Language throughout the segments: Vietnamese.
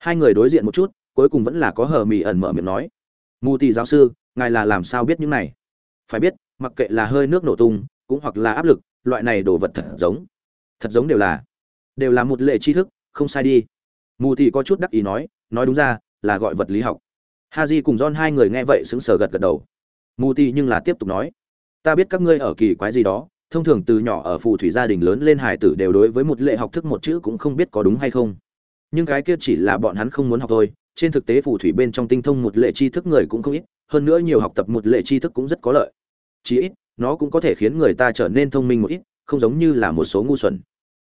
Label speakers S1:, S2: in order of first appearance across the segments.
S1: hai người đối diện một chút, cuối cùng vẫn là có hờ mỹ ẩn mở miệng nói. Mù tì giáo sư, ngài là làm sao biết những này? Phải biết, mặc kệ là hơi nước nổ tung, cũng hoặc là áp lực, loại này đồ vật thật giống. Thật giống đều là đều là một lệ tri thức, không sai đi. Mù tì có chút đắc ý nói nói đúng ra, là gọi vật lý học. Ha j cùng don hai người nghe vậy sững sờ gật gật đầu. Mù tì nhưng là tiếp tục nói, ta biết các ngươi ở kỳ quái gì đó, thông thường từ nhỏ ở phù thủy gia đình lớn lên hải tử đều đối với một lệ học thức một chữ cũng không biết có đúng hay không nhưng cái kia chỉ là bọn hắn không muốn học thôi, trên thực tế phù thủy bên trong tinh thông một lệ tri thức người cũng không ít, hơn nữa nhiều học tập một lệ tri thức cũng rất có lợi. Chí ít, nó cũng có thể khiến người ta trở nên thông minh một ít, không giống như là một số ngu xuẩn.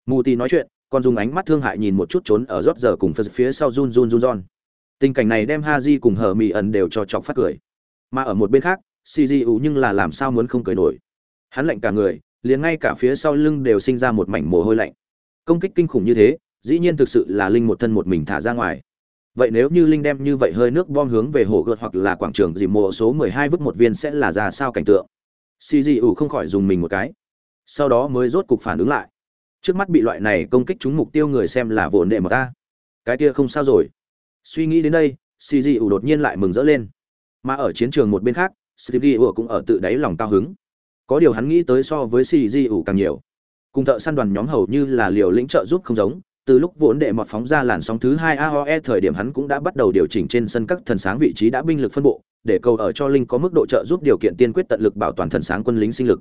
S1: Mù tì nói chuyện, còn dùng ánh mắt thương hại nhìn một chút trốn ở rót giờ cùng phật phía sau run run run run. Tình cảnh này đem ha di cùng hờ mỹ ẩn đều cho chọc phát cười. Mà ở một bên khác Si Ji ủ nhưng là làm sao muốn không cười nổi. Hắn lạnh cả người, liền ngay cả phía sau lưng đều sinh ra một mảnh mồ hôi lạnh. Công kích kinh khủng như thế dĩ nhiên thực sự là linh một thân một mình thả ra ngoài. Vậy nếu như linh đem như vậy hơi nước bom hướng về hồ gợt hoặc là quảng trường dìm mộ số mười hai vứt một viên sẽ là ra sao cảnh tượng? Cgu không khỏi dùng mình một cái. Sau đó mới rốt cục phản ứng lại. Trước mắt bị loại này công kích trúng mục tiêu người xem là vồn đệ mà ta. Cái kia không sao rồi. Suy nghĩ đến đây cgu đột nhiên lại mừng rỡ lên. Mà ở chiến trường một bên khác steve cũng ở tự đáy lòng cao hứng. Có điều hắn nghĩ tới so với cgu càng nhiều. Cùng thợ săn đoàn nhóm hầu như là liều lĩnh trợ giúp không giống từ lúc vốn đệ mọt phóng ra làn sóng thứ hai aoe thời điểm hắn cũng đã bắt đầu điều chỉnh trên sân các thần sáng vị trí đã binh lực phân bộ, để cầu ở cho linh có mức độ trợ giúp điều kiện tiên quyết tận lực bảo toàn thần sáng quân lính sinh lực.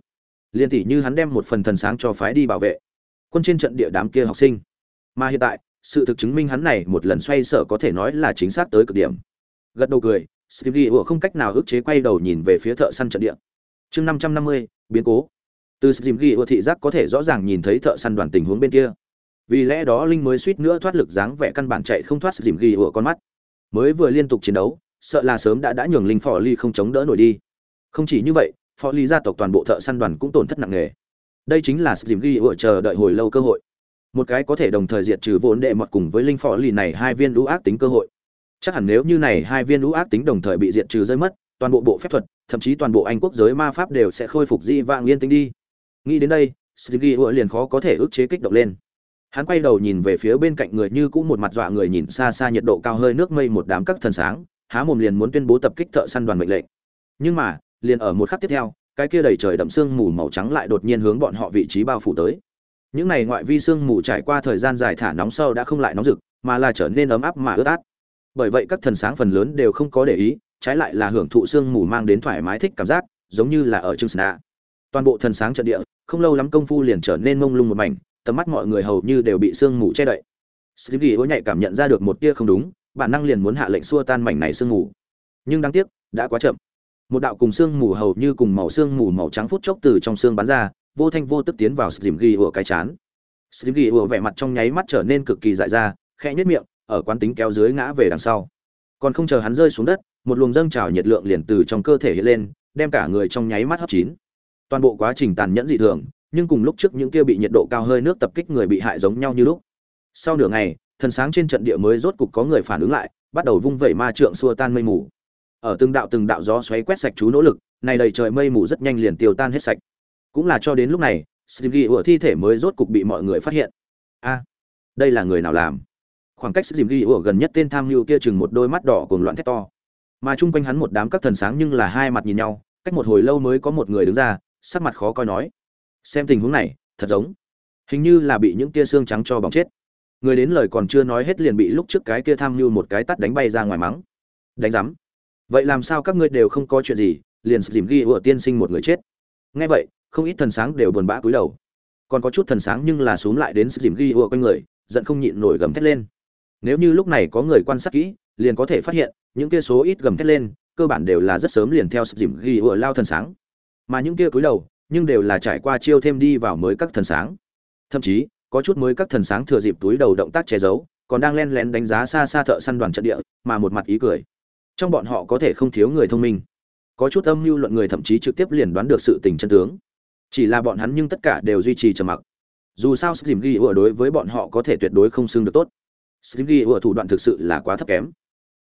S1: Liên tỷ như hắn đem một phần thần sáng cho phái đi bảo vệ. Quân trên trận địa đám kia học sinh. Mà hiện tại, sự thực chứng minh hắn này một lần xoay sở có thể nói là chính xác tới cực điểm. Gật đầu cười stevie ủa không cách nào ức chế quay đầu nhìn về phía thợ săn trận địa. Chương năm trăm năm mươi, biến cố. Từ stevie ủa thị giác có thể rõ ràng nhìn thấy thợ săn đoàn tình huống bên kia vì lẽ đó linh mới suýt nữa thoát lực dáng vẻ căn bản chạy không thoát dìm ghi ủa con mắt. Mới vừa liên tục chiến đấu, sợ là sớm đã đã nhường linh phò ly không chống đỡ nổi đi. Không chỉ như vậy, phò ly gia tộc toàn bộ thợ săn đoàn cũng tổn thất nặng nề. Đây chính là dìm ghi ủa chờ đợi hồi lâu cơ hội. Một cái có thể đồng thời diệt trừ vốn đệ mọt cùng với linh phò ly này hai viên lũ ác tính cơ hội. Chắc hẳn nếu như này hai viên lũ ác tính đồng thời bị diệt trừ rơi mất, toàn bộ bộ phép thuật, thậm chí toàn bộ anh quốc giới ma pháp đều sẽ khôi phục di vang yên tĩnh đi. Nghĩ đến đây Stevie liền khó có thể ức chế kích động lên hắn quay đầu nhìn về phía bên cạnh người như cũng một mặt dọa người nhìn xa xa nhiệt độ cao hơi nước mây một đám các thần sáng, há mồm liền muốn tuyên bố tập kích thợ săn đoàn mệnh lệnh. Nhưng mà, liền ở một khắc tiếp theo, cái kia đầy trời đậm sương mù màu trắng lại đột nhiên hướng bọn họ vị trí bao phủ tới. Những này ngoại vi sương mù trải qua thời gian dài thả nóng sâu đã không lại nóng rực, mà là trở nên ấm áp mà ướt át. Bởi vậy các thần sáng phần lớn đều không có để ý, trái lại là hưởng thụ sương mù mang đến thoải mái thích cảm giác, giống như là ở chương sna toàn bộ thần sáng trận địa, không lâu lắm công phu liền trở nên mông lung một mảnh tầm mắt mọi người hầu như đều bị sương mù che đậy. Stevie ố nhạy cảm nhận ra được một tia không đúng, bản năng liền muốn hạ lệnh xua tan mảnh này sương mù. Nhưng đáng tiếc, đã quá chậm. Một đạo cùng sương mù hầu như cùng màu sương mù màu trắng phút chốc từ trong xương bắn ra, vô thanh vô tức tiến vào stevie ố cái chán. Stevie ố vẻ mặt trong nháy mắt trở nên cực kỳ dại ra, khẽ nhếch miệng, ở quán tính kéo dưới ngã về đằng sau. Còn không chờ hắn rơi xuống đất, một luồng dâng trào nhiệt lượng liền từ trong cơ thể hiện lên, đem cả người trong nháy mắt hấp chín. Toàn bộ quá trình tàn nhẫn dị thường nhưng cùng lúc trước những kia bị nhiệt độ cao hơi nước tập kích người bị hại giống nhau như lúc. Sau nửa ngày, thần sáng trên trận địa mới rốt cục có người phản ứng lại, bắt đầu vung vẩy ma trượng xua tan mây mù. Ở từng đạo từng đạo gió xoáy quét sạch chú nỗ lực, này đầy trời mây mù rất nhanh liền tiêu tan hết sạch. Cũng là cho đến lúc này, Stevie của thi thể mới rốt cục bị mọi người phát hiện. A, đây là người nào làm? Khoảng cách Stevie ủa gần nhất tên tham lưu kia chừng một đôi mắt đỏ cuồng loạn thét to. Mà chung quanh hắn một đám các thần sáng nhưng là hai mặt nhìn nhau, cách một hồi lâu mới có một người đứng ra, sắc mặt khó coi nói: xem tình huống này, thật giống hình như là bị những tia xương trắng cho bỏng chết. Người đến lời còn chưa nói hết liền bị lúc trước cái kia tham mưu một cái tắt đánh bay ra ngoài mắng. Đánh rắm vậy làm sao các ngươi đều không có chuyện gì, liền dìm ghi ủa tiên sinh một người chết. Nghe vậy, không ít thần sáng đều buồn bã cúi đầu. Còn có chút thần sáng nhưng là xuống lại đến dìm ghi ủa quanh người, giận không nhịn nổi gầm thét lên. Nếu như lúc này có người quan sát kỹ, liền có thể phát hiện, những kia số ít gầm thét lên, cơ bản đều là rất sớm liền theo dìm ghi ủa lao thần sáng. Mà những kia cúi đầu nhưng đều là trải qua chiêu thêm đi vào mới các thần sáng. Thậm chí, có chút mới các thần sáng thừa dịp túi đầu động tác che giấu, còn đang len lén đánh giá xa xa thợ săn đoàn trận địa, mà một mặt ý cười. Trong bọn họ có thể không thiếu người thông minh. Có chút âm mưu luận người thậm chí trực tiếp liền đoán được sự tình chân tướng. Chỉ là bọn hắn nhưng tất cả đều duy trì trầm mặc. Dù sao Slim ghi ủa đối với bọn họ có thể tuyệt đối không xưng được tốt. Slim ghi ủa thủ đoạn thực sự là quá thấp kém.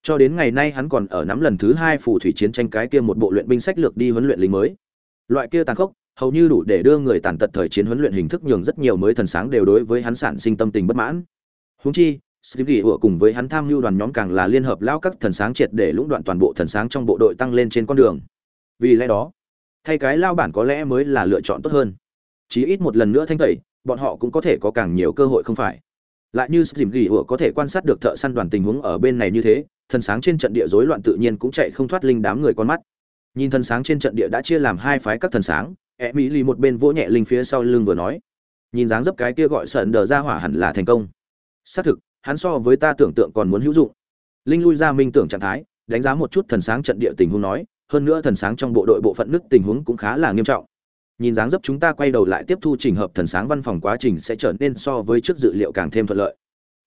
S1: Cho đến ngày nay hắn còn ở nắm lần thứ hai phù thủy chiến tranh cái kia một bộ luyện binh sách lược đi huấn luyện lính mới. Loại kia tàn khốc hầu như đủ để đưa người tàn tật thời chiến huấn luyện hình thức nhường rất nhiều mới thần sáng đều đối với hắn sản sinh tâm tình bất mãn. Huống chi, Stevie ủa cùng với hắn tham lưu đoàn nhóm càng là liên hợp lao các thần sáng triệt để lũng đoạn toàn bộ thần sáng trong bộ đội tăng lên trên con đường. Vì lẽ đó, thay cái lao bản có lẽ mới là lựa chọn tốt hơn. Chỉ ít một lần nữa thanh tẩy, bọn họ cũng có thể có càng nhiều cơ hội không phải. Lại như Stevie Gỉ có thể quan sát được thợ săn đoàn tình huống ở bên này như thế, thần sáng trên trận địa rối loạn tự nhiên cũng chạy không thoát linh đám người con mắt. Nhìn thần sáng trên trận địa đã chia làm hai phái các thần sáng, e mỹ lì một bên vỗ nhẹ linh phía sau lưng vừa nói. Nhìn dáng dấp cái kia gọi sợn đờ ra hỏa hẳn là thành công. Xác thực, hắn so với ta tưởng tượng còn muốn hữu dụng. Linh lui ra minh tưởng trạng thái, đánh giá một chút thần sáng trận địa tình huống nói, hơn nữa thần sáng trong bộ đội bộ phận nước tình huống cũng khá là nghiêm trọng. Nhìn dáng dấp chúng ta quay đầu lại tiếp thu trình hợp thần sáng văn phòng quá trình sẽ trở nên so với trước dự liệu càng thêm thuận lợi.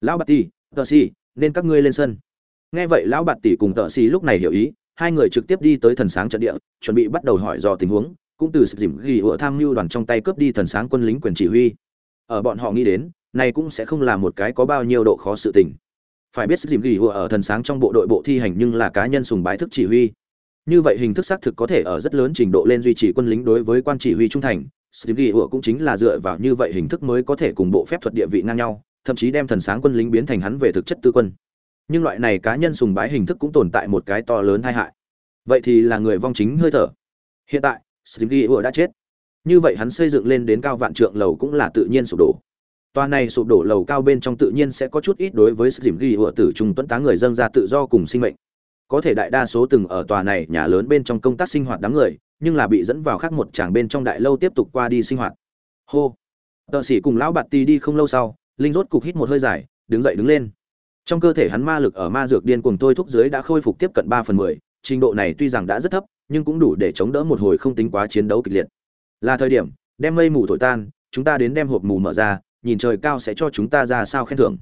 S1: Lão bạt tỷ, tờ xì, nên các ngươi lên sân. Nghe vậy lão bạt tỷ cùng tờ xì lúc này hiểu ý, hai người trực tiếp đi tới thần sáng trận địa, chuẩn bị bắt đầu hỏi dò tình huống cũng từ sự dìm ghi ủa tham mưu đoàn trong tay cướp đi thần sáng quân lính quyền chỉ huy. Ở bọn họ nghĩ đến, này cũng sẽ không là một cái có bao nhiêu độ khó sự tình. Phải biết sự dìm ghi ủa ở thần sáng trong bộ đội bộ thi hành nhưng là cá nhân sùng bái thức chỉ huy. Như vậy hình thức xác thực có thể ở rất lớn trình độ lên duy trì quân lính đối với quan chỉ huy trung thành, sự ghi ủa cũng chính là dựa vào như vậy hình thức mới có thể cùng bộ phép thuật địa vị ngang nhau, thậm chí đem thần sáng quân lính biến thành hắn về thực chất tư quân. Nhưng loại này cá nhân sùng bái hình thức cũng tồn tại một cái to lớn tai hại. Vậy thì là người vong chính hơi thở. Hiện tại Stevie vừa đã chết. Như vậy hắn xây dựng lên đến cao vạn trượng lầu cũng là tự nhiên sụp đổ. Tòa này sụp đổ lầu cao bên trong tự nhiên sẽ có chút ít đối với Stevie vừa tử trung tuấn tá người dâng ra tự do cùng sinh mệnh. Có thể đại đa số từng ở tòa này nhà lớn bên trong công tác sinh hoạt đám người, nhưng là bị dẫn vào khác một tràng bên trong đại lâu tiếp tục qua đi sinh hoạt. Hô. Tợ sĩ cùng lão bạt tì đi không lâu sau, linh rốt cục hít một hơi dài, đứng dậy đứng lên. Trong cơ thể hắn ma lực ở ma dược điên cuồng thôi thúc dưới đã khôi phục tiếp cận 3 phần 10, trình độ này tuy rằng đã rất thấp, nhưng cũng đủ để chống đỡ một hồi không tính quá chiến đấu kịch liệt. Là thời điểm đem mây mù thổi tan chúng ta đến đem hộp mù mở ra nhìn trời cao sẽ cho chúng ta ra sao khen thưởng.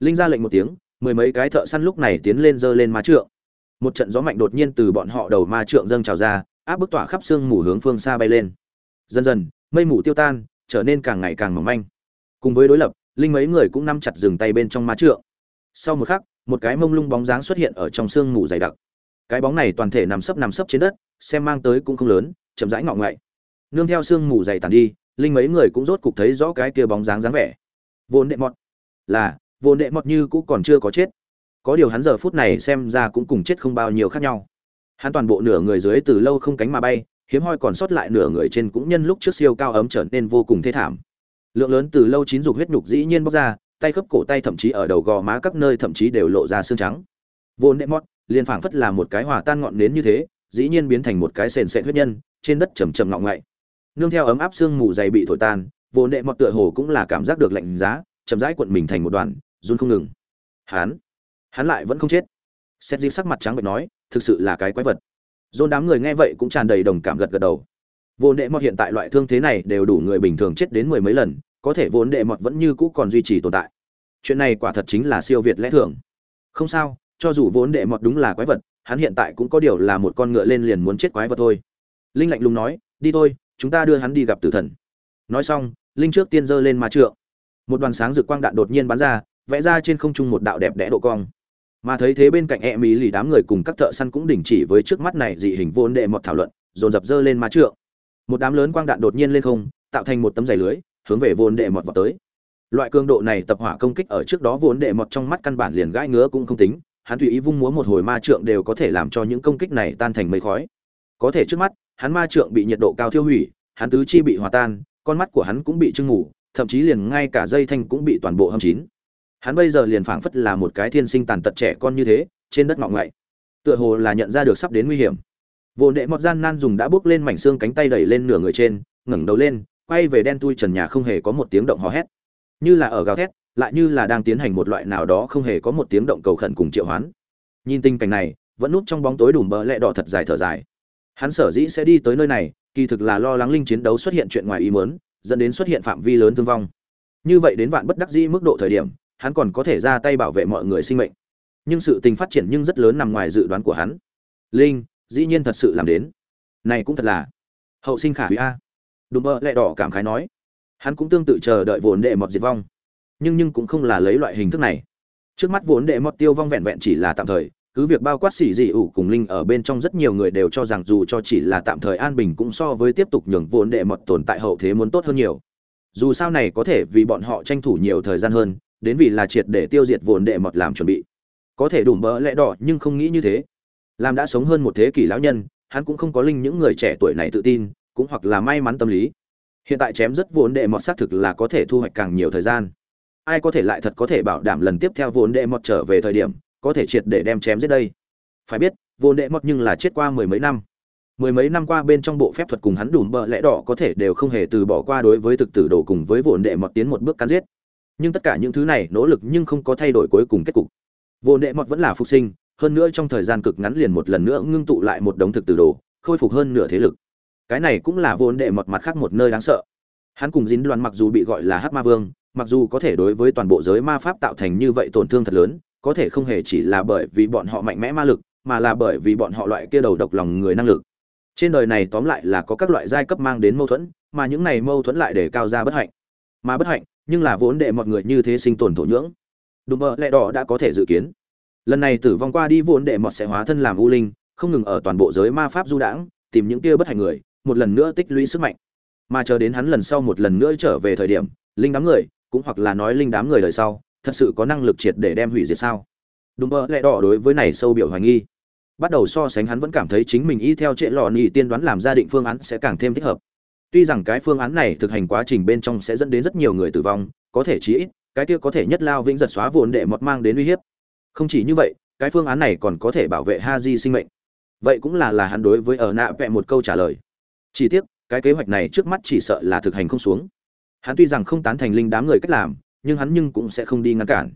S1: Linh ra lệnh một tiếng mười mấy cái thợ săn lúc này tiến lên dơ lên ma trượng. Một trận gió mạnh đột nhiên từ bọn họ đầu ma trượng dâng trào ra áp bức tỏa khắp xương mù hướng phương xa bay lên. Dần dần mây mù tiêu tan trở nên càng ngày càng mỏng manh. Cùng với đối lập linh mấy người cũng nắm chặt dừng tay bên trong ma trượng. Sau một khắc một cái mông lung bóng dáng xuất hiện ở trong xương mù dày đặc cái bóng này toàn thể nằm sấp nằm sấp trên đất, xem mang tới cũng không lớn, chậm rãi ngọ ngậy nương theo sương mù dày tàn đi, linh mấy người cũng rốt cục thấy rõ cái kia bóng dáng dáng vẻ. Vốn đệ mọt. Là, vốn đệ mọt như cũng còn chưa có chết. Có điều hắn giờ phút này xem ra cũng cùng chết không bao nhiêu khác nhau. Hắn toàn bộ nửa người dưới từ lâu không cánh mà bay, hiếm hoi còn sót lại nửa người trên cũng nhân lúc trước siêu cao ấm trở nên vô cùng thê thảm. Lượng lớn từ lâu chín dục huyết nhục dĩ nhiên bóc ra, tay khớp cổ tay thậm chí ở đầu gò má các nơi thậm chí đều lộ ra xương trắng. Vốn đệ mọt liền phảng phất là một cái hòa tan ngọn nến như thế, dĩ nhiên biến thành một cái sền sệt huyết nhân, trên đất trầm trầm ngọng ngậy. Nương theo ấm áp xương mù dày bị thổi tan, vô nệ mọt tựa hồ cũng là cảm giác được lạnh giá, chậm rãi cuộn mình thành một đoàn, run không ngừng. Hắn hắn lại vẫn không chết. Xét dịp sắc mặt trắng bệch nói, thực sự là cái quái vật. Dôn đám người nghe vậy cũng tràn đầy đồng cảm gật gật đầu. Vô nệ mọt hiện tại loại thương thế này đều đủ người bình thường chết đến mười mấy lần, có thể vô đệ mọt vẫn như cũ còn duy trì tồn tại. Chuyện này quả thật chính là siêu việt lẽ thường. Không sao cho dù vốn đệ mọt đúng là quái vật, hắn hiện tại cũng có điều là một con ngựa lên liền muốn chết quái vật thôi. Linh lạnh lùng nói, đi thôi, chúng ta đưa hắn đi gặp tử thần. Nói xong, linh trước tiên giơ lên ma trượng. Một đoàn sáng rực quang đạn đột nhiên bắn ra, vẽ ra trên không trung một đạo đẹp đẽ độ cong. Mà thấy thế bên cạnh e mỹ lì đám người cùng các thợ săn cũng đình chỉ với trước mắt này dị hình vốn đệ mọt thảo luận, dồn dập dơ lên ma trượng. Một đám lớn quang đạn đột nhiên lên không, tạo thành một tấm giày lưới, hướng về vốn đệ mọt vào tới. Loại cường độ này tập hỏa công kích ở trước đó vốn đệ mọt trong mắt căn bản liền gãi ngứa cũng không tính hắn tùy ý vung múa một hồi ma trượng đều có thể làm cho những công kích này tan thành mây khói. Có thể trước mắt, hắn ma trượng bị nhiệt độ cao thiêu hủy, hắn tứ chi bị hòa tan, con mắt của hắn cũng bị trưng ngủ, thậm chí liền ngay cả dây thanh cũng bị toàn bộ hâm chín. Hắn bây giờ liền phảng phất là một cái thiên sinh tàn tật trẻ con như thế, trên đất ngọ ngậy. Tựa hồ là nhận ra được sắp đến nguy hiểm. Vô đệ mọt gian nan dùng đã bước lên mảnh xương cánh tay đẩy lên nửa người trên, ngẩng đầu lên, quay về đen tui trần nhà không hề có một tiếng động hò hét. Như là ở gào thét, lại như là đang tiến hành một loại nào đó không hề có một tiếng động cầu khẩn cùng triệu hoán. Nhìn tình cảnh này, vẫn núp trong bóng tối đùm bờ lẹ đỏ thật dài thở dài. Hắn sở dĩ sẽ đi tới nơi này, kỳ thực là lo lắng linh chiến đấu xuất hiện chuyện ngoài ý muốn, dẫn đến xuất hiện phạm vi lớn thương vong. Như vậy đến vạn bất đắc dĩ mức độ thời điểm, hắn còn có thể ra tay bảo vệ mọi người sinh mệnh. Nhưng sự tình phát triển nhưng rất lớn nằm ngoài dự đoán của hắn. Linh, dĩ nhiên thật sự làm đến. Này cũng thật là. Hậu sinh khả hủy a. Đùm bơ lẹ đỏ cảm khái nói. Hắn cũng tương tự chờ đợi vồn đệ mọt diệt vong nhưng nhưng cũng không là lấy loại hình thức này. Trước mắt vốn đệ mọt tiêu vong vẹn vẹn chỉ là tạm thời, cứ việc bao quát xỉ dị ủ cùng linh ở bên trong rất nhiều người đều cho rằng dù cho chỉ là tạm thời an bình cũng so với tiếp tục nhường vốn đệ mọt tồn tại hậu thế muốn tốt hơn nhiều. Dù sao này có thể vì bọn họ tranh thủ nhiều thời gian hơn, đến vì là triệt để tiêu diệt vốn đệ mọt làm chuẩn bị. Có thể đủ bỡ lẽ đỏ nhưng không nghĩ như thế. Làm đã sống hơn một thế kỷ lão nhân, hắn cũng không có linh những người trẻ tuổi này tự tin, cũng hoặc là may mắn tâm lý. Hiện tại chém rất vốn đệ mọt xác thực là có thể thu hoạch càng nhiều thời gian ai có thể lại thật có thể bảo đảm lần tiếp theo vốn đệ mọt trở về thời điểm, có thể triệt để đem chém giết đây? Phải biết vốn đệ mọt nhưng là chết qua mười mấy năm. Mười mấy năm qua bên trong bộ phép thuật cùng hắn đủ bợ lẽ đỏ có thể đều không hề từ bỏ qua đối với thực tử đồ cùng với vốn đệ mọt tiến một bước cắn giết. Nhưng tất cả những thứ này nỗ lực nhưng không có thay đổi cuối cùng kết cục. Vốn đệ mọt vẫn là phục sinh, hơn nữa trong thời gian cực ngắn liền một lần nữa ngưng tụ lại một đống thực tử đồ, khôi phục hơn nửa thế lực. Cái này cũng là vốn đệ mọt mặt khác một nơi đáng sợ. Hắn cùng dính đoàn mặc dù bị gọi là hắc ma vương mặc dù có thể đối với toàn bộ giới ma pháp tạo thành như vậy tổn thương thật lớn, có thể không hề chỉ là bởi vì bọn họ mạnh mẽ ma lực, mà là bởi vì bọn họ loại kia đầu độc lòng người năng lực. Trên đời này tóm lại là có các loại giai cấp mang đến mâu thuẫn, mà những này mâu thuẫn lại để cao ra bất hạnh. Mà bất hạnh, nhưng là vốn để mọi người như thế sinh tồn thổ nhưỡng. Đùm bợ lẹ đỏ đã có thể dự kiến. Lần này tử vong qua đi vốn để mọt sẽ hóa thân làm u linh, không ngừng ở toàn bộ giới ma pháp du đãng, tìm những kia bất hạnh người, một lần nữa tích lũy sức mạnh. Mà chờ đến hắn lần sau một lần nữa trở về thời điểm, linh đám người cũng hoặc là nói linh đám người đời sau, thật sự có năng lực triệt để đem hủy diệt sao? Đúng mơ lẽ đỏ đối với này sâu biểu hoài nghi. Bắt đầu so sánh hắn vẫn cảm thấy chính mình y theo trệ lò nhị tiên đoán làm gia định phương án sẽ càng thêm thích hợp. Tuy rằng cái phương án này thực hành quá trình bên trong sẽ dẫn đến rất nhiều người tử vong, có thể chí ít, cái kia có thể nhất lao vĩnh giật xóa vốn để mọt mang đến uy hiếp. Không chỉ như vậy, cái phương án này còn có thể bảo vệ ha di sinh mệnh. Vậy cũng là là hắn đối với ở nạ vẹ một câu trả lời. Chỉ tiếc, cái kế hoạch này trước mắt chỉ sợ là thực hành không xuống hắn tuy rằng không tán thành linh đám người cách làm, nhưng hắn nhưng cũng sẽ không đi ngăn cản.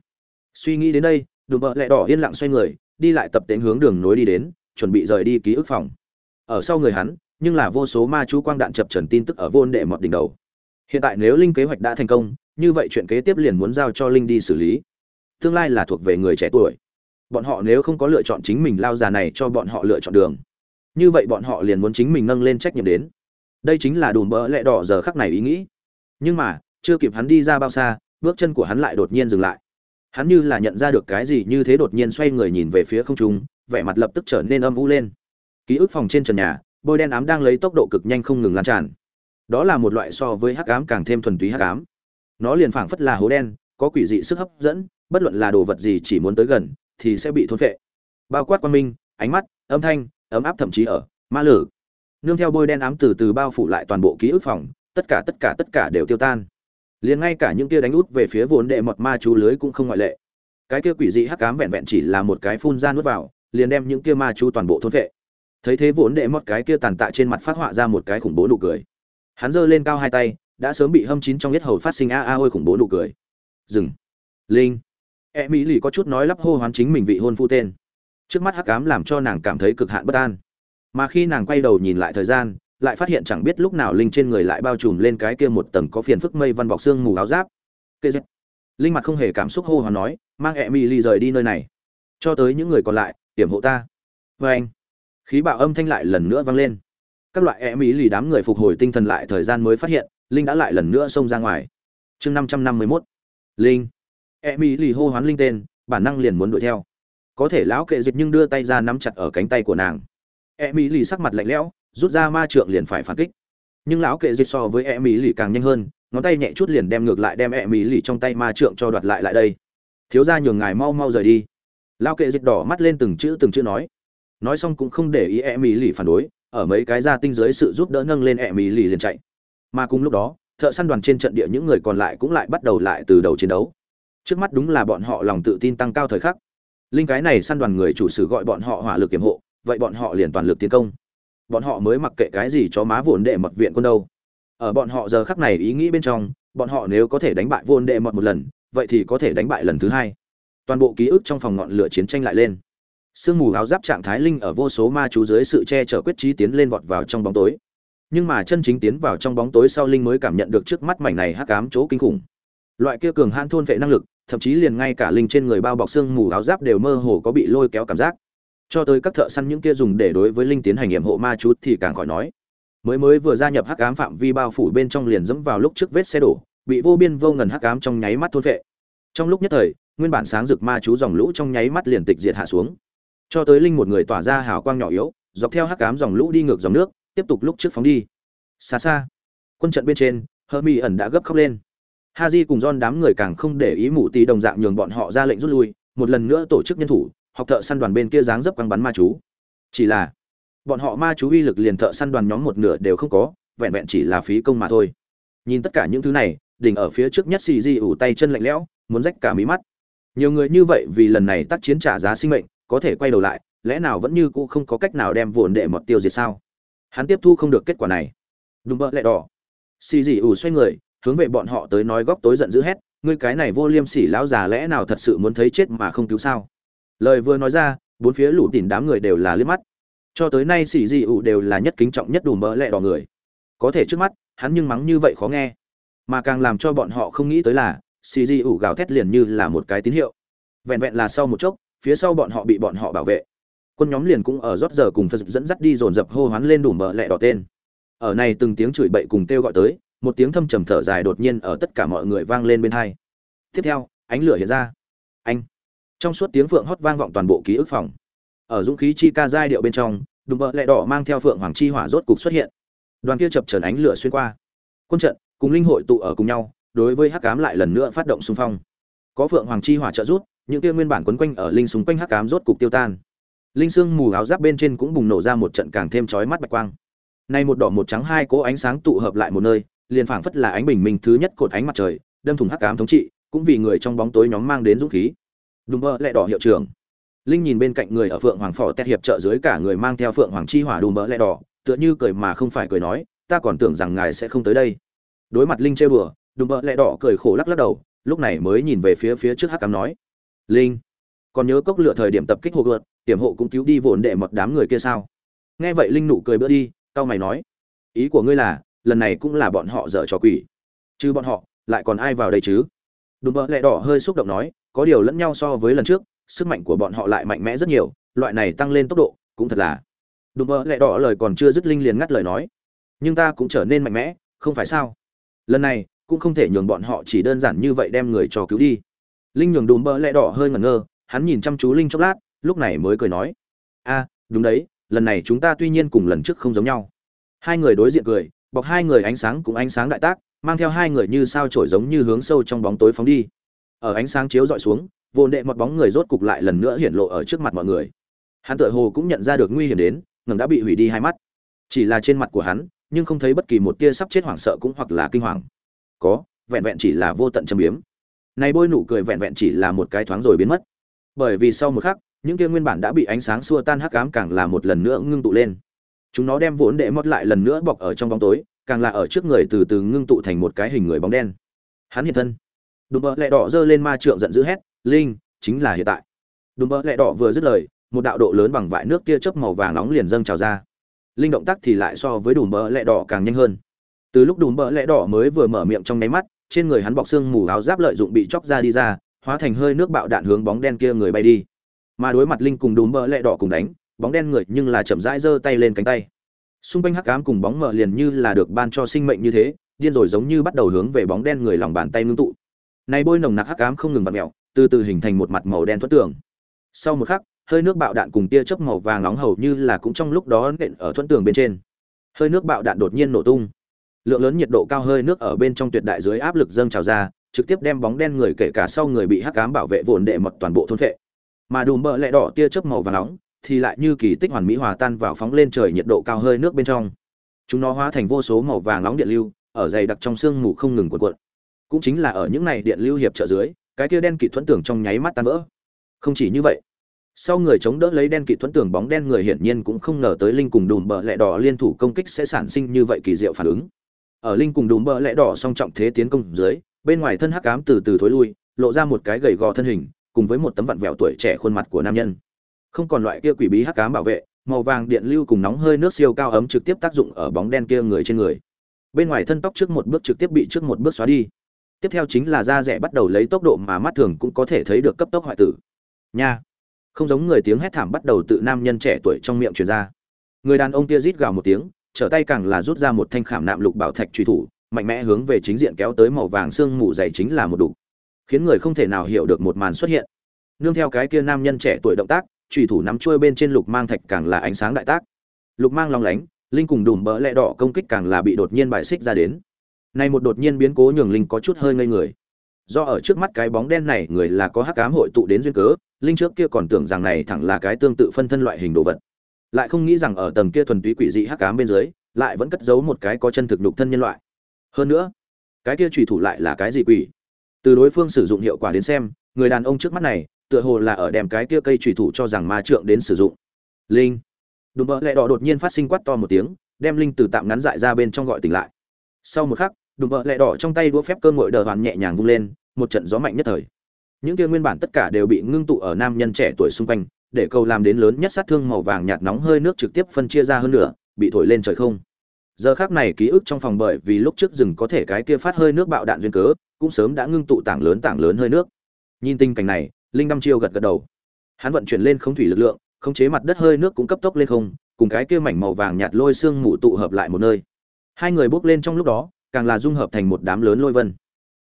S1: Suy nghĩ đến đây, đùm bợ lẹ đỏ yên lặng xoay người, đi lại tập tễnh hướng đường nối đi đến, chuẩn bị rời đi ký ức phòng. Ở sau người hắn, nhưng là vô số ma chú quang đạn chập trần tin tức ở vô đệ mọt đỉnh đầu. Hiện tại nếu linh kế hoạch đã thành công, như vậy chuyện kế tiếp liền muốn giao cho linh đi xử lý. Tương lai là thuộc về người trẻ tuổi. Bọn họ nếu không có lựa chọn chính mình lao già này cho bọn họ lựa chọn đường, như vậy bọn họ liền muốn chính mình nâng lên trách nhiệm đến. Đây chính là đùm bỡ lẹ đỏ giờ khắc này ý nghĩ nhưng mà, chưa kịp hắn đi ra bao xa, bước chân của hắn lại đột nhiên dừng lại. Hắn như là nhận ra được cái gì như thế đột nhiên xoay người nhìn về phía không trung, vẻ mặt lập tức trở nên âm u lên. Ký ức phòng trên trần nhà, bôi đen ám đang lấy tốc độ cực nhanh không ngừng lan tràn. Đó là một loại so với hắc ám càng thêm thuần túy hắc ám. Nó liền phảng phất là hố đen, có quỷ dị sức hấp dẫn, bất luận là đồ vật gì chỉ muốn tới gần, thì sẽ bị thôn phệ. Bao quát quan minh, ánh mắt, âm thanh, ấm áp thậm chí ở, ma lử. Nương theo bôi đen ám từ từ bao phủ lại toàn bộ ký ức phòng tất cả tất cả tất cả đều tiêu tan. Liền ngay cả những kia đánh út về phía vốn đệ mọt ma chú lưới cũng không ngoại lệ. Cái kia quỷ dị hắc ám vẹn vẹn chỉ là một cái phun ra nuốt vào, liền đem những kia ma chú toàn bộ thôn vệ thấy thế vốn đệ mọt cái kia tàn tạ trên mặt phát họa ra một cái khủng bố nụ cười. Hắn giơ lên cao hai tay, đã sớm bị hâm chín trong nhất hầu phát sinh a a ôi khủng bố nụ cười. Dừng. Linh. E mỹ lì có chút nói lắp hô hoán chính mình vị hôn phu tên. Trước mắt hắc ám làm cho nàng cảm thấy cực hạn bất an. Mà khi nàng quay đầu nhìn lại thời gian lại phát hiện chẳng biết lúc nào linh trên người lại bao trùm lên cái kia một tầng có phiền phức mây văn bọc xương mù áo giáp. Kê dẹp. linh mặt không hề cảm xúc hô hoán nói, mang e mỹ lì rời đi nơi này. Cho tới những người còn lại, hiểm hộ ta. Vê anh, khí bạo âm thanh lại lần nữa vang lên. Các loại e mỹ lì đám người phục hồi tinh thần lại thời gian mới phát hiện, linh đã lại lần nữa xông ra ngoài. Chương năm trăm năm mươi mốt. Linh. E mỹ lì hô hoán linh tên, bản năng liền muốn đuổi theo. Có thể lão kệ dịch nhưng đưa tay ra nắm chặt ở cánh tay của nàng. E mỹ lì sắc mặt lạnh lẽo rút ra ma trượng liền phải phản kích. Nhưng lão kệ dịch so với e mỹ lì càng nhanh hơn, ngón tay nhẹ chút liền đem ngược lại đem e mỹ lì trong tay ma trượng cho đoạt lại lại đây. Thiếu ra nhường ngài mau mau rời đi. Lão kệ dịch đỏ mắt lên từng chữ từng chữ nói. Nói xong cũng không để ý e mỹ lì phản đối, ở mấy cái gia tinh dưới sự giúp đỡ nâng lên e mỹ lì liền chạy. Mà cùng lúc đó, thợ săn đoàn trên trận địa những người còn lại cũng lại bắt đầu lại từ đầu chiến đấu. Trước mắt đúng là bọn họ lòng tự tin tăng cao thời khắc. Linh cái này săn đoàn người chủ sử gọi bọn họ hỏa lực kiểm hộ, vậy bọn họ liền toàn lực tiến công bọn họ mới mặc kệ cái gì cho má vốn đệ mật viện quân đâu. Ở bọn họ giờ khắc này ý nghĩ bên trong, bọn họ nếu có thể đánh bại vốn đệ mật một lần, vậy thì có thể đánh bại lần thứ hai. Toàn bộ ký ức trong phòng ngọn lửa chiến tranh lại lên. Sương mù áo giáp trạng thái linh ở vô số ma chú dưới sự che chở quyết trí tiến lên vọt vào trong bóng tối. Nhưng mà chân chính tiến vào trong bóng tối sau linh mới cảm nhận được trước mắt mảnh này hắc ám chỗ kinh khủng. Loại kia cường hãn thôn vệ năng lực, thậm chí liền ngay cả linh trên người bao bọc xương mù áo giáp đều mơ hồ có bị lôi kéo cảm giác cho tới các thợ săn những kia dùng để đối với linh tiến hành nghiệm hộ ma chút thì càng khỏi nói. Mới mới vừa gia nhập hắc ám phạm vi bao phủ bên trong liền dẫm vào lúc trước vết xe đổ bị vô biên vô ngần hắc ám trong nháy mắt thôn vệ trong lúc nhất thời nguyên bản sáng rực ma chú dòng lũ trong nháy mắt liền tịch diệt hạ xuống. Cho tới linh một người tỏa ra hào quang nhỏ yếu dọc theo hắc ám dòng lũ đi ngược dòng nước tiếp tục lúc trước phóng đi. Xa xa quân trận bên trên hơ mi ẩn đã gấp khóc lên. Haji cùng don đám người càng không để ý mụ tí đồng dạng nhường bọn họ ra lệnh rút lui, một lần nữa tổ chức nhân thủ, học thợ săn đoàn bên kia dáng dấp quăng bắn ma chú. Chỉ là, bọn họ ma chú uy lực liền thợ săn đoàn nhóm một nửa đều không có, vẹn vẹn chỉ là phí công mà thôi. Nhìn tất cả những thứ này, đỉnh ở phía trước nhất xì di ủ tay chân lạnh lẽo, muốn rách cả mí mắt. Nhiều người như vậy vì lần này tác chiến trả giá sinh mệnh, có thể quay đầu lại, lẽ nào vẫn như cũ không có cách nào đem vồn đệ mọt tiêu diệt sao? Hắn tiếp thu không được kết quả này. Đúng bỡ lẹ đỏ. Xì di ủ xoay người, hướng về bọn họ tới nói góc tối giận dữ hét ngươi cái này vô liêm sỉ lão già lẽ nào thật sự muốn thấy chết mà không cứu sao lời vừa nói ra, bốn phía lũ tìm đám người đều là liếc mắt. Cho tới nay xì dị ủ đều là nhất kính trọng nhất đùm bỡ lẹ đỏ người. Có thể trước mắt, hắn nhưng mắng như vậy khó nghe. Mà càng làm cho bọn họ không nghĩ tới là, xì Dị ủ gào thét liền như là một cái tín hiệu. Vẹn vẹn là sau một chốc, phía sau bọn họ bị bọn họ bảo vệ. Quân nhóm liền cũng ở rót giờ cùng phật dẫn dắt đi dồn dập hô hoán lên đủ bờ lẹ đỏ tên. Ở này từng tiếng chửi bậy cùng kêu gọi tới, một tiếng thâm trầm thở dài đột nhiên ở tất cả mọi người vang lên bên hai. Tiếp theo, ánh lửa hiện ra. Anh trong suốt tiếng phượng hót vang vọng toàn bộ ký ức phòng. Ở dũng khí chi ca giai điệu bên trong, đùm bợ lẹ đỏ mang theo phượng hoàng chi hỏa rốt cục xuất hiện. Đoàn kia chập trần ánh lửa xuyên qua. Quân trận cùng linh hội tụ ở cùng nhau, đối với hắc cám lại lần nữa phát động xung phong. Có phượng hoàng chi hỏa trợ rút những kia nguyên bản quấn quanh ở linh súng quanh hắc cám rốt cục tiêu tan. Linh xương mù áo giáp bên trên cũng bùng nổ ra một trận càng thêm chói mắt bạch quang. Nay một đỏ một trắng hai cố ánh sáng tụ hợp lại một nơi, liền phảng phất là ánh bình minh thứ nhất cột ánh mặt trời, đâm thủng hắc ám thống trị, cũng vì người trong bóng tối nhóm mang đến dũng khí đùm bơ lẹ đỏ hiệu trưởng. Linh nhìn bên cạnh người ở phượng hoàng phò tét hiệp trợ dưới cả người mang theo phượng hoàng chi hỏa đùm bơ lẹ đỏ, tựa như cười mà không phải cười nói, ta còn tưởng rằng ngài sẽ không tới đây. Đối mặt linh trêu đùa đùm bơ lẹ đỏ cười khổ lắc lắc đầu, lúc này mới nhìn về phía phía trước hắc cám nói, linh, còn nhớ cốc lựa thời điểm tập kích hồ gợt tiềm hộ cũng cứu đi vồn đệ một đám người kia sao? Nghe vậy linh nụ cười bữa đi tao mày nói, ý của ngươi là, lần này cũng là bọn họ dở trò quỷ. Chứ bọn họ, lại còn ai vào đây chứ? Đùm bợ lẹ đỏ hơi xúc động nói có điều lẫn nhau so với lần trước, sức mạnh của bọn họ lại mạnh mẽ rất nhiều, loại này tăng lên tốc độ, cũng thật là. Đùm mơ lẹ đỏ lời còn chưa dứt linh liền ngắt lời nói. Nhưng ta cũng trở nên mạnh mẽ, không phải sao? Lần này, cũng không thể nhường bọn họ chỉ đơn giản như vậy đem người cho cứu đi. Linh nhường đùm mơ lẹ đỏ hơi ngẩn ngơ, hắn nhìn chăm chú linh chốc lát, lúc này mới cười nói. A đúng đấy, lần này chúng ta tuy nhiên cùng lần trước không giống nhau. Hai người đối diện cười, bọc hai người ánh sáng cũng ánh sáng đại tác, mang theo hai người như sao trổi giống như hướng sâu trong bóng tối phóng đi ở ánh sáng chiếu dọi xuống, vô đệ một bóng người rốt cục lại lần nữa hiện lộ ở trước mặt mọi người. Hắn tựa hồ cũng nhận ra được nguy hiểm đến ngừng đã bị hủy đi hai mắt. Chỉ là trên mặt của hắn, nhưng không thấy bất kỳ một tia sắp chết hoảng sợ cũng hoặc là kinh hoàng. Có, vẹn vẹn chỉ là vô tận châm biếm. Này bôi nụ cười vẹn vẹn chỉ là một cái thoáng rồi biến mất. Bởi vì sau một khắc, những tia nguyên bản đã bị ánh sáng xua tan hắc ám càng là một lần nữa ngưng tụ lên. Chúng nó đem vốn đệ mót lại lần nữa bọc ở trong bóng tối, càng là ở trước người từ từ ngưng tụ thành một cái hình người bóng đen. Hắn hiện thân đùm bợ lẹ đỏ giơ lên ma trượng giận dữ hét, linh, chính là hiện tại. Đùm bợ lẹ đỏ vừa dứt lời, một đạo độ lớn bằng vại nước tia chớp màu vàng nóng liền dâng trào ra. Linh động tác thì lại so với đùm bợ lẹ đỏ càng nhanh hơn. Từ lúc đùm bợ lẹ đỏ mới vừa mở miệng trong nháy mắt, trên người hắn bọc xương mù áo giáp lợi dụng bị chóc ra đi ra, hóa thành hơi nước bạo đạn hướng bóng đen kia người bay đi. Mà đối mặt linh cùng đùm bợ lẹ đỏ cùng đánh, bóng đen người nhưng là chậm rãi giơ tay lên cánh tay. Xung quanh hắc ám cùng bóng mờ liền như là được ban cho sinh mệnh như thế, điên rồi giống như bắt đầu hướng về bóng đen người lòng bàn tay ngưng tụ này bôi nồng nặc hắc ám không ngừng vặn mèo, từ từ hình thành một mặt màu đen thuẫn tường. Sau một khắc, hơi nước bạo đạn cùng tia chớp màu vàng nóng hầu như là cũng trong lúc đó nện ở thuẫn tường bên trên. Hơi nước bạo đạn đột nhiên nổ tung. Lượng lớn nhiệt độ cao hơi nước ở bên trong tuyệt đại dưới áp lực dâng trào ra, trực tiếp đem bóng đen người kể cả sau người bị hắc ám bảo vệ vồn đệ mật toàn bộ thôn phệ. Mà đùm bờ lẹ đỏ tia chớp màu vàng nóng thì lại như kỳ tích hoàn mỹ hòa tan vào phóng lên trời nhiệt độ cao hơi nước bên trong. Chúng nó hóa thành vô số màu vàng nóng điện lưu, ở dày đặc trong sương mù không ngừng cuộn cuộn cũng chính là ở những này điện lưu hiệp trợ dưới, cái kia đen kỵ thuẫn tưởng trong nháy mắt tan vỡ. Không chỉ như vậy, sau người chống đỡ lấy đen kỵ thuẫn tưởng bóng đen người hiển nhiên cũng không ngờ tới linh cùng đùm bờ lẹ đỏ liên thủ công kích sẽ sản sinh như vậy kỳ diệu phản ứng. Ở linh cùng đùm bờ lẹ đỏ song trọng thế tiến công dưới, bên ngoài thân hắc ám từ từ thối lui, lộ ra một cái gầy gò thân hình, cùng với một tấm vặn vẹo tuổi trẻ khuôn mặt của nam nhân. Không còn loại kia quỷ bí hắc ám bảo vệ, màu vàng điện lưu cùng nóng hơi nước siêu cao ấm trực tiếp tác dụng ở bóng đen kia người trên người. Bên ngoài thân tóc trước một bước trực tiếp bị trước một bước xóa đi tiếp theo chính là da rẻ bắt đầu lấy tốc độ mà mắt thường cũng có thể thấy được cấp tốc hoại tử. Nha. Không giống người tiếng hét thảm bắt đầu tự nam nhân trẻ tuổi trong miệng truyền ra. Người đàn ông kia rít gào một tiếng, trở tay càng là rút ra một thanh khảm nạm lục bảo thạch truy thủ, mạnh mẽ hướng về chính diện kéo tới màu vàng xương mù dày chính là một đủ khiến người không thể nào hiểu được một màn xuất hiện. Nương theo cái kia nam nhân trẻ tuổi động tác, truy thủ nắm trôi bên trên lục mang thạch càng là ánh sáng đại tác. Lục mang long lánh, linh cùng đùm bỡ lẹ đỏ công kích càng là bị đột nhiên bài xích ra đến này một đột nhiên biến cố nhường linh có chút hơi ngây người. Do ở trước mắt cái bóng đen này, người là có hắc ám hội tụ đến duyên cớ, linh trước kia còn tưởng rằng này thẳng là cái tương tự phân thân loại hình đồ vật. Lại không nghĩ rằng ở tầng kia thuần túy quỷ dị hắc ám bên dưới, lại vẫn cất giấu một cái có chân thực nhục thân nhân loại. Hơn nữa, cái kia chủy thủ lại là cái gì quỷ? Từ đối phương sử dụng hiệu quả đến xem, người đàn ông trước mắt này, tựa hồ là ở đem cái kia cây chủy thủ cho rằng ma trượng đến sử dụng. Linh. Đùm bỡ lẹ đỏ đột nhiên phát sinh quát to một tiếng, đem linh từ tạm ngắn dại ra bên trong gọi tỉnh lại. Sau một khắc đùm bợ lẹ đỏ trong tay đũa phép cơn ngội đờ hoàn nhẹ nhàng vung lên, một trận gió mạnh nhất thời. Những kia nguyên bản tất cả đều bị ngưng tụ ở nam nhân trẻ tuổi xung quanh, để cầu làm đến lớn nhất sát thương màu vàng nhạt nóng hơi nước trực tiếp phân chia ra hơn nữa bị thổi lên trời không. Giờ khác này ký ức trong phòng bởi vì lúc trước rừng có thể cái kia phát hơi nước bạo đạn duyên cớ, cũng sớm đã ngưng tụ tảng lớn tảng lớn hơi nước. Nhìn tình cảnh này, linh đăm chiêu gật gật đầu. Hắn vận chuyển lên không thủy lực lượng, khống chế mặt đất hơi nước cũng cấp tốc lên không, cùng cái kia mảnh màu vàng nhạt lôi xương mù tụ hợp lại một nơi. Hai người bước lên trong lúc đó càng là dung hợp thành một đám lớn lôi vân.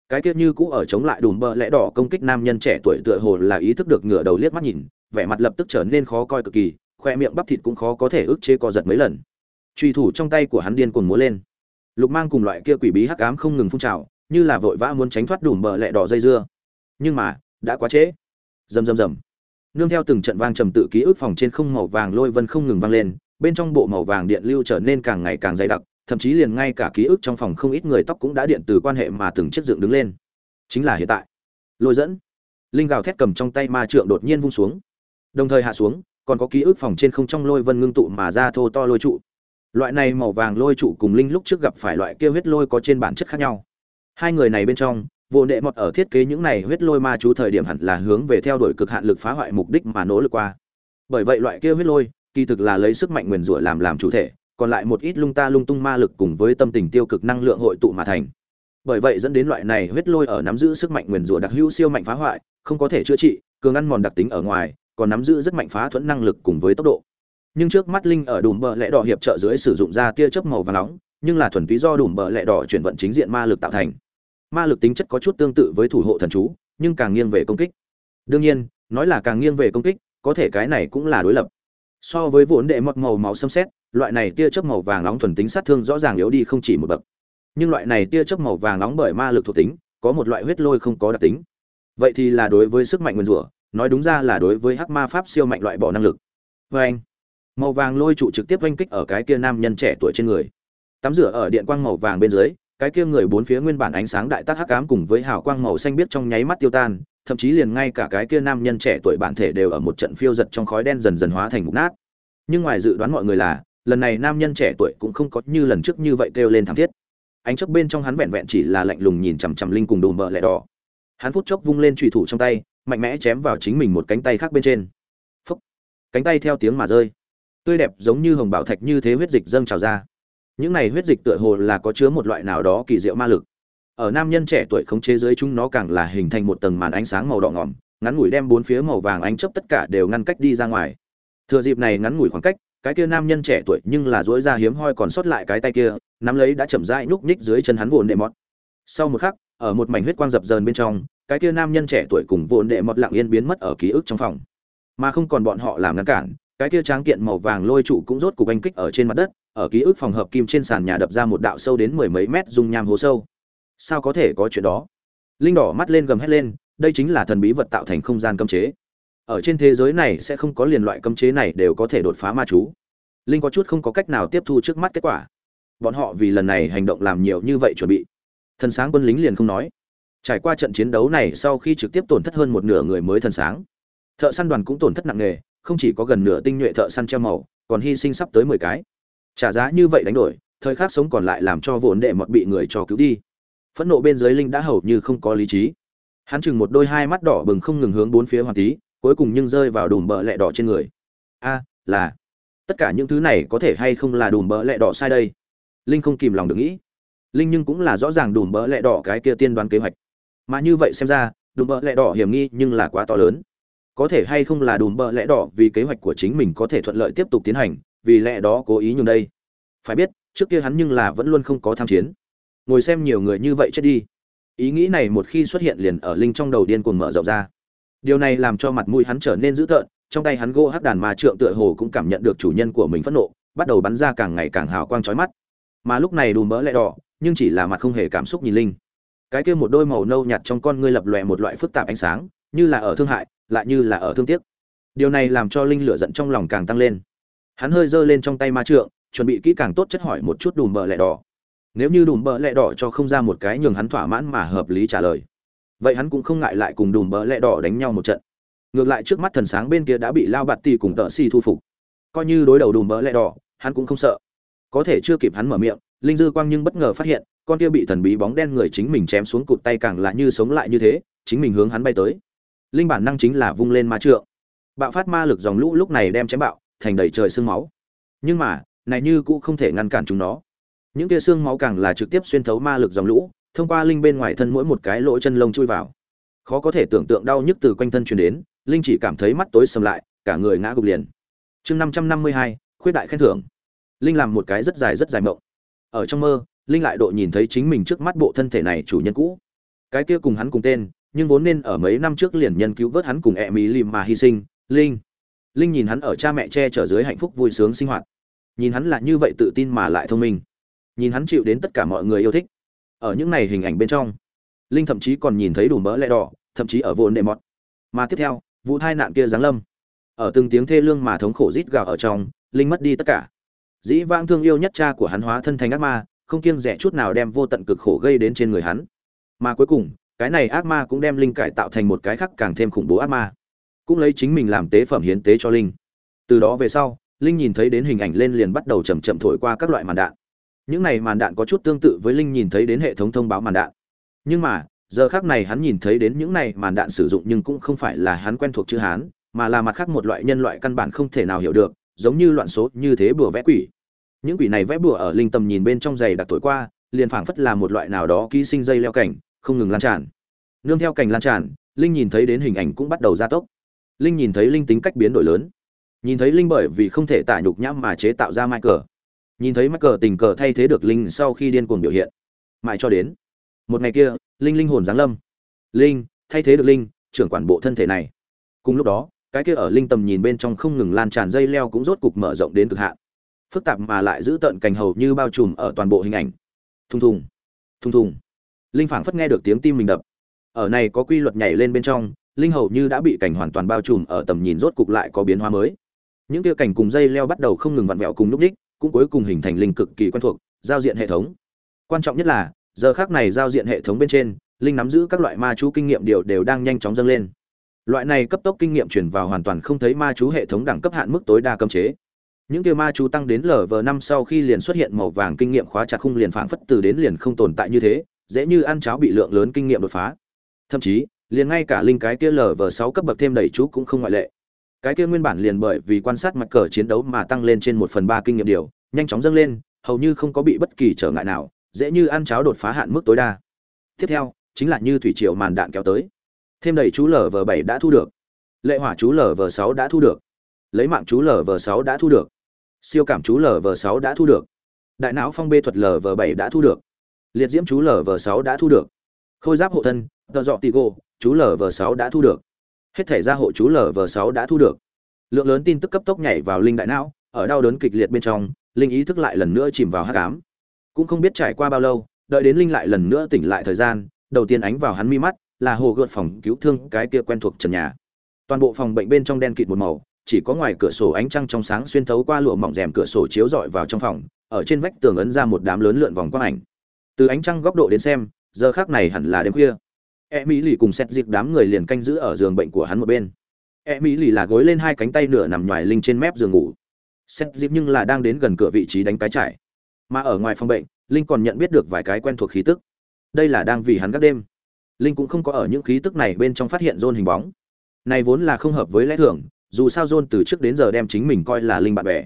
S1: Cái kia như cũ ở chống lại đùm bờ lẽ đỏ công kích nam nhân trẻ tuổi tựa hồ là ý thức được ngửa đầu liếc mắt nhìn, vẻ mặt lập tức trở nên khó coi cực kỳ, khoe miệng bắp thịt cũng khó có thể ức chế co giật mấy lần. Truy thủ trong tay của hắn điên cuồng múa lên. Lục mang cùng loại kia quỷ bí hắc ám không ngừng phun trào, như là vội vã muốn tránh thoát đùm bờ lẹ đỏ dây dưa. Nhưng mà, đã quá trễ. Rầm rầm rầm. Nương theo từng trận vang trầm tự ký ức phòng trên không màu vàng lôi vân không ngừng vang lên, bên trong bộ màu vàng điện lưu trở nên càng ngày càng dày đặc thậm chí liền ngay cả ký ức trong phòng không ít người tóc cũng đã điện từ quan hệ mà từng chiếc dựng đứng lên. Chính là hiện tại. Lôi dẫn. Linh gào thét cầm trong tay ma trượng đột nhiên vung xuống. Đồng thời hạ xuống, còn có ký ức phòng trên không trong lôi vân ngưng tụ mà ra thô to lôi trụ. Loại này màu vàng lôi trụ cùng linh lúc trước gặp phải loại kia huyết lôi có trên bản chất khác nhau. Hai người này bên trong, vô nệ mọt ở thiết kế những này huyết lôi ma chú thời điểm hẳn là hướng về theo đuổi cực hạn lực phá hoại mục đích mà nỗ lực qua. Bởi vậy loại kia huyết lôi, kỳ thực là lấy sức mạnh nguyền rủa làm làm chủ thể còn lại một ít lung ta lung tung ma lực cùng với tâm tình tiêu cực năng lượng hội tụ mà thành. Bởi vậy dẫn đến loại này huyết lôi ở nắm giữ sức mạnh nguyền rủa đặc hữu siêu mạnh phá hoại, không có thể chữa trị, cường ăn mòn đặc tính ở ngoài, còn nắm giữ rất mạnh phá thuẫn năng lực cùng với tốc độ. Nhưng trước mắt linh ở đùm bờ lẽ đỏ hiệp trợ dưới sử dụng ra tia chớp màu vàng nóng, nhưng là thuần túy do đùm bờ lẽ đỏ chuyển vận chính diện ma lực tạo thành. Ma lực tính chất có chút tương tự với thủ hộ thần chú, nhưng càng nghiêng về công kích. Đương nhiên, nói là càng nghiêng về công kích, có thể cái này cũng là đối lập. So với vốn đệ mọt màu máu xâm xét loại này tia chớp màu vàng nóng thuần tính sát thương rõ ràng yếu đi không chỉ một bậc. Nhưng loại này tia chớp màu vàng nóng bởi ma lực thuộc tính, có một loại huyết lôi không có đặc tính. Vậy thì là đối với sức mạnh nguyên rủa, nói đúng ra là đối với hắc ma pháp siêu mạnh loại bỏ năng lực. Vê anh, màu vàng lôi trụ trực tiếp oanh kích ở cái kia nam nhân trẻ tuổi trên người. Tắm rửa ở điện quang màu vàng bên dưới, cái kia người bốn phía nguyên bản ánh sáng đại tác hắc ám cùng với hào quang màu xanh biết trong nháy mắt tiêu tan, thậm chí liền ngay cả cái kia nam nhân trẻ tuổi bản thể đều ở một trận phiêu giật trong khói đen dần dần hóa thành mục nát. Nhưng ngoài dự đoán mọi người là lần này nam nhân trẻ tuổi cũng không có như lần trước như vậy kêu lên thảm thiết. Ánh chớp bên trong hắn vẹn vẹn chỉ là lạnh lùng nhìn chằm chằm linh cùng đùm bợ lẹ đỏ. Hắn phút chốc vung lên trùy thủ trong tay, mạnh mẽ chém vào chính mình một cánh tay khác bên trên. Phúc! Cánh tay theo tiếng mà rơi. Tươi đẹp giống như hồng bảo thạch như thế huyết dịch dâng trào ra. Những này huyết dịch tựa hồ là có chứa một loại nào đó kỳ diệu ma lực. Ở nam nhân trẻ tuổi khống chế dưới chúng nó càng là hình thành một tầng màn ánh sáng màu đỏ ngỏm, ngắn ngủi đem bốn phía màu vàng ánh chớp tất cả đều ngăn cách đi ra ngoài. Thừa dịp này ngắn ngủi khoảng cách cái kia nam nhân trẻ tuổi nhưng là dỗi ra hiếm hoi còn sót lại cái tay kia, nắm lấy đã chậm rãi nhúc nhích dưới chân hắn vồn đệ mọt. Sau một khắc, ở một mảnh huyết quang dập dờn bên trong, cái kia nam nhân trẻ tuổi cùng vồn đệ mọt lặng yên biến mất ở ký ức trong phòng. Mà không còn bọn họ làm ngăn cản, cái kia tráng kiện màu vàng lôi trụ cũng rốt cục anh kích ở trên mặt đất, ở ký ức phòng hợp kim trên sàn nhà đập ra một đạo sâu đến mười mấy mét dung nham hố sâu. Sao có thể có chuyện đó? Linh đỏ mắt lên gầm hét lên, đây chính là thần bí vật tạo thành không gian cấm chế ở trên thế giới này sẽ không có liền loại cấm chế này đều có thể đột phá ma chú. Linh có chút không có cách nào tiếp thu trước mắt kết quả. Bọn họ vì lần này hành động làm nhiều như vậy chuẩn bị. Thần sáng quân lính liền không nói. Trải qua trận chiến đấu này sau khi trực tiếp tổn thất hơn một nửa người mới thần sáng, thợ săn đoàn cũng tổn thất nặng nề, không chỉ có gần nửa tinh nhuệ thợ săn treo màu, còn hy sinh sắp tới mười cái. Trả giá như vậy đánh đổi, thời khắc sống còn lại làm cho vốn đệ mọt bị người cho cứu đi. Phẫn nộ bên dưới linh đã hầu như không có lý trí. Hắn chừng một đôi hai mắt đỏ bừng không ngừng hướng bốn phía hoàng tí cuối cùng nhưng rơi vào đùm bợ lẹ đỏ trên người. A, là. Tất cả những thứ này có thể hay không là đùm bợ lẹ đỏ sai đây? Linh không kìm lòng được nghĩ. Linh nhưng cũng là rõ ràng đùm bợ lẹ đỏ cái kia tiên đoán kế hoạch. Mà như vậy xem ra, đùm bợ lẹ đỏ hiểm nghi nhưng là quá to lớn. Có thể hay không là đùm bợ lẹ đỏ vì kế hoạch của chính mình có thể thuận lợi tiếp tục tiến hành, vì lẽ đó cố ý nhường đây. Phải biết, trước kia hắn nhưng là vẫn luôn không có tham chiến. Ngồi xem nhiều người như vậy chết đi. Ý nghĩ này một khi xuất hiện liền ở linh trong đầu điên cuồng mở rộng ra điều này làm cho mặt mũi hắn trở nên dữ tợn, trong tay hắn gỗ hắc đàn ma trượng tựa hồ cũng cảm nhận được chủ nhân của mình phẫn nộ, bắt đầu bắn ra càng ngày càng hào quang chói mắt. Mà lúc này đùm mỡ lại đỏ, nhưng chỉ là mặt không hề cảm xúc nhìn linh. Cái kia một đôi màu nâu nhạt trong con ngươi lập lòe một loại phức tạp ánh sáng, như là ở thương hại, lại như là ở thương tiếc. Điều này làm cho linh lửa giận trong lòng càng tăng lên. Hắn hơi giơ lên trong tay ma trượng, chuẩn bị kỹ càng tốt chất hỏi một chút đùm bờ lẹ đỏ. Nếu như đùm bờ lẹ đỏ cho không ra một cái nhường hắn thỏa mãn mà hợp lý trả lời vậy hắn cũng không ngại lại cùng đùm bỡ lẹ đỏ đánh nhau một trận. Ngược lại trước mắt thần sáng bên kia đã bị lao bạt tì cùng tợ xì thu phục. Coi như đối đầu đùm bỡ lẹ đỏ, hắn cũng không sợ. Có thể chưa kịp hắn mở miệng, linh dư quang nhưng bất ngờ phát hiện, con kia bị thần bí bóng đen người chính mình chém xuống cụt tay càng là như sống lại như thế, chính mình hướng hắn bay tới. Linh bản năng chính là vung lên ma trượng. Bạo phát ma lực dòng lũ lúc này đem chém bạo, thành đầy trời sương máu. Nhưng mà, này như cũng không thể ngăn cản chúng nó. Những kia xương máu càng là trực tiếp xuyên thấu ma lực dòng lũ thông qua linh bên ngoài thân mỗi một cái lỗ chân lông chui vào. Khó có thể tưởng tượng đau nhức từ quanh thân truyền đến, linh chỉ cảm thấy mắt tối sầm lại, cả người ngã gục liền. Chương năm trăm năm mươi hai, khuyết đại khen thưởng. Linh làm một cái rất dài rất dài mộng. Ở trong mơ, linh lại độ nhìn thấy chính mình trước mắt bộ thân thể này chủ nhân cũ. Cái kia cùng hắn cùng tên, nhưng vốn nên ở mấy năm trước liền nhân cứu vớt hắn cùng e mỹ lim mà hy sinh, linh. Linh nhìn hắn ở cha mẹ che chở dưới hạnh phúc vui sướng sinh hoạt. Nhìn hắn là như vậy tự tin mà lại thông minh. Nhìn hắn chịu đến tất cả mọi người yêu thích ở những này hình ảnh bên trong. Linh thậm chí còn nhìn thấy đủ mỡ lẹ đỏ, thậm chí ở vồn nệ mọt. Mà tiếp theo, vụ tai nạn kia giáng lâm. Ở từng tiếng thê lương mà thống khổ rít gào ở trong, linh mất đi tất cả. Dĩ vãng thương yêu nhất cha của hắn hóa thân thành ác ma, không kiêng rẻ chút nào đem vô tận cực khổ gây đến trên người hắn. Mà cuối cùng, cái này ác ma cũng đem linh cải tạo thành một cái khác càng thêm khủng bố ác ma. Cũng lấy chính mình làm tế phẩm hiến tế cho linh. Từ đó về sau, linh nhìn thấy đến hình ảnh lên liền bắt đầu chầm chậm thổi qua các loại màn đạn những này màn đạn có chút tương tự với linh nhìn thấy đến hệ thống thông báo màn đạn. Nhưng mà, giờ khác này hắn nhìn thấy đến những này màn đạn sử dụng nhưng cũng không phải là hắn quen thuộc chữ hán, mà là mặt khác một loại nhân loại căn bản không thể nào hiểu được, giống như loạn số như thế bừa vẽ quỷ. Những quỷ này vẽ bừa ở linh tầm nhìn bên trong giày đặc thổi qua, liền phảng phất là một loại nào đó ký sinh dây leo cảnh, không ngừng lan tràn. Nương theo cảnh lan tràn, linh nhìn thấy đến hình ảnh cũng bắt đầu gia tốc. Linh nhìn thấy linh tính cách biến đổi lớn. Nhìn thấy linh bởi vì không thể tả nhục nhãm mà chế tạo ra mai cờ nhìn thấy mắc cờ tình cờ thay thế được linh sau khi điên cuồng biểu hiện. Mãi cho đến một ngày kia, linh linh hồn giáng lâm. Linh, thay thế được linh, trưởng quản bộ thân thể này. Cùng lúc đó, cái kia ở linh tầm nhìn bên trong không ngừng lan tràn dây leo cũng rốt cục mở rộng đến cực hạn. Phức tạp mà lại giữ tận cành hầu như bao trùm ở toàn bộ hình ảnh. Thùng thùng thùng thùng. Linh phảng phất nghe được tiếng tim mình đập. Ở này có quy luật nhảy lên bên trong, linh hầu như đã bị cảnh hoàn toàn bao trùm ở tầm nhìn rốt cục lại có biến hóa mới. Những kia cảnh cùng dây leo bắt đầu không ngừng vặn vẹo cùng núp đích cũng cuối cùng hình thành linh cực kỳ quen thuộc, giao diện hệ thống. Quan trọng nhất là, giờ khác này giao diện hệ thống bên trên, linh nắm giữ các loại ma chú kinh nghiệm điều đều đang nhanh chóng dâng lên. Loại này cấp tốc kinh nghiệm chuyển vào hoàn toàn không thấy ma chú hệ thống đẳng cấp hạn mức tối đa cấm chế. Những kia ma chú tăng đến lv năm sau khi liền xuất hiện màu vàng kinh nghiệm khóa chặt khung liền phảng phất từ đến liền không tồn tại như thế, dễ như ăn cháo bị lượng lớn kinh nghiệm đột phá. Thậm chí, liền ngay cả linh cái kia lv sáu cấp bậc thêm đầy chú cũng không ngoại lệ cái kia nguyên bản liền bởi vì quan sát mặt cờ chiến đấu mà tăng lên trên một phần ba kinh nghiệm điều, nhanh chóng dâng lên, hầu như không có bị bất kỳ trở ngại nào, dễ như ăn cháo đột phá hạn mức tối đa. Tiếp theo, chính là như thủy triều màn đạn kéo tới. Thêm đầy chú lv bảy đã thu được. Lệ hỏa chú lv sáu đã thu được. Lấy mạng chú lv sáu đã thu được. Siêu cảm chú lv sáu đã thu được. Đại não phong bê thuật lv bảy đã thu được. Liệt diễm chú lv sáu đã thu được. Khôi giáp hộ thân, tợ dọ tì gô chú lv sáu đã thu được hết thể gia hộ chú lv sáu đã thu được. Lượng lớn tin tức cấp tốc nhảy vào linh đại não, ở đau đớn kịch liệt bên trong, linh ý thức lại lần nữa chìm vào hát cám cũng không biết trải qua bao lâu, đợi đến linh lại lần nữa tỉnh lại thời gian, đầu tiên ánh vào hắn mi mắt, là hồ gợt phòng cứu thương cái kia quen thuộc trần nhà. Toàn bộ phòng bệnh bên trong đen kịt một màu, chỉ có ngoài cửa sổ ánh trăng trong sáng xuyên thấu qua lụa mỏng rèm cửa sổ chiếu rọi vào trong phòng, ở trên vách tường ấn ra một đám lớn lượn vòng quang ảnh. Từ ánh trăng góc độ đến xem, giờ khác này hẳn là đêm khuya e mỹ lì cùng xét dịp đám người liền canh giữ ở giường bệnh của hắn một bên. E mỹ lì là gối lên hai cánh tay nửa nằm ngoài linh trên mép giường ngủ. Xét dịp nhưng là đang đến gần cửa vị trí đánh cái trải mà ở ngoài phòng bệnh, linh còn nhận biết được vài cái quen thuộc khí tức. Đây là đang vì hắn gác đêm. Linh cũng không có ở những khí tức này bên trong phát hiện John hình bóng. Này vốn là không hợp với lẽ thường, dù sao John từ trước đến giờ đem chính mình coi là linh bạn bè.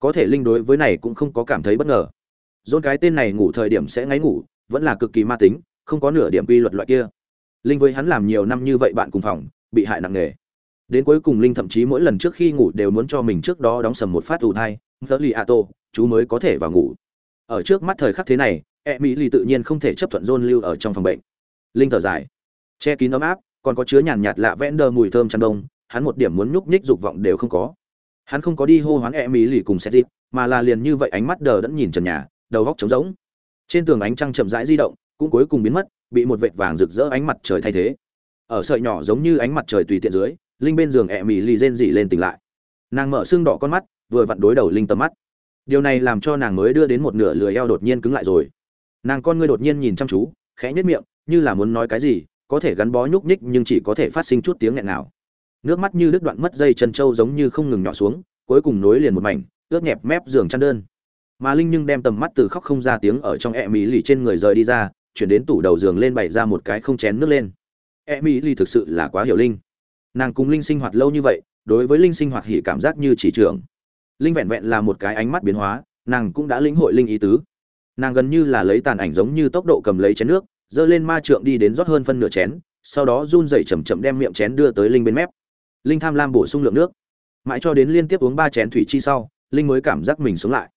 S1: Có thể linh đối với này cũng không có cảm thấy bất ngờ. John cái tên này ngủ thời điểm sẽ ngáy ngủ, vẫn là cực kỳ ma tính, không có nửa điểm quy luật loại kia linh với hắn làm nhiều năm như vậy bạn cùng phòng, bị hại nặng nề. Đến cuối cùng linh thậm chí mỗi lần trước khi ngủ đều muốn cho mình trước đó đóng sầm một phát tù thai thơ lì a tô chú mới có thể vào ngủ. Ở trước mắt thời khắc thế này e mỹ lì tự nhiên không thể chấp thuận john lưu ở trong phòng bệnh. Linh thở dài. Che kín ấm áp, còn có chứa nhàn nhạt lạ vẽn đơ mùi thơm chăn đông, hắn một điểm muốn nhúc nhích dục vọng đều không có. Hắn không có đi hô hoán e mỹ lì cùng xét dịp mà là liền như vậy ánh mắt đờ đẫn nhìn trần nhà, đầu góc trống rỗng. Trên tường ánh trăng chậm rãi di động cũng cuối cùng biến mất, bị một vệt vàng rực rỡ ánh mặt trời thay thế. Ở sợi nhỏ giống như ánh mặt trời tùy tiện dưới, linh bên giường ẹ mì lì rên rỉ lên tỉnh lại. Nàng mở xương đỏ con mắt, vừa vặn đối đầu linh tầm mắt. Điều này làm cho nàng mới đưa đến một nửa lười eo đột nhiên cứng lại rồi. Nàng con ngươi đột nhiên nhìn chăm chú, khẽ nhất miệng, như là muốn nói cái gì, có thể gắn bó nhúc nhích nhưng chỉ có thể phát sinh chút tiếng nghẹn nào nước mắt như đứt đoạn mất dây chân trâu giống như không ngừng nhỏ xuống, cuối cùng nối liền một mảnh, ướt nhẹp mép giường chăn đơn. Mà linh nhưng đem tầm mắt từ khóc không ra tiếng ở trong e mỹ lì trên người rời đi ra chuyển đến tủ đầu giường lên bày ra một cái không chén nước lên. E mỹ lì thực sự là quá hiểu linh. Nàng cùng linh sinh hoạt lâu như vậy, đối với linh sinh hoạt hỉ cảm giác như chỉ trưởng linh vẹn vẹn là một cái ánh mắt biến hóa, nàng cũng đã lĩnh hội linh ý tứ. Nàng gần như là lấy tàn ảnh giống như tốc độ cầm lấy chén nước dơ lên ma trượng đi đến rót hơn phân nửa chén, sau đó run rẩy chậm chậm đem miệng chén đưa tới linh bên mép. Linh tham lam bổ sung lượng nước. Mãi cho đến liên tiếp uống ba chén thủy chi sau, linh mới cảm giác mình sống lại.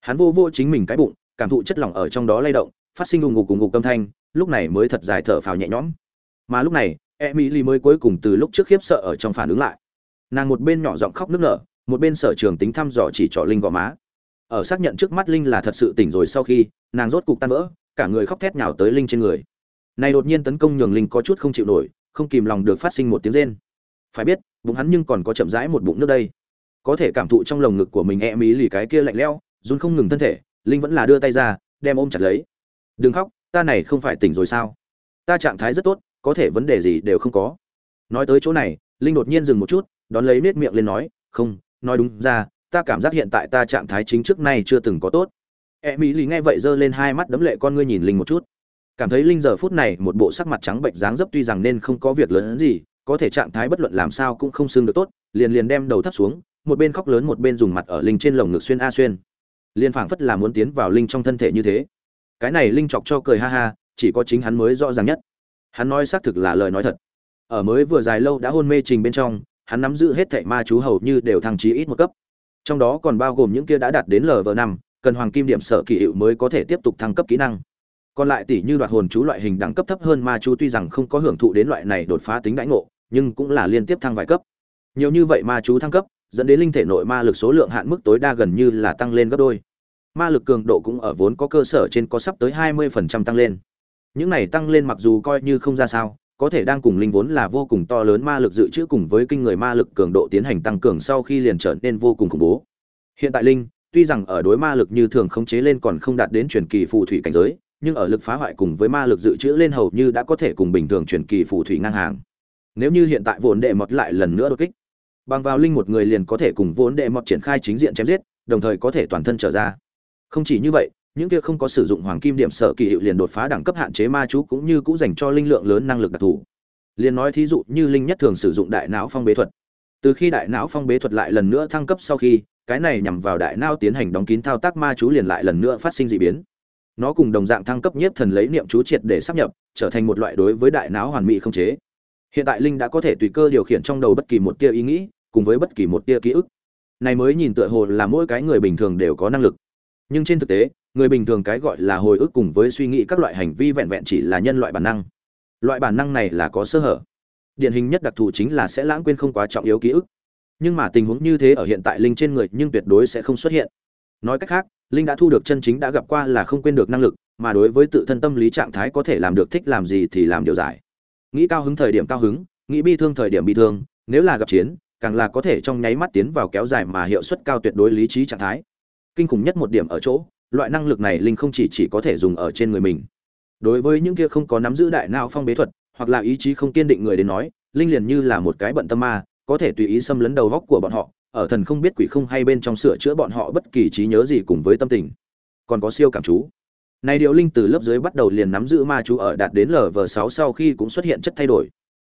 S1: Hắn vô vô chính mình cái bụng, cảm thụ chất lỏng ở trong đó lay động phát sinh ù ngục cùng ngục âm thanh, lúc này mới thật dài thở phào nhẹ nhõm. Mà lúc này, emily mới cuối cùng từ lúc trước khiếp sợ ở trong phản ứng lại. Nàng một bên nhỏ giọng khóc nức nở, một bên sở trường tính thăm dò chỉ trỏ linh gò má. Ở xác nhận trước mắt linh là thật sự tỉnh rồi sau khi, nàng rốt cục tan vỡ, cả người khóc thét nhào tới linh trên người. Này đột nhiên tấn công nhường linh có chút không chịu nổi, không kìm lòng được phát sinh một tiếng rên. Phải biết, bụng hắn nhưng còn có chậm rãi một bụng nước đây. Có thể cảm thụ trong lồng ngực của mình e mỹ lì cái kia lạnh lẽo, run không ngừng thân thể, linh vẫn là đưa tay ra, đem ôm chặt lấy đừng khóc, ta này không phải tỉnh rồi sao? Ta trạng thái rất tốt, có thể vấn đề gì đều không có. Nói tới chỗ này, linh đột nhiên dừng một chút, đón lấy nết miệng lên nói, không, nói đúng ra, ta cảm giác hiện tại ta trạng thái chính trước nay chưa từng có tốt. E mỹ lì nghe vậy giơ lên hai mắt đấm lệ con ngươi nhìn linh một chút. Cảm thấy linh giờ phút này một bộ sắc mặt trắng bệnh dáng dấp tuy rằng nên không có việc lớn hơn gì, có thể trạng thái bất luận làm sao cũng không xương được tốt, liền liền đem đầu thấp xuống, một bên khóc lớn một bên dùng mặt ở linh trên lồng ngực xuyên a xuyên. Liền phảng phất là muốn tiến vào linh trong thân thể như thế cái này linh chọc cho cười ha ha, chỉ có chính hắn mới rõ ràng nhất. Hắn nói xác thực là lời nói thật. Ở mới vừa dài lâu đã hôn mê trình bên trong, hắn nắm giữ hết thảy ma chú hầu như đều thăng trí ít một cấp. Trong đó còn bao gồm những kia đã đạt đến lv năm, cần hoàng kim điểm sở kỳ hiệu mới có thể tiếp tục thăng cấp kỹ năng. Còn lại tỷ như đoạt hồn chú loại hình đẳng cấp thấp hơn ma chú tuy rằng không có hưởng thụ đến loại này đột phá tính đãi ngộ, nhưng cũng là liên tiếp thăng vài cấp. Nhiều như vậy ma chú thăng cấp, dẫn đến linh thể nội ma lực số lượng hạn mức tối đa gần như là tăng lên gấp đôi ma lực cường độ cũng ở vốn có cơ sở trên có sắp tới 20% tăng lên. Những này tăng lên mặc dù coi như không ra sao, có thể đang cùng linh vốn là vô cùng to lớn ma lực dự trữ cùng với kinh người ma lực cường độ tiến hành tăng cường sau khi liền trở nên vô cùng khủng bố. Hiện tại linh, tuy rằng ở đối ma lực như thường khống chế lên còn không đạt đến truyền kỳ phù thủy cảnh giới, nhưng ở lực phá hoại cùng với ma lực dự trữ lên hầu như đã có thể cùng bình thường truyền kỳ phù thủy ngang hàng. Nếu như hiện tại vốn đệ mọt lại lần nữa đột kích, bằng vào linh một người liền có thể cùng vốn đệ mọt triển khai chính diện chém giết, đồng thời có thể toàn thân trở ra không chỉ như vậy, những kia không có sử dụng hoàng kim điểm sở kỳ hiệu liền đột phá đẳng cấp hạn chế ma chú cũng như cũng dành cho linh lượng lớn năng lực đặc thù. Liền nói thí dụ như linh nhất thường sử dụng đại não phong bế thuật. Từ khi đại não phong bế thuật lại lần nữa thăng cấp sau khi, cái này nhằm vào đại não tiến hành đóng kín thao tác ma chú liền lại lần nữa phát sinh dị biến. Nó cùng đồng dạng thăng cấp nhiếp thần lấy niệm chú triệt để sắp nhập, trở thành một loại đối với đại não hoàn mỹ không chế. Hiện tại linh đã có thể tùy cơ điều khiển trong đầu bất kỳ một tia ý nghĩ, cùng với bất kỳ một tia ký ức. Này mới nhìn tựa hồ là mỗi cái người bình thường đều có năng lực nhưng trên thực tế, người bình thường cái gọi là hồi ức cùng với suy nghĩ các loại hành vi vẹn vẹn chỉ là nhân loại bản năng. Loại bản năng này là có sơ hở. Điển hình nhất đặc thù chính là sẽ lãng quên không quá trọng yếu ký ức. Nhưng mà tình huống như thế ở hiện tại linh trên người nhưng tuyệt đối sẽ không xuất hiện. Nói cách khác, linh đã thu được chân chính đã gặp qua là không quên được năng lực, mà đối với tự thân tâm lý trạng thái có thể làm được thích làm gì thì làm điều giải. Nghĩ cao hứng thời điểm cao hứng, nghĩ bi thương thời điểm bi thương, nếu là gặp chiến, càng là có thể trong nháy mắt tiến vào kéo dài mà hiệu suất cao tuyệt đối lý trí trạng thái kinh khủng nhất một điểm ở chỗ, loại năng lực này linh không chỉ chỉ có thể dùng ở trên người mình. Đối với những kia không có nắm giữ đại não phong bế thuật, hoặc là ý chí không kiên định người đến nói, linh liền như là một cái bận tâm ma, có thể tùy ý xâm lấn đầu góc của bọn họ, ở thần không biết quỷ không hay bên trong sửa chữa bọn họ bất kỳ trí nhớ gì cùng với tâm tình. Còn có siêu cảm chú. Này điều linh từ lớp dưới bắt đầu liền nắm giữ ma chú ở đạt đến lv sáu sau khi cũng xuất hiện chất thay đổi.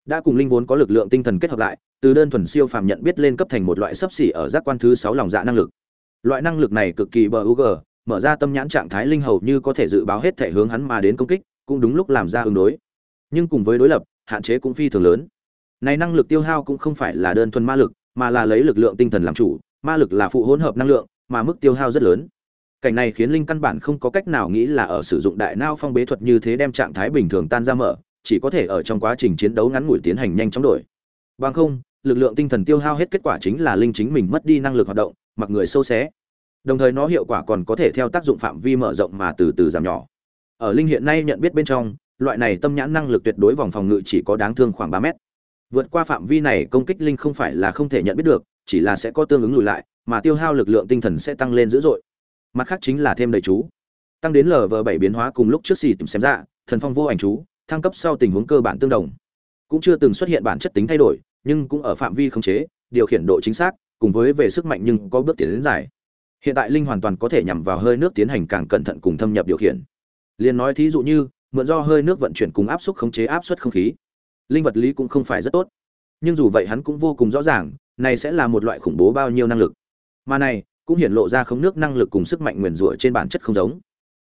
S1: Đã cùng linh vốn có lực lượng tinh thần kết hợp lại, từ đơn thuần siêu phàm nhận biết lên cấp thành một loại sấp xỉ ở giác quan thứ sáu lòng dạ năng lực loại năng lực này cực kỳ bờ UG, mở ra tâm nhãn trạng thái linh hầu như có thể dự báo hết thể hướng hắn mà đến công kích cũng đúng lúc làm ra ứng đối. Nhưng cùng với đối lập hạn chế cũng phi thường lớn. Này năng lực tiêu hao cũng không phải là đơn thuần ma lực mà là lấy lực lượng tinh thần làm chủ ma lực là phụ hỗn hợp năng lượng mà mức tiêu hao rất lớn. Cảnh này khiến linh căn bản không có cách nào nghĩ là ở sử dụng đại não phong bế thuật như thế đem trạng thái bình thường tan ra mở chỉ có thể ở trong quá trình chiến đấu ngắn ngủi tiến hành nhanh chóng đổi. Bằng không lực lượng tinh thần tiêu hao hết kết quả chính là linh chính mình mất đi năng lực hoạt động mặc người sâu xé. Đồng thời nó hiệu quả còn có thể theo tác dụng phạm vi mở rộng mà từ từ giảm nhỏ. Ở linh hiện nay nhận biết bên trong, loại này tâm nhãn năng lực tuyệt đối vòng phòng ngự chỉ có đáng thương khoảng ba mét. Vượt qua phạm vi này, công kích linh không phải là không thể nhận biết được, chỉ là sẽ có tương ứng lùi lại, mà tiêu hao lực lượng tinh thần sẽ tăng lên dữ dội. Mặt khác chính là thêm đầy chú. Tăng đến lv bảy biến hóa cùng lúc trước xì tìm xem ra, thần phong vô ảnh chú, thăng cấp sau tình huống cơ bản tương đồng. Cũng chưa từng xuất hiện bản chất tính thay đổi, nhưng cũng ở phạm vi khống chế, điều khiển độ chính xác cùng với về sức mạnh nhưng có bước tiến đến dài. Hiện tại linh hoàn toàn có thể nhằm vào hơi nước tiến hành càng cẩn thận cùng thâm nhập điều khiển. Liền nói thí dụ như, mượn do hơi nước vận chuyển cùng áp suất khống chế áp suất không khí. Linh vật lý cũng không phải rất tốt. Nhưng dù vậy hắn cũng vô cùng rõ ràng, này sẽ là một loại khủng bố bao nhiêu năng lực. Mà này, cũng hiển lộ ra khống nước năng lực cùng sức mạnh nguyền rủa trên bản chất không giống.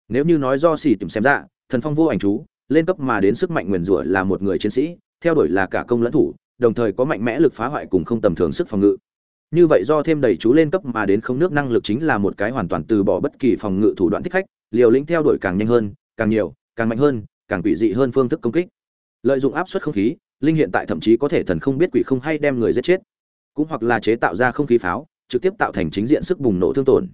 S1: Nếu như nói do xỉ tìm xem ra thần phong vô ảnh chú, lên cấp mà đến sức mạnh nguyền rủa là một người chiến sĩ, theo đuổi là cả công lẫn thủ, đồng thời có mạnh mẽ lực phá hoại cùng không tầm thường sức phòng ngự như vậy do thêm đầy chú lên cấp mà đến không nước năng lực chính là một cái hoàn toàn từ bỏ bất kỳ phòng ngự thủ đoạn thích khách, liều lĩnh theo đuổi càng nhanh hơn, càng nhiều, càng mạnh hơn, càng quỷ dị hơn phương thức công kích. Lợi dụng áp suất không khí, linh hiện tại thậm chí có thể thần không biết quỷ không hay đem người giết chết. Cũng hoặc là chế tạo ra không khí pháo, trực tiếp tạo thành chính diện sức bùng nổ thương tổn.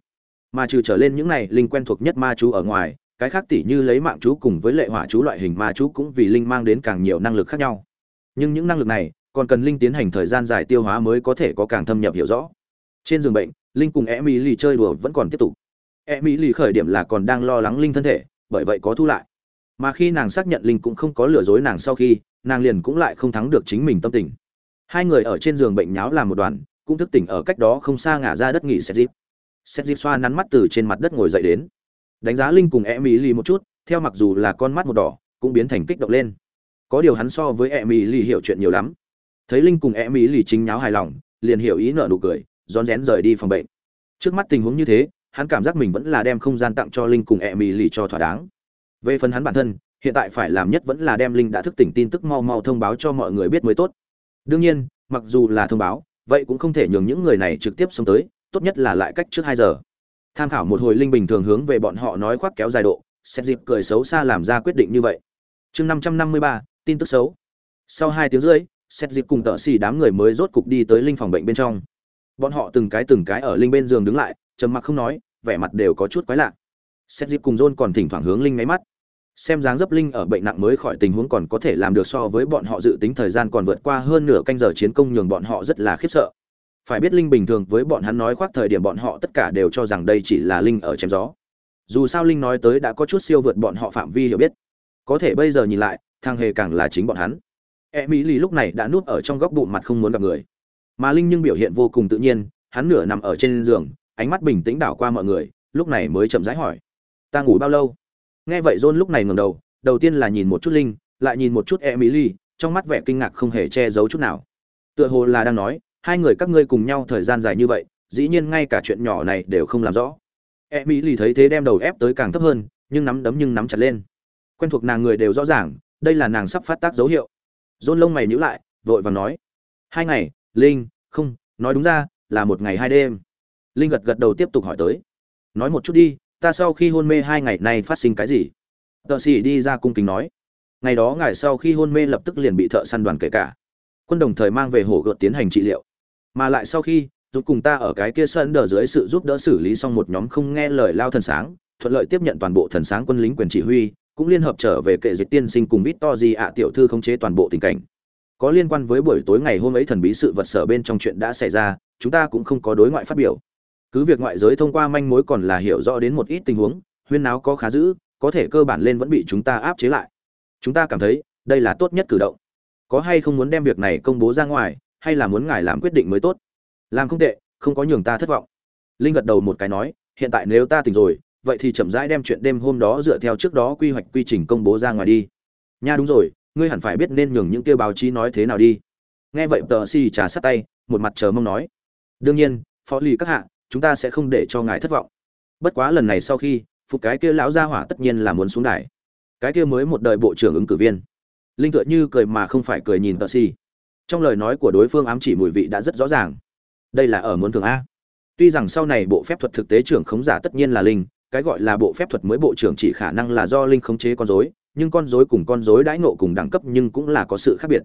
S1: Mà trừ trở lên những này, linh quen thuộc nhất ma chú ở ngoài, cái khác tỉ như lấy mạng chú cùng với lệ hỏa chú loại hình ma chú cũng vì linh mang đến càng nhiều năng lực khác nhau. Nhưng những năng lực này còn cần linh tiến hành thời gian dài tiêu hóa mới có thể có càng thâm nhập hiểu rõ. Trên giường bệnh, linh cùng e mỹ lì chơi đùa vẫn còn tiếp tục. E mỹ lì khởi điểm là còn đang lo lắng linh thân thể, bởi vậy có thu lại. Mà khi nàng xác nhận linh cũng không có lừa dối nàng sau khi, nàng liền cũng lại không thắng được chính mình tâm tình. Hai người ở trên giường bệnh nháo làm một đoàn, cũng thức tỉnh ở cách đó không xa ngả ra đất nghỉ xét dịp. Xét dịp xoa nắn mắt từ trên mặt đất ngồi dậy đến. Đánh giá linh cùng e mỹ lì một chút, theo mặc dù là con mắt một đỏ, cũng biến thành kích động lên. Có điều hắn so với e mỹ lì hiểu chuyện nhiều lắm thấy linh cùng e mỹ lì chính nháo hài lòng, liền hiểu ý nợ nụ cười, rón rén rời đi phòng bệnh. Trước mắt tình huống như thế, hắn cảm giác mình vẫn là đem không gian tặng cho linh cùng e mỹ lì cho thỏa đáng. Về phần hắn bản thân, hiện tại phải làm nhất vẫn là đem linh đã thức tỉnh tin tức mau mau thông báo cho mọi người biết mới tốt. Đương nhiên, mặc dù là thông báo, vậy cũng không thể nhường những người này trực tiếp xông tới, tốt nhất là lại cách trước hai giờ. Tham khảo một hồi linh bình thường hướng về bọn họ nói khoác kéo dài độ, xét dịp cười xấu xa làm ra quyết định như vậy. Chương năm trăm năm mươi ba, tin tức xấu. Sau hai tiếng rưỡi xét dịp cùng tợ xì đám người mới rốt cục đi tới linh phòng bệnh bên trong. Bọn họ từng cái từng cái ở linh bên giường đứng lại, trầm mặc không nói, vẻ mặt đều có chút quái lạ. Xét dịp cùng john còn thỉnh thoảng hướng linh máy mắt. Xem dáng dấp linh ở bệnh nặng mới khỏi tình huống còn có thể làm được so với bọn họ dự tính thời gian còn vượt qua hơn nửa canh giờ chiến công nhường bọn họ rất là khiếp sợ. Phải biết linh bình thường với bọn hắn nói khoác thời điểm bọn họ tất cả đều cho rằng đây chỉ là linh ở chém gió. Dù sao linh nói tới đã có chút siêu vượt bọn họ phạm vi hiểu biết. Có thể bây giờ nhìn lại, thang hề càng là chính bọn hắn e mỹ lì lúc này đã nuốt ở trong góc bụng mặt không muốn gặp người. Mà linh nhưng biểu hiện vô cùng tự nhiên hắn nửa nằm ở trên giường ánh mắt bình tĩnh đảo qua mọi người lúc này mới chậm rãi hỏi ta ngủ bao lâu? Nghe vậy john lúc này ngẩng đầu đầu tiên là nhìn một chút linh lại nhìn một chút E mỹ lì, trong mắt vẻ kinh ngạc không hề che giấu chút nào. Tựa hồ là đang nói hai người các ngươi cùng nhau thời gian dài như vậy dĩ nhiên ngay cả chuyện nhỏ này đều không làm rõ. E mỹ lì thấy thế đem đầu ép tới càng thấp hơn nhưng nắm đấm nhưng nắm chặt lên. Quen thuộc nàng người đều rõ ràng đây là nàng sắp phát tác dấu hiệu john lông mày nhíu lại, vội vàng nói, hai ngày, linh, không, nói đúng ra, là một ngày hai đêm. Linh gật gật đầu tiếp tục hỏi tới, nói một chút đi, ta sau khi hôn mê hai ngày này phát sinh cái gì? Tợ sĩ đi ra cung kính nói, ngày đó ngài sau khi hôn mê lập tức liền bị thợ săn đoàn kể cả. Quân đồng thời mang về hổ gợt tiến hành trị liệu. Mà lại sau khi rút cùng ta ở cái kia sân đờ dưới sự giúp đỡ xử lý xong một nhóm không nghe lời lao thần sáng, thuận lợi tiếp nhận toàn bộ thần sáng quân lính quyền chỉ huy cũng liên hợp trở về kệ dịch tiên sinh cùng vít to gì ạ tiểu thư khống chế toàn bộ tình cảnh. Có liên quan với buổi tối ngày hôm ấy thần bí sự vật sở bên trong chuyện đã xảy ra, chúng ta cũng không có đối ngoại phát biểu. Cứ việc ngoại giới thông qua manh mối còn là hiểu rõ đến một ít tình huống, huyên náo có khá dữ, có thể cơ bản lên vẫn bị chúng ta áp chế lại. Chúng ta cảm thấy, đây là tốt nhất cử động. Có hay không muốn đem việc này công bố ra ngoài, hay là muốn ngài làm quyết định mới tốt? Làm không tệ, không có nhường ta thất vọng. Linh gật đầu một cái nói, hiện tại nếu ta tỉnh rồi vậy thì chậm rãi đem chuyện đêm hôm đó dựa theo trước đó quy hoạch quy trình công bố ra ngoài đi. Nha đúng rồi, ngươi hẳn phải biết nên nhường những kêu báo chí nói thế nào đi. Nghe vậy tờ si trà sát tay, một mặt chờ mong nói. Đương nhiên, phó lì các hạ, chúng ta sẽ không để cho ngài thất vọng. Bất quá lần này sau khi, phục cái kia lão gia hỏa tất nhiên là muốn xuống đài. Cái kia mới một đời bộ trưởng ứng cử viên. Linh tựa như cười mà không phải cười nhìn tờ si trong lời nói của đối phương ám chỉ mùi vị đã rất rõ ràng. Đây là ở muốn thường a. Tuy rằng sau này bộ phép thuật thực tế trưởng khống giả tất nhiên là linh cái gọi là bộ phép thuật mới bộ trưởng chỉ khả năng là do linh khống chế con rối, nhưng con rối cùng con rối đãi ngộ cùng đẳng cấp nhưng cũng là có sự khác biệt.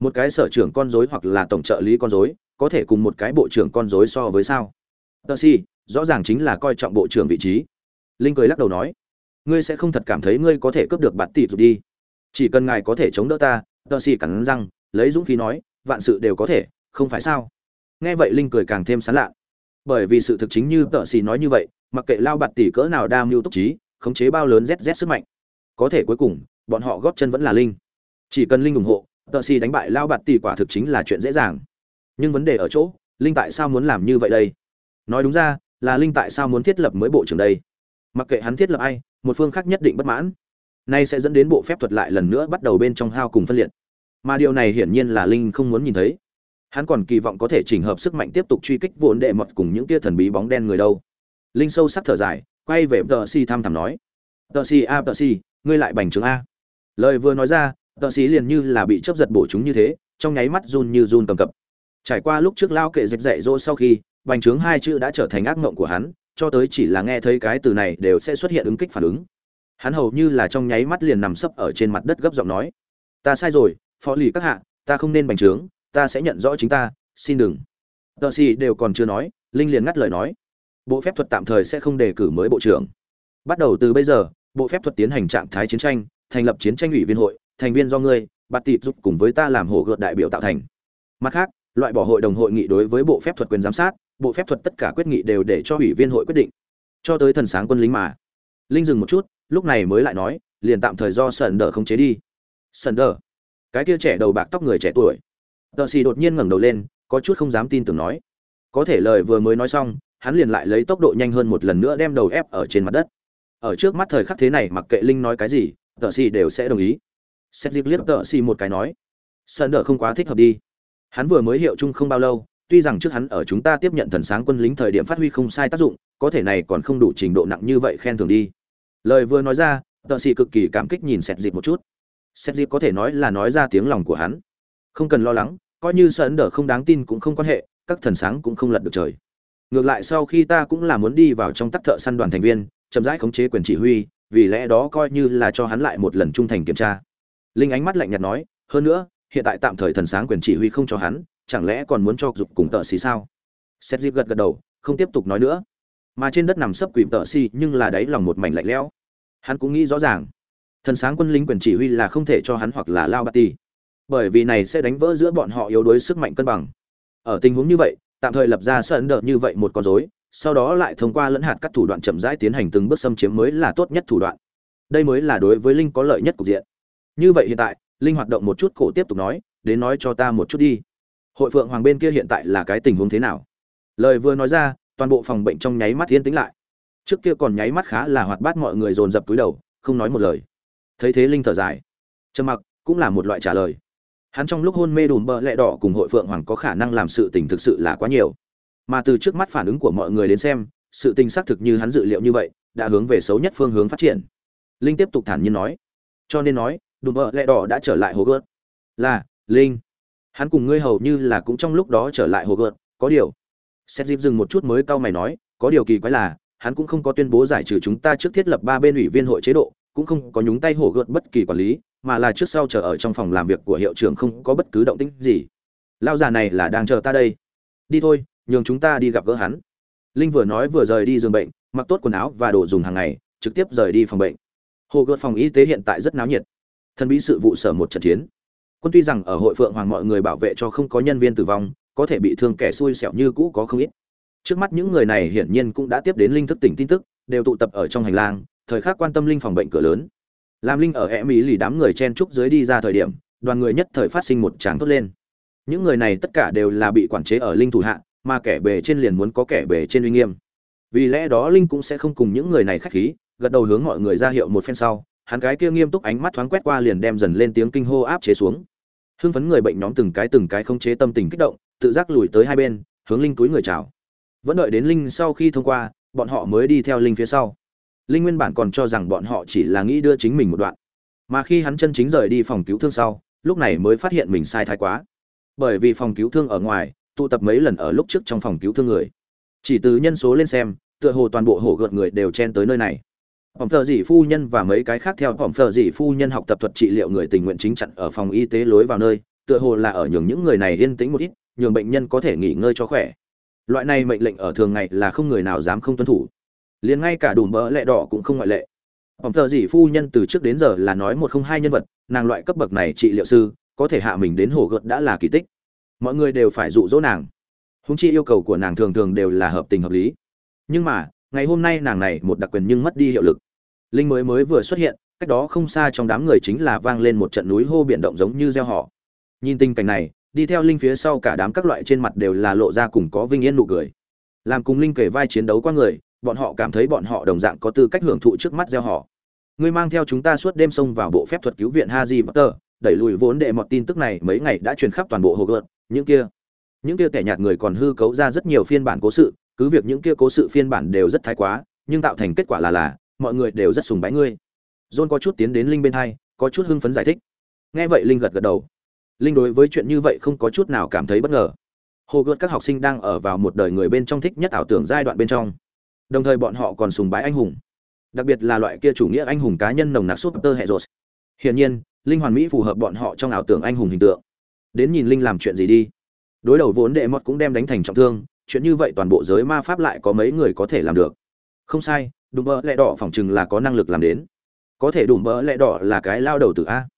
S1: Một cái sở trưởng con rối hoặc là tổng trợ lý con rối, có thể cùng một cái bộ trưởng con rối so với sao? Tờ si rõ ràng chính là coi trọng bộ trưởng vị trí. Linh cười lắc đầu nói, ngươi sẽ không thật cảm thấy ngươi có thể cướp được bạt tỷ rồi đi. Chỉ cần ngài có thể chống đỡ ta, tờ xì cắn răng, lấy dũng khí nói, vạn sự đều có thể, không phải sao? Nghe vậy linh cười càng thêm sán lạ. Bởi vì sự thực chính như tờ xì nói như vậy mặc kệ lao bạt tỷ cỡ nào đa mưu túc trí, khống chế bao lớn zz sức mạnh. Có thể cuối cùng, bọn họ góp chân vẫn là linh. Chỉ cần linh ủng hộ tờ xì đánh bại lao bạt tỷ quả thực chính là chuyện dễ dàng. Nhưng vấn đề ở chỗ, linh tại sao muốn làm như vậy đây? Nói đúng ra, là linh tại sao muốn thiết lập mới bộ trưởng đây? Mặc kệ hắn thiết lập ai, một phương khác nhất định bất mãn. Nay sẽ dẫn đến bộ phép thuật lại lần nữa bắt đầu bên trong hao cùng phân liệt. Mà điều này hiển nhiên là linh không muốn nhìn thấy. Hắn còn kỳ vọng có thể chỉnh hợp sức mạnh tiếp tục truy kích vốn đệ mọt cùng những tia thần bí bóng đen người đâu linh sâu sắc thở dài, quay về tờ si thăm thẳm nói. Tờ si a, tờ si ngươi lại bành trướng a. Lời vừa nói ra, tờ si liền như là bị chấp giật bổ chúng như thế, trong nháy mắt run như run cầm cập. Trải qua lúc trước lao kệ dịch dạy dỗ sau khi, bành trướng hai chữ đã trở thành ác mộng của hắn, cho tới chỉ là nghe thấy cái từ này đều sẽ xuất hiện ứng kích phản ứng. Hắn hầu như là trong nháy mắt liền nằm sấp ở trên mặt đất gấp giọng nói. Ta sai rồi, phó lì các hạ, ta không nên bành trướng, ta sẽ nhận rõ chính ta, xin đừng. Tờ xì đều còn chưa nói, linh liền ngắt lời nói bộ phép thuật tạm thời sẽ không đề cử mới bộ trưởng. Bắt đầu từ bây giờ, bộ phép thuật tiến hành trạng thái chiến tranh, thành lập chiến tranh ủy viên hội, thành viên do ngươi, bạt tịp giúp cùng với ta làm hổ gợt đại biểu tạo thành. Mặt khác, loại bỏ hội đồng hội nghị đối với bộ phép thuật quyền giám sát, bộ phép thuật tất cả quyết nghị đều để cho ủy viên hội quyết định. Cho tới thần sáng quân lính mà. Linh dừng một chút, lúc này mới lại nói, liền tạm thời do sần đờ không chế đi. Sần đờ. Cái kia trẻ đầu bạc tóc người trẻ tuổi. Tờ xì đột nhiên ngẩng đầu lên, có chút không dám tin tưởng nói. Có thể lời vừa mới nói xong hắn liền lại lấy tốc độ nhanh hơn một lần nữa đem đầu ép ở trên mặt đất. Ở trước mắt thời khắc thế này mặc kệ linh nói cái gì, tờ xì đều sẽ đồng ý. Xét dịp liếc tờ xì một cái nói, sơn đờ không quá thích hợp đi. Hắn vừa mới hiệu chung không bao lâu, tuy rằng trước hắn ở chúng ta tiếp nhận thần sáng quân lính thời điểm phát huy không sai tác dụng, có thể này còn không đủ trình độ nặng như vậy khen thường đi. Lời vừa nói ra tợ sĩ cực kỳ cảm kích nhìn sẹt dịp một chút. Sẹt dịp có thể nói là nói ra tiếng lòng của hắn. Không cần lo lắng, coi như sơn ấn đờ không đáng tin cũng không quan hệ, các thần sáng cũng không lật được trời ngược lại sau khi ta cũng là muốn đi vào trong tắc thợ săn đoàn thành viên, chậm rãi khống chế quyền chỉ huy, vì lẽ đó coi như là cho hắn lại một lần trung thành kiểm tra. Linh ánh mắt lạnh nhạt nói, hơn nữa, hiện tại tạm thời thần sáng quyền chỉ huy không cho hắn, chẳng lẽ còn muốn cho dục cùng tợ xì sao? Xét dịp gật gật đầu, không tiếp tục nói nữa. Mà trên đất nằm sấp quỷ tợ xì, nhưng là đáy lòng một mảnh lạnh lẽo. Hắn cũng nghĩ rõ ràng, thần sáng quân lính quyền chỉ huy là không thể cho hắn hoặc là lao bà ti bởi vì này sẽ đánh vỡ giữa bọn họ yếu đuối sức mạnh cân bằng. Ở tình huống như vậy tạm thời lập ra sân đợt như vậy một con rối sau đó lại thông qua lẫn hạt các thủ đoạn chậm rãi tiến hành từng bước xâm chiếm mới là tốt nhất thủ đoạn. Đây mới là đối với linh có lợi nhất cục diện. Như vậy hiện tại linh hoạt động một chút cổ tiếp tục nói đến nói cho ta một chút đi. Hội phượng hoàng bên kia hiện tại là cái tình huống thế nào? Lời vừa nói ra toàn bộ phòng bệnh trong nháy mắt yên tĩnh lại. Trước kia còn nháy mắt khá là hoạt bát mọi người dồn dập túi đầu không nói một lời. Thấy thế linh thở dài. Trầm mặc cũng là một loại trả lời hắn trong lúc hôn mê đùm bợ lẹ đỏ cùng hội phượng hoàng có khả năng làm sự tình thực sự là quá nhiều. Mà từ trước mắt phản ứng của mọi người đến xem, sự tình xác thực như hắn dự liệu như vậy, đã hướng về xấu nhất phương hướng phát triển. Linh tiếp tục thản nhiên nói. Cho nên nói, đùm bợ lẹ đỏ đã trở lại hồ gớt là, linh. Hắn cùng ngươi hầu như là cũng trong lúc đó trở lại hồ gợt có điều. Xét dịp dừng một chút mới cau mày nói, có điều kỳ quái là, hắn cũng không có tuyên bố giải trừ chúng ta trước thiết lập ba bên ủy viên hội chế độ, cũng không có nhúng tay hổ gợt bất kỳ quản lý mà là trước sau chờ ở trong phòng làm việc của hiệu trưởng không có bất cứ động tĩnh gì. Lao già này là đang chờ ta đây. Đi thôi, nhường chúng ta đi gặp gỡ hắn. Linh vừa nói vừa rời đi giường bệnh, mặc tốt quần áo và đồ dùng hàng ngày, trực tiếp rời đi phòng bệnh. Hồ gợt phòng y tế hiện tại rất náo nhiệt. Thân bí sự vụ sở một trận chiến. Quân tuy rằng ở hội phượng hoàng mọi người bảo vệ cho không có nhân viên tử vong, có thể bị thương kẻ xui xẻo như cũ có không ít. Trước mắt những người này hiển nhiên cũng đã tiếp đến linh thức tỉnh tin tức, đều tụ tập ở trong hành lang, thời khắc quan tâm linh phòng bệnh cửa lớn làm linh ở e mỹ lì đám người chen trúc dưới đi ra thời điểm, đoàn người nhất thời phát sinh một tràng tốt lên. Những người này tất cả đều là bị quản chế ở linh thủ hạ, mà kẻ bề trên liền muốn có kẻ bề trên uy nghiêm. Vì lẽ đó linh cũng sẽ không cùng những người này khách khí, gật đầu hướng mọi người ra hiệu một phen sau, hắn cái kia nghiêm túc ánh mắt thoáng quét qua liền đem dần lên tiếng kinh hô áp chế xuống. Hưng phấn người bệnh nhóm từng cái từng cái không chế tâm tình kích động, tự giác lùi tới hai bên, hướng linh túi người chào. Vẫn đợi đến linh sau khi thông qua, bọn họ mới đi theo linh phía sau linh nguyên bản còn cho rằng bọn họ chỉ là nghĩ đưa chính mình một đoạn mà khi hắn chân chính rời đi phòng cứu thương sau lúc này mới phát hiện mình sai thái quá bởi vì phòng cứu thương ở ngoài tụ tập mấy lần ở lúc trước trong phòng cứu thương người chỉ từ nhân số lên xem tựa hồ toàn bộ hổ gợt người đều chen tới nơi này Hỏng thờ dị phu nhân và mấy cái khác theo hỏng thờ dị phu nhân học tập thuật trị liệu người tình nguyện chính chặn ở phòng y tế lối vào nơi, tựa hồ là ở nhường những người này yên tĩnh một ít, nhường bệnh nhân có thể nghỉ ngơi cho khỏe. Loại này mệnh lệnh ở thường ngày là không người nào dám không tuân thủ. Liền ngay cả đùm bỡ lẹ đỏ cũng không ngoại lệ. Ông thợ dì phu nhân từ trước đến giờ là nói một không hai nhân vật, nàng loại cấp bậc này trị liệu sư, có thể hạ mình đến hồ gợt đã là kỳ tích. Mọi người đều phải dụ dỗ nàng. Húng chi yêu cầu của nàng thường thường đều là hợp tình hợp lý. Nhưng mà, ngày hôm nay nàng này một đặc quyền nhưng mất đi hiệu lực. Linh mới mới vừa xuất hiện, cách đó không xa trong đám người chính là vang lên một trận núi hô biển động giống như gieo họ. Nhìn tình cảnh này, đi theo Linh phía sau cả đám các loại trên mặt đều là lộ ra cùng có vinh yên nụ cười. Làm cùng Linh kể vai chiến đấu qua người, bọn họ cảm thấy bọn họ đồng dạng có tư cách hưởng thụ trước mắt gieo họ ngươi mang theo chúng ta suốt đêm xông vào bộ phép thuật cứu viện Haji Potter, đẩy lùi vốn đệ một tin tức này mấy ngày đã truyền khắp toàn bộ Hogwarts, những kia, những kia kẻ nhạt người còn hư cấu ra rất nhiều phiên bản cố sự, cứ việc những kia cố sự phiên bản đều rất thái quá, nhưng tạo thành kết quả là là, mọi người đều rất sùng bái ngươi. John có chút tiến đến Linh bên hai, có chút hưng phấn giải thích. Nghe vậy Linh gật gật đầu. Linh đối với chuyện như vậy không có chút nào cảm thấy bất ngờ. Hogwarts các học sinh đang ở vào một đời người bên trong thích nhất ảo tưởng giai đoạn bên trong. Đồng thời bọn họ còn sùng bái anh hùng. Đặc biệt là loại kia chủ nghĩa anh hùng cá nhân nồng nặc súp tơ hệ rột. Hiển nhiên, linh hoàn mỹ phù hợp bọn họ trong ảo tưởng anh hùng hình tượng. Đến nhìn linh làm chuyện gì đi. Đối đầu vốn đệ mọt cũng đem đánh thành trọng thương, chuyện như vậy toàn bộ giới ma pháp lại có mấy người có thể làm được. Không sai, đùm bỡ lẹ đỏ phỏng chừng là có năng lực làm đến. Có thể đùm bỡ lẹ đỏ là cái lao đầu từ a.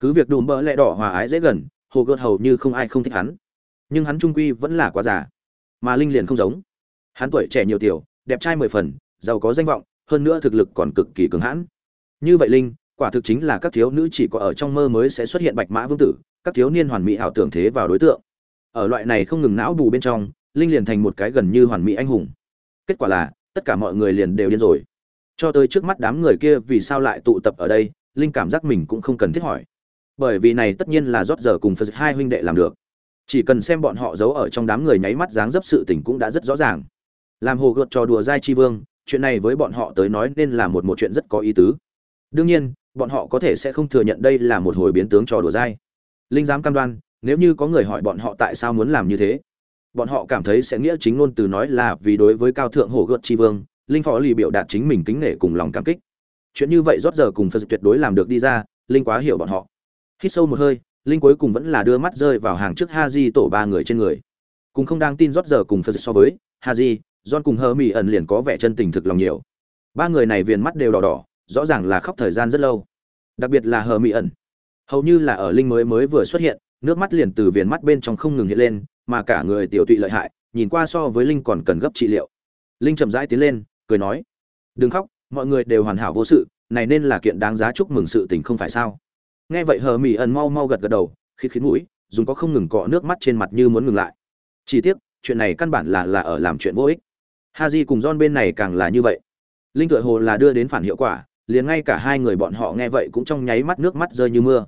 S1: Cứ việc đùm bỡ lẹ đỏ hòa ái dễ gần, hồ gợt hầu như không ai không thích hắn. Nhưng hắn trung quy vẫn là quá già. Mà linh liền không giống. Hắn tuổi trẻ nhiều tiểu đẹp trai mười phần, giàu có danh vọng, hơn nữa thực lực còn cực kỳ cứng hãn. Như vậy linh, quả thực chính là các thiếu nữ chỉ có ở trong mơ mới sẽ xuất hiện bạch mã vương tử, các thiếu niên hoàn mỹ ảo tưởng thế vào đối tượng. Ở loại này không ngừng não bù bên trong, linh liền thành một cái gần như hoàn mỹ anh hùng. Kết quả là, tất cả mọi người liền đều điên rồi. Cho tới trước mắt đám người kia vì sao lại tụ tập ở đây, linh cảm giác mình cũng không cần thiết hỏi. Bởi vì này tất nhiên là rót giờ cùng phật hai huynh đệ làm được. Chỉ cần xem bọn họ giấu ở trong đám người nháy mắt dáng dấp sự tình cũng đã rất rõ ràng làm hồ gợt trò đùa giai chi vương, chuyện này với bọn họ tới nói nên là một một chuyện rất có ý tứ. Đương nhiên, bọn họ có thể sẽ không thừa nhận đây là một hồi biến tướng trò đùa dai. Linh giám cam đoan, nếu như có người hỏi bọn họ tại sao muốn làm như thế, bọn họ cảm thấy sẽ nghĩa chính ngôn từ nói là vì đối với cao thượng hổ gợt tri vương, linh phó lì biểu đạt chính mình kính nể cùng lòng cảm kích. Chuyện như vậy rót giờ cùng phật tuyệt đối làm được đi ra, linh quá hiểu bọn họ. Hít sâu một hơi, linh cuối cùng vẫn là đưa mắt rơi vào hàng trước ha di tổ ba người trên người. Cùng không đang tin rót giờ cùng phật so với ha di John cùng Hơ Mị ẩn liền có vẻ chân tình thực lòng nhiều. Ba người này viền mắt đều đỏ đỏ, rõ ràng là khóc thời gian rất lâu. Đặc biệt là Hơ Mị ẩn, hầu như là ở linh mới mới vừa xuất hiện, nước mắt liền từ viền mắt bên trong không ngừng hiện lên, mà cả người tiểu tụy lợi hại, nhìn qua so với linh còn cần gấp trị liệu. Linh chậm rãi tiến lên, cười nói: "Đừng khóc, mọi người đều hoàn hảo vô sự, này nên là kiện đáng giá chúc mừng sự tình không phải sao?" Nghe vậy Hờ Mị ẩn mau mau gật gật đầu, khít khít mũi, dùng có không ngừng cọ nước mắt trên mặt như muốn ngừng lại. Chỉ tiếc, chuyện này căn bản là là ở làm chuyện vô ích Haji cùng Don bên này càng là như vậy. Linh tựa hồ là đưa đến phản hiệu quả, liền ngay cả hai người bọn họ nghe vậy cũng trong nháy mắt nước mắt rơi như mưa.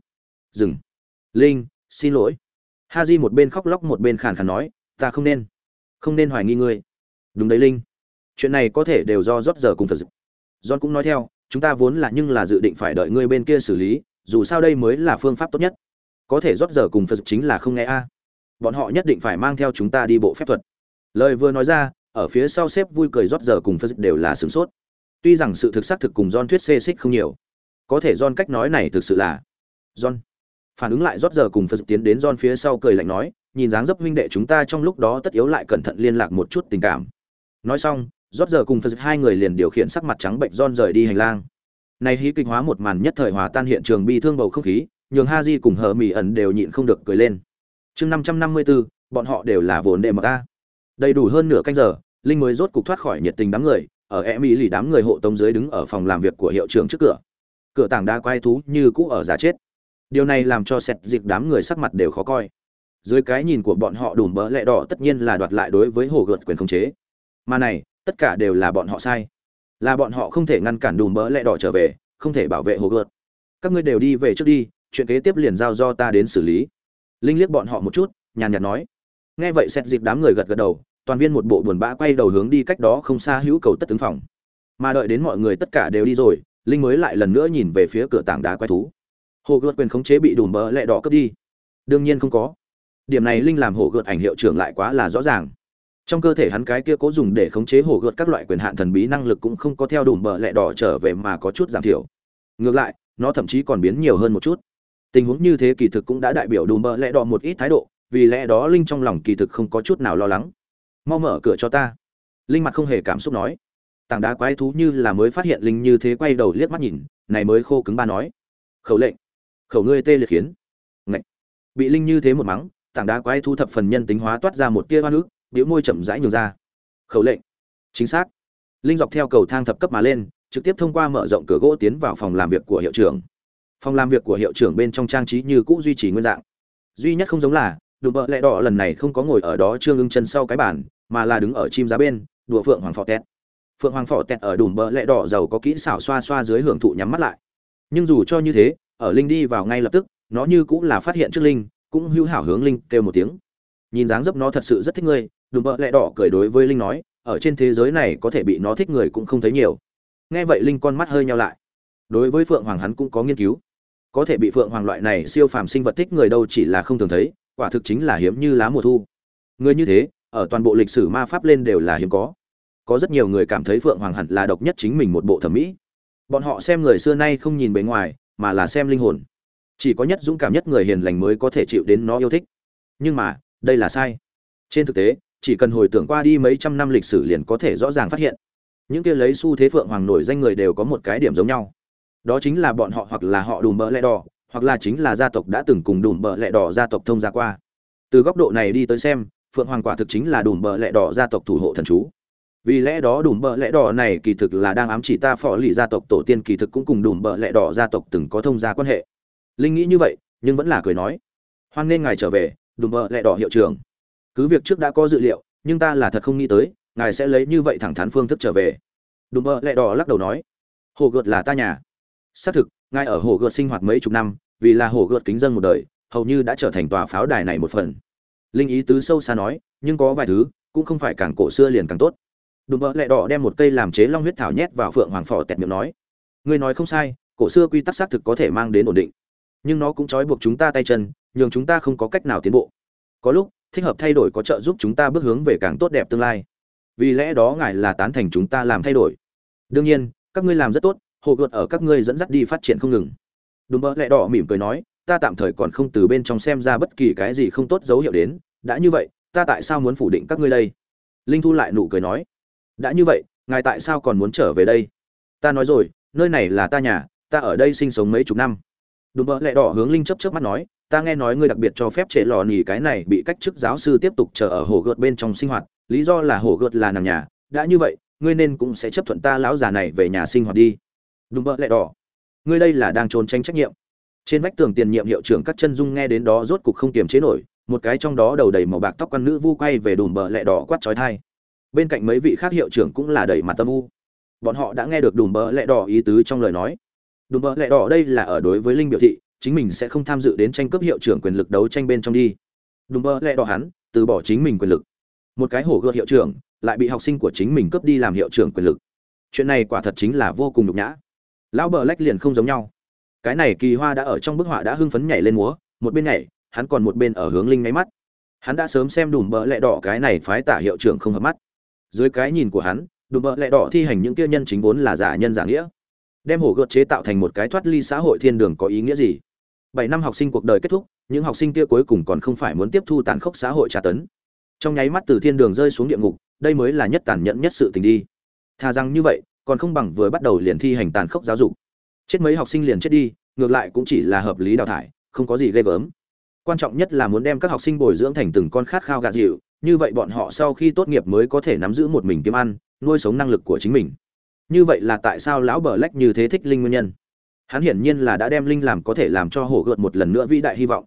S1: Dừng. Linh, xin lỗi. Haji một bên khóc lóc một bên khàn khàn nói, ta không nên, không nên hoài nghi ngươi. Đúng đấy Linh. Chuyện này có thể đều do rót giờ cùng thật. Don cũng nói theo, chúng ta vốn là nhưng là dự định phải đợi ngươi bên kia xử lý, dù sao đây mới là phương pháp tốt nhất. Có thể rót giờ cùng Phật chính là không nghe a. Bọn họ nhất định phải mang theo chúng ta đi bộ phép thuật. Lời vừa nói ra, ở phía sau xếp vui cười rót giờ cùng phật đều là sửng sốt. Tuy rằng sự thực xác thực cùng John thuyết xê xích không nhiều. Có thể John cách nói này thực sự là John. Phản ứng lại rót giờ cùng phật tiến đến John phía sau cười lạnh nói, nhìn dáng dấp huynh đệ chúng ta trong lúc đó tất yếu lại cẩn thận liên lạc một chút tình cảm. Nói xong, rót giờ cùng phật hai người liền điều khiển sắc mặt trắng bệnh John rời đi hành lang. Này hí kịch hóa một màn nhất thời hòa tan hiện trường bi thương bầu không khí, nhường ha di cùng hờ mỹ ẩn đều nhịn không được cười lên. Chương năm trăm năm mươi bốn bọn họ đều là vốn đệ mà ta đầy đủ hơn nửa canh giờ, linh mới rốt cục thoát khỏi nhiệt tình đám người, ở e mỹ lì đám người hộ tống dưới đứng ở phòng làm việc của hiệu trưởng trước cửa. Cửa tảng đá quay thú như cũ ở giả chết. Điều này làm cho sẹt dịp đám người sắc mặt đều khó coi. Dưới cái nhìn của bọn họ đùm bỡ lẹ đỏ tất nhiên là đoạt lại đối với hồ gợt quyền khống chế. Mà này, tất cả đều là bọn họ sai. Là bọn họ không thể ngăn cản đùm bỡ lẹ đỏ trở về, không thể bảo vệ hồ gợt. Các ngươi đều đi về trước đi, chuyện kế tiếp liền giao do ta đến xử lý. Linh liếc bọn họ một chút, nhàn nhạt nói nghe vậy xét dịp đám người gật gật đầu, toàn viên một bộ buồn bã quay đầu hướng đi cách đó không xa hữu cầu tất tướng phòng. Mà đợi đến mọi người tất cả đều đi rồi, linh mới lại lần nữa nhìn về phía cửa tảng đá quay thú. Hồ gợt quyền khống chế bị đùm bỡ lẹ đỏ cướp đi. Đương nhiên không có. Điểm này linh làm hồ gợt ảnh hiệu trưởng lại quá là rõ ràng. Trong cơ thể hắn cái kia cố dùng để khống chế hồ gợt các loại quyền hạn thần bí năng lực cũng không có theo đùm bỡ lẹ đỏ trở về mà có chút giảm thiểu. Ngược lại, nó thậm chí còn biến nhiều hơn một chút. Tình huống như thế kỳ thực cũng đã đại biểu đùm bỡ lẹ đỏ một ít thái độ vì lẽ đó linh trong lòng kỳ thực không có chút nào lo lắng. Mau mở cửa cho ta. Linh mặt không hề cảm xúc nói. Tảng đá quái thú như là mới phát hiện linh như thế quay đầu liếc mắt nhìn, này mới khô cứng ba nói. Khẩu lệnh, khẩu ngươi tê liệt khiến. Ngậy. bị linh như thế một mắng, tảng đá quái thú thập phần nhân tính hóa toát ra một tia hoa nước biểu môi chậm rãi nhường ra. Khẩu lệnh. Chính xác. Linh dọc theo cầu thang thập cấp mà lên, trực tiếp thông qua mở rộng cửa gỗ tiến vào phòng làm việc của hiệu trưởng. Phòng làm việc của hiệu trưởng bên trong trang trí như cũ duy trì nguyên dạng. Duy nhất không giống là đùm bợ lẹ đỏ lần này không có ngồi ở đó trương ưng chân sau cái bàn, mà là đứng ở chim giá bên, đùa phượng hoàng phò tẹt. Phượng hoàng phò tẹt ở đùm bợ lẹ đỏ giàu có kỹ xảo xoa xoa dưới hưởng thụ nhắm mắt lại. Nhưng dù cho như thế, ở linh đi vào ngay lập tức, nó như cũng là phát hiện trước linh, cũng hữu hảo hướng linh kêu một tiếng. Nhìn dáng dấp nó thật sự rất thích ngươi đùm bợ lẹ đỏ cười đối với linh nói, ở trên thế giới này có thể bị nó thích người cũng không thấy nhiều. Nghe vậy linh con mắt hơi nhau lại. Đối với phượng hoàng hắn cũng có nghiên cứu. Có thể bị phượng hoàng loại này siêu phàm sinh vật thích người đâu chỉ là không thường thấy quả thực chính là hiếm như lá mùa thu. Người như thế, ở toàn bộ lịch sử ma pháp lên đều là hiếm có. Có rất nhiều người cảm thấy phượng hoàng hẳn là độc nhất chính mình một bộ thẩm mỹ. Bọn họ xem người xưa nay không nhìn bề ngoài, mà là xem linh hồn. Chỉ có nhất dũng cảm nhất người hiền lành mới có thể chịu đến nó yêu thích. Nhưng mà, đây là sai. Trên thực tế, chỉ cần hồi tưởng qua đi mấy trăm năm lịch sử liền có thể rõ ràng phát hiện. Những kia lấy xu thế phượng hoàng nổi danh người đều có một cái điểm giống nhau. Đó chính là bọn họ hoặc là họ đùm bỡ lẽ đỏ hoặc là chính là gia tộc đã từng cùng đùm bợ lẹ đỏ gia tộc thông gia qua. Từ góc độ này đi tới xem, phượng hoàng quả thực chính là đùm bợ lẹ đỏ gia tộc thủ hộ thần chú. Vì lẽ đó đùm bợ lẹ đỏ này kỳ thực là đang ám chỉ ta phò lì gia tộc, tổ tiên kỳ thực cũng cùng đùm bợ lẹ đỏ gia tộc từng có thông gia quan hệ. Linh nghĩ như vậy, nhưng vẫn là cười nói. Hoan nên ngài trở về, đùm bợ lẹ đỏ hiệu trưởng. Cứ việc trước đã có dự liệu, nhưng ta là thật không nghĩ tới, ngài sẽ lấy như vậy thẳng thắn phương thức trở về. Đùm bợ lẹ đỏ lắc đầu nói. Hồ gợt là ta nhà. Xác thực, ngài ở hồ gợt sinh hoạt mấy chục năm vì là hồ gợt kính dân một đời, hầu như đã trở thành tòa pháo đài này một phần. Linh ý tứ sâu xa nói, nhưng có vài thứ, cũng không phải càng cổ xưa liền càng tốt. Đùm bỡ lẹ đỏ đem một cây làm chế long huyết thảo nhét vào phượng hoàng phò tẹt miệng nói, ngươi nói không sai, cổ xưa quy tắc xác thực có thể mang đến ổn định. Nhưng nó cũng trói buộc chúng ta tay chân, nhường chúng ta không có cách nào tiến bộ. Có lúc, thích hợp thay đổi có trợ giúp chúng ta bước hướng về càng tốt đẹp tương lai. Vì lẽ đó ngài là tán thành chúng ta làm thay đổi. Đương nhiên, các ngươi làm rất tốt hồ gợt ở các ngươi dẫn dắt đi phát triển không ngừng đùm bỡ lẹ đỏ mỉm cười nói, ta tạm thời còn không từ bên trong xem ra bất kỳ cái gì không tốt dấu hiệu đến. Đã như vậy, ta tại sao muốn phủ định các ngươi đây? Linh thu lại nụ cười nói, đã như vậy, ngài tại sao còn muốn trở về đây? Ta nói rồi, nơi này là ta nhà, ta ở đây sinh sống mấy chục năm. Đùm bỡ lẹ đỏ hướng linh chấp trước mắt nói, ta nghe nói ngươi đặc biệt cho phép trệ lò nỉ cái này bị cách chức giáo sư tiếp tục chờ ở hồ gợt bên trong sinh hoạt. Lý do là hồ gợt là nàng nhà. Đã như vậy, ngươi nên cũng sẽ chấp thuận ta lão già này về nhà sinh hoạt đi. Đùm bỡ lẹ đỏ ngươi đây là đang trốn tránh trách nhiệm. Trên vách tường tiền nhiệm hiệu trưởng các chân dung nghe đến đó rốt cục không kiềm chế nổi, một cái trong đó đầu đầy màu bạc tóc quan nữ vu quay về đùm bờ lẹ đỏ quát trói thai. Bên cạnh mấy vị khác hiệu trưởng cũng là đầy mặt tâm u. Bọn họ đã nghe được đùm bờ lẹ đỏ ý tứ trong lời nói. Đùm bờ lẹ đỏ đây là ở đối với linh biểu thị, chính mình sẽ không tham dự đến tranh cướp hiệu trưởng quyền lực đấu tranh bên trong đi. Đùm bờ lẹ đỏ hắn, từ bỏ chính mình quyền lực. Một cái hổ gợt hiệu trưởng, lại bị học sinh của chính mình cướp đi làm hiệu trưởng quyền lực. Chuyện này quả thật chính là vô cùng nhục nhã lão bờ lách liền không giống nhau. Cái này kỳ hoa đã ở trong bức họa đã hưng phấn nhảy lên múa, một bên nhảy, hắn còn một bên ở hướng linh ngáy mắt. Hắn đã sớm xem đùm bờ lẹ đỏ cái này phái tả hiệu trưởng không hợp mắt. Dưới cái nhìn của hắn, đùm bờ lẹ đỏ thi hành những kia nhân chính vốn là giả nhân giả nghĩa. Đem hổ gợt chế tạo thành một cái thoát ly xã hội thiên đường có ý nghĩa gì? Bảy năm học sinh cuộc đời kết thúc, những học sinh kia cuối cùng còn không phải muốn tiếp thu tàn khốc xã hội tra tấn. Trong nháy mắt từ thiên đường rơi xuống địa ngục, đây mới là nhất tàn nhẫn nhất sự tình đi. Thà rằng như vậy còn không bằng vừa bắt đầu liền thi hành tàn khốc giáo dục. Chết mấy học sinh liền chết đi, ngược lại cũng chỉ là hợp lý đào thải, không có gì ghê gớm. Quan trọng nhất là muốn đem các học sinh bồi dưỡng thành từng con khát khao gạt dịu, như vậy bọn họ sau khi tốt nghiệp mới có thể nắm giữ một mình kiếm ăn, nuôi sống năng lực của chính mình. Như vậy là tại sao lão bờ lách như thế thích linh nguyên nhân? Hắn hiển nhiên là đã đem linh làm có thể làm cho hổ gợt một lần nữa vĩ đại hy vọng.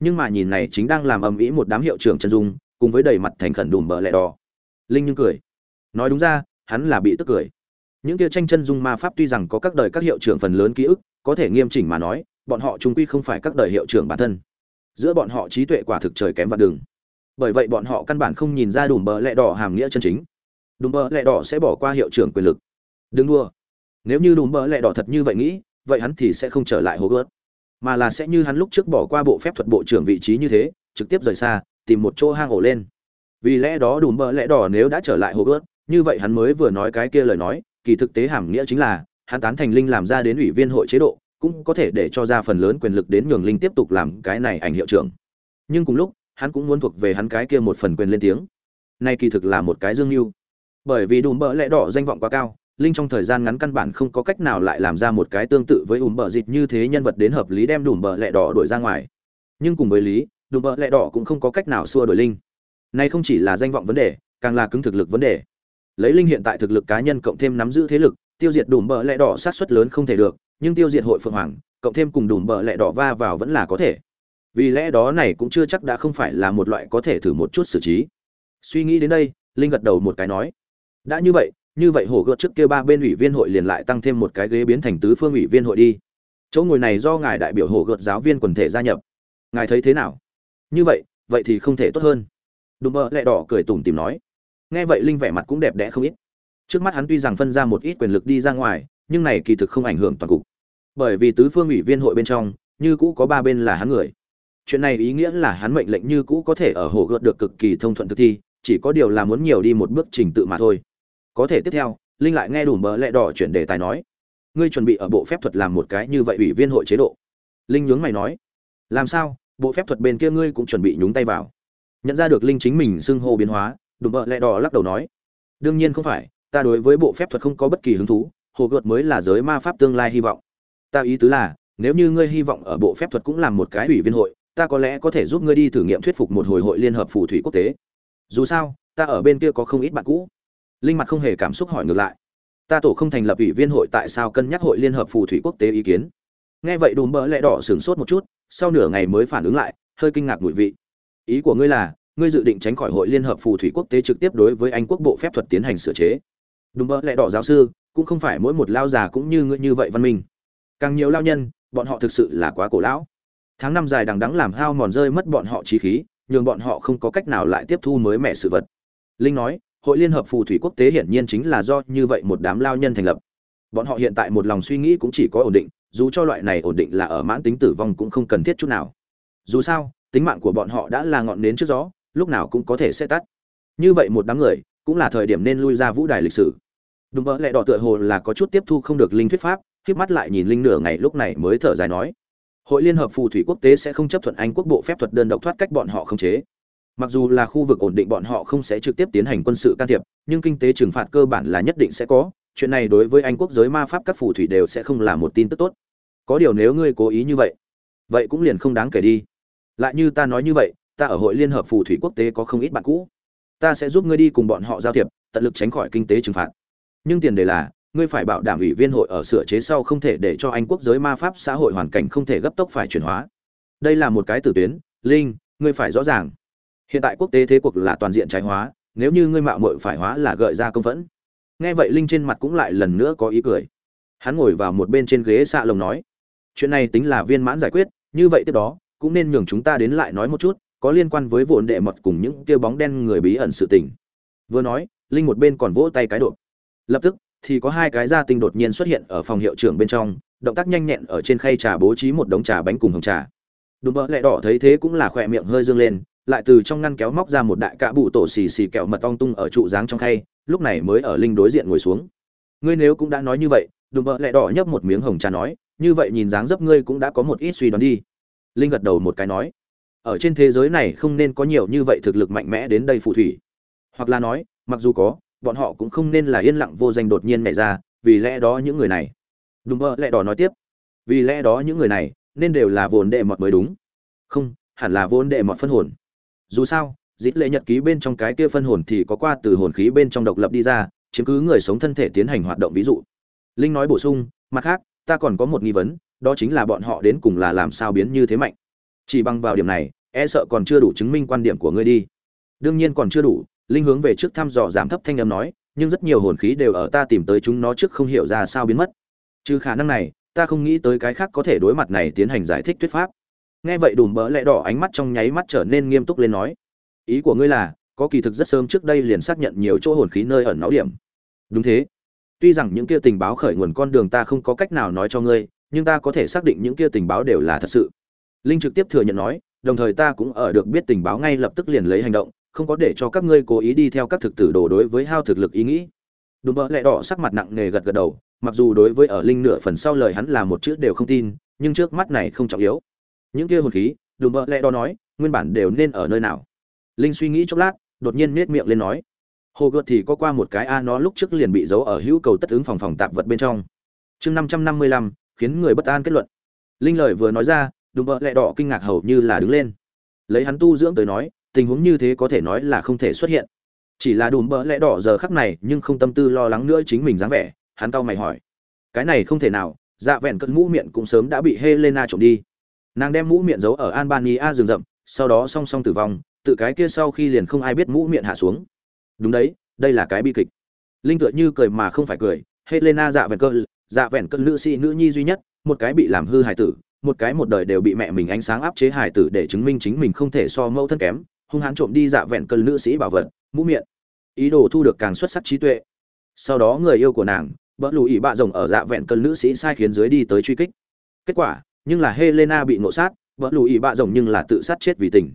S1: Nhưng mà nhìn này chính đang làm ầm ĩ một đám hiệu trưởng chân dung, cùng với đầy mặt thành khẩn đùm bờ lẹ đỏ. Linh nhưng cười. Nói đúng ra, hắn là bị tức cười những kia tranh chân dung ma pháp tuy rằng có các đời các hiệu trưởng phần lớn ký ức, có thể nghiêm chỉnh mà nói, bọn họ trung quy không phải các đời hiệu trưởng bản thân. Giữa bọn họ trí tuệ quả thực trời kém vạn đường. Bởi vậy bọn họ căn bản không nhìn ra đùm bờ lẹ đỏ hàm nghĩa chân chính. Đùm bờ lẹ đỏ sẽ bỏ qua hiệu trưởng quyền lực. Đừng đua nếu như đùm bờ lẹ đỏ thật như vậy nghĩ, vậy hắn thì sẽ không trở lại hố gớt mà là sẽ như hắn lúc trước bỏ qua bộ phép thuật bộ trưởng vị trí như thế, trực tiếp rời xa, tìm một chỗ hang ổ lên. Vì lẽ đó đùm bờ lẹ đỏ nếu đã trở lại hố gớt như vậy hắn mới vừa nói cái kia lời nói kỳ thực tế hàm nghĩa chính là, hắn tán thành linh làm ra đến ủy viên hội chế độ, cũng có thể để cho ra phần lớn quyền lực đến nhường linh tiếp tục làm cái này ảnh hiệu trưởng. Nhưng cùng lúc, hắn cũng muốn thuộc về hắn cái kia một phần quyền lên tiếng. Nay kỳ thực là một cái dương mưu. Bởi vì đùm bỡ lẽ đỏ danh vọng quá cao, linh trong thời gian ngắn căn bản không có cách nào lại làm ra một cái tương tự với ùm bờ dịch như thế nhân vật đến hợp lý đem đùm bờ lẽ đỏ đổi ra ngoài. Nhưng cùng với lý, đùm bờ lẽ đỏ cũng không có cách nào xua đổi linh. Nay không chỉ là danh vọng vấn đề, càng là cứng thực lực vấn đề lấy linh hiện tại thực lực cá nhân cộng thêm nắm giữ thế lực, tiêu diệt đùm bờ lẹ đỏ sát xuất lớn không thể được, nhưng tiêu diệt hội phượng hoàng, cộng thêm cùng đùm bờ lẹ đỏ va vào vẫn là có thể. Vì lẽ đó này cũng chưa chắc đã không phải là một loại có thể thử một chút xử trí. Suy nghĩ đến đây, linh gật đầu một cái nói, đã như vậy như vậy hổ gợt trước kia ba bên ủy viên hội liền lại tăng thêm một cái ghế biến thành tứ phương ủy viên hội đi. Chỗ ngồi này do ngài đại biểu hổ gợt giáo viên quần thể gia nhập. Ngài thấy thế nào? Như vậy vậy thì không thể tốt hơn. Đùm bờ lẹ đỏ cười tủm tìm nói nghe vậy linh vẻ mặt cũng đẹp đẽ không ít. Trước mắt hắn tuy rằng phân ra một ít quyền lực đi ra ngoài, nhưng này kỳ thực không ảnh hưởng toàn cục. Bởi vì tứ phương ủy viên hội bên trong, như cũ có ba bên là hắn người. Chuyện này ý nghĩa là hắn mệnh lệnh như cũ có thể ở hồ gợt được cực kỳ thông thuận thực thi, chỉ có điều là muốn nhiều đi một bước trình tự mà thôi. Có thể tiếp theo, linh lại nghe đủ mỡ lẹ đỏ chuyển đề tài nói, ngươi chuẩn bị ở bộ phép thuật làm một cái như vậy ủy viên hội chế độ. Linh nhướng mày nói, làm sao? Bộ phép thuật bên kia ngươi cũng chuẩn bị nhúng tay vào. Nhận ra được linh chính mình xưng hô biến hóa đùm bợ lẹ đỏ lắc đầu nói, đương nhiên không phải, ta đối với bộ phép thuật không có bất kỳ hứng thú, hồ gợt mới là giới ma pháp tương lai hy vọng. Ta ý tứ là, nếu như ngươi hy vọng ở bộ phép thuật cũng làm một cái ủy viên hội, ta có lẽ có thể giúp ngươi đi thử nghiệm thuyết phục một hồi hội liên hợp phù thủy quốc tế. Dù sao, ta ở bên kia có không ít bạn cũ. Linh mặt không hề cảm xúc hỏi ngược lại, ta tổ không thành lập ủy viên hội tại sao cân nhắc hội liên hợp phù thủy quốc tế ý kiến? Nghe vậy đùm bỡ lẽ đỏ sửng sốt một chút, sau nửa ngày mới phản ứng lại, hơi kinh ngạc mùi vị. Ý của ngươi là ngươi dự định tránh khỏi hội liên hợp phù thủy quốc tế trực tiếp đối với anh quốc bộ phép thuật tiến hành sửa chế. Đúng mơ lẽ đỏ giáo sư, cũng không phải mỗi một lao già cũng như ngươi như vậy văn minh. Càng nhiều lao nhân, bọn họ thực sự là quá cổ lão. Tháng năm dài đằng đắng làm hao mòn rơi mất bọn họ trí khí, nhường bọn họ không có cách nào lại tiếp thu mới mẻ sự vật. Linh nói, hội liên hợp phù thủy quốc tế hiển nhiên chính là do như vậy một đám lao nhân thành lập. Bọn họ hiện tại một lòng suy nghĩ cũng chỉ có ổn định, dù cho loại này ổn định là ở mãn tính tử vong cũng không cần thiết chút nào. Dù sao, tính mạng của bọn họ đã là ngọn nến trước gió lúc nào cũng có thể sẽ tắt. Như vậy một đám người, cũng là thời điểm nên lui ra vũ đài lịch sử. Đúng mơ lẽ đỏ tựa hồ là có chút tiếp thu không được linh thuyết pháp khiếp mắt lại nhìn linh nửa ngày lúc này mới thở dài nói. Hội liên hợp phù thủy quốc tế sẽ không chấp thuận anh quốc bộ phép thuật đơn độc thoát cách bọn họ không chế. Mặc dù là khu vực ổn định bọn họ không sẽ trực tiếp tiến hành quân sự can thiệp, nhưng kinh tế trừng phạt cơ bản là nhất định sẽ có. Chuyện này đối với anh quốc giới ma pháp các phù thủy đều sẽ không là một tin tức tốt. Có điều nếu ngươi cố ý như vậy vậy cũng liền không đáng kể đi. Lại như ta nói như vậy ta ở hội liên hợp phù thủy quốc tế có không ít bạn cũ. Ta sẽ giúp ngươi đi cùng bọn họ giao thiệp, tận lực tránh khỏi kinh tế trừng phạt. Nhưng tiền đề là, ngươi phải bảo đảm ủy viên hội ở sửa chế sau không thể để cho anh quốc giới ma pháp xã hội hoàn cảnh không thể gấp tốc phải chuyển hóa. Đây là một cái tử tuyến, linh, ngươi phải rõ ràng. Hiện tại quốc tế thế cuộc là toàn diện trái hóa, nếu như ngươi mạo muội phải hóa là gợi ra công phẫn. Nghe vậy linh trên mặt cũng lại lần nữa có ý cười. Hắn ngồi vào một bên trên ghế xạ lồng nói, chuyện này tính là viên mãn giải quyết, như vậy tiếp đó, cũng nên nhường chúng ta đến lại nói một chút có liên quan với vụn đệ mật cùng những kia bóng đen người bí ẩn sự tình. Vừa nói, linh một bên còn vỗ tay cái độ lập tức, thì có hai cái gia tinh đột nhiên xuất hiện ở phòng hiệu trưởng bên trong, động tác nhanh nhẹn ở trên khay trà bố trí một đống trà bánh cùng hồng trà. Đùm bỡ lẹ đỏ thấy thế cũng là khỏe miệng hơi dương lên, lại từ trong ngăn kéo móc ra một đại cạ bụ tổ xì xì kẹo mật ong tung ở trụ dáng trong khay, lúc này mới ở linh đối diện ngồi xuống. Ngươi nếu cũng đã nói như vậy, đùm bợ lẹ đỏ nhấp một miếng hồng trà nói, như vậy nhìn dáng dấp ngươi cũng đã có một ít suy đoán đi. Linh gật đầu một cái nói ở trên thế giới này không nên có nhiều như vậy thực lực mạnh mẽ đến đây phù thủy. Hoặc là nói, mặc dù có, bọn họ cũng không nên là yên lặng vô danh đột nhiên nảy ra, vì lẽ đó những người này. Đúng bơ lẽ đỏ nói tiếp. Vì lẽ đó những người này nên đều là vốn đệ mọt mới đúng. Không, hẳn là vốn đệ mọt phân hồn. Dù sao, dít lệ nhật ký bên trong cái kia phân hồn thì có qua từ hồn khí bên trong độc lập đi ra, chiếm cứ người sống thân thể tiến hành hoạt động ví dụ. Linh nói bổ sung, mặt khác, ta còn có một nghi vấn, đó chính là bọn họ đến cùng là làm sao biến như thế mạnh. Chỉ bằng vào điểm này e sợ còn chưa đủ chứng minh quan điểm của ngươi đi. Đương nhiên còn chưa đủ, linh hướng về trước thăm dò giảm thấp thanh âm nói, nhưng rất nhiều hồn khí đều ở ta tìm tới chúng nó trước không hiểu ra sao biến mất. Trừ khả năng này, ta không nghĩ tới cái khác có thể đối mặt này tiến hành giải thích thuyết pháp. Nghe vậy đùm bỡ lẽ đỏ ánh mắt trong nháy mắt trở nên nghiêm túc lên nói, ý của ngươi là, có kỳ thực rất sớm trước đây liền xác nhận nhiều chỗ hồn khí nơi ẩn náu điểm. Đúng thế. Tuy rằng những kia tình báo khởi nguồn con đường ta không có cách nào nói cho ngươi, nhưng ta có thể xác định những kia tình báo đều là thật sự. Linh trực tiếp thừa nhận nói đồng thời ta cũng ở được biết tình báo ngay lập tức liền lấy hành động, không có để cho các ngươi cố ý đi theo các thực tử đồ đối với hao thực lực ý nghĩ. Đùm bỡ lẹ đỏ sắc mặt nặng nề gật gật đầu, mặc dù đối với ở linh nửa phần sau lời hắn là một chữ đều không tin, nhưng trước mắt này không trọng yếu. Những kia hồn khí đùm bỡ lẹ đỏ nói, nguyên bản đều nên ở nơi nào? Linh suy nghĩ chốc lát, đột nhiên nết miệng lên nói, hồ gợt thì có qua một cái a, nó lúc trước liền bị giấu ở hữu cầu tất ứng phòng phòng tạp vật bên trong. Chương năm trăm năm mươi lăm, khiến người bất an kết luận. Linh lời vừa nói ra đùm bợ lẹ đỏ kinh ngạc hầu như là đứng lên. Lấy hắn tu dưỡng tới nói, tình huống như thế có thể nói là không thể xuất hiện. Chỉ là đùm bợ lẹ đỏ giờ khắc này, nhưng không tâm tư lo lắng nữa chính mình dáng vẻ, hắn cau mày hỏi. Cái này không thể nào dạ vẹn cận mũ miệng cũng sớm đã bị helena trộm đi. Nàng đem mũ miệng giấu ở albania rừng rậm, sau đó song song tử vong, tự cái kia sau khi liền không ai biết mũ miệng hạ xuống. Đúng đấy, đây là cái bi kịch. Linh tựa như cười mà không phải cười, helena dạ vẹn cơn dạ vẹn cơn nữ sĩ nữ nhi duy nhất, một cái bị làm hư hài tử một cái một đời đều bị mẹ mình ánh sáng áp chế hài tử để chứng minh chính mình không thể so mẫu thân kém, hung hãn trộm đi dạ vẹn cơn nữ sĩ bảo vật, mũ miệng. Ý đồ thu được càng xuất sắc trí tuệ. Sau đó người yêu của nàng, bỡ lù ỉ bạ rồng ở dạ vẹn cơn nữ sĩ sai khiến dưới đi tới truy kích. Kết quả, nhưng là helena bị ngộ sát, bỡ lù ỉ bạ rồng nhưng là tự sát chết vì tình.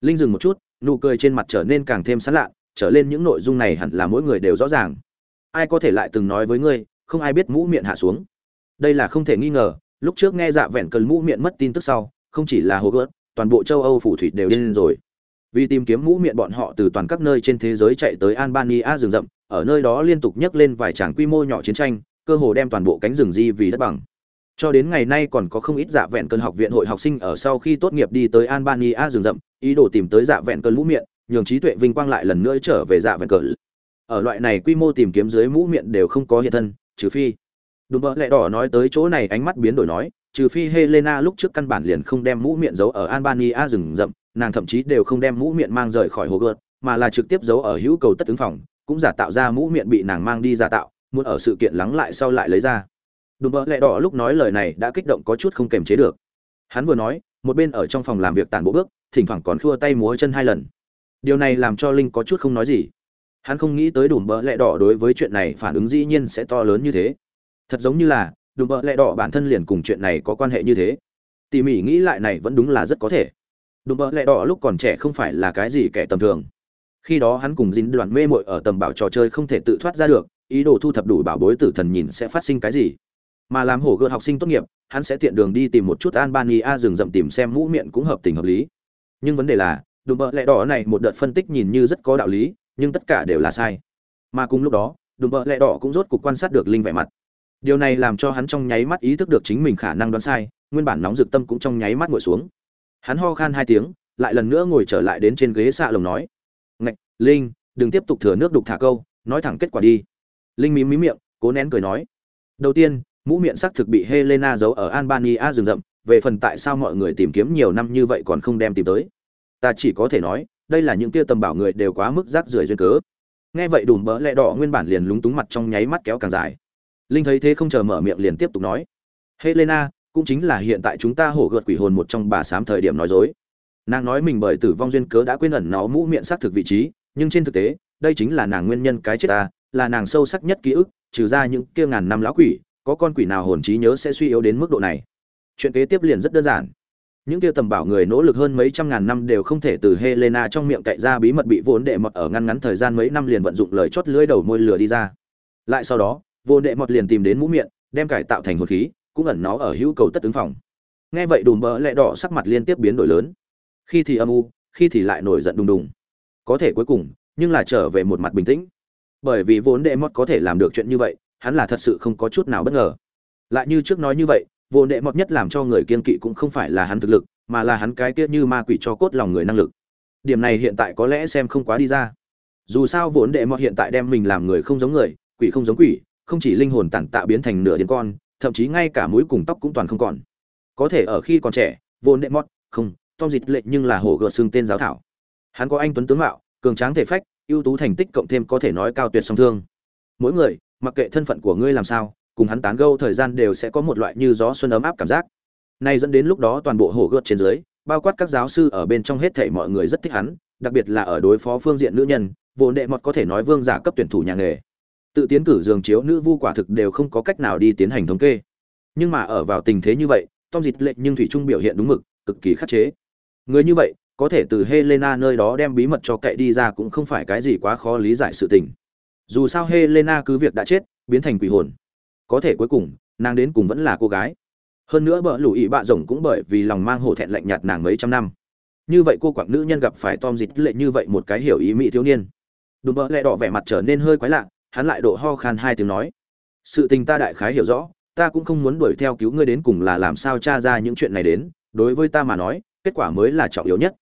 S1: Linh dừng một chút, nụ cười trên mặt trở nên càng thêm sán lạ trở lên những nội dung này hẳn là mỗi người đều rõ ràng. Ai có thể lại từng nói với ngươi, không ai biết mũ miệng hạ xuống. Đây là không thể nghi ngờ lúc trước nghe dạ vẹn cần mũ miệng mất tin tức sau, không chỉ là hồ gớt, toàn bộ châu âu phủ thủy đều điên rồi. Vì tìm kiếm mũ miệng bọn họ từ toàn các nơi trên thế giới chạy tới albania rừng rậm, ở nơi đó liên tục nhấc lên vài tràng quy mô nhỏ chiến tranh, cơ hồ đem toàn bộ cánh rừng di vì đất bằng. Cho đến ngày nay còn có không ít dạ vẹn cơn học viện hội học sinh ở sau khi tốt nghiệp đi tới albania rừng rậm, ý đồ tìm tới dạ vẹn cơn mũ miệng, nhường trí tuệ vinh quang lại lần nữa trở về dạ vẹn cơn ở loại này quy mô tìm kiếm dưới mũ miệng đều không có hiện thân, trừ phi đùm bợ lẹ đỏ nói tới chỗ này ánh mắt biến đổi nói, trừ phi helena lúc trước căn bản liền không đem mũ miệng giấu ở albania rừng rậm, nàng thậm chí đều không đem mũ miệng mang rời khỏi hồ gợt, mà là trực tiếp giấu ở hữu cầu tất ứng phòng, cũng giả tạo ra mũ miệng bị nàng mang đi giả tạo, muốn ở sự kiện lắng lại sau lại lấy ra. Đùm bợ lẹ đỏ lúc nói lời này đã kích động có chút không kềm chế được. Hắn vừa nói, một bên ở trong phòng làm việc tàn bộ bước, thỉnh thoảng còn khua tay múa chân hai lần. Điều này làm cho linh có chút không nói gì. Hắn không nghĩ tới đùm bợ lẹ đỏ đối với chuyện này phản ứng dĩ nhiên sẽ to lớn như thế thật giống như là, đùm bợ lẹ đỏ bản thân liền cùng chuyện này có quan hệ như thế. Tỉ mỉ nghĩ lại này vẫn đúng là rất có thể. Đùm bợ lẹ đỏ lúc còn trẻ không phải là cái gì kẻ tầm thường. Khi đó hắn cùng dính đoàn mê mội ở tầm bảo trò chơi không thể tự thoát ra được, ý đồ thu thập đủ bảo bối tử thần nhìn sẽ phát sinh cái gì. Mà làm hổ gợt học sinh tốt nghiệp, hắn sẽ tiện đường đi tìm một chút an bani a rừng rậm tìm xem mũ miệng cũng hợp tình hợp lý. Nhưng vấn đề là, đùm bợ lẹ đỏ này một đợt phân tích nhìn như rất có đạo lý, nhưng tất cả đều là sai. Mà cùng lúc đó, đùm bợ lẹ đỏ cũng rốt cuộc quan sát được linh vẻ mặt điều này làm cho hắn trong nháy mắt ý thức được chính mình khả năng đoán sai, nguyên bản nóng rực tâm cũng trong nháy mắt ngồi xuống. Hắn ho khan hai tiếng, lại lần nữa ngồi trở lại đến trên ghế xạ lồng nói, ngạch, linh, đừng tiếp tục thừa nước đục thả câu, nói thẳng kết quả đi. Linh mím mí miệng, cố nén cười nói, đầu tiên, mũ miệng xác thực bị helena giấu ở albania rừng rậm, về phần tại sao mọi người tìm kiếm nhiều năm như vậy còn không đem tìm tới. Ta chỉ có thể nói, đây là những kia tầm bảo người đều quá mức rác rưởi duyên cớ. Nghe vậy đùm bỡ lẹ đỏ nguyên bản liền lúng túng mặt trong nháy mắt kéo càng dài linh thấy thế không chờ mở miệng liền tiếp tục nói. Helena, cũng chính là hiện tại chúng ta hổ gợt quỷ hồn một trong bà sám thời điểm nói dối. Nàng nói mình bởi tử vong duyên cớ đã quên ẩn nó mũ miệng xác thực vị trí, nhưng trên thực tế, đây chính là nàng nguyên nhân cái chết ta, là nàng sâu sắc nhất ký ức, trừ ra những kia ngàn năm lão quỷ, có con quỷ nào hồn trí nhớ sẽ suy yếu đến mức độ này. Chuyện kế tiếp liền rất đơn giản. Những kia tầm bảo người nỗ lực hơn mấy trăm ngàn năm đều không thể từ helena trong miệng cậy ra bí mật bị vốn đệ mật ở ngăn ngắn thời gian mấy năm liền vận dụng lời chót lưỡi đầu môi lửa đi ra. Lại sau đó Vô đệ mọt liền tìm đến mũ miệng, đem cải tạo thành hồn khí, cũng ẩn nó ở hữu cầu tất ứng phòng. Nghe vậy đùm bỡ lẹ đỏ sắc mặt liên tiếp biến đổi lớn. Khi thì âm u, khi thì lại nổi giận đùng đùng. Có thể cuối cùng, nhưng là trở về một mặt bình tĩnh. Bởi vì vốn đệ mọt có thể làm được chuyện như vậy, hắn là thật sự không có chút nào bất ngờ. Lại như trước nói như vậy, vô đệ mọt nhất làm cho người kiên kỵ cũng không phải là hắn thực lực, mà là hắn cái kia như ma quỷ cho cốt lòng người năng lực. Điểm này hiện tại có lẽ xem không quá đi ra. Dù sao vốn đệ mọt hiện tại đem mình làm người không giống người, quỷ không giống quỷ không chỉ linh hồn tản tạ biến thành nửa điên con, thậm chí ngay cả mũi cùng tóc cũng toàn không còn. Có thể ở khi còn trẻ vốn đệ mọt, không, tom dịch lệ nhưng là hổ gợt xương tên giáo thảo. Hắn có anh tuấn tướng mạo, cường tráng thể phách, ưu tú thành tích cộng thêm có thể nói cao tuyệt song thương. Mỗi người, mặc kệ thân phận của ngươi làm sao, cùng hắn tán gẫu thời gian đều sẽ có một loại như gió xuân ấm áp cảm giác. Này dẫn đến lúc đó toàn bộ hổ gợt trên dưới, bao quát các giáo sư ở bên trong hết thảy mọi người rất thích hắn, đặc biệt là ở đối phó phương diện nữ nhân vốn đệ mọt có thể nói vương giả cấp tuyển thủ nhà nghề tự tiến cử giường chiếu nữ vu quả thực đều không có cách nào đi tiến hành thống kê. Nhưng mà ở vào tình thế như vậy, tom dịch lệ nhưng thủy trung biểu hiện đúng mực, cực kỳ khắc chế. Người như vậy, có thể từ helena nơi đó đem bí mật cho cậy đi ra cũng không phải cái gì quá khó lý giải sự tình. Dù sao helena cứ việc đã chết, biến thành quỷ hồn. Có thể cuối cùng, nàng đến cùng vẫn là cô gái. Hơn nữa bợ lũ ý bạ rồng cũng bởi vì lòng mang hổ thẹn lạnh nhạt nàng mấy trăm năm. Như vậy cô quảng nữ nhân gặp phải tom dịch lệ như vậy một cái hiểu ý mỹ thiếu niên. Đùm bợ lẹ đỏ vẻ mặt trở nên hơi quái lạ hắn lại độ ho khan hai tiếng nói. Sự tình ta đại khái hiểu rõ, ta cũng không muốn đuổi theo cứu ngươi đến cùng là làm sao tra ra những chuyện này đến, đối với ta mà nói, kết quả mới là trọng yếu nhất.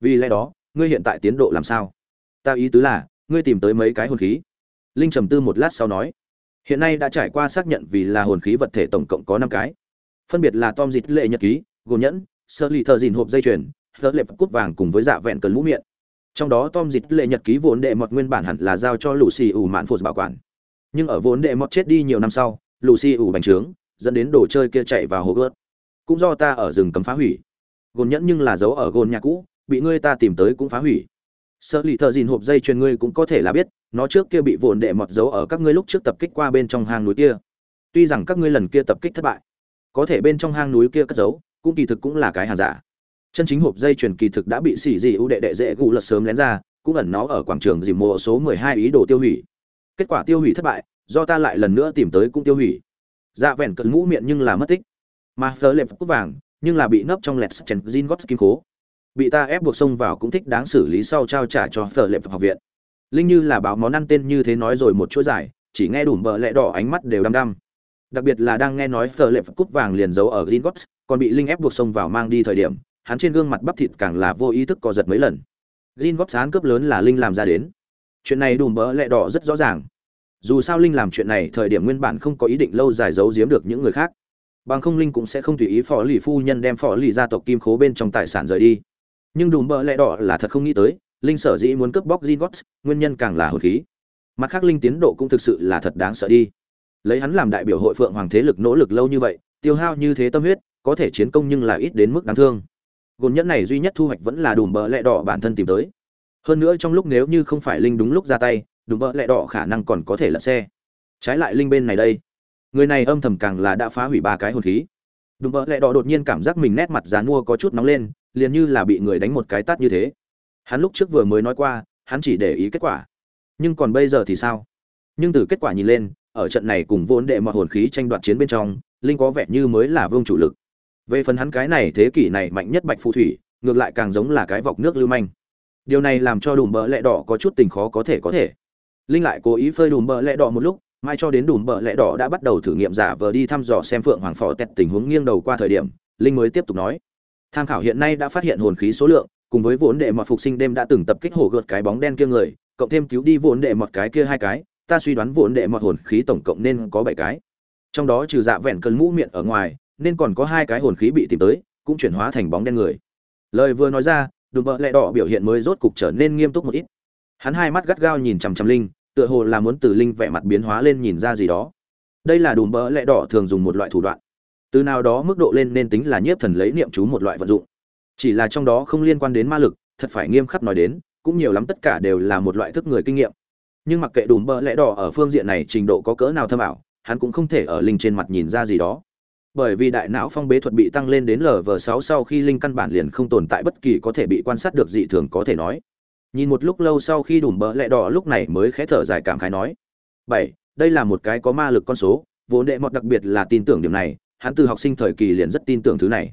S1: Vì lẽ đó, ngươi hiện tại tiến độ làm sao? Ta ý tứ là, ngươi tìm tới mấy cái hồn khí. Linh trầm tư một lát sau nói. Hiện nay đã trải qua xác nhận vì là hồn khí vật thể tổng cộng có năm cái. Phân biệt là tom dịt lệ nhật ký, gồm nhẫn, sơ lì thợ dìn hộp dây chuyền thợ lệ cút vàng cùng với dạ vẹn cần mũ miệng trong đó tom dịch lệ nhật ký vốn đệ mọt nguyên bản hẳn là giao cho lù xì ủ mạn phụt bảo quản. Nhưng ở vốn đệ mọt chết đi nhiều năm sau lù xì ủ bành trướng, dẫn đến đồ chơi kia chạy vào hồ gớt cũng do ta ở rừng cấm phá hủy. Gồn nhẫn nhưng là dấu ở gồn nhà cũ, bị ngươi ta tìm tới cũng phá hủy. Sợ lì thợ dìn hộp dây chuyền ngươi cũng có thể là biết, nó trước kia bị vồn đệ mọt dấu ở các ngươi lúc trước tập kích qua bên trong hang núi kia. Tuy rằng các ngươi lần kia tập kích thất bại, có thể bên trong hang núi kia cất giấu, cũng kỳ thực cũng là cái hàng giả chân chính hộp dây chuyền kỳ thực đã bị xỉ dị ưu đệ đệ dễ gù lật sớm lén ra, cũng ẩn nó ở quảng trường dìm mộ số mười hai ý đồ tiêu hủy. Kết quả tiêu hủy thất bại, do ta lại lần nữa tìm tới cũng tiêu hủy. Dạ vẹn cận mũ miệng nhưng là mất tích. Mà phơ lệp cúc vàng, nhưng là bị nấp trong lẹt chèn zin gót kim cố bị ta ép buộc xông vào cũng thích đáng xử lý sau trao trả cho phở lệp học viện. Linh như là báo món ăn tên như thế nói rồi một chuỗi dài, chỉ nghe đủ bờ lẹ đỏ ánh mắt đều đăm đăm. Đặc biệt là đang nghe nói phở lệp cúp vàng liền giấu ở gin gots còn bị linh ép buộc xông vào mang đi thời điểm hắn trên gương mặt bắp thịt càng là vô ý thức co giật mấy lần. Jin góp sán cướp lớn là linh làm ra đến. Chuyện này đùm bỡ lẹ đỏ rất rõ ràng. Dù sao linh làm chuyện này thời điểm nguyên bản không có ý định lâu dài giấu giếm được những người khác. Bằng không linh cũng sẽ không tùy ý phò lì phu nhân đem phò lì gia tộc kim khố bên trong tài sản rời đi. Nhưng đùm bỡ lẹ đỏ là thật không nghĩ tới linh sở dĩ muốn cướp bóc Zingots, nguyên nhân càng là hồn khí. Mặt khác linh tiến độ cũng thực sự là thật đáng sợ đi. Lấy hắn làm đại biểu hội phượng hoàng thế lực nỗ lực lâu như vậy tiêu hao như thế tâm huyết có thể chiến công nhưng là ít đến mức đáng thương gồn nhẫn này duy nhất thu hoạch vẫn là đùm bỡ lẹ đỏ bản thân tìm tới. Hơn nữa trong lúc nếu như không phải linh đúng lúc ra tay, đùm bỡ lẹ đỏ khả năng còn có thể lật xe. Trái lại linh bên này đây, người này âm thầm càng là đã phá hủy ba cái hồn khí. Đùm bỡ lẹ đỏ đột nhiên cảm giác mình nét mặt dán mua có chút nóng lên, liền như là bị người đánh một cái tát như thế. Hắn lúc trước vừa mới nói qua, hắn chỉ để ý kết quả. Nhưng còn bây giờ thì sao? Nhưng từ kết quả nhìn lên, ở trận này cùng vốn đệ mọi hồn khí tranh đoạt chiến bên trong, linh có vẻ như mới là vương chủ lực về phần hắn cái này thế kỷ này mạnh nhất bạch phù thủy, ngược lại càng giống là cái vọc nước lưu manh. Điều này làm cho đùm bợ lẹ đỏ có chút tình khó có thể có thể. Linh lại cố ý phơi đùm bợ lẹ đỏ một lúc, mai cho đến đùm bợ lẹ đỏ đã bắt đầu thử nghiệm giả vờ đi thăm dò xem phượng hoàng phò tẹt tình huống nghiêng đầu qua thời điểm, linh mới tiếp tục nói. Tham khảo hiện nay đã phát hiện hồn khí số lượng, cùng với vốn đệ mọt phục sinh đêm đã từng tập kích hổ gợt cái bóng đen kia người, cộng thêm cứu đi vốn đệ mọt cái kia hai cái, ta suy đoán vốn đệ mọt hồn khí tổng cộng nên có bảy cái. Trong đó trừ dạ vẹn cơn mũ miệng ở ngoài nên còn có hai cái hồn khí bị tìm tới, cũng chuyển hóa thành bóng đen người. Lời vừa nói ra, đùm bợ lẹ đỏ biểu hiện mới rốt cục trở nên nghiêm túc một ít. Hắn hai mắt gắt gao nhìn chằm chằm linh, tựa hồ là muốn từ linh vẻ mặt biến hóa lên nhìn ra gì đó. Đây là đùm bợ lẹ đỏ thường dùng một loại thủ đoạn. Từ nào đó mức độ lên nên tính là nhiếp thần lấy niệm chú một loại vận dụng. Chỉ là trong đó không liên quan đến ma lực, thật phải nghiêm khắc nói đến, cũng nhiều lắm tất cả đều là một loại thức người kinh nghiệm. Nhưng mặc kệ đùm bợ lẽ đỏ ở phương diện này trình độ có cỡ nào thâm ảo, hắn cũng không thể ở linh trên mặt nhìn ra gì đó bởi vì đại não phong bế thuật bị tăng lên đến lv sáu sau khi linh căn bản liền không tồn tại bất kỳ có thể bị quan sát được dị thường có thể nói. Nhìn một lúc lâu sau khi đùm bỡ lẹ đỏ lúc này mới khẽ thở dài cảm khái nói, bảy, đây là một cái có ma lực con số vốn đệ mọt đặc biệt là tin tưởng điểm này, hắn từ học sinh thời kỳ liền rất tin tưởng thứ này.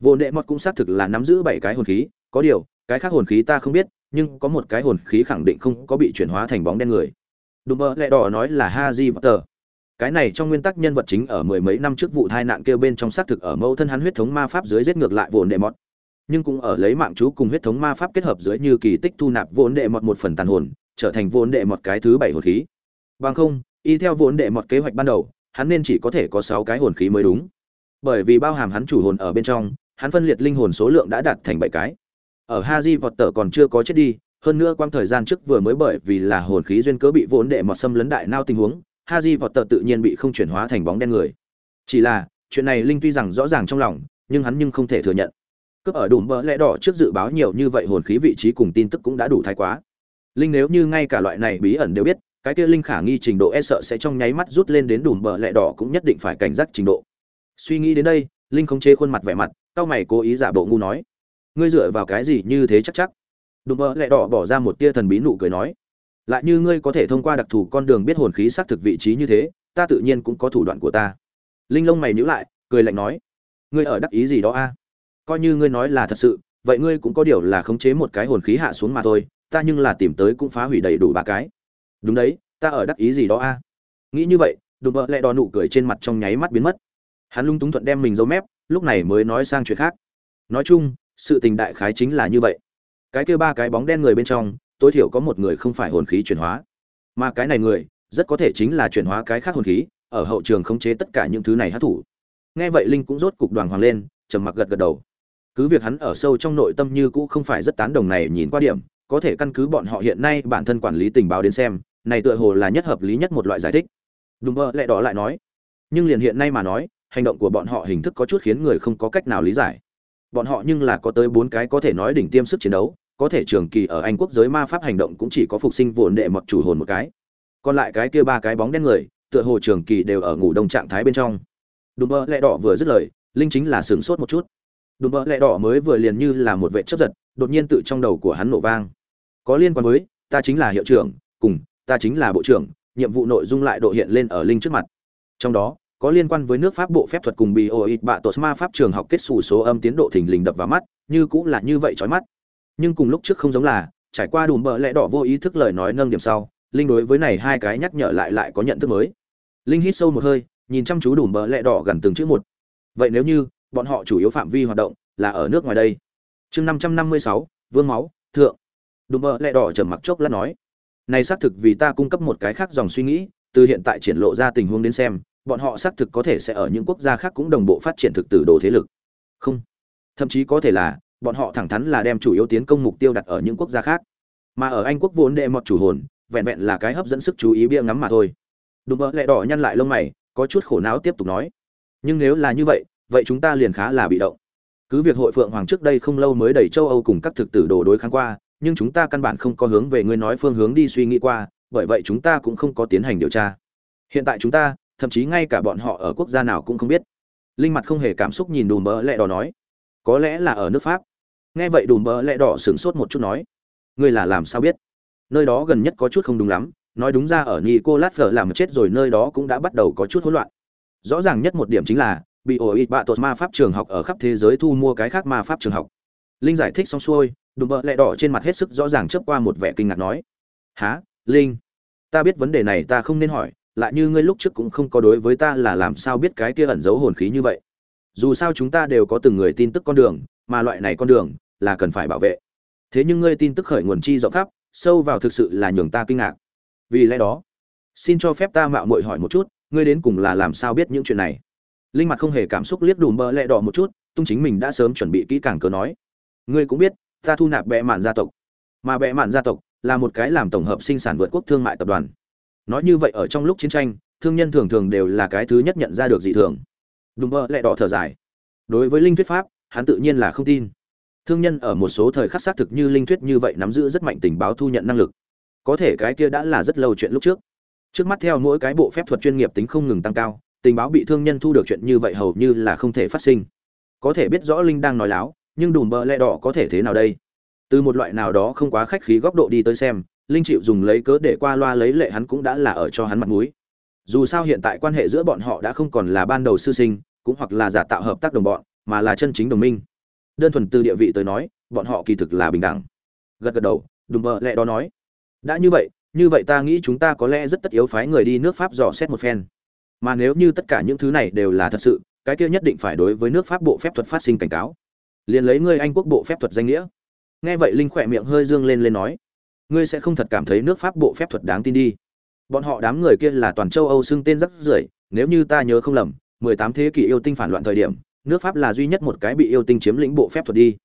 S1: Vốn đệ mọt cũng xác thực là nắm giữ bảy cái hồn khí, có điều, cái khác hồn khí ta không biết, nhưng có một cái hồn khí khẳng định không có bị chuyển hóa thành bóng đen người. Đùm bỡ lẹ đỏ nói là haji potter cái này trong nguyên tắc nhân vật chính ở mười mấy năm trước vụ tai nạn kêu bên trong xác thực ở mâu thân hắn huyết thống ma pháp dưới giết ngược lại vồn đệ mọt. Nhưng cũng ở lấy mạng chú cùng huyết thống ma pháp kết hợp dưới như kỳ tích thu nạp vốn đệ mọt một phần tàn hồn, trở thành vốn đệ mọt cái thứ bảy hồn khí. Bằng không, y theo vốn đệ mọt kế hoạch ban đầu, hắn nên chỉ có thể có sáu cái hồn khí mới đúng. Bởi vì bao hàm hắn chủ hồn ở bên trong, hắn phân liệt linh hồn số lượng đã đạt thành bảy cái. Ở Haji tở còn chưa có chết đi, hơn nữa quang thời gian trước vừa mới bởi vì là hồn khí duyên cớ bị vốn đệ mọt xâm lấn đại nao tình huống Haji Potter tự nhiên bị không chuyển hóa thành bóng đen người. Chỉ là, chuyện này linh tuy rằng rõ ràng trong lòng, nhưng hắn nhưng không thể thừa nhận. Cướp ở đùm bỡ lẽ đỏ trước dự báo nhiều như vậy hồn khí vị trí cùng tin tức cũng đã đủ thái quá. Linh nếu như ngay cả loại này bí ẩn đều biết, cái kia linh khả nghi trình độ e sợ sẽ trong nháy mắt rút lên đến đùm bờ lẹ đỏ cũng nhất định phải cảnh giác trình độ. Suy nghĩ đến đây, linh không chế khuôn mặt vẻ mặt cao mày cố ý giả bộ ngu nói. Ngươi dựa vào cái gì như thế chắc chắc? Đùm bờ lẹ đỏ bỏ ra một tia thần bí nụ cười nói lại như ngươi có thể thông qua đặc thù con đường biết hồn khí xác thực vị trí như thế, ta tự nhiên cũng có thủ đoạn của ta. Linh lông mày nhữ lại, cười lạnh nói, ngươi ở đắc ý gì đó a? Coi như ngươi nói là thật sự, vậy ngươi cũng có điều là khống chế một cái hồn khí hạ xuống mà thôi, ta nhưng là tìm tới cũng phá hủy đầy đủ ba cái. Đúng đấy, ta ở đắc ý gì đó a? Nghĩ như vậy đùm bợ lẹ đò nụ cười trên mặt trong nháy mắt biến mất. Hắn lung túng thuận đem mình dấu mép, lúc này mới nói sang chuyện khác. Nói chung, sự tình đại khái chính là như vậy. Cái kia ba cái bóng đen người bên trong tối thiểu có một người không phải hồn khí chuyển hóa. Mà cái này người, rất có thể chính là chuyển hóa cái khác hồn khí, ở hậu trường khống chế tất cả những thứ này hát thủ nghe vậy linh cũng rốt cục đoàn hoàng lên, trầm mặc gật gật đầu. Cứ việc hắn ở sâu trong nội tâm như cũ không phải rất tán đồng này nhìn qua điểm, có thể căn cứ bọn họ hiện nay bản thân quản lý tình báo đến xem, này tựa hồ là nhất hợp lý nhất một loại giải thích. Đúng mơ lẽ đó lại nói. Nhưng liền hiện nay mà nói, hành động của bọn họ hình thức có chút khiến người không có cách nào lý giải. Bọn họ nhưng là có tới bốn cái có thể nói đỉnh tiêm sức chiến đấu có thể trường kỳ ở anh quốc giới ma pháp hành động cũng chỉ có phục sinh vụn đệ mọt chủ hồn một cái. Còn lại cái kia ba cái bóng đen người, tựa hồ trường kỳ đều ở ngủ đông trạng thái bên trong. Đùm bơ lẹ đỏ vừa dứt lời, linh chính là sửng sốt một chút. Đùm bơ lẹ đỏ mới vừa liền như là một vệ chấp giật, đột nhiên tự trong đầu của hắn nổ vang. Có liên quan với, ta chính là hiệu trưởng, cùng, ta chính là bộ trưởng, nhiệm vụ nội dung lại độ hiện lên ở linh trước mặt. Trong đó, có liên quan với nước pháp bộ phép thuật cùng bioit bạ tos ma pháp trường học kết xù số âm tiến độ thình lình đập vào mắt, như cũng là như vậy chói mắt nhưng cùng lúc trước không giống là, trải qua đùm bợ lẽ đỏ vô ý thức lời nói nâng điểm sau, linh đối với này hai cái nhắc nhở lại lại có nhận thức mới. Linh hít sâu một hơi, nhìn chăm chú đùm bợ lẽ đỏ gần từng chữ một. Vậy nếu như, bọn họ chủ yếu phạm vi hoạt động là ở nước ngoài đây? Chương năm trăm năm mươi sáu, vương máu, thượng. Đùm bợ lẽ đỏ trầm mặc chốc lát nói, này xác thực vì ta cung cấp một cái khác dòng suy nghĩ, từ hiện tại triển lộ ra tình huống đến xem, bọn họ xác thực có thể sẽ ở những quốc gia khác cũng đồng bộ phát triển thực tử đồ thế lực. Không. Thậm chí có thể là bọn họ thẳng thắn là đem chủ yếu tiến công mục tiêu đặt ở những quốc gia khác. Mà ở anh quốc vốn đệ mọt chủ hồn, vẹn vẹn là cái hấp dẫn sức chú ý bia ngắm mà thôi. Đùm bỡ lẹ đỏ nhăn lại lông mày, có chút khổ não tiếp tục nói. Nhưng nếu là như vậy vậy chúng ta liền khá là bị động. Cứ việc hội phượng hoàng trước đây không lâu mới đẩy châu âu cùng các thực tử đồ đối kháng qua, nhưng chúng ta căn bản không có hướng về ngươi nói phương hướng đi suy nghĩ qua, bởi vậy chúng ta cũng không có tiến hành điều tra. Hiện tại chúng ta, thậm chí ngay cả bọn họ ở quốc gia nào cũng không biết. Linh mặt không hề cảm xúc nhìn đùm bỡ lẹ đỏ nói. Có lẽ là ở nước pháp nghe vậy đùm bỡ lẹ đỏ sửng sốt một chút nói, ngươi là làm sao biết? Nơi đó gần nhất có chút không đúng lắm, nói đúng ra ở cô lát phở làm chết rồi nơi đó cũng đã bắt đầu có chút hỗn loạn. Rõ ràng nhất một điểm chính là, bị ổ ít bạ tột ma pháp trường học ở khắp thế giới thu mua cái khác ma pháp trường học. Linh giải thích xong xuôi, đùm bợ lẹ đỏ trên mặt hết sức rõ ràng chớp qua một vẻ kinh ngạc nói há linh? Ta biết vấn đề này ta không nên hỏi, lại như ngươi lúc trước cũng không có đối với ta là làm sao biết cái kia ẩn giấu hồn khí như vậy. Dù sao chúng ta đều có từng người tin tức con đường, mà loại này con đường là cần phải bảo vệ. Thế nhưng ngươi tin tức khởi nguồn chi rộng khắp, sâu vào thực sự là nhường ta kinh ngạc. Vì lẽ đó, xin cho phép ta mạo muội hỏi một chút, ngươi đến cùng là làm sao biết những chuyện này? Linh mặt không hề cảm xúc liếc đùm bơ lẹ đỏ một chút, tung chính mình đã sớm chuẩn bị kỹ càng cớ nói. Ngươi cũng biết, ta thu nạp bệ mạn gia tộc. Mà bệ mạn gia tộc là một cái làm tổng hợp sinh sản vượt quốc thương mại tập đoàn. Nói như vậy ở trong lúc chiến tranh, thương nhân thường thường đều là cái thứ nhất nhận ra được dị thường. Đùm bơ lẹ đỏ thở dài. Đối với linh thuyết pháp, hắn tự nhiên là không tin thương nhân ở một số thời khắc xác thực như linh thuyết như vậy nắm giữ rất mạnh tình báo thu nhận năng lực. Có thể cái kia đã là rất lâu chuyện lúc trước. Trước mắt theo mỗi cái bộ phép thuật chuyên nghiệp tính không ngừng tăng cao, tình báo bị thương nhân thu được chuyện như vậy hầu như là không thể phát sinh. Có thể biết rõ linh đang nói láo, nhưng đùm bơ lẹ đỏ có thể thế nào đây? Từ một loại nào đó không quá khách khí góc độ đi tới xem, linh chịu dùng lấy cớ để qua loa lấy lệ hắn cũng đã là ở cho hắn mặt mũi. Dù sao hiện tại quan hệ giữa bọn họ đã không còn là ban đầu sư sinh, cũng hoặc là giả tạo hợp tác đồng bọn, mà là chân chính đồng minh đơn thuần từ địa vị tới nói, bọn họ kỳ thực là bình đẳng. Gật gật đầu, đùm bơ lẹ đó nói. Đã như vậy như vậy ta nghĩ chúng ta có lẽ rất tất yếu phái người đi nước pháp dò xét một phen. Mà nếu như tất cả những thứ này đều là thật sự, cái kia nhất định phải đối với nước pháp bộ phép thuật phát sinh cảnh cáo. Liền lấy ngươi anh quốc bộ phép thuật danh nghĩa. Nghe vậy linh khỏe miệng hơi dương lên lên nói. Ngươi sẽ không thật cảm thấy nước pháp bộ phép thuật đáng tin đi. Bọn họ đám người kia là toàn châu âu xưng tên rắc rưởi, nếu như ta nhớ không lầm, mười tám thế kỷ yêu tinh phản loạn thời điểm nước pháp là duy nhất một cái bị yêu tinh chiếm lĩnh bộ phép thuật đi.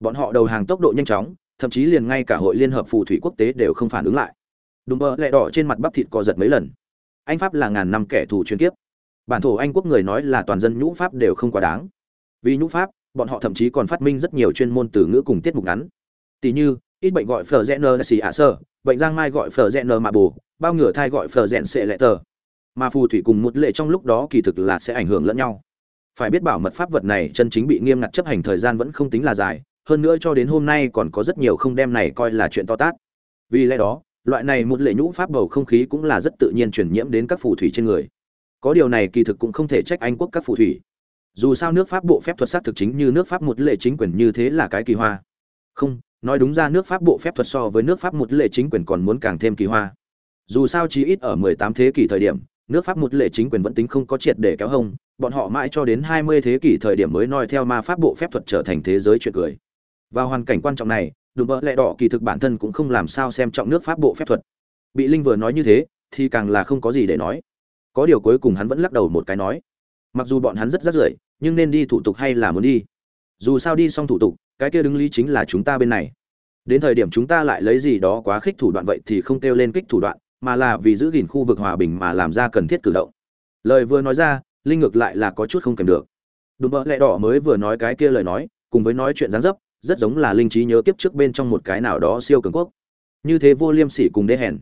S1: Bọn họ đầu hàng tốc độ nhanh chóng, thậm chí liền ngay cả hội liên hợp phù thủy quốc tế đều không phản ứng lại. Đùm bơ lẹ đỏ trên mặt bắp thịt co giật mấy lần. Anh pháp là ngàn năm kẻ thù chuyên kiếp. Bản thổ anh quốc người nói là toàn dân nhũ pháp đều không quá đáng. Vì nhũ pháp, bọn họ thậm chí còn phát minh rất nhiều chuyên môn từ ngữ cùng tiết mục ngắn. Tỷ như, ít bệnh gọi phờ rẽ nơ xì ạ sơ, bệnh giang mai gọi phờ rẽ nơ mạ bù, bao ngửa thai gọi phờ rẽn sệ lệ tờ. Mà phù thủy cùng một lệ trong lúc đó kỳ thực là sẽ ảnh hưởng lẫn nhau phải biết bảo mật pháp vật này chân chính bị nghiêm ngặt chấp hành thời gian vẫn không tính là dài, hơn nữa cho đến hôm nay còn có rất nhiều không đem này coi là chuyện to tát. Vì lẽ đó, loại này một lệ nhũ pháp bầu không khí cũng là rất tự nhiên truyền nhiễm đến các phù thủy trên người. Có điều này kỳ thực cũng không thể trách anh quốc các phù thủy. Dù sao nước pháp bộ phép thuật sát thực chính như nước pháp một lệ chính quyền như thế là cái kỳ hoa. Không, nói đúng ra nước pháp bộ phép thuật so với nước pháp một lệ chính quyền còn muốn càng thêm kỳ hoa. Dù sao chí ít ở 18 thế kỷ thời điểm, nước pháp một lệ chính quyền vẫn tính không có triệt để kéo hông bọn họ mãi cho đến 20 thế kỷ thời điểm mới noi theo ma pháp bộ phép thuật trở thành thế giới chuyện cười. Vào hoàn cảnh quan trọng này, đùm bỡ lẽ đỏ kỳ thực bản thân cũng không làm sao xem trọng nước pháp bộ phép thuật. Bị linh vừa nói như thế, thì càng là không có gì để nói. Có điều cuối cùng hắn vẫn lắc đầu một cái nói, mặc dù bọn hắn rất rất rưởi, nhưng nên đi thủ tục hay là muốn đi? Dù sao đi xong thủ tục, cái kia đứng lý chính là chúng ta bên này. Đến thời điểm chúng ta lại lấy gì đó quá khích thủ đoạn vậy thì không kêu lên kích thủ đoạn, mà là vì giữ gìn khu vực hòa bình mà làm ra cần thiết cử động. Lời vừa nói ra linh ngược lại là có chút không kèm được. Đùm bợ lẹ đỏ mới vừa nói cái kia lời nói, cùng với nói chuyện gián dấp, rất giống là linh trí nhớ kiếp trước bên trong một cái nào đó siêu cường quốc. Như thế vô liêm sỉ cùng đê hèn.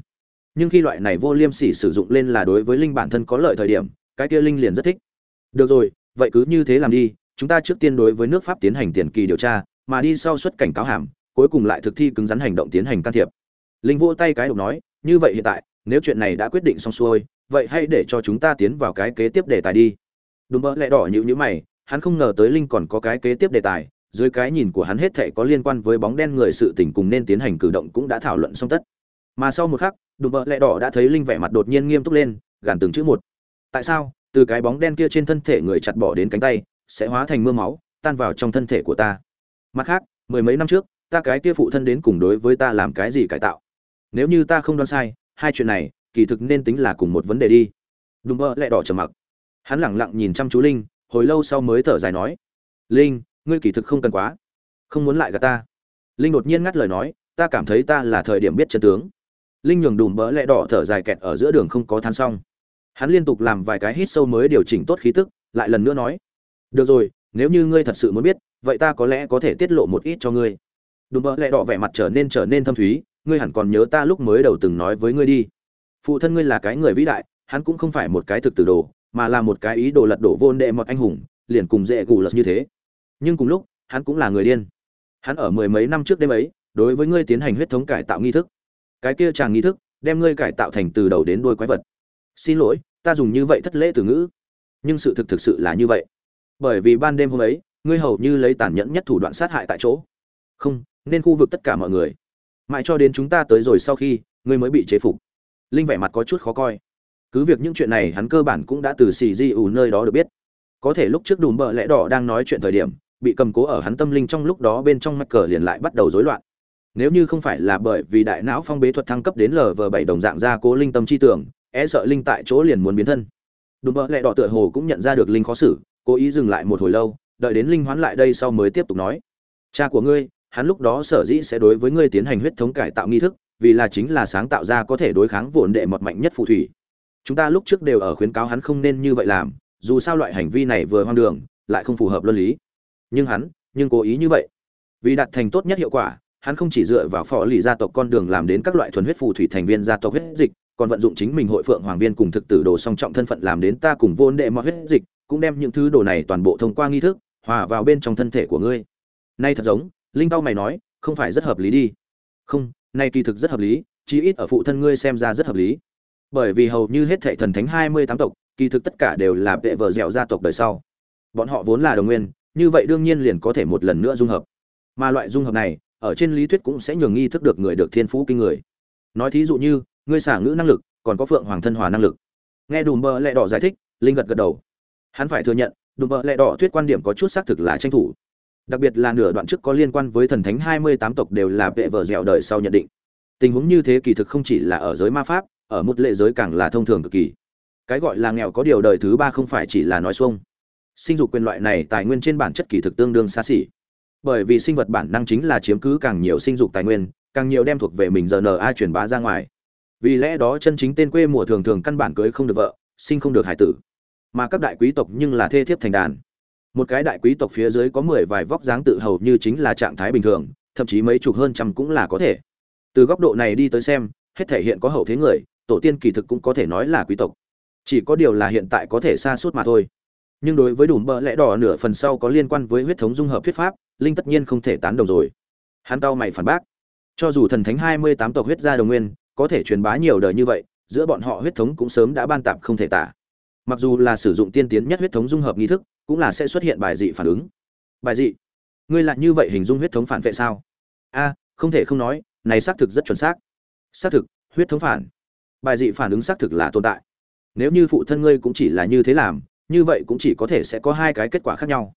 S1: Nhưng khi loại này vô liêm sỉ sử dụng lên là đối với linh bản thân có lợi thời điểm, cái kia linh liền rất thích. Được rồi, vậy cứ như thế làm đi, chúng ta trước tiên đối với nước pháp tiến hành tiền kỳ điều tra, mà đi sau xuất cảnh cáo hàm, cuối cùng lại thực thi cứng rắn hành động tiến hành can thiệp. Linh vỗ tay cái độc nói, như vậy hiện tại, nếu chuyện này đã quyết định xong xuôi vậy hãy để cho chúng ta tiến vào cái kế tiếp đề tài đi. Đúng mơ lẽ đỏ nhữ nhữ mày, hắn không ngờ tới linh còn có cái kế tiếp đề tài, dưới cái nhìn của hắn hết thảy có liên quan với bóng đen người sự tình cùng nên tiến hành cử động cũng đã thảo luận xong tất. Mà sau một khắc, đùm bợ lẹ đỏ đã thấy linh vẻ mặt đột nhiên nghiêm túc lên, gàn từng chữ một. Tại sao? Từ cái bóng đen kia trên thân thể người chặt bỏ đến cánh tay, sẽ hóa thành mưa máu, tan vào trong thân thể của ta. Mặt khác, mười mấy năm trước, ta cái kia phụ thân đến cùng đối với ta làm cái gì cải tạo? Nếu như ta không đoán sai, hai chuyện này kỳ thực nên tính là cùng một vấn đề đi. Đùm bợ lẹ đỏ trầm mặc. Hắn lẳng lặng nhìn chăm chú linh, hồi lâu sau mới thở dài nói, linh, ngươi kỳ thực không cần quá. Không muốn lại gạt ta. Linh đột nhiên ngắt lời nói, ta cảm thấy ta là thời điểm biết chân tướng. Linh nhường đùm bỡ lẹ đỏ thở dài kẹt ở giữa đường không có than xong. Hắn liên tục làm vài cái hít sâu mới điều chỉnh tốt khí tức, lại lần nữa nói, được rồi, nếu như ngươi thật sự muốn biết, vậy ta có lẽ có thể tiết lộ một ít cho ngươi. Đùm bỡ lẹ đỏ vẻ mặt trở nên trở nên thâm thúy, ngươi hẳn còn nhớ ta lúc mới đầu từng nói với ngươi đi phụ thân ngươi là cái người vĩ đại, hắn cũng không phải một cái thực từ đồ, mà là một cái ý đồ lật đổ vô đệ một anh hùng, liền cùng dễ gù lật như thế. Nhưng cùng lúc, hắn cũng là người điên. Hắn ở mười mấy năm trước đêm ấy, đối với ngươi tiến hành huyết thống cải tạo nghi thức. Cái kia chàng nghi thức, đem ngươi cải tạo thành từ đầu đến đuôi quái vật. Xin lỗi, ta dùng như vậy thất lễ từ ngữ. Nhưng sự thực thực sự là như vậy. Bởi vì ban đêm hôm ấy, ngươi hầu như lấy tàn nhẫn nhất thủ đoạn sát hại tại chỗ. Không, nên khu vực tất cả mọi người. Mãi cho đến chúng ta tới rồi sau khi, ngươi mới bị chế phục linh vẻ mặt có chút khó coi. Cứ việc những chuyện này hắn cơ bản cũng đã từ xì di ủ nơi đó được biết. Có thể lúc trước đùm bợ lẽ đỏ đang nói chuyện thời điểm, bị cầm cố ở hắn tâm linh trong lúc đó bên trong mạch cờ liền lại bắt đầu rối loạn. Nếu như không phải là bởi vì đại não phong bế thuật thăng cấp đến lv bảy đồng dạng ra cố linh tâm chi tưởng e sợ linh tại chỗ liền muốn biến thân. Đùm bợ lẽ đỏ tựa hồ cũng nhận ra được linh khó xử, cố ý dừng lại một hồi lâu, đợi đến linh hoán lại đây sau mới tiếp tục nói. Cha của ngươi, hắn lúc đó sở dĩ sẽ đối với ngươi tiến hành huyết thống cải tạo nghi thức vì là chính là sáng tạo ra có thể đối kháng vụn đệ mật mạnh nhất phù thủy. Chúng ta lúc trước đều ở khuyến cáo hắn không nên như vậy làm, dù sao loại hành vi này vừa hoang đường, lại không phù hợp luân lý. Nhưng hắn, nhưng cố ý như vậy. Vì đạt thành tốt nhất hiệu quả, hắn không chỉ dựa vào phò lì gia tộc con đường làm đến các loại thuần huyết phù thủy thành viên gia tộc huyết dịch, còn vận dụng chính mình hội phượng hoàng viên cùng thực tử đồ song trọng thân phận làm đến ta cùng vốn đệ mọi huyết dịch, cũng đem những thứ đồ này toàn bộ thông qua nghi thức, hòa vào bên trong thân thể của ngươi. Nay thật giống, linh tao mày nói, không phải rất hợp lý đi. Không nay kỳ thực rất hợp lý, chí ít ở phụ thân ngươi xem ra rất hợp lý. Bởi vì hầu như hết thệ thần thánh hai mươi tám tộc, kỳ thực tất cả đều là vệ vợ dẻo gia tộc đời sau. Bọn họ vốn là đồng nguyên, như vậy đương nhiên liền có thể một lần nữa dung hợp. Mà loại dung hợp này, ở trên lý thuyết cũng sẽ nhường nghi thức được người được thiên phú kinh người. Nói thí dụ như, ngươi xả ngữ năng lực, còn có phượng hoàng thân hòa năng lực. Nghe đùm bơ lẹ đỏ giải thích, linh gật gật đầu. Hắn phải thừa nhận, đùm bơ lẹ đỏ thuyết quan điểm có chút xác thực là tranh thủ đặc biệt là nửa đoạn trước có liên quan với thần thánh hai mươi tám tộc đều là vệ vợ dẻo đời sau nhận định. Tình huống như thế kỳ thực không chỉ là ở giới ma pháp, ở một lệ giới càng là thông thường cực kỳ. Cái gọi là nghèo có điều đời thứ ba không phải chỉ là nói xuông. Sinh dục quyền loại này tài nguyên trên bản chất kỳ thực tương đương xa xỉ. Bởi vì sinh vật bản năng chính là chiếm cứ càng nhiều sinh dục tài nguyên, càng nhiều đem thuộc về mình giờ na truyền bá ra ngoài. Vì lẽ đó chân chính tên quê mùa thường thường căn bản cưới không được vợ, sinh không được hải tử. Mà các đại quý tộc nhưng là thê thiếp thành đàn một cái đại quý tộc phía dưới có mười vài vóc dáng tự hầu như chính là trạng thái bình thường, thậm chí mấy chục hơn trăm cũng là có thể. Từ góc độ này đi tới xem, hết thể hiện có hậu thế người, tổ tiên kỳ thực cũng có thể nói là quý tộc. Chỉ có điều là hiện tại có thể xa suốt mà thôi. Nhưng đối với đủ bợ lẽ đỏ nửa phần sau có liên quan với huyết thống dung hợp thuyết pháp, linh tất nhiên không thể tán đồng rồi. Hắn tao mày phản bác. Cho dù thần thánh hai mươi tám tộc huyết gia đồng nguyên, có thể truyền bá nhiều đời như vậy, giữa bọn họ huyết thống cũng sớm đã ban tạp không thể tả. Mặc dù là sử dụng tiên tiến nhất huyết thống dung hợp nghi thức cũng là sẽ xuất hiện bài dị phản ứng. Bài dị? Ngươi lại như vậy hình dung huyết thống phản vệ sao? A, không thể không nói, này xác thực rất chuẩn xác. Xác thực, huyết thống phản. Bài dị phản ứng xác thực là tồn tại. Nếu như phụ thân ngươi cũng chỉ là như thế làm, như vậy cũng chỉ có thể sẽ có hai cái kết quả khác nhau.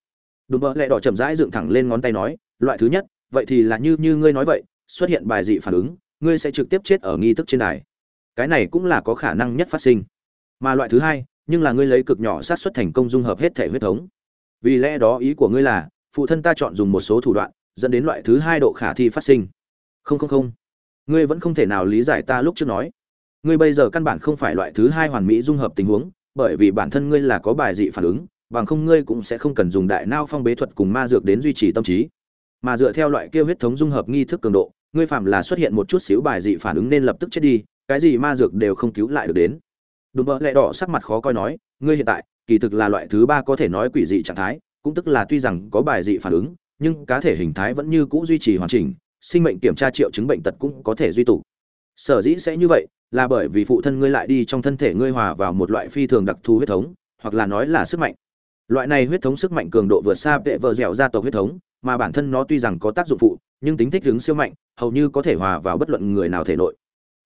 S1: Đùm bợ lẹ đỏ chậm rãi dựng thẳng lên ngón tay nói, loại thứ nhất, vậy thì là như như ngươi nói vậy, xuất hiện bài dị phản ứng, ngươi sẽ trực tiếp chết ở nghi thức trên đài. Cái này cũng là có khả năng nhất phát sinh. Mà loại thứ hai nhưng là ngươi lấy cực nhỏ sát xuất thành công dung hợp hết thể huyết thống. Vì lẽ đó ý của ngươi là, phụ thân ta chọn dùng một số thủ đoạn, dẫn đến loại thứ hai độ khả thi phát sinh. Không không không. Ngươi vẫn không thể nào lý giải ta lúc trước nói. Ngươi bây giờ căn bản không phải loại thứ hai hoàn mỹ dung hợp tình huống, bởi vì bản thân ngươi là có bài dị phản ứng, bằng không ngươi cũng sẽ không cần dùng đại nao phong bế thuật cùng ma dược đến duy trì tâm trí. Mà dựa theo loại kia huyết thống dung hợp nghi thức cường độ, ngươi phạm là xuất hiện một chút xíu bài dị phản ứng nên lập tức chết đi, cái gì ma dược đều không cứu lại được đến đùm bợ lẹ đỏ sắc mặt khó coi nói, ngươi hiện tại, kỳ thực là loại thứ ba có thể nói quỷ dị trạng thái, cũng tức là tuy rằng có bài dị phản ứng, nhưng cá thể hình thái vẫn như cũ duy trì hoàn chỉnh, sinh mệnh kiểm tra triệu chứng bệnh tật cũng có thể duy tụ. Sở dĩ sẽ như vậy, là bởi vì phụ thân ngươi lại đi trong thân thể ngươi hòa vào một loại phi thường đặc thù huyết thống, hoặc là nói là sức mạnh. Loại này huyết thống sức mạnh cường độ vượt xa vệ vợ dẻo gia tộc huyết thống, mà bản thân nó tuy rằng có tác dụng phụ, nhưng tính thích ứng siêu mạnh, hầu như có thể hòa vào bất luận người nào thể nội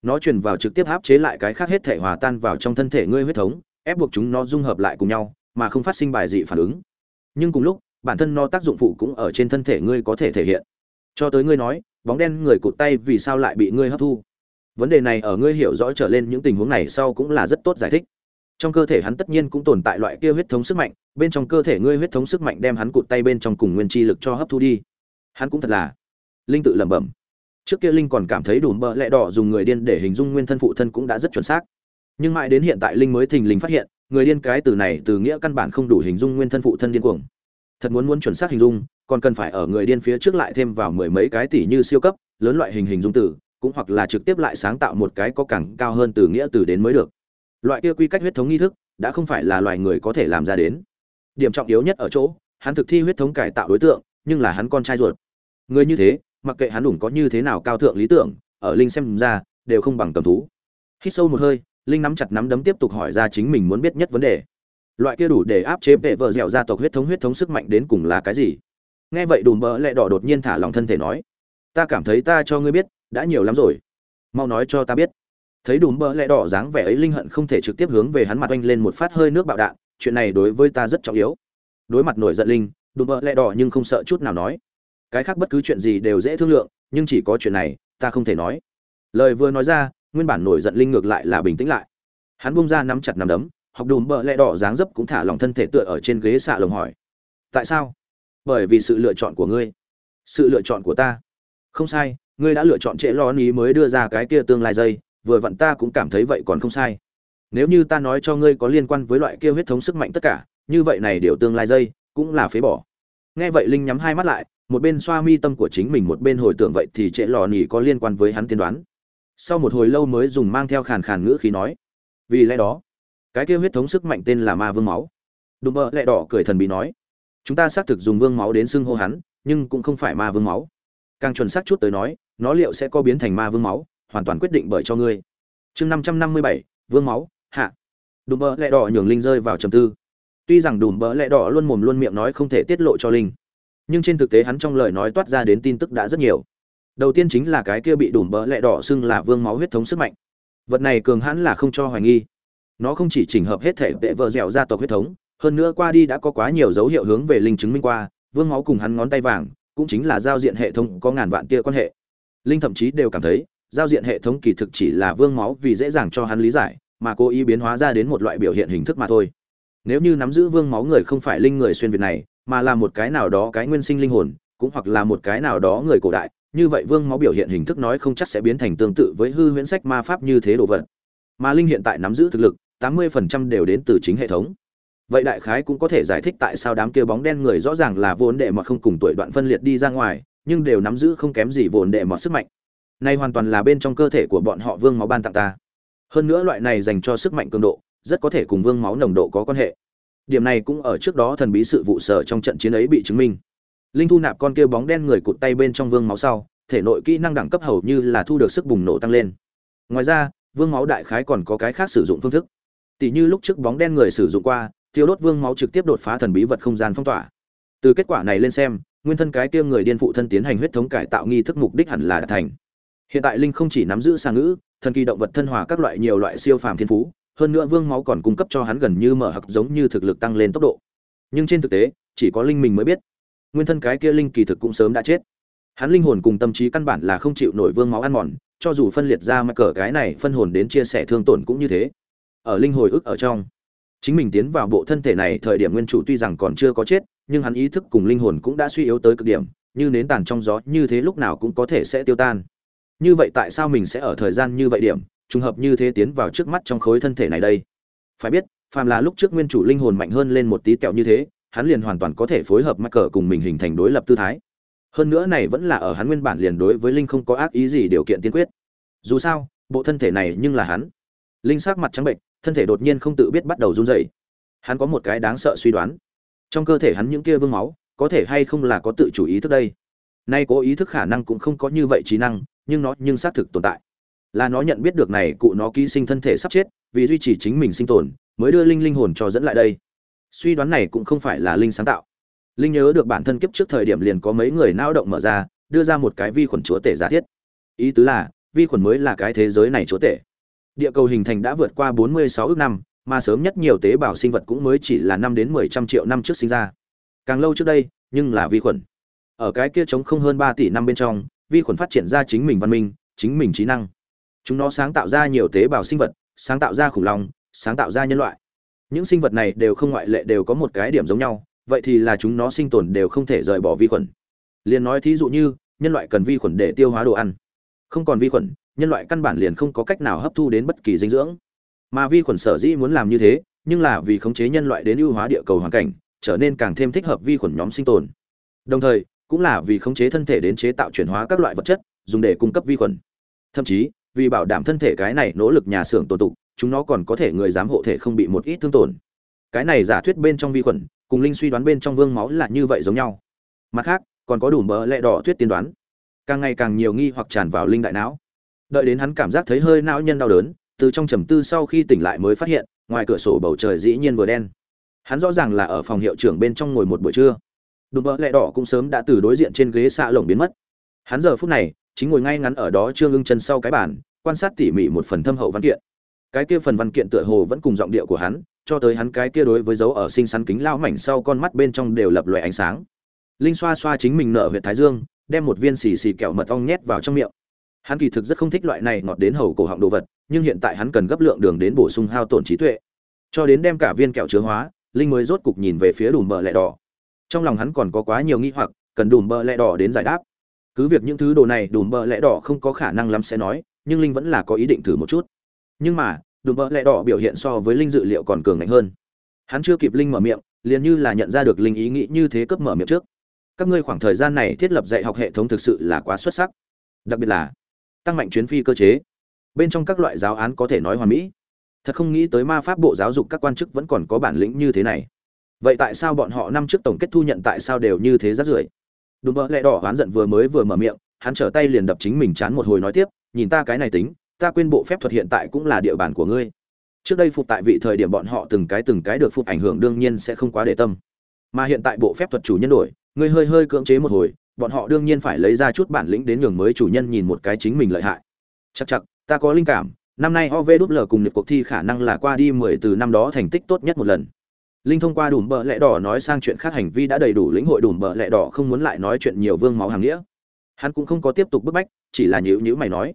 S1: nó truyền vào trực tiếp áp chế lại cái khác hết thể hòa tan vào trong thân thể ngươi huyết thống, ép buộc chúng nó dung hợp lại cùng nhau, mà không phát sinh bài dị phản ứng. Nhưng cùng lúc, bản thân nó tác dụng phụ cũng ở trên thân thể ngươi có thể thể hiện. Cho tới ngươi nói, bóng đen người cụt tay vì sao lại bị ngươi hấp thu? Vấn đề này ở ngươi hiểu rõ trở lên những tình huống này sau cũng là rất tốt giải thích. Trong cơ thể hắn tất nhiên cũng tồn tại loại kia huyết thống sức mạnh, bên trong cơ thể ngươi huyết thống sức mạnh đem hắn cụt tay bên trong cùng nguyên chi lực cho hấp thu đi. Hắn cũng thật là linh tự lẩm bẩm trước kia linh còn cảm thấy đủ bợ lẹ đỏ dùng người điên để hình dung nguyên thân phụ thân cũng đã rất chuẩn xác. Nhưng mãi đến hiện tại linh mới thình lình phát hiện, người điên cái từ này từ nghĩa căn bản không đủ hình dung nguyên thân phụ thân điên cuồng. Thật muốn muốn chuẩn xác hình dung, còn cần phải ở người điên phía trước lại thêm vào mười mấy cái tỷ như siêu cấp, lớn loại hình hình dung từ, cũng hoặc là trực tiếp lại sáng tạo một cái có càng cao hơn từ nghĩa từ đến mới được. Loại kia quy cách huyết thống nghi thức, đã không phải là loài người có thể làm ra đến. Điểm trọng yếu nhất ở chỗ, hắn thực thi huyết thống cải tạo đối tượng, nhưng là hắn con trai ruột. Người như thế mặc kệ hắn đủng có như thế nào cao thượng lý tưởng, ở linh xem ra, đều không bằng cầm thú. Hít sâu một hơi, linh nắm chặt nắm đấm tiếp tục hỏi ra chính mình muốn biết nhất vấn đề. Loại kia đủ để áp chế vệ vợ dẻo gia tộc huyết thống huyết thống sức mạnh đến cùng là cái gì? Nghe vậy đùm bỡ lẹ đỏ đột nhiên thả lòng thân thể nói, ta cảm thấy ta cho ngươi biết, đã nhiều lắm rồi. Mau nói cho ta biết. Thấy đùm bỡ lẹ đỏ dáng vẻ ấy, linh hận không thể trực tiếp hướng về hắn mặt oanh lên một phát hơi nước bạo đạn, chuyện này đối với ta rất trọng yếu. Đối mặt nổi giận linh, đùm bỡ lẹ đỏ nhưng không sợ chút nào nói cái khác bất cứ chuyện gì đều dễ thương lượng, nhưng chỉ có chuyện này, ta không thể nói. Lời vừa nói ra, nguyên bản nổi giận linh ngược lại là bình tĩnh lại. Hắn bung ra nắm chặt nắm đấm, học đùm bợ lẹ đỏ dáng dấp cũng thả lòng thân thể tựa ở trên ghế xạ lồng hỏi. Tại sao? Bởi vì sự lựa chọn của ngươi. Sự lựa chọn của ta. Không sai, ngươi đã lựa chọn trễ lo ní mới đưa ra cái kia tương lai dây, vừa vặn ta cũng cảm thấy vậy còn không sai. Nếu như ta nói cho ngươi có liên quan với loại kia huyết thống sức mạnh tất cả, như vậy này điều tương lai dây cũng là phế bỏ. Nghe vậy linh nhắm hai mắt lại một bên xoa mi tâm của chính mình một bên hồi tưởng vậy thì trễ lò nỉ có liên quan với hắn tiên đoán. Sau một hồi lâu mới dùng mang theo khàn khàn ngữ khí nói, vì lẽ đó, cái kia huyết thống sức mạnh tên là ma vương máu. Đùm bợ lẹ đỏ cười thần bí nói, chúng ta xác thực dùng vương máu đến xưng hô hắn, nhưng cũng không phải ma vương máu. Càng chuẩn xác chút tới nói, nó liệu sẽ có biến thành ma vương máu, hoàn toàn quyết định bởi cho ngươi. Chương năm trăm năm mươi bảy, vương máu, hạ. Đùm bợ lẹ đỏ nhường linh rơi vào trầm tư. Tuy rằng đùm bợ lẹ đỏ luôn mồm luôn miệng nói không thể tiết lộ cho linh nhưng trên thực tế hắn trong lời nói toát ra đến tin tức đã rất nhiều. Đầu tiên chính là cái kia bị đùm bơ lẹ đỏ xưng là vương máu huyết thống sức mạnh. Vật này cường hãn là không cho hoài nghi. Nó không chỉ chỉnh hợp hết thể vệ vợ dẻo gia tộc huyết thống, hơn nữa qua đi đã có quá nhiều dấu hiệu hướng về linh chứng minh qua, vương máu cùng hắn ngón tay vàng, cũng chính là giao diện hệ thống có ngàn vạn tia quan hệ. Linh thậm chí đều cảm thấy, giao diện hệ thống kỳ thực chỉ là vương máu vì dễ dàng cho hắn lý giải, mà cố ý biến hóa ra đến một loại biểu hiện hình thức mà thôi. Nếu như nắm giữ vương máu người không phải linh người xuyên việt này mà là một cái nào đó cái nguyên sinh linh hồn, cũng hoặc là một cái nào đó người cổ đại, như vậy vương máu biểu hiện hình thức nói không chắc sẽ biến thành tương tự với hư huyễn sách ma pháp như thế đồ vật. Mà linh hiện tại nắm giữ thực lực 80% đều đến từ chính hệ thống. Vậy đại khái cũng có thể giải thích tại sao đám kia bóng đen người rõ ràng là vốn đệ mà không cùng tuổi đoạn phân liệt đi ra ngoài, nhưng đều nắm giữ không kém gì vốn đệ mọt sức mạnh. Này hoàn toàn là bên trong cơ thể của bọn họ vương máu ban tặng ta. Hơn nữa loại này dành cho sức mạnh cường độ, rất có thể cùng vương máu nồng độ có quan hệ điểm này cũng ở trước đó thần bí sự vụ sở trong trận chiến ấy bị chứng minh. Linh thu nạp con kia bóng đen người cụt tay bên trong vương máu sau, thể nội kỹ năng đẳng cấp hầu như là thu được sức bùng nổ tăng lên. Ngoài ra, vương máu đại khái còn có cái khác sử dụng phương thức. Tỷ như lúc trước bóng đen người sử dụng qua thiếu đốt vương máu trực tiếp đột phá thần bí vật không gian phong tỏa. Từ kết quả này lên xem, nguyên thân cái kia người điên phụ thân tiến hành huyết thống cải tạo nghi thức mục đích hẳn là đạt thành. Hiện tại linh không chỉ nắm giữ sang ngữ, thần kỳ động vật thân hòa các loại nhiều loại siêu phàm thiên phú hơn nữa vương máu còn cung cấp cho hắn gần như mở hặc giống như thực lực tăng lên tốc độ. Nhưng trên thực tế, chỉ có linh mình mới biết. Nguyên thân cái kia linh kỳ thực cũng sớm đã chết. Hắn linh hồn cùng tâm trí căn bản là không chịu nổi vương máu ăn mòn, cho dù phân liệt ra mà cờ cái này phân hồn đến chia sẻ thương tổn cũng như thế. Ở linh hồi ức ở trong, chính mình tiến vào bộ thân thể này thời điểm nguyên chủ tuy rằng còn chưa có chết, nhưng hắn ý thức cùng linh hồn cũng đã suy yếu tới cực điểm, như nến tàn trong gió, như thế lúc nào cũng có thể sẽ tiêu tan. Như vậy tại sao mình sẽ ở thời gian như vậy điểm? Trùng hợp như thế tiến vào trước mắt trong khối thân thể này đây. Phải biết, phàm là lúc trước nguyên chủ linh hồn mạnh hơn lên một tí kẹo như thế, hắn liền hoàn toàn có thể phối hợp mắc cờ cùng mình hình thành đối lập tư thái. Hơn nữa này vẫn là ở hắn nguyên bản liền đối với linh không có ác ý gì điều kiện tiên quyết. Dù sao, bộ thân thể này nhưng là hắn. Linh sắc mặt trắng bệnh, thân thể đột nhiên không tự biết bắt đầu run rẩy. Hắn có một cái đáng sợ suy đoán. Trong cơ thể hắn những kia vương máu, có thể hay không là có tự chủ ý thức đây? Nay cố ý thức khả năng cũng không có như vậy trí năng, nhưng nó nhưng xác thực tồn tại là nó nhận biết được này cụ nó ký sinh thân thể sắp chết, vì duy trì chính mình sinh tồn, mới đưa linh linh hồn cho dẫn lại đây. Suy đoán này cũng không phải là linh sáng tạo. Linh nhớ được bản thân kiếp trước thời điểm liền có mấy người nao động mở ra, đưa ra một cái vi khuẩn chúa tể giả thiết. Ý tứ là, vi khuẩn mới là cái thế giới này chúa tể. Địa cầu hình thành đã vượt qua 46 ước năm, mà sớm nhất nhiều tế bào sinh vật cũng mới chỉ là năm đến 10 trăm triệu năm trước sinh ra. Càng lâu trước đây, nhưng là vi khuẩn. Ở cái kia trống không hơn 3 tỷ năm bên trong, vi khuẩn phát triển ra chính mình văn minh, chính mình trí năng chúng nó sáng tạo ra nhiều tế bào sinh vật, sáng tạo ra khủng long, sáng tạo ra nhân loại. Những sinh vật này đều không ngoại lệ đều có một cái điểm giống nhau, vậy thì là chúng nó sinh tồn đều không thể rời bỏ vi khuẩn. Liền nói thí dụ như, nhân loại cần vi khuẩn để tiêu hóa đồ ăn. Không còn vi khuẩn, nhân loại căn bản liền không có cách nào hấp thu đến bất kỳ dinh dưỡng. Mà vi khuẩn sở dĩ muốn làm như thế, nhưng là vì khống chế nhân loại đến ưu hóa địa cầu hoàn cảnh, trở nên càng thêm thích hợp vi khuẩn nhóm sinh tồn. Đồng thời, cũng là vì khống chế thân thể đến chế tạo chuyển hóa các loại vật chất, dùng để cung cấp vi khuẩn. Thậm chí vì bảo đảm thân thể cái này nỗ lực nhà xưởng tồn tụ chúng nó còn có thể người giám hộ thể không bị một ít thương tổn. Cái này giả thuyết bên trong vi khuẩn, cùng linh suy đoán bên trong vương máu là như vậy giống nhau. Mặt khác, còn có đủ mỡ lẹ đỏ thuyết tiên đoán. Càng ngày càng nhiều nghi hoặc tràn vào linh đại não. Đợi đến hắn cảm giác thấy hơi não nhân đau đớn, từ trong trầm tư sau khi tỉnh lại mới phát hiện, ngoài cửa sổ bầu trời dĩ nhiên vừa đen. Hắn rõ ràng là ở phòng hiệu trưởng bên trong ngồi một buổi trưa. Đùm bỡ lẹ đỏ cũng sớm đã từ đối diện trên ghế xạ lồng biến mất. Hắn giờ phút này chính ngồi ngay ngắn ở đó trương ưng chân sau cái bàn, quan sát tỉ mỉ một phần thâm hậu văn kiện. Cái kia phần văn kiện tựa hồ vẫn cùng giọng điệu của hắn, cho tới hắn cái kia đối với dấu ở sinh sắn kính lao mảnh sau con mắt bên trong đều lập loè ánh sáng. Linh xoa xoa chính mình nợ huyện thái dương, đem một viên xì xì kẹo mật ong nhét vào trong miệng. Hắn kỳ thực rất không thích loại này ngọt đến hầu cổ họng đồ vật, nhưng hiện tại hắn cần gấp lượng đường đến bổ sung hao tổn trí tuệ. Cho đến đem cả viên kẹo chứa hóa, linh mới rốt cục nhìn về phía đùm bờ lẹ đỏ. Trong lòng hắn còn có quá nhiều nghi hoặc, cần đùm bờ lẹ đỏ đến giải đáp cứ việc những thứ đồ này đùm bợ lẹ đỏ không có khả năng lắm sẽ nói, nhưng linh vẫn là có ý định thử một chút. Nhưng mà, đùm bợ lẹ đỏ biểu hiện so với linh dự liệu còn cường ngạnh hơn. Hắn chưa kịp linh mở miệng, liền như là nhận ra được linh ý nghĩ như thế cấp mở miệng trước. Các ngươi khoảng thời gian này thiết lập dạy học hệ thống thực sự là quá xuất sắc. Đặc biệt là, tăng mạnh chuyến phi cơ chế. Bên trong các loại giáo án có thể nói hoàn mỹ. Thật không nghĩ tới ma pháp bộ giáo dục các quan chức vẫn còn có bản lĩnh như thế này. Vậy tại sao bọn họ năm trước tổng kết thu nhận tại sao đều như thế rất rưởi? Đùm bợ lẹ đỏ oán giận vừa mới vừa mở miệng, hắn trở tay liền đập chính mình chán một hồi nói tiếp, nhìn ta cái này tính, ta quên bộ phép thuật hiện tại cũng là địa bàn của ngươi. Trước đây phục tại vị thời điểm bọn họ từng cái từng cái được phục ảnh hưởng đương nhiên sẽ không quá để tâm. Mà hiện tại bộ phép thuật chủ nhân đổi, ngươi hơi hơi cưỡng chế một hồi, bọn họ đương nhiên phải lấy ra chút bản lĩnh đến nhường mới chủ nhân nhìn một cái chính mình lợi hại. Chắc chắc ta có linh cảm, năm nay ovl cùng nhật cuộc thi khả năng là qua đi mười từ năm đó thành tích tốt nhất một lần linh thông qua đùm bợ lẽ đỏ nói sang chuyện khác hành vi đã đầy đủ lĩnh hội đùm bợ lẽ đỏ không muốn lại nói chuyện nhiều vương máu hàng nghĩa. Hắn cũng không có tiếp tục bức bách, chỉ là nhữ nhữ mày nói.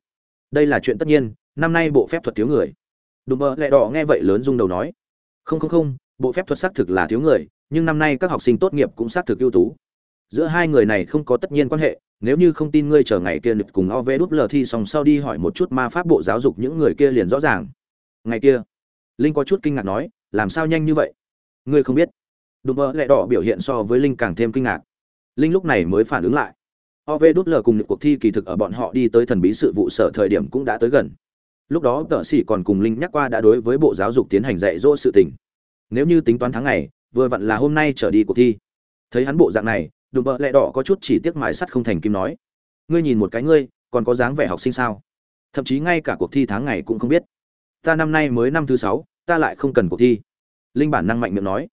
S1: Đây là chuyện tất nhiên, năm nay bộ phép thuật thiếu người. Đùm bợ lẽ đỏ nghe vậy lớn rung đầu nói. Không không không, bộ phép thuật xác thực là thiếu người, nhưng năm nay các học sinh tốt nghiệp cũng xác thực ưu tú. Giữa hai người này không có tất nhiên quan hệ, nếu như không tin ngươi chờ ngày kia nực cùng ov đúp lờ thi xong sau đi hỏi một chút ma pháp bộ giáo dục những người kia liền rõ ràng. Ngày kia, linh có chút kinh ngạc nói, làm sao nhanh như vậy? Ngươi không biết. Đùm bơ lẹ đỏ biểu hiện so với linh càng thêm kinh ngạc. Linh lúc này mới phản ứng lại. Ov đút lờ cùng cuộc thi kỳ thực ở bọn họ đi tới thần bí sự vụ sở thời điểm cũng đã tới gần. Lúc đó tợ sĩ còn cùng linh nhắc qua đã đối với bộ giáo dục tiến hành dạy dỗ sự tình. Nếu như tính toán tháng ngày, vừa vặn là hôm nay trở đi cuộc thi. Thấy hắn bộ dạng này, đùm bợ lẹ đỏ có chút chỉ tiếc mài sắt không thành kim nói. Ngươi nhìn một cái ngươi, còn có dáng vẻ học sinh sao? Thậm chí ngay cả cuộc thi tháng ngày cũng không biết. Ta năm nay mới năm thứ sáu, ta lại không cần cuộc thi linh bản năng mạnh miệng nói.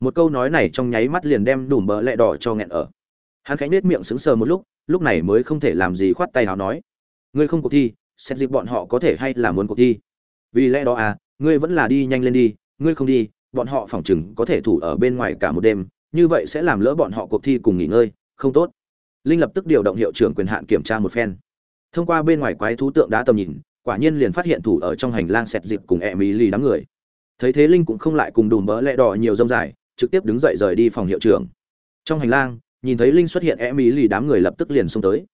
S1: Một câu nói này trong nháy mắt liền đem đùm bờ lẹ đỏ cho nghẹn ở. Hắn khánh nết miệng sững sờ một lúc lúc này mới không thể làm gì khoát tay nào nói. Ngươi không cuộc thi, xét dịp bọn họ có thể hay là muốn cuộc thi? Vì lẽ đó à ngươi vẫn là đi nhanh lên đi, ngươi không đi, bọn họ phỏng chừng có thể thủ ở bên ngoài cả một đêm, như vậy sẽ làm lỡ bọn họ cuộc thi cùng nghỉ ngơi, không tốt. Linh lập tức điều động hiệu trưởng quyền hạn kiểm tra một phen. Thông qua bên ngoài quái thú tượng đá tầm nhìn, quả nhiên liền phát hiện thủ ở trong hành lang xẹt dịp cùng e mỹ lì đám người thấy thế linh cũng không lại cùng đùm bỡ lẹ đỏ nhiều rông dài, trực tiếp đứng dậy rời đi phòng hiệu trưởng. Trong hành lang, nhìn thấy linh xuất hiện e ý lì đám người lập tức liền xông tới.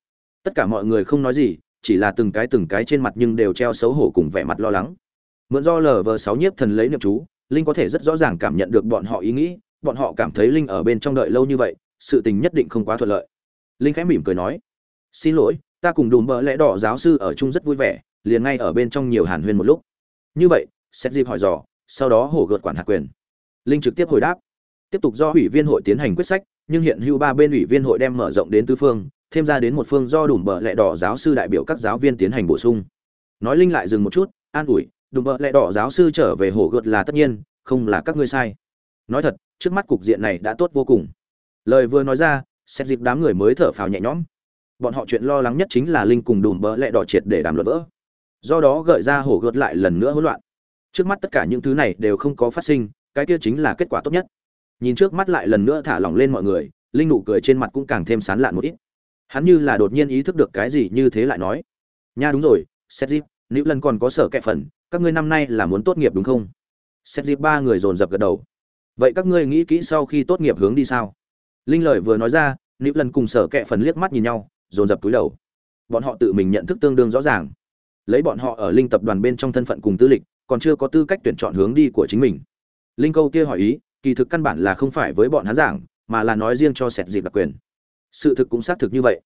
S1: Tất cả mọi người không nói gì, chỉ là từng cái từng cái trên mặt nhưng đều treo xấu hổ cùng vẻ mặt lo lắng. Mượn do lờ vờ sáu nhiếp thần lấy niệm chú, linh có thể rất rõ ràng cảm nhận được bọn họ ý nghĩ, bọn họ cảm thấy linh ở bên trong đợi lâu như vậy, sự tình nhất định không quá thuận lợi. Linh khẽ mỉm cười nói, xin lỗi, ta cùng đùm bỡ lẽ đỏ giáo sư ở chung rất vui vẻ, liền ngay ở bên trong nhiều hàn huyên một lúc. Như vậy xét dịp hỏi dò sau đó hổ gợt quản hạt quyền. Linh trực tiếp hồi đáp. Tiếp tục do ủy viên hội tiến hành quyết sách, nhưng hiện hữu ba bên ủy viên hội đem mở rộng đến tư phương, thêm ra đến một phương do đùm bợ lẹ đỏ giáo sư đại biểu các giáo viên tiến hành bổ sung. Nói linh lại dừng một chút, an ủi, đùm bợ lẹ đỏ giáo sư trở về hổ gợt là tất nhiên, không là các ngươi sai. Nói thật, trước mắt cục diện này đã tốt vô cùng. Lời vừa nói ra, xét dịp đám người mới thở phào nhẹ nhõm. Bọn họ chuyện lo lắng nhất chính là linh cùng đùm bợ lẹ đỏ triệt để đàm luận vỡ. Do đó gợi ra hổ gợt lại lần nữa hỗn loạn trước mắt tất cả những thứ này đều không có phát sinh, cái kia chính là kết quả tốt nhất. Nhìn trước mắt lại lần nữa thả lỏng lên mọi người, linh nụ cười trên mặt cũng càng thêm sán lạn một ít. Hắn như là đột nhiên ý thức được cái gì như thế lại nói. Nha đúng rồi xét dịp nữ lần còn có sở kẹ phần, các ngươi năm nay là muốn tốt nghiệp đúng không? Xét dịp ba người dồn dập gật đầu. Vậy các ngươi nghĩ kỹ sau khi tốt nghiệp hướng đi sao? Linh lời vừa nói ra, nữ lần cùng sở kẹ phần liếc mắt nhìn nhau, dồn dập túi đầu. Bọn họ tự mình nhận thức tương đương rõ ràng. Lấy bọn họ ở linh tập đoàn bên trong thân phận cùng tư lịch còn chưa có tư cách tuyển chọn hướng đi của chính mình. Linh câu kia hỏi ý, kỳ thực căn bản là không phải với bọn hắn giảng, mà là nói riêng cho sẹt dịp đặc quyền. Sự thực cũng xác thực như vậy.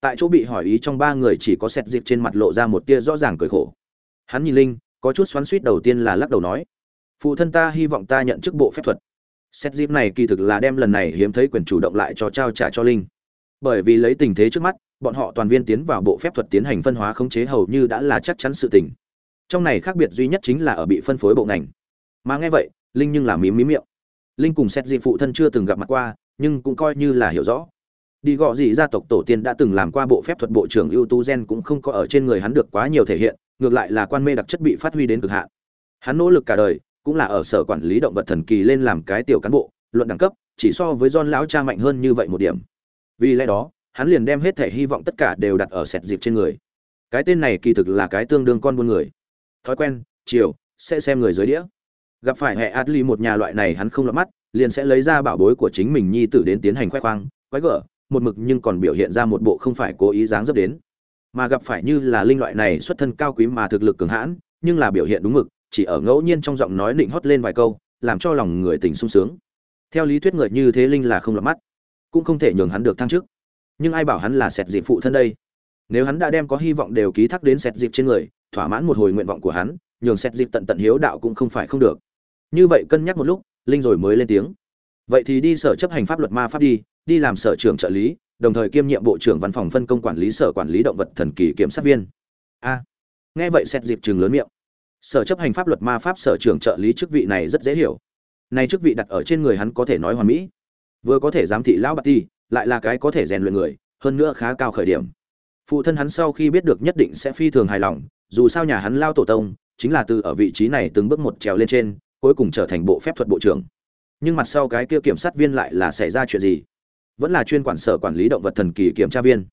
S1: Tại chỗ bị hỏi ý trong ba người chỉ có sẹt dịp trên mặt lộ ra một tia rõ ràng cười khổ. Hắn nhìn linh, có chút xoắn suýt đầu tiên là lắc đầu nói, phụ thân ta hy vọng ta nhận chức bộ phép thuật. Xét dịp này kỳ thực là đem lần này hiếm thấy quyền chủ động lại cho trao trả cho linh. Bởi vì lấy tình thế trước mắt, bọn họ toàn viên tiến vào bộ phép thuật tiến hành phân hóa khống chế hầu như đã là chắc chắn sự tình trong này khác biệt duy nhất chính là ở bị phân phối bộ ngành. Mà nghe vậy, linh nhưng là mím mím miệng. Linh cùng xét dị phụ thân chưa từng gặp mặt qua, nhưng cũng coi như là hiểu rõ. Đi gọ gì gia tộc tổ tiên đã từng làm qua bộ phép thuật bộ trưởng ưu tú gen cũng không có ở trên người hắn được quá nhiều thể hiện, ngược lại là quan mê đặc chất bị phát huy đến cực hạn. Hắn nỗ lực cả đời, cũng là ở sở quản lý động vật thần kỳ lên làm cái tiểu cán bộ, luận đẳng cấp, chỉ so với don lão cha mạnh hơn như vậy một điểm. Vì lẽ đó, hắn liền đem hết thể hy vọng tất cả đều đặt ở sẹt dịp trên người. Cái tên này kỳ thực là cái tương đương con buôn người thói quen, chiều, sẽ xem người dưới đĩa. Gặp phải hệ adli một nhà loại này hắn không lọt mắt, liền sẽ lấy ra bảo bối của chính mình nhi tử đến tiến hành khoe khoang, quái gở, một mực nhưng còn biểu hiện ra một bộ không phải cố ý dáng dấp đến. Mà gặp phải như là linh loại này xuất thân cao quý mà thực lực cường hãn, nhưng là biểu hiện đúng mực, chỉ ở ngẫu nhiên trong giọng nói định hót lên vài câu, làm cho lòng người tình sung sướng. Theo lý thuyết người như thế linh là không lọt mắt, cũng không thể nhường hắn được thăng chức. Nhưng ai bảo hắn là sẹt dịp phụ thân đây? Nếu hắn đã đem có hy vọng đều ký thác đến sẹt dịp trên người thỏa mãn một hồi nguyện vọng của hắn, nhường xét dịp tận tận hiếu đạo cũng không phải không được. Như vậy cân nhắc một lúc, linh rồi mới lên tiếng. Vậy thì đi sở chấp hành pháp luật ma pháp đi đi làm sở trưởng trợ lý, đồng thời kiêm nhiệm bộ trưởng văn phòng phân công quản lý sở quản lý động vật thần kỳ kiểm sát viên. A. Nghe vậy xét dịp chừng lớn miệng. Sở chấp hành pháp luật ma pháp sở trưởng trợ lý chức vị này rất dễ hiểu. Này chức vị đặt ở trên người hắn có thể nói hoàn mỹ. Vừa có thể giám thị lão bạc ti, lại là cái có thể rèn luyện người, hơn nữa khá cao khởi điểm. Phụ thân hắn sau khi biết được nhất định sẽ phi thường hài lòng dù sao nhà hắn lao tổ tông chính là từ ở vị trí này từng bước một trèo lên trên, cuối cùng trở thành bộ phép thuật bộ trưởng. Nhưng mặt sau cái kia kiểm sát viên lại là xảy ra chuyện gì? Vẫn là chuyên quản sở quản lý động vật thần kỳ kiểm tra viên.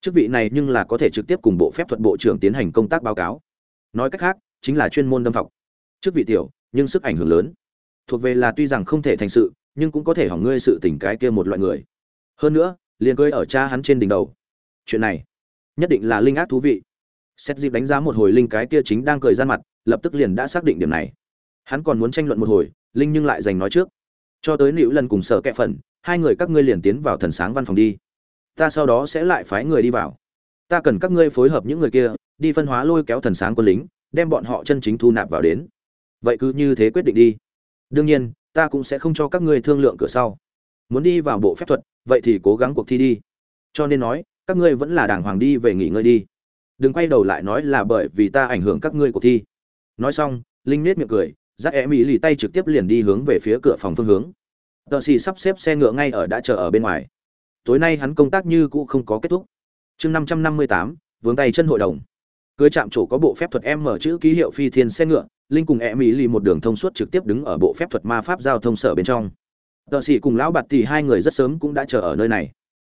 S1: Chức vị này nhưng là có thể trực tiếp cùng bộ phép thuật bộ trưởng tiến hành công tác báo cáo. Nói cách khác, chính là chuyên môn đâm học chức vị tiểu, nhưng sức ảnh hưởng lớn. Thuộc về là tuy rằng không thể thành sự, nhưng cũng có thể hỏng ngươi sự tình cái kia một loại người. Hơn nữa, liền cưới ở cha hắn trên đỉnh đầu. Chuyện này, nhất định là linh ác thú vị xét dịp đánh giá một hồi linh cái kia chính đang cười ra mặt, lập tức liền đã xác định điểm này. Hắn còn muốn tranh luận một hồi, linh nhưng lại giành nói trước. Cho tới nữ lần cùng sở kẹ phần hai người các ngươi liền tiến vào thần sáng văn phòng đi. Ta sau đó sẽ lại phái người đi vào. Ta cần các ngươi phối hợp những người kia, đi phân hóa lôi kéo thần sáng quân lính, đem bọn họ chân chính thu nạp vào đến. Vậy cứ như thế quyết định đi. Đương nhiên, ta cũng sẽ không cho các ngươi thương lượng cửa sau. Muốn đi vào bộ phép thuật, vậy thì cố gắng cuộc thi đi. Cho nên nói, các ngươi vẫn là đàng hoàng đi về nghỉ ngơi đi đừng quay đầu lại nói là bởi vì ta ảnh hưởng các ngươi cuộc thi. Nói xong, linh nết miệng cười, dắt e mỹ lì tay trực tiếp liền đi hướng về phía cửa phòng phương hướng. Tờ xì sắp xếp xe ngựa ngay ở đã chờ ở bên ngoài. Tối nay hắn công tác như cũ không có kết thúc. Chương năm trăm năm mươi tám, vướng tay chân hội đồng. Cưới chạm chỗ có bộ phép thuật em mở chữ ký hiệu phi thiên xe ngựa, linh cùng e mỹ lì một đường thông suốt trực tiếp đứng ở bộ phép thuật ma pháp giao thông sở bên trong. Tợ xì cùng lão bạt tỷ hai người rất sớm cũng đã chờ ở nơi này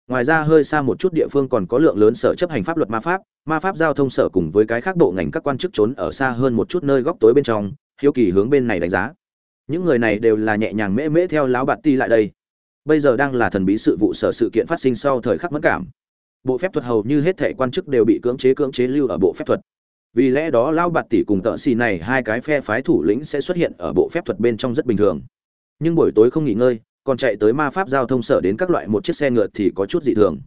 S1: ngoài ra hơi xa một chút địa phương còn có lượng lớn sở chấp hành pháp luật ma pháp ma pháp giao thông sở cùng với cái khác bộ ngành các quan chức trốn ở xa hơn một chút nơi góc tối bên trong, hiếu kỳ hướng bên này đánh giá. Những người này đều là nhẹ nhàng mễ mễ theo lão bạt ti lại đây. Bây giờ đang là thần bí sự vụ sở sự kiện phát sinh sau thời khắc mất cảm. Bộ phép thuật hầu như hết thể quan chức đều bị cưỡng chế cưỡng chế lưu ở bộ phép thuật. Vì lẽ đó lao bạt tỷ cùng tợ xì này hai cái phe phái thủ lĩnh sẽ xuất hiện ở bộ phép thuật bên trong rất bình thường. Nhưng buổi tối không nghỉ ngơi còn chạy tới ma pháp giao thông sở đến các loại một chiếc xe ngựa thì có chút dị thường.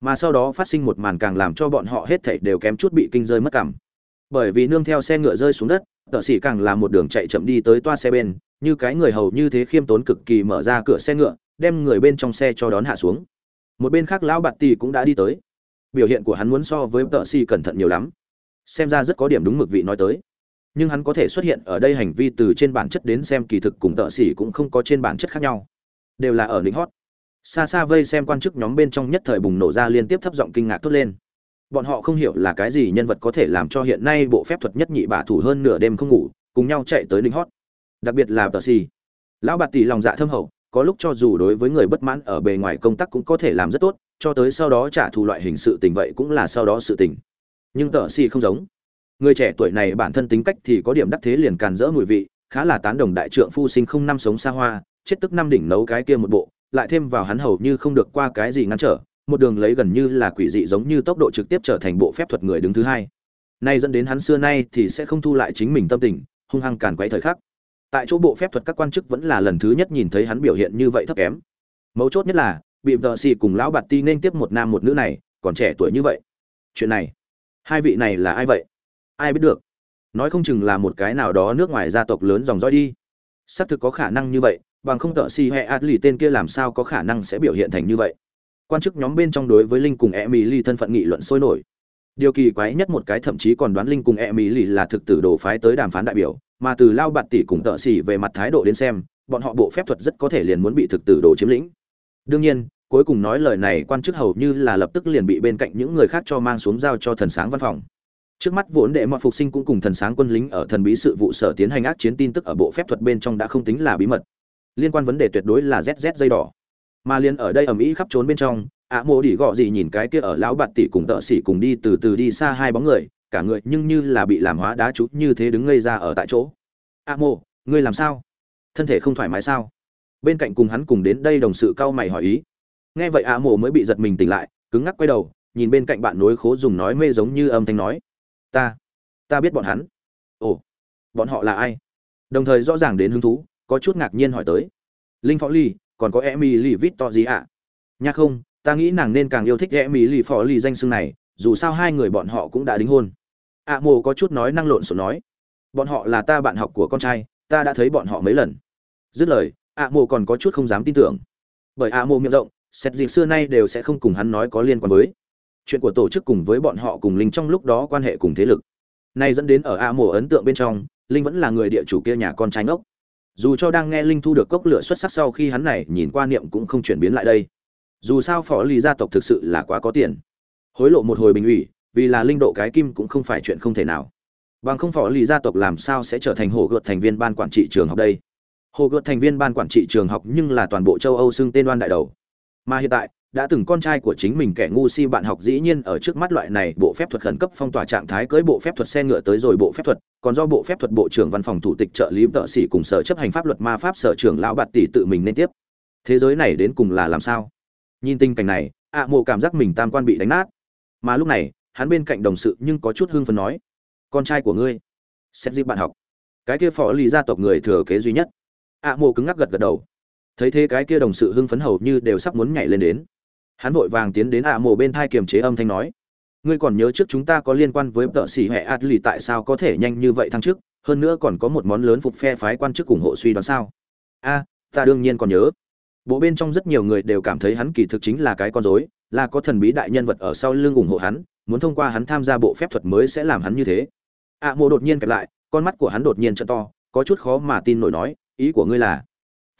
S1: Mà sau đó phát sinh một màn càng làm cho bọn họ hết thảy đều kém chút bị kinh rơi mất cảm. Bởi vì nương theo xe ngựa rơi xuống đất, tợ sĩ càng là một đường chạy chậm đi tới toa xe bên, như cái người hầu như thế khiêm tốn cực kỳ mở ra cửa xe ngựa, đem người bên trong xe cho đón hạ xuống. Một bên khác lão bạt tỷ cũng đã đi tới. Biểu hiện của hắn muốn so với tợ sĩ cẩn thận nhiều lắm. Xem ra rất có điểm đúng mực vị nói tới. Nhưng hắn có thể xuất hiện ở đây hành vi từ trên bản chất đến xem kỳ thực cùng tợ sĩ cũng không có trên bản chất khác nhau đều là ở lính hót. Xa xa vây xem quan chức nhóm bên trong nhất thời bùng nổ ra liên tiếp thấp giọng kinh ngạc thốt lên. Bọn họ không hiểu là cái gì nhân vật có thể làm cho hiện nay bộ phép thuật nhất nhị bả thủ hơn nửa đêm không ngủ, cùng nhau chạy tới lính hót. Đặc biệt là tờ xì. Lão bạt tỷ lòng dạ thâm hậu, có lúc cho dù đối với người bất mãn ở bề ngoài công tác cũng có thể làm rất tốt, cho tới sau đó trả thù loại hình sự tình vậy cũng là sau đó sự tình. Nhưng tờ xì không giống. Người trẻ tuổi này bản thân tính cách thì có điểm đắc thế liền càn rỡ mùi vị, khá là tán đồng đại trượng phu sinh không năm sống xa hoa chết tức năm đỉnh nấu cái kia một bộ, lại thêm vào hắn hầu như không được qua cái gì ngăn trở, một đường lấy gần như là quỷ dị giống như tốc độ trực tiếp trở thành bộ phép thuật người đứng thứ hai. Nay dẫn đến hắn xưa nay thì sẽ không thu lại chính mình tâm tình, hung hăng càn quấy thời khắc. Tại chỗ bộ phép thuật các quan chức vẫn là lần thứ nhất nhìn thấy hắn biểu hiện như vậy thấp kém. Mấu chốt nhất là, bị vợ Sĩ cùng lão bạt ti nên tiếp một nam một nữ này, còn trẻ tuổi như vậy. Chuyện này, hai vị này là ai vậy? Ai biết được? Nói không chừng là một cái nào đó nước ngoài gia tộc lớn dòng dõi đi. Xác thực có khả năng như vậy bằng không tợ si ạt lì tên kia làm sao có khả năng sẽ biểu hiện thành như vậy? Quan chức nhóm bên trong đối với linh cùng emily thân phận nghị luận sôi nổi. Điều kỳ quái nhất một cái thậm chí còn đoán linh cùng emily là thực tử đồ phái tới đàm phán đại biểu, mà từ lao bạt tỷ cùng tợ xỉ về mặt thái độ đến xem, bọn họ bộ phép thuật rất có thể liền muốn bị thực tử đồ chiếm lĩnh. Đương nhiên, cuối cùng nói lời này quan chức hầu như là lập tức liền bị bên cạnh những người khác cho mang xuống giao cho thần sáng văn phòng. Trước mắt vốn đệ mọi phục sinh cũng cùng thần sáng quân lính ở thần bí sự vụ sở tiến hành ác chiến tin tức ở bộ phép thuật bên trong đã không tính là bí mật liên quan vấn đề tuyệt đối là zz dây đỏ. Mà liên ở đây ầm ĩ khắp trốn bên trong, ạ mộ đỉ gọ gì nhìn cái kia ở lão bạt tỷ cùng tợ xỉ cùng đi từ từ đi xa hai bóng người, cả người nhưng như là bị làm hóa đá chút như thế đứng ngây ra ở tại chỗ. Ạ mộ, ngươi làm sao? Thân thể không thoải mái sao? Bên cạnh cùng hắn cùng đến đây đồng sự cau mày hỏi ý. Nghe vậy ạ mộ mới bị giật mình tỉnh lại, cứng ngắc quay đầu, nhìn bên cạnh bạn nối khố dùng nói mê giống như âm thanh nói. Ta ta biết bọn hắn. Ồ, bọn họ là ai? Đồng thời rõ ràng đến hứng thú có chút ngạc nhiên hỏi tới. Linh phó ly, còn có emily vít to gì ạ à? nha không, ta nghĩ nàng nên càng yêu thích emily phó ly danh xưng này, dù sao hai người bọn họ cũng đã đính hôn. Ạ mồ có chút nói năng lộn xộn nói. Bọn họ là ta bạn học của con trai, ta đã thấy bọn họ mấy lần. Dứt lời ạ mồ còn có chút không dám tin tưởng. Bởi ạ mồ miệng rộng, xét gì xưa nay đều sẽ không cùng hắn nói có liên quan với. Chuyện của tổ chức cùng với bọn họ cùng linh trong lúc đó quan hệ cùng thế lực. Nay dẫn đến ở ạ mồ ấn tượng bên trong, linh vẫn là người địa chủ kia nhà con trai ngốc dù cho đang nghe linh thu được cốc lửa xuất sắc sau khi hắn này nhìn qua niệm cũng không chuyển biến lại đây. Dù sao phó lì gia tộc thực sự là quá có tiền. Hối lộ một hồi bình ủy, vì là linh độ cái kim cũng không phải chuyện không thể nào. Bằng không phó lì gia tộc làm sao sẽ trở thành hồ gợt thành viên ban quản trị trường học đây? Hồ gợt thành viên ban quản trị trường học nhưng là toàn bộ châu âu xưng tên đoan đại đầu. Mà hiện tại, đã từng con trai của chính mình kẻ ngu si bạn học dĩ nhiên ở trước mắt loại này bộ phép thuật khẩn cấp phong tỏa trạng thái cưới bộ phép thuật xe ngựa tới rồi bộ phép thuật còn do bộ phép thuật bộ trưởng văn phòng thủ tịch trợ lý tợ sĩ cùng sở chấp hành pháp luật ma pháp sở trưởng lão bạt tỷ tự mình nên tiếp. Thế giới này đến cùng là làm sao? Nhìn tình cảnh này, ạ mộ cảm giác mình tam quan bị đánh nát. Mà lúc này, hắn bên cạnh đồng sự nhưng có chút hưng phấn nói, con trai của ngươi, xét dịp bạn học. Cái kia phó lý gia tộc người thừa kế duy nhất. Ạ mộ cứng ngắc gật gật đầu. Thấy thế cái kia đồng sự hưng phấn hầu như đều sắp muốn nhảy lên đến. Hắn vội vàng tiến đến ạ à mộ bên thai kiềm chế âm thanh nói ngươi còn nhớ trước chúng ta có liên quan với tợ sĩ hệ Adly tại sao có thể nhanh như vậy thăng chức? Hơn nữa còn có một món lớn phục phe phái quan chức ủng hộ suy đoán sao? A ta đương nhiên còn nhớ. Bộ bên trong rất nhiều người đều cảm thấy hắn kỳ thực chính là cái con rối là có thần bí đại nhân vật ở sau lưng ủng hộ hắn muốn thông qua hắn tham gia bộ phép thuật mới sẽ làm hắn như thế. A à, mộ đột nhiên kẹp lại con mắt của hắn đột nhiên trận to có chút khó mà tin nổi nói ý của ngươi là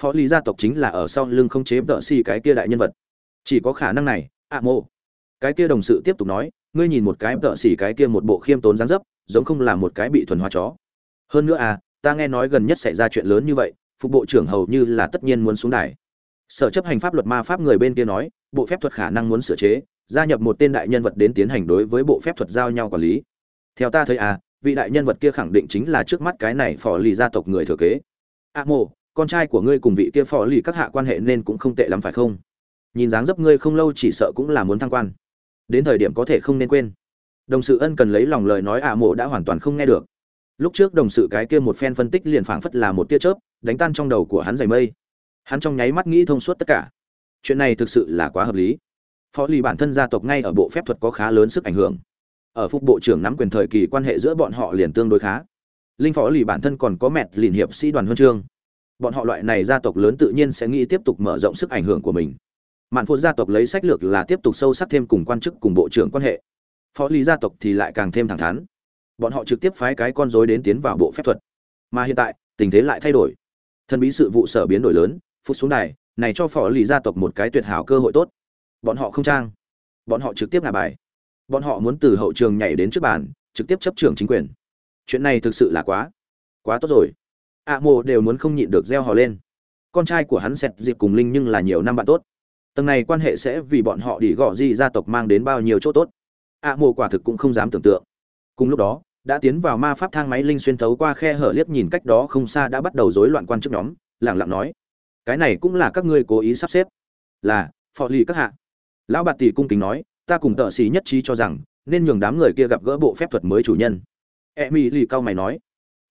S1: phó lý gia tộc chính là ở sau lưng không chế tợ xì cái kia đại nhân vật. Chỉ có khả năng này A mộ. Cái kia đồng sự tiếp tục nói ngươi nhìn một cái tợ xỉ cái kia một bộ khiêm tốn dáng dấp giống không là một cái bị thuần hóa chó. Hơn nữa à ta nghe nói gần nhất xảy ra chuyện lớn như vậy phục bộ trưởng hầu như là tất nhiên muốn xuống đài. Sở chấp hành pháp luật ma pháp người bên kia nói bộ phép thuật khả năng muốn sửa chế gia nhập một tên đại nhân vật đến tiến hành đối với bộ phép thuật giao nhau quản lý. Theo ta thấy à vị đại nhân vật kia khẳng định chính là trước mắt cái này phò lì gia tộc người thừa kế. A à, mô con trai của ngươi cùng vị kia phò lì các hạ quan hệ nên cũng không tệ lắm phải không? Nhìn dáng dấp ngươi không lâu chỉ sợ cũng là muốn thăng quan đến thời điểm có thể không nên quên. Đồng sự ân cần lấy lòng lời nói ạ mộ đã hoàn toàn không nghe được. Lúc trước đồng sự cái kia một phen phân tích liền phảng phất là một tia chớp, đánh tan trong đầu của hắn dày mây. Hắn trong nháy mắt nghĩ thông suốt tất cả. Chuyện này thực sự là quá hợp lý. Phó lì bản thân gia tộc ngay ở bộ phép thuật có khá lớn sức ảnh hưởng. Ở phúc bộ trưởng nắm quyền thời kỳ quan hệ giữa bọn họ liền tương đối khá. Linh phó lì bản thân còn có mẹt liền hiệp sĩ đoàn huân chương. Bọn họ loại này gia tộc lớn tự nhiên sẽ nghĩ tiếp tục mở rộng sức ảnh hưởng của mình mạn phô gia tộc lấy sách lược là tiếp tục sâu sắc thêm cùng quan chức cùng bộ trưởng quan hệ. Phó lý gia tộc thì lại càng thêm thẳng thắn. Bọn họ trực tiếp phái cái con rối đến tiến vào bộ phép thuật. Mà hiện tại, tình thế lại thay đổi. Thần bí sự vụ sở biến đổi lớn, phút xuống đài, này cho phó lý gia tộc một cái tuyệt hảo cơ hội tốt. Bọn họ không trang. Bọn họ trực tiếp ngả bài. Bọn họ muốn từ hậu trường nhảy đến trước bàn, trực tiếp chấp trưởng chính quyền. Chuyện này thực sự là quá quá tốt rồi. Ạ mộ đều muốn không nhịn được gieo hò lên. Con trai của hắn xẹt dịp cùng linh nhưng là nhiều năm bạn tốt tầng này quan hệ sẽ vì bọn họ đi gõ gì gia tộc mang đến bao nhiêu chỗ tốt. Ạ mộ quả thực cũng không dám tưởng tượng. Cùng lúc đó, đã tiến vào ma pháp thang máy linh xuyên thấu qua khe hở liếc nhìn cách đó không xa đã bắt đầu rối loạn quan chức nhóm, lẳng lặng nói, cái này cũng là các ngươi cố ý sắp xếp. Là, phò lì các hạ. Lão bạt tỷ cung kính nói, ta cùng tợ xì nhất trí cho rằng, nên nhường đám người kia gặp gỡ bộ phép thuật mới chủ nhân. E mỹ lì cao mày nói,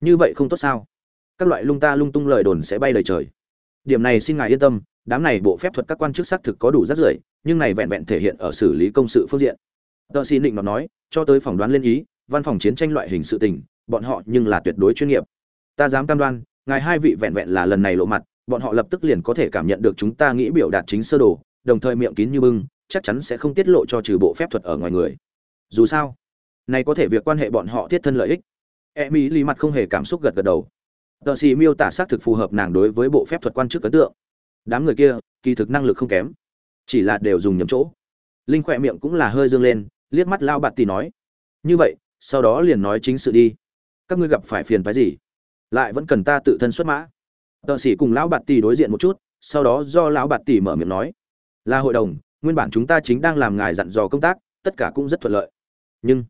S1: như vậy không tốt sao? Các loại lung ta lung tung lời đồn sẽ bay lời trời. Điểm này xin ngài yên tâm đám này bộ phép thuật các quan chức xác thực có đủ rất rưởi, nhưng này vẹn vẹn thể hiện ở xử lý công sự phương diện. Tờ xin định nói, cho tới phỏng đoán lên ý, văn phòng chiến tranh loại hình sự tình, bọn họ nhưng là tuyệt đối chuyên nghiệp. Ta dám cam đoan, ngài hai vị vẹn vẹn là lần này lộ mặt, bọn họ lập tức liền có thể cảm nhận được chúng ta nghĩ biểu đạt chính sơ đồ, đồng thời miệng kín như bưng, chắc chắn sẽ không tiết lộ cho trừ bộ phép thuật ở ngoài người. Dù sao, này có thể việc quan hệ bọn họ thiết thân lợi ích. E mỹ lì mặt không hề cảm xúc gật gật đầu. Tờ xì miêu tả xác thực phù hợp nàng đối với bộ phép thuật quan chức ấn tượng đám người kia, kỳ thực năng lực không kém, chỉ là đều dùng nhầm chỗ. Linh khỏe miệng cũng là hơi dương lên, liếc mắt lao bạt tỷ nói, như vậy, sau đó liền nói chính sự đi. Các ngươi gặp phải phiền phái gì? Lại vẫn cần ta tự thân xuất mã. Tợ sĩ cùng lão bạt tỷ đối diện một chút, sau đó do lão bạt tỷ mở miệng nói, là hội đồng, nguyên bản chúng ta chính đang làm ngài dặn dò công tác, tất cả cũng rất thuận lợi. Nhưng,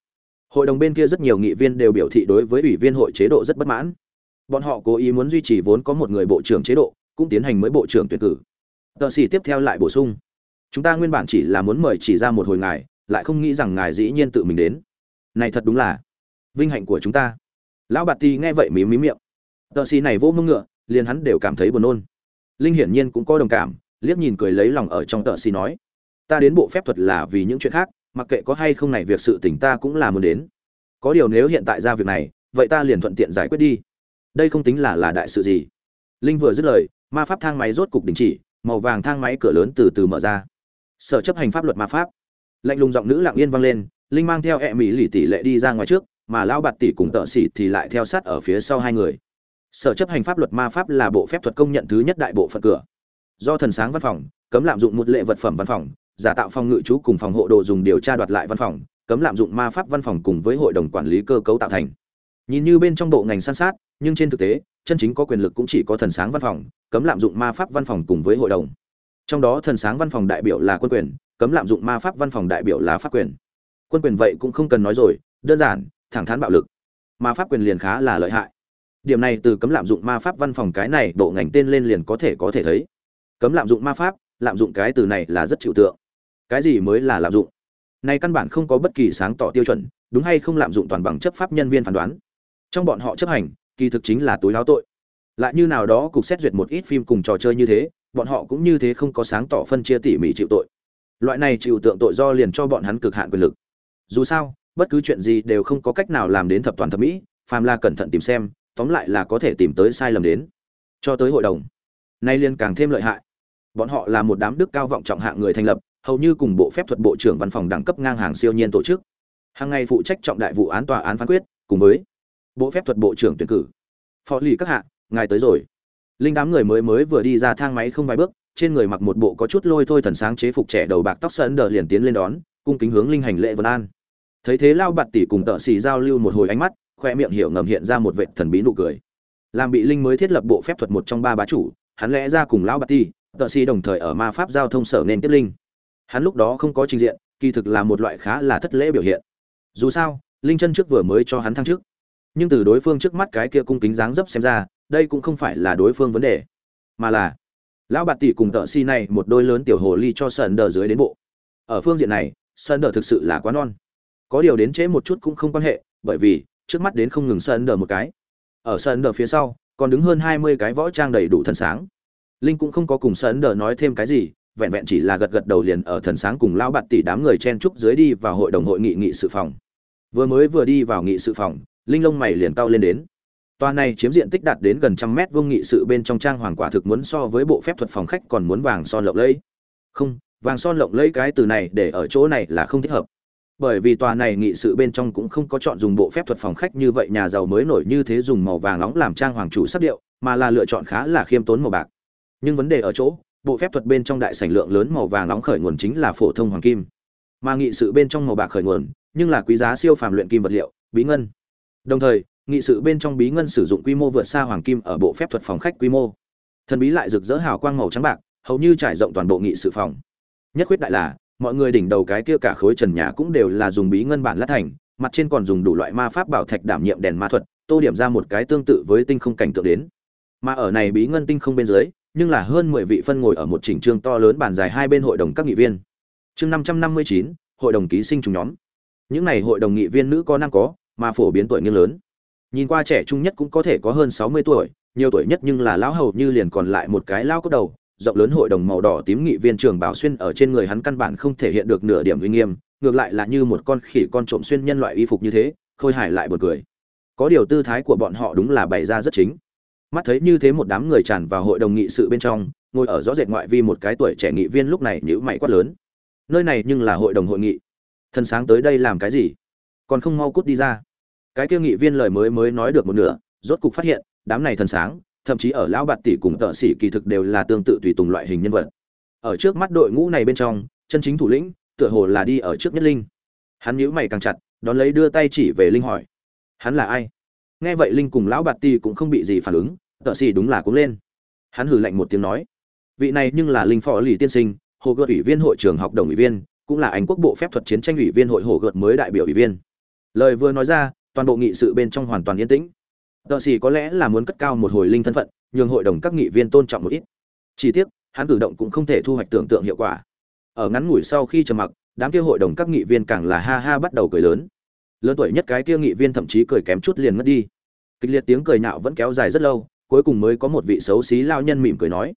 S1: hội đồng bên kia rất nhiều nghị viên đều biểu thị đối với ủy viên hội chế độ rất bất mãn. Bọn họ cố ý muốn duy trì vốn có một người bộ trưởng chế độ cũng tiến hành mới bộ trưởng tuyển cử. Tờ sĩ tiếp theo lại bổ sung. Chúng ta nguyên bản chỉ là muốn mời chỉ ra một hồi ngài, lại không nghĩ rằng ngài dĩ nhiên tự mình đến. Này thật đúng là vinh hạnh của chúng ta. Lão bạt ti nghe vậy mí mí miệng. Tờ sĩ này vô mông ngựa, liền hắn đều cảm thấy buồn nôn. Linh hiển nhiên cũng có đồng cảm, liếc nhìn cười lấy lòng ở trong tờ sĩ nói, ta đến bộ phép thuật là vì những chuyện khác, mặc kệ có hay không này việc sự tình ta cũng là muốn đến. Có điều nếu hiện tại ra việc này, vậy ta liền thuận tiện giải quyết đi. Đây không tính là là đại sự gì. Linh vừa dứt lời ma pháp thang máy rốt cục đình chỉ, màu vàng thang máy cửa lớn từ từ mở ra. Sở chấp hành pháp luật ma pháp. Lạnh lùng giọng nữ lặng yên vang lên, linh mang theo e mỹ lì tỷ lệ đi ra ngoài trước, mà lão bạt tỷ cùng tợ xỉ thì lại theo sát ở phía sau hai người. Sở chấp hành pháp luật ma pháp là bộ phép thuật công nhận thứ nhất đại bộ phận cửa. Do thần sáng văn phòng, cấm lạm dụng một lệ vật phẩm văn phòng, giả tạo phòng ngự trú cùng phòng hộ đồ dùng điều tra đoạt lại văn phòng, cấm lạm dụng ma pháp văn phòng cùng với hội đồng quản lý cơ cấu tạo thành. Nhìn như bên trong bộ ngành san sát, nhưng trên thực tế chân chính có quyền lực cũng chỉ có thần sáng văn phòng, cấm lạm dụng ma pháp văn phòng cùng với hội đồng. Trong đó thần sáng văn phòng đại biểu là quân quyền, cấm lạm dụng ma pháp văn phòng đại biểu là pháp quyền. Quân quyền vậy cũng không cần nói rồi, đơn giản, thẳng thắn bạo lực. Ma pháp quyền liền khá là lợi hại. Điểm này từ cấm lạm dụng ma pháp văn phòng cái này bộ ngành tên lên liền có thể có thể thấy. Cấm lạm dụng ma pháp, lạm dụng cái từ này là rất chịu tượng. Cái gì mới là lạm dụng? Này căn bản không có bất kỳ sáng tỏ tiêu chuẩn, đúng hay không lạm dụng toàn bằng chấp pháp nhân viên phán đoán. Trong bọn họ chấp hành kỳ thực chính là túi láo tội. Lại như nào đó cục xét duyệt một ít phim cùng trò chơi như thế, bọn họ cũng như thế không có sáng tỏ phân chia tỉ mỉ chịu tội. Loại này chịu tượng tội do liền cho bọn hắn cực hạn quyền lực. Dù sao, bất cứ chuyện gì đều không có cách nào làm đến thập toàn thẩm mỹ, phàm là cẩn thận tìm xem, tóm lại là có thể tìm tới sai lầm đến. Cho tới hội đồng, nay liên càng thêm lợi hại. Bọn họ là một đám đức cao vọng trọng hạng người thành lập, hầu như cùng bộ phép thuật bộ trưởng văn phòng đẳng cấp ngang hàng siêu nhiên tổ chức. Hàng ngày phụ trách trọng đại vụ án tòa án phán quyết, cùng với bộ phép thuật bộ trưởng tuyển cử. Phó lì các hạ, ngài tới rồi. Linh đám người mới mới vừa đi ra thang máy không vài bước, trên người mặc một bộ có chút lôi thôi thần sáng chế phục trẻ đầu bạc tóc sơn đờ liền tiến lên đón, cung kính hướng linh hành lễ vân an. Thấy thế lao bạt tỷ cùng tợ xì giao lưu một hồi ánh mắt, khoe miệng hiểu ngầm hiện ra một vệ thần bí nụ cười. Làm bị linh mới thiết lập bộ phép thuật một trong ba bá chủ, hắn lẽ ra cùng lão bạt tỷ, tợ xì đồng thời ở ma pháp giao thông sở nên tiếp linh. Hắn lúc đó không có trình diện, kỳ thực là một loại khá là thất lễ biểu hiện. Dù sao, linh chân trước vừa mới cho hắn thăng trước nhưng từ đối phương trước mắt cái kia cung kính dáng dấp xem ra, đây cũng không phải là đối phương vấn đề, mà là lão bạt tỷ cùng tợ si này một đôi lớn tiểu hồ ly cho sơn đờ dưới đến bộ. Ở phương diện này, sơn đờ thực sự là quá non. Có điều đến trễ một chút cũng không quan hệ, bởi vì trước mắt đến không ngừng sơn đờ một cái. Ở sơn đờ phía sau, còn đứng hơn hai mươi cái võ trang đầy đủ thần sáng. Linh cũng không có cùng sơn đờ nói thêm cái gì, vẹn vẹn chỉ là gật gật đầu liền ở thần sáng cùng lão bạt tỷ đám người chen trúc dưới đi vào hội đồng hội nghị nghị sự phòng. Vừa mới vừa đi vào nghị sự phòng linh lông mày liền cao lên đến Tòa này chiếm diện tích đạt đến gần trăm mét vuông nghị sự bên trong trang hoàng quả thực muốn so với bộ phép thuật phòng khách còn muốn vàng son lộng lẫy. Không, vàng son lộng lẫy cái từ này để ở chỗ này là không thích hợp. Bởi vì tòa này nghị sự bên trong cũng không có chọn dùng bộ phép thuật phòng khách như vậy nhà giàu mới nổi như thế dùng màu vàng nóng làm trang hoàng chủ sắc điệu, mà là lựa chọn khá là khiêm tốn màu bạc. Nhưng vấn đề ở chỗ, bộ phép thuật bên trong đại sảnh lượng lớn màu vàng nóng khởi nguồn chính là phổ thông hoàng kim. Mà nghị sự bên trong màu bạc khởi nguồn, nhưng là quý giá siêu phàm luyện kim vật liệu, bí ngân. Đồng thời, nghị sự bên trong bí ngân sử dụng quy mô vượt xa hoàng kim ở bộ phép thuật phòng khách quy mô. Thần bí lại rực rỡ hào quang màu trắng bạc hầu như trải rộng toàn bộ nghị sự phòng. Nhất quyết đại là mọi người đỉnh đầu cái kia cả khối trần nhà cũng đều là dùng bí ngân bản lát thành mặt trên còn dùng đủ loại ma pháp bảo thạch đảm nhiệm đèn ma thuật tô điểm ra một cái tương tự với tinh không cảnh tượng đến. Mà ở này bí ngân tinh không bên dưới nhưng là hơn mười vị phân ngồi ở một chỉnh trương to lớn bàn dài hai bên hội đồng các nghị viên. Chương năm trăm năm mươi chín hội đồng ký sinh trùng nhóm. Những này hội đồng nghị viên nữ có nam có mà phổ biến tuổi nghiêng lớn. Nhìn qua trẻ trung nhất cũng có thể có hơn sáu mươi tuổi, nhiều tuổi nhất nhưng là lão hầu như liền còn lại một cái lao cốc đầu, rộng lớn hội đồng màu đỏ tím nghị viên trường bảo xuyên ở trên người hắn căn bản không thể hiện được nửa điểm uy nghiêm, ngược lại là như một con khỉ con trộm xuyên nhân loại y phục như thế, khôi hài lại buồn cười. Có điều tư thái của bọn họ đúng là bày ra rất chính. Mắt thấy như thế một đám người tràn vào hội đồng nghị sự bên trong, ngồi ở rõ rệt ngoại vi một cái tuổi trẻ nghị viên lúc này nhữ mày quát lớn. Nơi này nhưng là hội đồng hội nghị. Thân sáng tới đây làm cái gì? Còn không mau cút đi ra. Cái kia nghị viên lời mới mới nói được một nửa, rốt cục phát hiện, đám này thần sáng, thậm chí ở lão bạt tỷ cùng tợ sĩ kỳ thực đều là tương tự tùy tùng loại hình nhân vật. Ở trước mắt đội ngũ này bên trong, chân chính thủ lĩnh, tựa hồ là đi ở trước nhất linh. Hắn nhíu mày càng chặt, đón lấy đưa tay chỉ về linh hỏi. Hắn là ai? Nghe vậy linh cùng lão bạt tỷ cũng không bị gì phản ứng, tợ sĩ đúng là cũng lên. Hắn hừ lạnh một tiếng nói. Vị này nhưng là linh phó lì tiên sinh, hồ gợt ủy viên hội trường học đồng ủy viên, cũng là anh quốc bộ phép thuật chiến tranh ủy viên hội hồ gợt mới đại biểu ủy viên lời vừa nói ra, toàn bộ nghị sự bên trong hoàn toàn yên tĩnh. Tợ xì có lẽ là muốn cất cao một hồi linh thân phận, nhường hội đồng các nghị viên tôn trọng một ít. Chỉ tiếc, hắn cử động cũng không thể thu hoạch tưởng tượng hiệu quả. Ở ngắn ngủi sau khi trầm mặc, đám kia hội đồng các nghị viên càng là ha ha bắt đầu cười lớn. Lớn tuổi nhất cái kia nghị viên thậm chí cười kém chút liền mất đi. Kịch liệt tiếng cười nhạo vẫn kéo dài rất lâu, cuối cùng mới có một vị xấu xí lao nhân mỉm cười nói,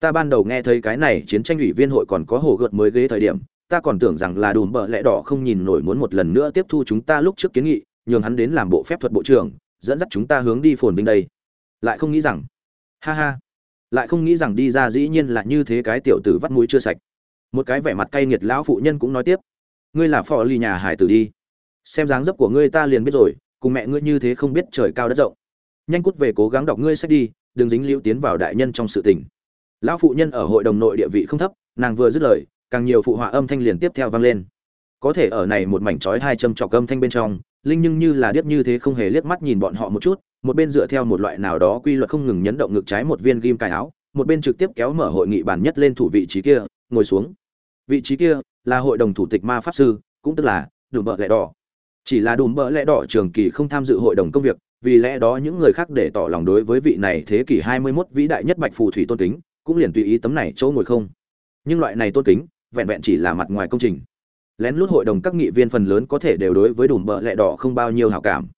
S1: ta ban đầu nghe thấy cái này chiến tranh ủy viên hội còn có hồ gợt mới ghế thời điểm ta còn tưởng rằng là đùm bợ lẽ đỏ không nhìn nổi muốn một lần nữa tiếp thu chúng ta lúc trước kiến nghị, nhường hắn đến làm bộ phép thuật bộ trưởng, dẫn dắt chúng ta hướng đi phồn vinh đây. Lại không nghĩ rằng, ha ha, lại không nghĩ rằng đi ra dĩ nhiên là như thế cái tiểu tử vắt mũi chưa sạch. Một cái vẻ mặt cay nghiệt lão phụ nhân cũng nói tiếp, ngươi là phò ly nhà hải tử đi. Xem dáng dấp của ngươi ta liền biết rồi, cùng mẹ ngươi như thế không biết trời cao đất rộng. Nhanh cút về cố gắng đọc ngươi sách đi, đừng dính liễu tiến vào đại nhân trong sự tình. Lão phụ nhân ở hội đồng nội địa vị không thấp, nàng vừa dứt lời càng nhiều phụ họa âm thanh liền tiếp theo vang lên. Có thể ở này một mảnh chói hai châm trọc âm thanh bên trong, linh nhưng như là điếc như thế không hề liếc mắt nhìn bọn họ một chút, một bên dựa theo một loại nào đó quy luật không ngừng nhấn động ngực trái một viên ghim cài áo, một bên trực tiếp kéo mở hội nghị bàn nhất lên thủ vị trí kia, ngồi xuống. Vị trí kia là hội đồng thủ tịch ma pháp sư, cũng tức là đùm bợ lẽ đỏ. Chỉ là đùm bợ lẽ đỏ trường kỳ không tham dự hội đồng công việc, vì lẽ đó những người khác để tỏ lòng đối với vị này thế kỷ 21 vĩ đại nhất bạch phù thủy tôn kính, cũng liền tùy ý tấm này chỗ ngồi không. Nhưng loại này tôn kính vẹn vẹn chỉ là mặt ngoài công trình. Lén lút hội đồng các nghị viên phần lớn có thể đều đối với đùm bợ lẹ đỏ không bao nhiêu hảo cảm.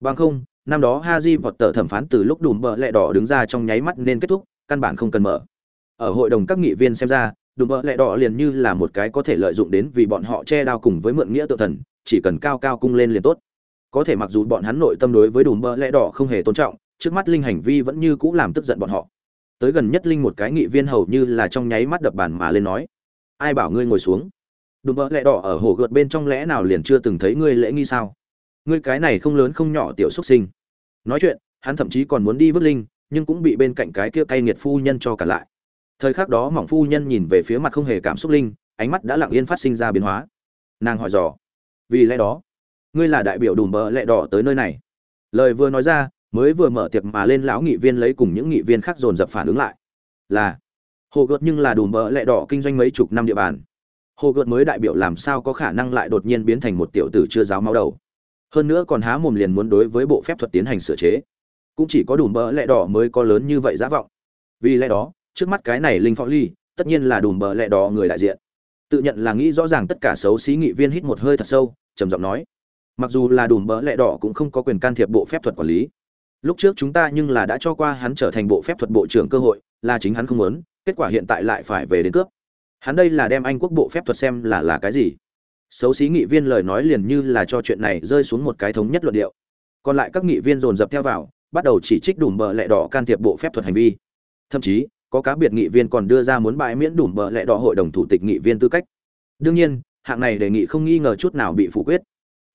S1: Bằng không, năm đó haji vọt tờ thẩm phán từ lúc đùm bợ lẹ đỏ đứng ra trong nháy mắt nên kết thúc, căn bản không cần mở. Ở hội đồng các nghị viên xem ra, đùm bợ lẹ đỏ liền như là một cái có thể lợi dụng đến vì bọn họ che đao cùng với mượn nghĩa tự thần, chỉ cần cao cao cung lên liền tốt. Có thể mặc dù bọn hắn nội tâm đối với đùm bợ lẹ đỏ không hề tôn trọng, trước mắt linh hành vi vẫn như cũ làm tức giận bọn họ. Tới gần nhất linh một cái nghị viên hầu như là trong nháy mắt đập bàn mà lên nói ai bảo ngươi ngồi xuống? Đùm bỡ lẹ đỏ ở hồ gợt bên trong lẽ nào liền chưa từng thấy ngươi lễ nghi sao? Ngươi cái này không lớn không nhỏ tiểu xuất sinh. Nói chuyện, hắn thậm chí còn muốn đi vứt linh, nhưng cũng bị bên cạnh cái kia cay nghiệt phu nhân cho cả lại. Thời khắc đó mỏng phu nhân nhìn về phía mặt không hề cảm xúc linh, ánh mắt đã lặng yên phát sinh ra biến hóa. Nàng hỏi dò, vì lẽ đó, ngươi là đại biểu đùm bờ lẹ đỏ tới nơi này? Lời vừa nói ra, mới vừa mở tiệc mà lên lão nghị viên lấy cùng những nghị viên khác dồn dập phản ứng lại. Là hồ gợt nhưng là đùm bỡ lẹ đỏ kinh doanh mấy chục năm địa bàn. Hồ gợt mới đại biểu làm sao có khả năng lại đột nhiên biến thành một tiểu tử chưa giáo máu đầu. Hơn nữa còn há mồm liền muốn đối với bộ phép thuật tiến hành sửa chế. Cũng chỉ có đùm bỡ lẹ đỏ mới có lớn như vậy giả vọng. Vì lẽ đó, trước mắt cái này linh phó ly, tất nhiên là đùm bỡ lẹ đỏ người đại diện. Tự nhận là nghĩ rõ ràng tất cả xấu xí nghị viên hít một hơi thật sâu, trầm giọng nói. Mặc dù là đùm bỡ lẹ đỏ cũng không có quyền can thiệp bộ phép thuật quản lý. Lúc trước chúng ta nhưng là đã cho qua hắn trở thành bộ phép thuật bộ trưởng cơ hội, là chính hắn không muốn kết quả hiện tại lại phải về đến cướp. Hắn đây là đem anh quốc bộ phép thuật xem là là cái gì. Xấu xí nghị viên lời nói liền như là cho chuyện này rơi xuống một cái thống nhất luận điệu. Còn lại các nghị viên dồn dập theo vào, bắt đầu chỉ trích đùm bờ lẹ đỏ can thiệp bộ phép thuật hành vi. Thậm chí, có cá biệt nghị viên còn đưa ra muốn bãi miễn đùm bờ lẹ đỏ hội đồng thủ tịch nghị viên tư cách. Đương nhiên, hạng này đề nghị không nghi ngờ chút nào bị phủ quyết.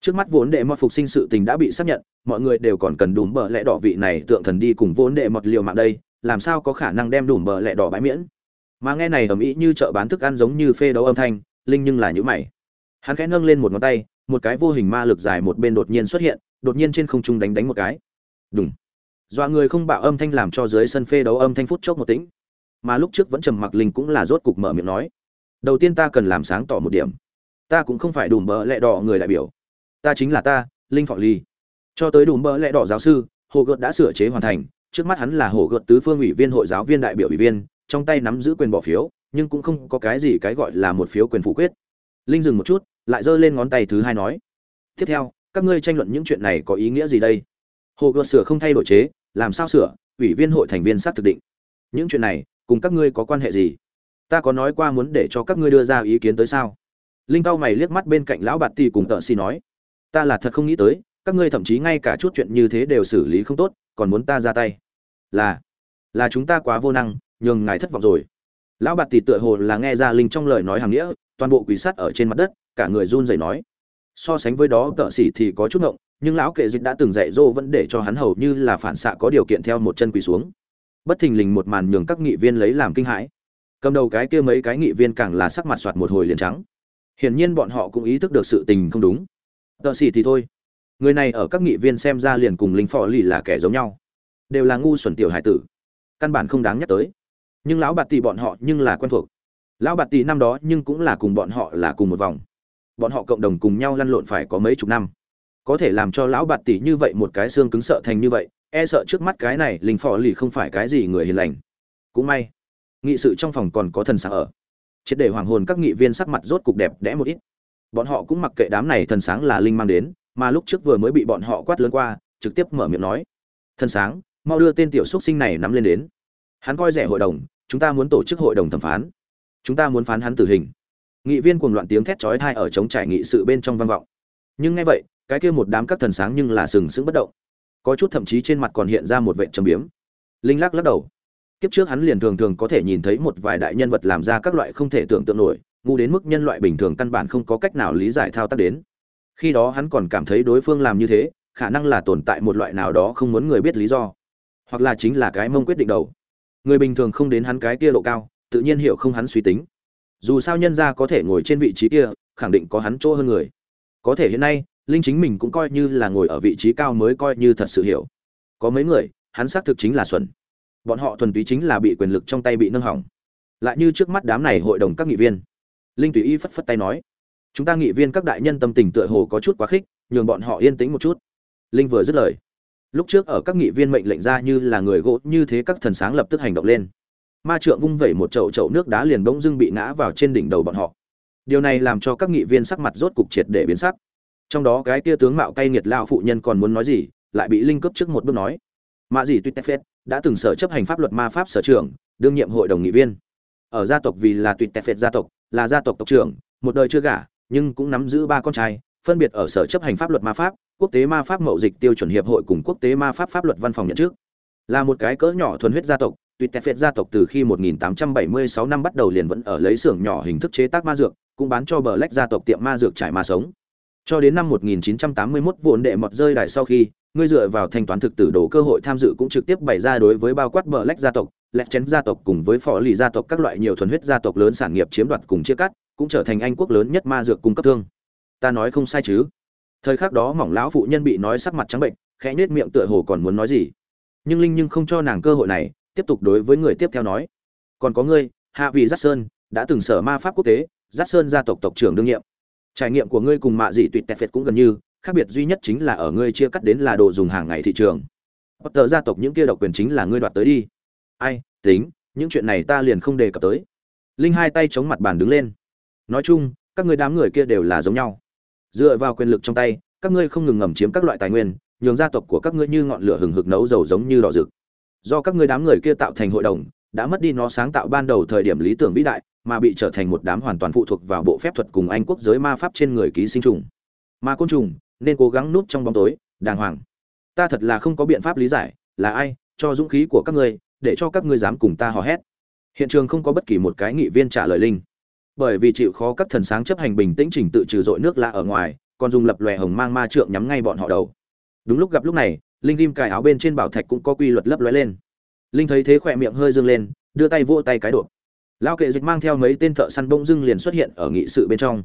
S1: Trước mắt vốn đệ mọt phục sinh sự tình đã bị xác nhận, mọi người đều còn cần đùm bờ lẹ đỏ vị này tượng thần đi cùng vốn đệ mọt liều mạng đây làm sao có khả năng đem đùm bờ lẹ đỏ bãi miễn? Mà nghe này ầm ĩ như chợ bán thức ăn giống như phê đấu âm thanh, linh nhưng là nhữ mày. Hắn khẽ nâng lên một ngón tay, một cái vô hình ma lực dài một bên đột nhiên xuất hiện, đột nhiên trên không trung đánh đánh một cái. Đúng dọa người không bạo âm thanh làm cho dưới sân phê đấu âm thanh phút chốc một tĩnh. Mà lúc trước vẫn trầm mặc linh cũng là rốt cục mở miệng nói, đầu tiên ta cần làm sáng tỏ một điểm. Ta cũng không phải đùm bờ lẹ đỏ người đại biểu. Ta chính là ta, linh phọ ly cho tới đùm bờ lẹ đỏ giáo sư, hồ gợt đã sửa chế hoàn thành trước mắt hắn là Hổ gợt tứ phương ủy viên hội giáo viên đại biểu ủy viên, trong tay nắm giữ quyền bỏ phiếu, nhưng cũng không có cái gì cái gọi là một phiếu quyền phủ quyết. Linh dừng một chút, lại giơ lên ngón tay thứ hai nói, tiếp theo, các ngươi tranh luận những chuyện này có ý nghĩa gì đây? Hồ gợt sửa không thay đổi chế, làm sao sửa? Ủy viên hội thành viên xác thực định. Những chuyện này, cùng các ngươi có quan hệ gì? Ta có nói qua muốn để cho các ngươi đưa ra ý kiến tới sao? Linh cao mày liếc mắt bên cạnh lão bạt tì cùng tợ xì nói, ta là thật không nghĩ tới, các ngươi thậm chí ngay cả chút chuyện như thế đều xử lý không tốt còn muốn ta ra tay. Là là chúng ta quá vô năng, nhường ngài thất vọng rồi. Lão bạt tì tựa hồ là nghe ra linh trong lời nói hàng nghĩa, toàn bộ quỷ sắt ở trên mặt đất, cả người run rẩy nói. So sánh với đó, tợ xỉ thì có chút ngộng, nhưng lão kệ dịch đã từng dạy dỗ vẫn để cho hắn hầu như là phản xạ có điều kiện theo một chân quỳ xuống. Bất thình lình một màn nhường các nghị viên lấy làm kinh hãi. Cầm đầu cái kia mấy cái nghị viên càng là sắc mặt soạt một hồi liền trắng. Hiển nhiên bọn họ cũng ý thức được sự tình không đúng. Tợ xỉ thì thôi người này ở các nghị viên xem ra liền cùng linh phò lì là kẻ giống nhau, đều là ngu xuẩn tiểu hải tử, căn bản không đáng nhắc tới. Nhưng lão bạt tỷ bọn họ nhưng là quen thuộc. Lão bạt tỷ năm đó nhưng cũng là cùng bọn họ là cùng một vòng. Bọn họ cộng đồng cùng nhau lăn lộn phải có mấy chục năm. Có thể làm cho lão bạt tỷ như vậy một cái xương cứng sợ thành như vậy e sợ trước mắt cái này linh phò lì không phải cái gì người hiền lành. Cũng may, nghị sự trong phòng còn có thần sáng ở. Triệt để hoàng hồn các nghị viên sắc mặt rốt cục đẹp đẽ một ít. Bọn họ cũng mặc kệ đám này thần sáng là linh mang đến mà lúc trước vừa mới bị bọn họ quát lớn qua, trực tiếp mở miệng nói, thần sáng, mau đưa tên tiểu xuất sinh này nắm lên đến. Hắn coi rẻ hội đồng, chúng ta muốn tổ chức hội đồng thẩm phán. Chúng ta muốn phán hắn tử hình. Nghị viên cuồng loạn tiếng thét chói tai ở chống trải nghị sự bên trong vang vọng. Nhưng nghe vậy, cái kia một đám các thần sáng nhưng là sừng sững bất động. Có chút thậm chí trên mặt còn hiện ra một vệt trầm biếm. Linh lắc lắc đầu. Kiếp trước hắn liền thường thường có thể nhìn thấy một vài đại nhân vật làm ra các loại không thể tưởng tượng nổi, ngu đến mức nhân loại bình thường căn bản không có cách nào lý giải thao tác đến khi đó hắn còn cảm thấy đối phương làm như thế, khả năng là tồn tại một loại nào đó không muốn người biết lý do, hoặc là chính là cái mông quyết định đầu. Người bình thường không đến hắn cái kia độ cao, tự nhiên hiểu không hắn suy tính. Dù sao nhân ra có thể ngồi trên vị trí kia, khẳng định có hắn chỗ hơn người. Có thể hiện nay, linh chính mình cũng coi như là ngồi ở vị trí cao mới coi như thật sự hiểu. Có mấy người, hắn xác thực chính là xuẩn bọn họ thuần túy chính là bị quyền lực trong tay bị nâng hỏng. Lại như trước mắt đám này hội đồng các nghị viên. Linh tùy y phất phất tay nói chúng ta nghị viên các đại nhân tâm tình tựa hồ có chút quá khích, nhường bọn họ yên tĩnh một chút. Linh vừa dứt lời. Lúc trước ở các nghị viên mệnh lệnh ra như là người gỗ, như thế các thần sáng lập tức hành động lên. Ma trượng vung vẩy một chậu chậu nước đá liền bỗng dưng bị ngã vào trên đỉnh đầu bọn họ. Điều này làm cho các nghị viên sắc mặt rốt cục triệt để biến sắc. Trong đó cái kia tướng mạo cay nghiệt lao phụ nhân còn muốn nói gì, lại bị linh cấp trước một bước nói. Mạ gì tuyệt tefet đã từng sở chấp hành pháp luật ma pháp sở trưởng, đương nhiệm hội đồng nghị viên. Ở gia tộc vì là tuyệt tefet gia tộc, là gia tộc tộc trưởng, một đời chưa gả nhưng cũng nắm giữ ba con trai, phân biệt ở sở chấp hành pháp luật ma pháp, quốc tế ma pháp mậu dịch tiêu chuẩn hiệp hội cùng quốc tế ma pháp pháp luật văn phòng nhận trước là một cái cỡ nhỏ thuần huyết gia tộc tuy tẹt phệt gia tộc từ khi 1876 năm bắt đầu liền vẫn ở lấy xưởng nhỏ hình thức chế tác ma dược, cũng bán cho bờ lách gia tộc tiệm ma dược trải ma sống. Cho đến năm 1981 vốn đệ mọt rơi đài sau khi, ngươi dựa vào thanh toán thực tử đồ cơ hội tham dự cũng trực tiếp bày ra đối với bao quát bờ lách gia tộc, lẹt chén gia tộc cùng với phò lì gia tộc các loại nhiều thuần huyết gia tộc lớn sản nghiệp chiếm đoạt cùng chia cắt cũng trở thành anh quốc lớn nhất ma dược cung cấp thương. Ta nói không sai chứ? Thời khắc đó mỏng lão phụ nhân bị nói sắc mặt trắng bệnh, khẽ nết miệng tựa hồ còn muốn nói gì. Nhưng linh nhưng không cho nàng cơ hội này, tiếp tục đối với người tiếp theo nói. Còn có ngươi, hạ vị giắt sơn, đã từng sở ma pháp quốc tế giắt sơn gia tộc tộc trưởng đương nhiệm. Trải nghiệm của ngươi cùng mạ dị tuyệt tẹt phệt cũng gần như, khác biệt duy nhất chính là ở ngươi chia cắt đến là đồ dùng hàng ngày thị trường. Tờ gia tộc những kia độc quyền chính là ngươi đoạt tới đi. Ai, tính, những chuyện này ta liền không đề cập tới. Linh hai tay chống mặt bàn đứng lên nói chung, các ngươi đám người kia đều là giống nhau. Dựa vào quyền lực trong tay, các ngươi không ngừng ngầm chiếm các loại tài nguyên, nhường gia tộc của các ngươi như ngọn lửa hừng hực nấu dầu giống như đỏ rực. Do các ngươi đám người kia tạo thành hội đồng, đã mất đi nó sáng tạo ban đầu thời điểm lý tưởng vĩ đại, mà bị trở thành một đám hoàn toàn phụ thuộc vào bộ phép thuật cùng anh quốc giới ma pháp trên người ký sinh trùng. Mà côn trùng, nên cố gắng núp trong bóng tối, đàng hoàng. Ta thật là không có biện pháp lý giải, là ai, cho dũng khí của các ngươi, để cho các ngươi dám cùng ta hò hét. Hiện trường không có bất kỳ một cái nghị viên trả lời linh bởi vì chịu khó các thần sáng chấp hành bình tĩnh chỉnh tự trừ dội nước lạ ở ngoài, còn dùng lập lòe hồng mang ma trượng nhắm ngay bọn họ đầu. Đúng lúc gặp lúc này, linh ghim cài áo bên trên bảo thạch cũng có quy luật lấp lóe lên. Linh thấy thế khỏe miệng hơi dương lên, đưa tay vỗ tay cái độ lao kệ dịch mang theo mấy tên thợ săn bông dưng liền xuất hiện ở nghị sự bên trong.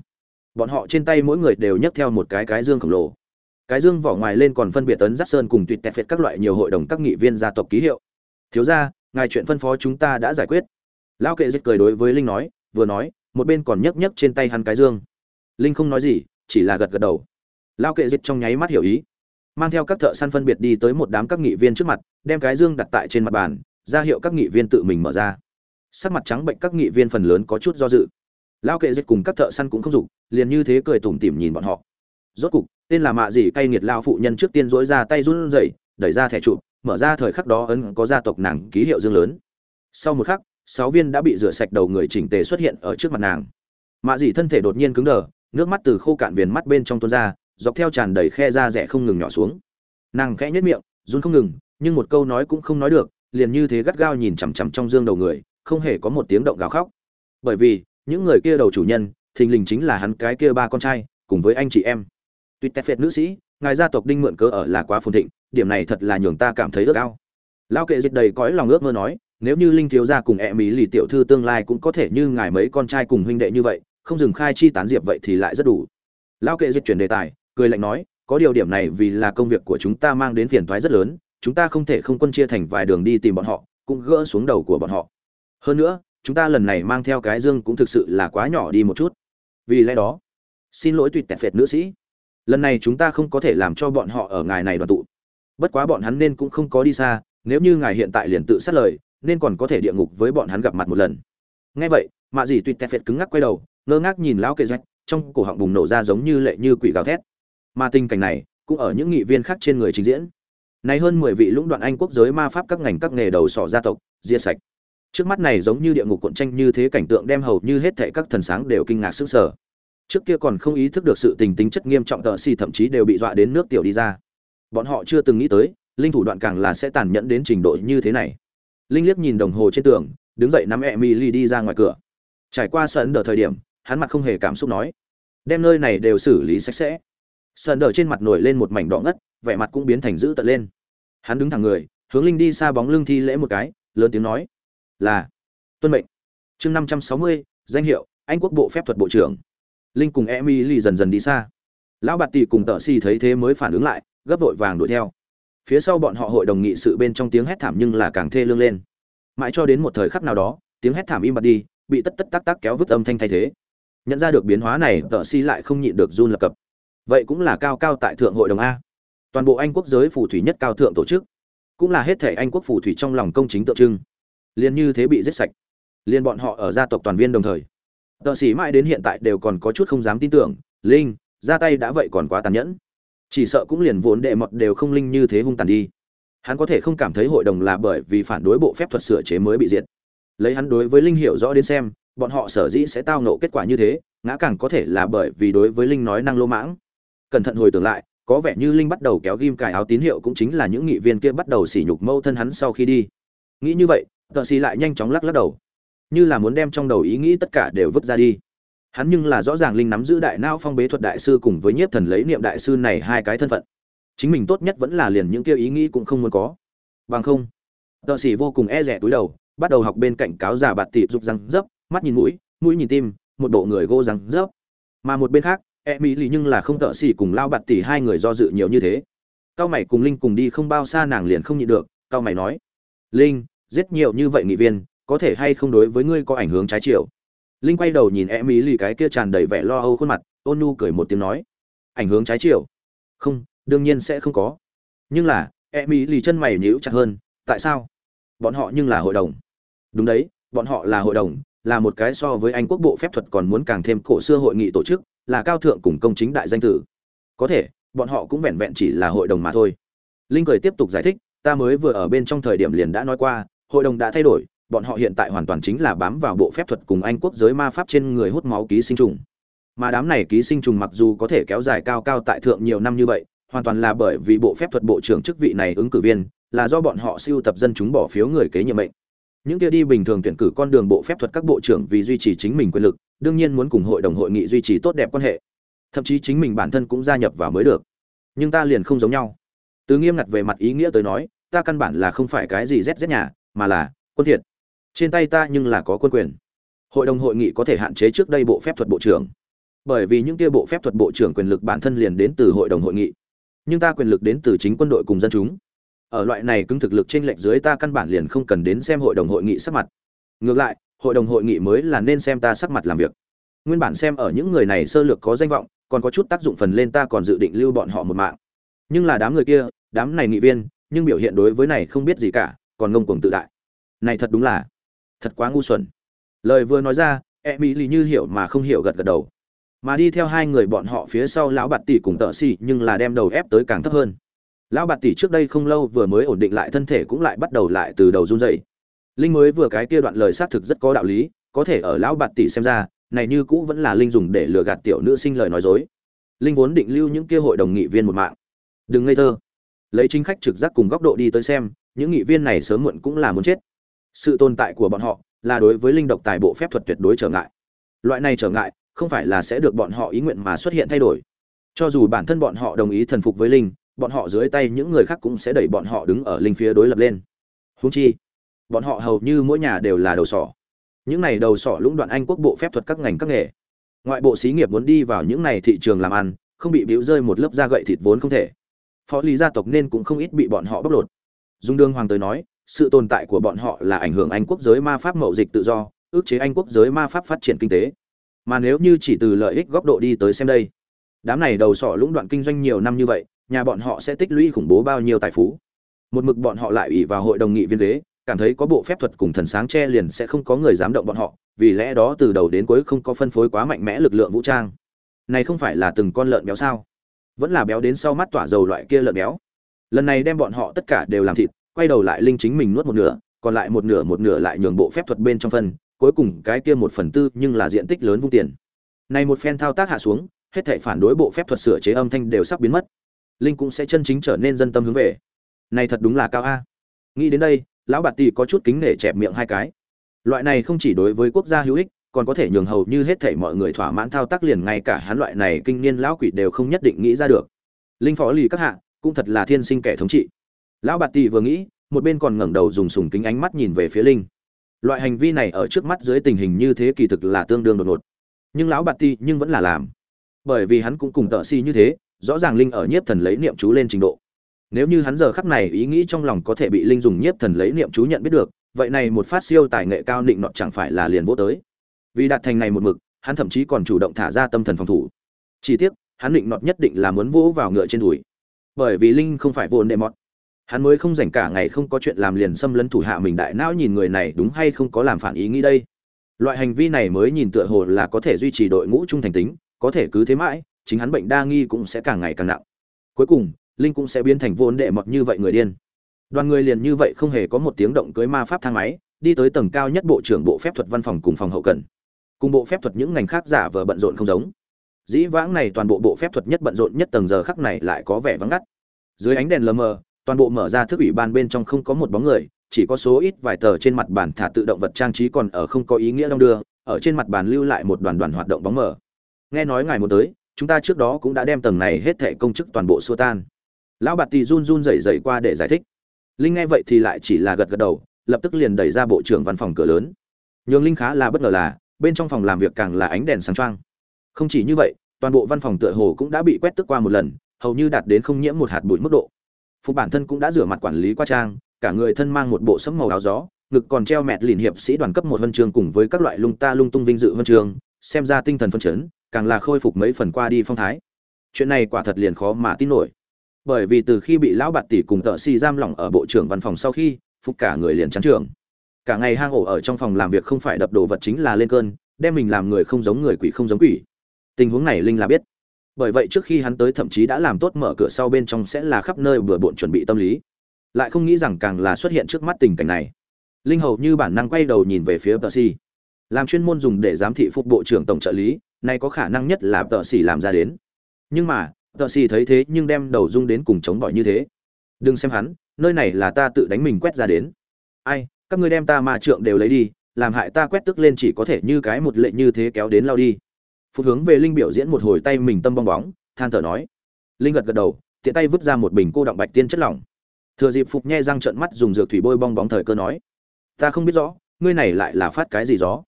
S1: Bọn họ trên tay mỗi người đều nhấc theo một cái cái dương khổng lồ. Cái dương vỏ ngoài lên còn phân biệt tấn giác sơn cùng tuyệt tẹp phệt các loại nhiều hội đồng các nghị viên gia tộc ký hiệu. Thiếu ra ngài chuyện phân phó chúng ta đã giải quyết. Lao kệ dịch cười đối với linh nói, vừa nói một bên còn nhấc nhấc trên tay hắn cái dương. Linh không nói gì, chỉ là gật gật đầu. Lao kệ dịch trong nháy mắt hiểu ý. Mang theo các thợ săn phân biệt đi tới một đám các nghị viên trước mặt, đem cái dương đặt tại trên mặt bàn, ra hiệu các nghị viên tự mình mở ra. Sắc mặt trắng bệnh các nghị viên phần lớn có chút do dự. Lao kệ dịch cùng các thợ săn cũng không dục, liền như thế cười tủm tỉm nhìn bọn họ. Rốt cục, tên là mạ dỉ cay nghiệt lao phụ nhân trước tiên dối ra tay run rẩy, đẩy ra thẻ chụp, mở ra thời khắc đó ấn có gia tộc nàng ký hiệu dương lớn. Sau một khắc sáu viên đã bị rửa sạch đầu người chỉnh tề xuất hiện ở trước mặt nàng. Mạ Dị thân thể đột nhiên cứng đờ, nước mắt từ khô cạn viền mắt bên trong tuôn ra, dọc theo tràn đầy khe da rẻ không ngừng nhỏ xuống. Nàng khẽ nhất miệng, run không ngừng, nhưng một câu nói cũng không nói được, liền như thế gắt gao nhìn chằm chằm trong dương đầu người, không hề có một tiếng động gào khóc. Bởi vì, những người kia đầu chủ nhân, thình lình chính là hắn cái kia ba con trai, cùng với anh chị em. Tuyệt tép phệt nữ sĩ, ngài gia tộc đinh mượn cớ ở là quá phồn thịnh, điểm này thật là nhường ta cảm thấy ước ao. Lao kệ dịch đầy cõi lòng ước mơ nói nếu như linh thiếu gia cùng e mỹ lì tiểu thư tương lai cũng có thể như ngài mấy con trai cùng huynh đệ như vậy, không dừng khai chi tán diệp vậy thì lại rất đủ. Lao kệ dịch chuyển đề tài, cười lạnh nói, có điều điểm này vì là công việc của chúng ta mang đến phiền toái rất lớn, chúng ta không thể không quân chia thành vài đường đi tìm bọn họ, cũng gỡ xuống đầu của bọn họ. Hơn nữa, chúng ta lần này mang theo cái dương cũng thực sự là quá nhỏ đi một chút. Vì lẽ đó, xin lỗi tuyệt tẹt phệt nữ sĩ. Lần này chúng ta không có thể làm cho bọn họ ở ngài này đoàn tụ. Bất quá bọn hắn nên cũng không có đi xa, nếu như ngài hiện tại liền tự sát lời nên còn có thể địa ngục với bọn hắn gặp mặt một lần. Ngay vậy, mạ dì tuyt tẹt phệt cứng ngắc quay đầu, ngơ ngác nhìn lão kệ rách, trong cổ họng bùng nổ ra giống như lệ như quỷ gào thét. Mà tình cảnh này, cũng ở những nghị viên khác trên người trình diễn. Này hơn mười vị lũng đoạn anh quốc giới ma pháp các ngành các nghề đầu sỏ gia tộc, diệt sạch. Trước mắt này giống như địa ngục cuộn tranh như thế cảnh tượng đem hầu như hết thảy các thần sáng đều kinh ngạc sững sờ. Trước kia còn không ý thức được sự tình tính chất nghiêm trọng tợ si thậm chí đều bị dọa đến nước tiểu đi ra. Bọn họ chưa từng nghĩ tới, linh thủ đoạn càng là sẽ tàn nhẫn đến trình độ như thế này linh liếc nhìn đồng hồ trên tường, đứng dậy nắm emily đi ra ngoài cửa. Trải qua sân đờ thời điểm, hắn mặt không hề cảm xúc nói, đem nơi này đều xử lý sạch sẽ. Sân đờ trên mặt nổi lên một mảnh đỏ ngất, vẻ mặt cũng biến thành dữ tợn lên. Hắn đứng thẳng người, hướng linh đi xa bóng lưng thi lễ một cái, lớn tiếng nói, là tuân mệnh. Chương năm trăm sáu mươi, danh hiệu, anh quốc bộ phép thuật bộ trưởng. Linh cùng emily dần dần đi xa. Lão bạt tỷ cùng tợ xì thấy thế mới phản ứng lại, gấp vội vàng đuổi theo phía sau bọn họ hội đồng nghị sự bên trong tiếng hét thảm nhưng là càng thê lương lên. Mãi cho đến một thời khắc nào đó, tiếng hét thảm im bặt đi, bị tất tất tắc tắc kéo vứt âm thanh thay thế. Nhận ra được biến hóa này, tợ si lại không nhịn được run lập cập. Vậy cũng là cao cao tại thượng hội đồng a. Toàn bộ anh quốc giới phù thủy nhất cao thượng tổ chức. Cũng là hết thể anh quốc phù thủy trong lòng công chính tượng trưng. Liền như thế bị giết sạch. Liền bọn họ ở gia tộc toàn viên đồng thời. Tợ sĩ mãi đến hiện tại đều còn có chút không dám tin tưởng, linh, ra tay đã vậy còn quá tàn nhẫn chỉ sợ cũng liền vốn đệ mọt đều không linh như thế hung tàn đi. Hắn có thể không cảm thấy hội đồng là bởi vì phản đối bộ phép thuật sửa chế mới bị diệt. Lấy hắn đối với linh hiểu rõ đến xem, bọn họ sở dĩ sẽ tao nộ kết quả như thế, ngã càng có thể là bởi vì đối với linh nói năng lô mãng. Cẩn thận hồi tưởng lại, có vẻ như linh bắt đầu kéo ghim cài áo tín hiệu cũng chính là những nghị viên kia bắt đầu sỉ nhục mâu thân hắn sau khi đi. Nghĩ như vậy tợ xì lại nhanh chóng lắc lắc đầu. Như là muốn đem trong đầu ý nghĩ tất cả đều vứt ra đi hắn nhưng là rõ ràng linh nắm giữ đại não phong bế thuật đại sư cùng với nhiếp thần lấy niệm đại sư này hai cái thân phận. Chính mình tốt nhất vẫn là liền những kia ý nghĩ cũng không muốn có. Bằng không, tợ sĩ vô cùng e rẻ túi đầu, bắt đầu học bên cạnh cáo già bạt tị rục răng dấp, mắt nhìn mũi mũi nhìn tim, một bộ người gô răng dấp. Mà một bên khác e mỹ lì nhưng là không tợ sĩ cùng lao bạt tỉ hai người do dự nhiều như thế. Cao mày cùng linh cùng đi không bao xa nàng liền không nhịn được, cao mày nói, linh, giết nhiều như vậy nghị viên, có thể hay không đối với ngươi có ảnh hưởng trái chiều? Linh quay đầu nhìn e ý lì cái kia tràn đầy vẻ lo âu khuôn mặt, ôn nu cười một tiếng nói, ảnh hưởng trái chiều. Không, đương nhiên sẽ không có. Nhưng là e ý lì chân mày nhíu chặt hơn, tại sao? Bọn họ nhưng là hội đồng. Đúng đấy, bọn họ là hội đồng, là một cái so với anh quốc bộ phép thuật còn muốn càng thêm cổ xưa hội nghị tổ chức, là cao thượng cùng công chính đại danh tử. Có thể, bọn họ cũng vẹn vẹn chỉ là hội đồng mà thôi. Linh cười tiếp tục giải thích, ta mới vừa ở bên trong thời điểm liền đã nói qua, hội đồng đã thay đổi bọn họ hiện tại hoàn toàn chính là bám vào bộ phép thuật cùng anh quốc giới ma pháp trên người hút máu ký sinh trùng. Mà đám này ký sinh trùng mặc dù có thể kéo dài cao cao tại thượng nhiều năm như vậy, hoàn toàn là bởi vì bộ phép thuật bộ trưởng chức vị này ứng cử viên, là do bọn họ siêu tập dân chúng bỏ phiếu người kế nhiệm mệnh. Những kia đi bình thường tuyển cử con đường bộ phép thuật các bộ trưởng vì duy trì chính mình quyền lực, đương nhiên muốn cùng hội đồng hội nghị duy trì tốt đẹp quan hệ. Thậm chí chính mình bản thân cũng gia nhập vào mới được. Nhưng ta liền không giống nhau. Từ nghiêm ngặt về mặt ý nghĩa tới nói, ta căn bản là không phải cái gì rét rét nhà, mà là quân thiệt trên tay ta nhưng là có quân quyền. Hội đồng hội nghị có thể hạn chế trước đây bộ phép thuật bộ trưởng. Bởi vì những kia bộ phép thuật bộ trưởng quyền lực bản thân liền đến từ hội đồng hội nghị. Nhưng ta quyền lực đến từ chính quân đội cùng dân chúng. Ở loại này cứng thực lực trên lệnh dưới ta căn bản liền không cần đến xem hội đồng hội nghị sắc mặt. Ngược lại, hội đồng hội nghị mới là nên xem ta sắc mặt làm việc. Nguyên bản xem ở những người này sơ lược có danh vọng, còn có chút tác dụng phần lên ta còn dự định lưu bọn họ một mạng. Nhưng là đám người kia, đám này nghị viên, nhưng biểu hiện đối với này không biết gì cả, còn ngông cuồng tự đại. Này thật đúng là thật quá ngu xuẩn. Lời vừa nói ra e mỹ lì như hiểu mà không hiểu gật gật đầu. Mà đi theo hai người bọn họ phía sau lão bạt tỷ cùng tợ xì, nhưng là đem đầu ép tới càng thấp hơn. Lão bạt tỷ trước đây không lâu vừa mới ổn định lại thân thể cũng lại bắt đầu lại từ đầu run dậy linh mới vừa cái kia đoạn lời xác thực rất có đạo lý, có thể ở lão bạt tỷ xem ra, này như cũ vẫn là linh dùng để lừa gạt tiểu nữ sinh lời nói dối. Linh vốn định lưu những kia hội đồng nghị viên một mạng. Đừng ngây thơ. Lấy chính khách trực giác cùng góc độ đi tới xem, những nghị viên này sớm muộn cũng là muốn chết sự tồn tại của bọn họ là đối với linh độc tài bộ phép thuật tuyệt đối trở ngại. Loại này trở ngại không phải là sẽ được bọn họ ý nguyện mà xuất hiện thay đổi. Cho dù bản thân bọn họ đồng ý thần phục với linh, bọn họ dưới tay những người khác cũng sẽ đẩy bọn họ đứng ở linh phía đối lập lên. Húng chi, bọn họ hầu như mỗi nhà đều là đầu sỏ. Những này đầu sỏ lũng đoạn anh quốc bộ phép thuật các ngành các nghề. Ngoại bộ xí nghiệp muốn đi vào những này thị trường làm ăn, không bị bĩu rơi một lớp da gậy thịt vốn không thể. Phó lý gia tộc nên cũng không ít bị bọn họ bóc lột. Dung đương hoàng tới nói sự tồn tại của bọn họ là ảnh hưởng anh quốc giới ma pháp mậu dịch tự do, ước chế anh quốc giới ma pháp phát triển kinh tế. Mà nếu như chỉ từ lợi ích góc độ đi tới xem đây, đám này đầu sỏ lũng đoạn kinh doanh nhiều năm như vậy, nhà bọn họ sẽ tích lũy khủng bố bao nhiêu tài phú? Một mực bọn họ lại ủy vào hội đồng nghị viên ghế, cảm thấy có bộ phép thuật cùng thần sáng che liền sẽ không có người dám động bọn họ, vì lẽ đó từ đầu đến cuối không có phân phối quá mạnh mẽ lực lượng vũ trang. Này không phải là từng con lợn béo sao? Vẫn là béo đến sau mắt tỏa dầu loại kia lợn béo. Lần này đem bọn họ tất cả đều làm thịt quay đầu lại linh chính mình nuốt một nửa, còn lại một nửa một nửa lại nhường bộ phép thuật bên trong phân cuối cùng cái kia một phần tư nhưng là diện tích lớn vung tiền. Này một phen thao tác hạ xuống, hết thảy phản đối bộ phép thuật sửa chế âm thanh đều sắp biến mất. Linh cũng sẽ chân chính trở nên dân tâm hướng về. Này thật đúng là cao a. Nghĩ đến đây, lão bạt tỷ có chút kính nể chẹp miệng hai cái. Loại này không chỉ đối với quốc gia hữu ích, còn có thể nhường hầu như hết thảy mọi người thỏa mãn thao tác liền ngay cả hắn loại này kinh niên lão quỷ đều không nhất định nghĩ ra được. Linh phó lì các hạ, cũng thật là thiên sinh kẻ thống trị lão bạt tỷ vừa nghĩ, một bên còn ngẩng đầu dùng sùng kính ánh mắt nhìn về phía linh. Loại hành vi này ở trước mắt dưới tình hình như thế kỳ thực là tương đương đột ngột. Nhưng lão bạt tỷ nhưng vẫn là làm. Bởi vì hắn cũng cùng tợ si như thế, rõ ràng linh ở nhiếp thần lấy niệm chú lên trình độ. Nếu như hắn giờ khắc này ý nghĩ trong lòng có thể bị linh dùng nhiếp thần lấy niệm chú nhận biết được, vậy này một phát siêu tài nghệ cao định nọ chẳng phải là liền vô tới. Vì đạt thành này một mực, hắn thậm chí còn chủ động thả ra tâm thần phòng thủ. Chỉ tiếc, hắn định nọt nhất định là muốn vỗ vào ngựa trên đùi. Bởi vì linh không phải vô đệ mọt hắn mới không dành cả ngày không có chuyện làm liền xâm lấn thủ hạ mình đại não nhìn người này đúng hay không có làm phản ý nghĩ đây. Loại hành vi này mới nhìn tựa hồ là có thể duy trì đội ngũ trung thành tính, có thể cứ thế mãi, chính hắn bệnh đa nghi cũng sẽ càng ngày càng nặng. Cuối cùng, linh cũng sẽ biến thành vô ấn đệ mọt như vậy người điên. Đoàn người liền như vậy không hề có một tiếng động cưới ma pháp thang máy, đi tới tầng cao nhất bộ trưởng bộ phép thuật văn phòng cùng phòng hậu cần. Cùng bộ phép thuật những ngành khác giả vờ bận rộn không giống. Dĩ vãng này toàn bộ bộ phép thuật nhất bận rộn nhất tầng giờ khắc này lại có vẻ vắng ngắt. Dưới ánh đèn lờ mờ toàn bộ mở ra thức ủy ban bên trong không có một bóng người, chỉ có số ít vài tờ trên mặt bàn thả tự động vật trang trí còn ở không có ý nghĩa đong đưa, ở trên mặt bàn lưu lại một đoàn đoàn hoạt động bóng mở. nghe nói ngài muốn tới, chúng ta trước đó cũng đã đem tầng này hết thẻ công chức toàn bộ xua tan. Lão bạt thì run run rẩy rẩy qua để giải thích. Linh nghe vậy thì lại chỉ là gật gật đầu, lập tức liền đẩy ra bộ trưởng văn phòng cửa lớn. Nhường linh khá là bất ngờ là, bên trong phòng làm việc càng là ánh đèn sáng trăng không chỉ như vậy, toàn bộ văn phòng tựa hồ cũng đã bị quét tức qua một lần, hầu như đạt đến không nhiễm một hạt bụi mức độ phục bản thân cũng đã rửa mặt quản lý qua trang, cả người thân mang một bộ sẫm màu áo gió, ngực còn treo mẹt lìn hiệp sĩ đoàn cấp một huân chương cùng với các loại lung ta lung tung vinh dự huân chương, xem ra tinh thần phân chấn, càng là khôi phục mấy phần qua đi phong thái. Chuyện này quả thật liền khó mà tin nổi. Bởi vì từ khi bị lão bạt tỷ cùng tợ si giam lỏng ở bộ trưởng văn phòng sau khi, phục cả người liền trắng trường. Cả ngày hang ổ ở trong phòng làm việc không phải đập đồ vật chính là lên cơn, đem mình làm người không giống người quỷ không giống quỷ. Tình huống này linh là biết bởi vậy trước khi hắn tới thậm chí đã làm tốt mở cửa sau bên trong sẽ là khắp nơi vừa bộn chuẩn bị tâm lý. Lại không nghĩ rằng càng là xuất hiện trước mắt tình cảnh này. Linh hầu như bản năng quay đầu nhìn về phía tờ si làm chuyên môn dùng để giám thị phục bộ trưởng tổng trợ lý, này có khả năng nhất là tờ si làm ra đến. Nhưng mà tờ si thấy thế nhưng đem đầu rung đến cùng chống bỏi như thế. Đừng xem hắn, nơi này là ta tự đánh mình quét ra đến. Ai, các ngươi đem ta mà trượng đều lấy đi, làm hại ta quét tức lên chỉ có thể như cái một lệ như thế kéo đến lao đi phục hướng về linh biểu diễn một hồi tay mình tâm bong bóng, than thở nói. Linh gật gật đầu, tiện tay vứt ra một bình cô động bạch tiên chất lỏng. Thừa dịp phục nhe răng trợn mắt dùng dược thủy bôi bong bóng thời cơ nói. Ta không biết rõ, ngươi này lại là phát cái gì gió?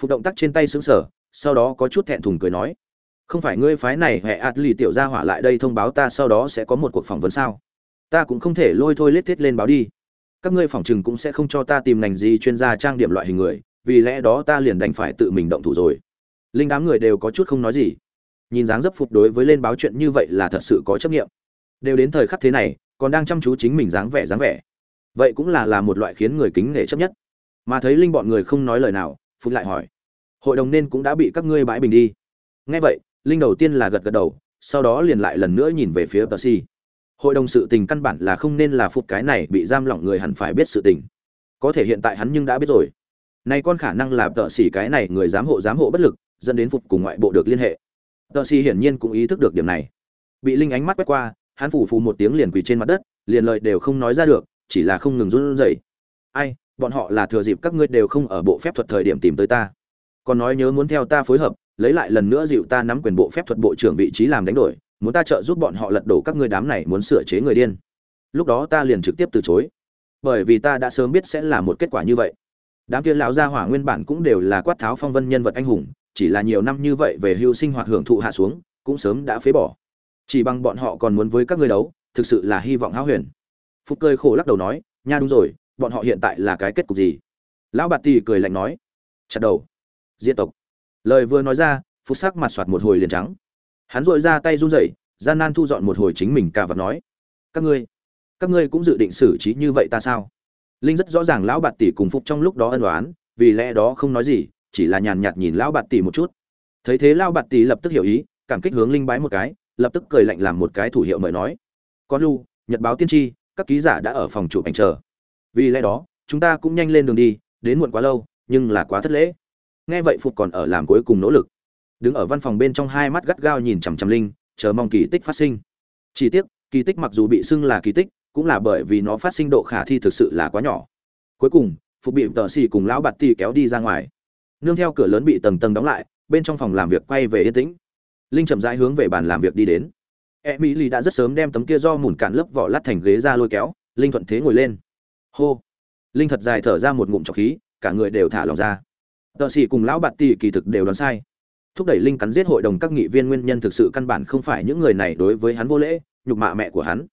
S1: Phục động tác trên tay xứng sở sau đó có chút thẹn thùng cười nói. Không phải ngươi phái này hẹ ạt lì tiểu ra hỏa lại đây thông báo ta sau đó sẽ có một cuộc phỏng vấn sao? Ta cũng không thể lôi thôi lết thiết lên báo đi. Các ngươi phỏng chừng cũng sẽ không cho ta tìm ngành gì chuyên gia trang điểm loại hình người, vì lẽ đó ta liền đành phải tự mình động thủ rồi linh đám người đều có chút không nói gì. Nhìn dáng dấp phục đối với lên báo chuyện như vậy là thật sự có chấp nghiệm đều đến thời khắc thế này, còn đang chăm chú chính mình dáng vẻ dáng vẻ. Vậy cũng là là một loại khiến người kính nể chấp nhất. Mà thấy linh bọn người không nói lời nào, Phục lại hỏi, hội đồng nên cũng đã bị các ngươi bãi bình đi? Nghe vậy, linh đầu tiên là gật gật đầu, sau đó liền lại lần nữa nhìn về phía tờ si hội đồng sự tình căn bản là không nên là phục cái này bị giam lỏng người hẳn phải biết sự tình. Có thể hiện tại hắn nhưng đã biết rồi. Nay con khả năng là tợ xỉ cái này người giám hộ giám hộ bất lực dẫn đến phục cùng ngoại bộ được liên hệ. Tợ si hiển nhiên cũng ý thức được điểm này. Bị linh ánh mắt quét qua, hắn phủ phù một tiếng liền quỳ trên mặt đất, liền lời đều không nói ra được, chỉ là không ngừng run rẩy. Ai, bọn họ là thừa dịp các ngươi đều không ở bộ phép thuật thời điểm tìm tới ta. Còn nói nhớ muốn theo ta phối hợp, lấy lại lần nữa dịu ta nắm quyền bộ phép thuật bộ trưởng vị trí làm đánh đổi, muốn ta trợ giúp bọn họ lật đổ các ngươi đám này muốn sửa chế người điên. Lúc đó ta liền trực tiếp từ chối. Bởi vì ta đã sớm biết sẽ là một kết quả như vậy. Đám kia lão gia hỏa nguyên bản cũng đều là quát tháo phong vân nhân vật anh hùng chỉ là nhiều năm như vậy về hưu sinh hoạt hưởng thụ hạ xuống, cũng sớm đã phế bỏ. Chỉ bằng bọn họ còn muốn với các ngươi đấu, thực sự là hy vọng háo huyền. Phúc cười khổ lắc đầu nói, nha đúng rồi, bọn họ hiện tại là cái kết cục gì? Lão bạt tì cười lạnh nói, chặt đầu. Diệt tộc. Lời vừa nói ra, phúc sắc mặt soạt một hồi liền trắng. Hắn dội ra tay run rẩy, gian nan thu dọn một hồi chính mình cả vật nói, các ngươi các ngươi cũng dự định xử trí như vậy ta sao? Linh rất rõ ràng lão bạt tỷ cùng phúc trong lúc đó ân đoán vì lẽ đó không nói gì chỉ là nhàn nhạt nhìn lão bạt tỷ một chút. Thấy thế lão bạt tỷ lập tức hiểu ý, cảm kích hướng linh bái một cái, lập tức cười lạnh làm một cái thủ hiệu mời nói. Con lu, nhật báo tiên tri, các ký giả đã ở phòng chụp ảnh chờ. Vì lẽ đó, chúng ta cũng nhanh lên đường đi, đến muộn quá lâu, nhưng là quá thất lễ. Nghe vậy phục còn ở làm cuối cùng nỗ lực. Đứng ở văn phòng bên trong hai mắt gắt gao nhìn chằm chằm linh, chờ mong kỳ tích phát sinh. Chỉ tiếc, kỳ tích mặc dù bị xưng là kỳ tích, cũng là bởi vì nó phát sinh độ khả thi thực sự là quá nhỏ. Cuối cùng phục bị tờ xì cùng lão bạt tì kéo đi ra ngoài nương theo cửa lớn bị tầng tầng đóng lại, bên trong phòng làm việc quay về yên tĩnh. Linh chậm rãi hướng về bàn làm việc đi đến. E mỹ lì đã rất sớm đem tấm kia do mùn cạn lớp vỏ lát thành ghế ra lôi kéo, linh thuận thế ngồi lên. Hô. Linh thật dài thở ra một ngụm trọc khí, cả người đều thả lòng ra. Tờ sĩ cùng lão bạt tỷ kỳ thực đều đoán sai. Thúc đẩy linh cắn giết hội đồng các nghị viên nguyên nhân thực sự căn bản không phải những người này đối với hắn vô lễ, nhục mạ mẹ của hắn.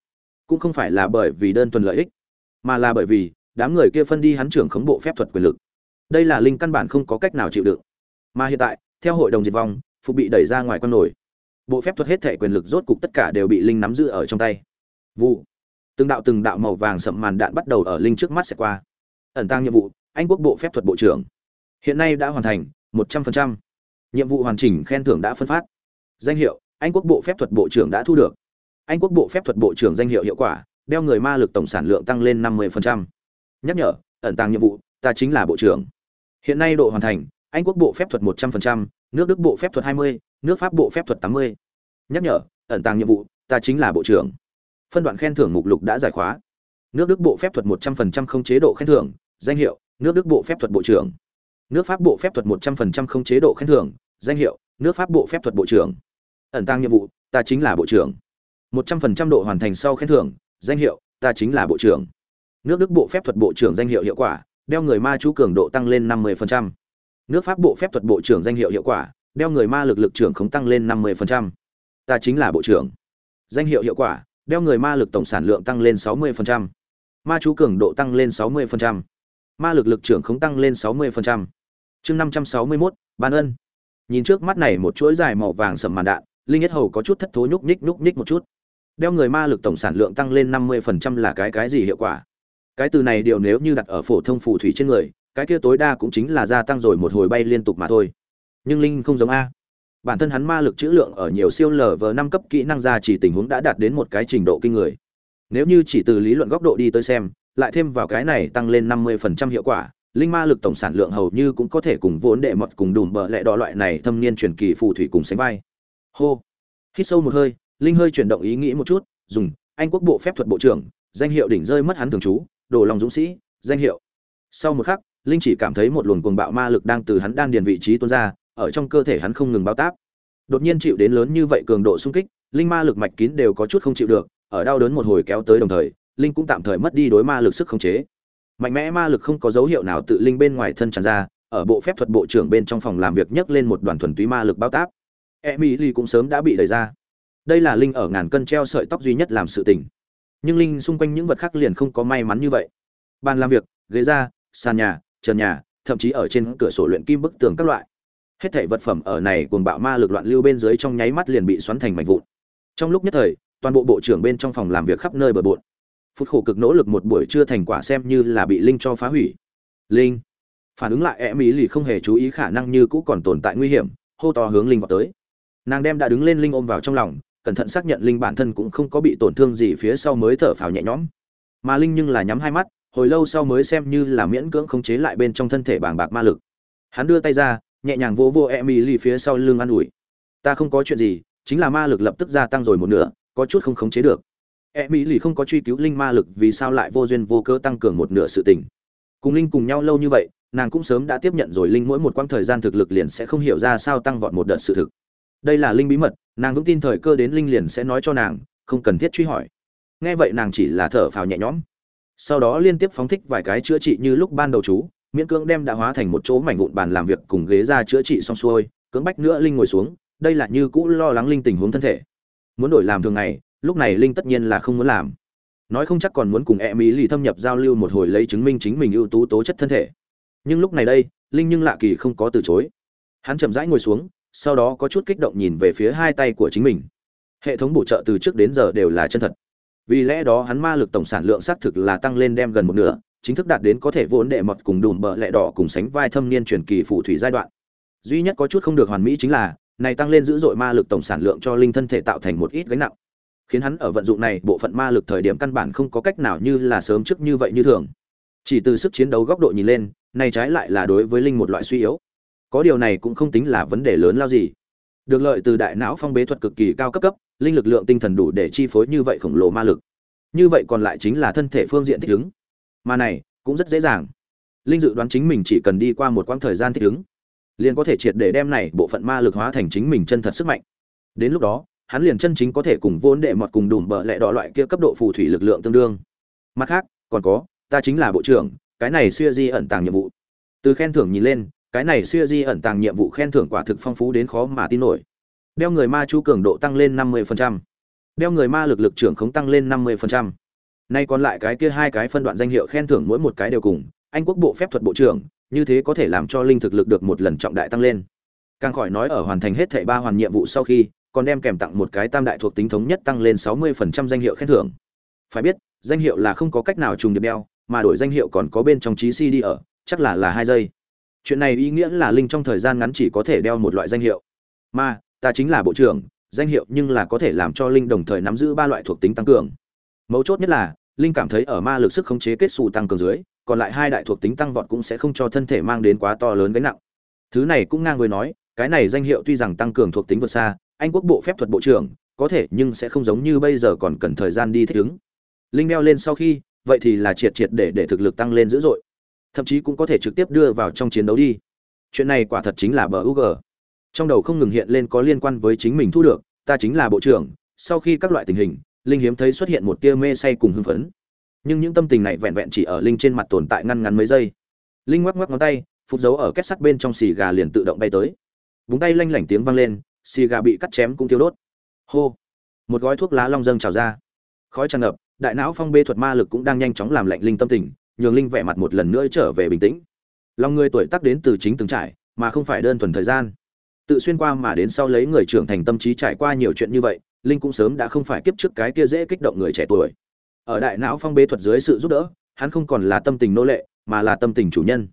S1: Cũng không phải là bởi vì đơn thuần lợi ích, mà là bởi vì đám người kia phân đi hắn trưởng khống bộ phép thuật quyền lực đây là linh căn bản không có cách nào chịu đựng. Mà hiện tại, theo hội đồng diệt vong, phục bị đẩy ra ngoài con nổi bộ phép thuật hết thể quyền lực rốt cục tất cả đều bị linh nắm giữ ở trong tay. Vụ. Từng đạo từng đạo màu vàng sậm màn đạn bắt đầu ở linh trước mắt sẽ qua. Ẩn tăng nhiệm vụ, anh quốc bộ phép thuật bộ trưởng. Hiện nay đã hoàn thành, một trăm phần trăm. Nhiệm vụ hoàn chỉnh khen thưởng đã phân phát. Danh hiệu, anh quốc bộ phép thuật bộ trưởng đã thu được. Anh quốc bộ phép thuật bộ trưởng danh hiệu hiệu quả, đeo người ma lực tổng sản lượng tăng lên 50%. nhắc nhở, ẩn tăng nhiệm vụ, ta chính là bộ trưởng hiện nay độ hoàn thành anh quốc bộ phép thuật 100%, nước đức bộ phép thuật 20, nước pháp bộ phép thuật 80. nhắc nhở ẩn tàng nhiệm vụ ta chính là bộ trưởng. Phân đoạn khen thưởng mục lục đã giải khóa. Nước đức bộ phép thuật 100% không chế độ khen thưởng danh hiệu nước đức bộ phép thuật bộ trưởng. Nước pháp bộ phép thuật một trăm phần trăm không chế độ khen thưởng danh hiệu nước pháp bộ phép thuật bộ trưởng. Ẩn tàng nhiệm vụ ta chính là bộ trưởng. một trăm phần trăm độ hoàn thành sau khen thưởng danh hiệu ta chính là bộ trưởng. Nước đức bộ phép thuật bộ trưởng danh hiệu hiệu quả đeo người ma chú cường độ tăng lên năm mươi nước pháp bộ phép thuật bộ trưởng danh hiệu hiệu quả, đeo người ma lực lực trưởng không tăng lên năm mươi ta chính là bộ trưởng. Danh hiệu hiệu quả, đeo người ma lực tổng sản lượng tăng lên sáu mươi ma chú cường độ tăng lên sáu mươi ma lực lực trưởng không tăng lên sáu mươi chương năm trăm sáu mươi mốt, ban ân. Nhìn trước mắt này một chuỗi dài màu vàng sầm màn đạn, linh nhất hầu có chút thất thố nhúc nhích nhúc nhích một chút. Đeo người ma lực tổng sản lượng tăng lên năm mươi là cái cái gì hiệu quả? Cái từ này điều nếu như đặt ở phổ thông phù thủy trên người, cái kia tối đa cũng chính là gia tăng rồi một hồi bay liên tục mà thôi. Nhưng linh không giống a. Bản thân hắn ma lực chữ lượng ở nhiều siêu lở vờ năm cấp kỹ năng ra chỉ tình huống đã đạt đến một cái trình độ kinh người. Nếu như chỉ từ lý luận góc độ đi tới xem, lại thêm vào cái này tăng lên năm mươi phần trăm hiệu quả, linh ma lực tổng sản lượng hầu như cũng có thể cùng vốn đệ mật cùng đùm bờ lẹ đỏ loại này thâm niên truyền kỳ phù thủy cùng sánh vai. Hô. Hít sâu một hơi, linh hơi chuyển động ý nghĩ một chút, dùng, anh quốc bộ phép thuật bộ trưởng, danh hiệu đỉnh rơi mất hắn thường trú đồ lòng dũng sĩ, danh hiệu. Sau một khắc, linh chỉ cảm thấy một luồng cuồng bạo ma lực đang từ hắn đan điền vị trí tuôn ra, ở trong cơ thể hắn không ngừng bao tác đột nhiên chịu đến lớn như vậy cường độ sung kích, linh ma lực mạch kín đều có chút không chịu được, ở đau đớn một hồi kéo tới đồng thời, linh cũng tạm thời mất đi đối ma lực sức khống chế. Mạnh mẽ ma lực không có dấu hiệu nào tự linh bên ngoài thân tràn ra, ở bộ phép thuật bộ trưởng bên trong phòng làm việc nhấc lên một đoàn thuần túy ma lực bao táp. Emily cũng sớm đã bị đẩy ra. Đây là linh ở ngàn cân treo sợi tóc duy nhất làm sự tình nhưng linh xung quanh những vật khác liền không có may mắn như vậy. Bàn làm việc, ghế ra sàn nhà, trần nhà, thậm chí ở trên cửa sổ luyện kim bức tường các loại. Hết thảy vật phẩm ở này cuồng bạo ma lực loạn lưu bên dưới trong nháy mắt liền bị xoắn thành mảnh vụn. Trong lúc nhất thời, toàn bộ bộ trưởng bên trong phòng làm việc khắp nơi bờ bộn. Phút khổ cực nỗ lực một buổi chưa thành quả xem như là bị linh cho phá hủy. Linh, phản ứng lại e mỹ lì không hề chú ý khả năng như cũ còn tồn tại nguy hiểm, hô to hướng linh vào tới. Nàng đem đã đứng lên linh ôm vào trong lòng cẩn thận xác nhận linh bản thân cũng không có bị tổn thương gì phía sau mới thở phào nhẹ nhõm mà linh nhưng là nhắm hai mắt hồi lâu sau mới xem như là miễn cưỡng khống chế lại bên trong thân thể bàng bạc ma lực hắn đưa tay ra nhẹ nhàng vỗ vỗ Emily phía sau lưng an ủi. Ta không có chuyện gì, chính là ma lực lập tức gia tăng rồi một nửa, có chút không khống chế được. Emily không có truy cứu linh ma lực vì sao lại vô duyên vô cớ tăng cường một nửa sự tình. Cùng linh cùng nhau lâu như vậy, nàng cũng sớm đã tiếp nhận rồi linh mỗi một quãng thời gian thực lực liền sẽ không hiểu ra sao tăng vọt một đợt sự thực. Đây là linh bí mật, nàng vững tin thời cơ đến linh liền sẽ nói cho nàng, không cần thiết truy hỏi. Nghe vậy nàng chỉ là thở phào nhẹ nhõm. Sau đó liên tiếp phóng thích vài cái chữa trị như lúc ban đầu chú, miễn cưỡng đem đã hóa thành một chỗ mảnh vụn bàn làm việc cùng ghế ra chữa trị xong xuôi cưỡng bách nữa linh ngồi xuống đây là như cũ lo lắng linh tình huống thân thể muốn đổi làm thường ngày lúc này linh tất nhiên là không muốn làm nói không chắc còn muốn cùng e mỹ lì thâm nhập giao lưu một hồi lấy chứng minh chính mình ưu tú tố chất thân thể nhưng lúc này đây linh nhưng lạ kỳ không có từ chối hắn chậm rãi ngồi xuống sau đó có chút kích động nhìn về phía hai tay của chính mình. Hệ thống bổ trợ từ trước đến giờ đều là chân thật. Vì lẽ đó hắn ma lực tổng sản lượng xác thực là tăng lên đem gần một nửa, chính thức đạt đến có thể vốn đệ mật cùng đùm bờ lẹ đỏ cùng sánh vai thâm niên truyền kỳ phù thủy giai đoạn. Duy nhất có chút không được hoàn mỹ chính là, này tăng lên dữ dội ma lực tổng sản lượng cho linh thân thể tạo thành một ít gánh nặng, khiến hắn ở vận dụng này bộ phận ma lực thời điểm căn bản không có cách nào như là sớm trước như vậy như thường. Chỉ từ sức chiến đấu góc độ nhìn lên, này trái lại là đối với linh một loại suy yếu có điều này cũng không tính là vấn đề lớn lao gì. Được lợi từ đại não phong bế thuật cực kỳ cao cấp cấp, linh lực lượng tinh thần đủ để chi phối như vậy khổng lồ ma lực. Như vậy còn lại chính là thân thể phương diện thích ứng. Mà này, cũng rất dễ dàng. Linh dự đoán chính mình chỉ cần đi qua một quãng thời gian thích ứng, liền có thể triệt để đem này bộ phận ma lực hóa thành chính mình chân thật sức mạnh. Đến lúc đó, hắn liền chân chính có thể cùng vốn đệ mọt cùng đùm bợ lẹ đỏ loại kia cấp độ phù thủy lực lượng tương đương. Mặt khác, còn có, ta chính là bộ trưởng, cái này xuya di ẩn tàng nhiệm vụ. Từ khen thưởng nhìn lên cái này Xưa di ẩn tàng nhiệm vụ khen thưởng quả thực phong phú đến khó mà tin nổi đeo người ma chú cường độ tăng lên 50%. đeo người ma lực lực trưởng không tăng lên 50%. Nay còn lại cái kia hai cái phân đoạn danh hiệu khen thưởng mỗi một cái đều cùng, Anh quốc bộ phép thuật bộ trưởng, như thế có thể làm cho linh thực lực được một lần trọng đại tăng lên. Càng khỏi nói ở hoàn thành hết thảy ba hoàn nhiệm vụ sau khi, còn đem kèm tặng một cái tam đại thuộc tính thống nhất tăng lên 60% danh hiệu khen thưởng. Phải biết, danh hiệu là không có cách nào trùng điệp đeo, mà đổi danh hiệu còn có bên trong trí CD ở, chắc là là hai giây. Chuyện này ý nghĩa là linh trong thời gian ngắn chỉ có thể đeo một loại danh hiệu. Mà, ta chính là bộ trưởng, danh hiệu nhưng là có thể làm cho linh đồng thời nắm giữ ba loại thuộc tính tăng cường. Mấu chốt nhất là, linh cảm thấy ở ma lực sức khống chế kết xù tăng cường dưới còn lại hai đại thuộc tính tăng vọt cũng sẽ không cho thân thể mang đến quá to lớn gánh nặng thứ này cũng ngang với nói cái này danh hiệu tuy rằng tăng cường thuộc tính vượt xa anh quốc bộ phép thuật bộ trưởng có thể nhưng sẽ không giống như bây giờ còn cần thời gian đi thích ứng linh đeo lên sau khi vậy thì là triệt triệt để để thực lực tăng lên dữ dội thậm chí cũng có thể trực tiếp đưa vào trong chiến đấu đi. Chuyện này quả thật chính là bờ u g trong đầu không ngừng hiện lên có liên quan với chính mình thu được, ta chính là bộ trưởng, sau khi các loại tình hình, linh hiếm thấy xuất hiện một tia mê say cùng hưng phấn. Nhưng những tâm tình này vẹn vẹn chỉ ở linh trên mặt tồn tại ngăn ngắn mấy giây. Linh ngoắc ngoắc ngón tay phục dấu ở kết sắt bên trong xì gà liền tự động bay tới. Búng tay lanh lảnh tiếng vang lên, xì gà bị cắt chém cũng tiêu đốt. Hô! Một gói thuốc lá long dâng trào ra. Khói tràn ngập, đại não phong bê thuật ma lực cũng đang nhanh chóng làm lạnh linh tâm tình nhường linh vẻ mặt một lần nữa trở về bình tĩnh. Lòng người tuổi tác đến từ chính từng trải, mà không phải đơn thuần thời gian. Tự xuyên qua mà đến sau lấy người trưởng thành tâm trí trải qua nhiều chuyện như vậy, linh cũng sớm đã không phải kiếp trước cái kia dễ kích động người trẻ tuổi. Ở đại não phong bế thuật dưới sự giúp đỡ, hắn không còn là tâm tình nô lệ, mà là tâm tình chủ nhân.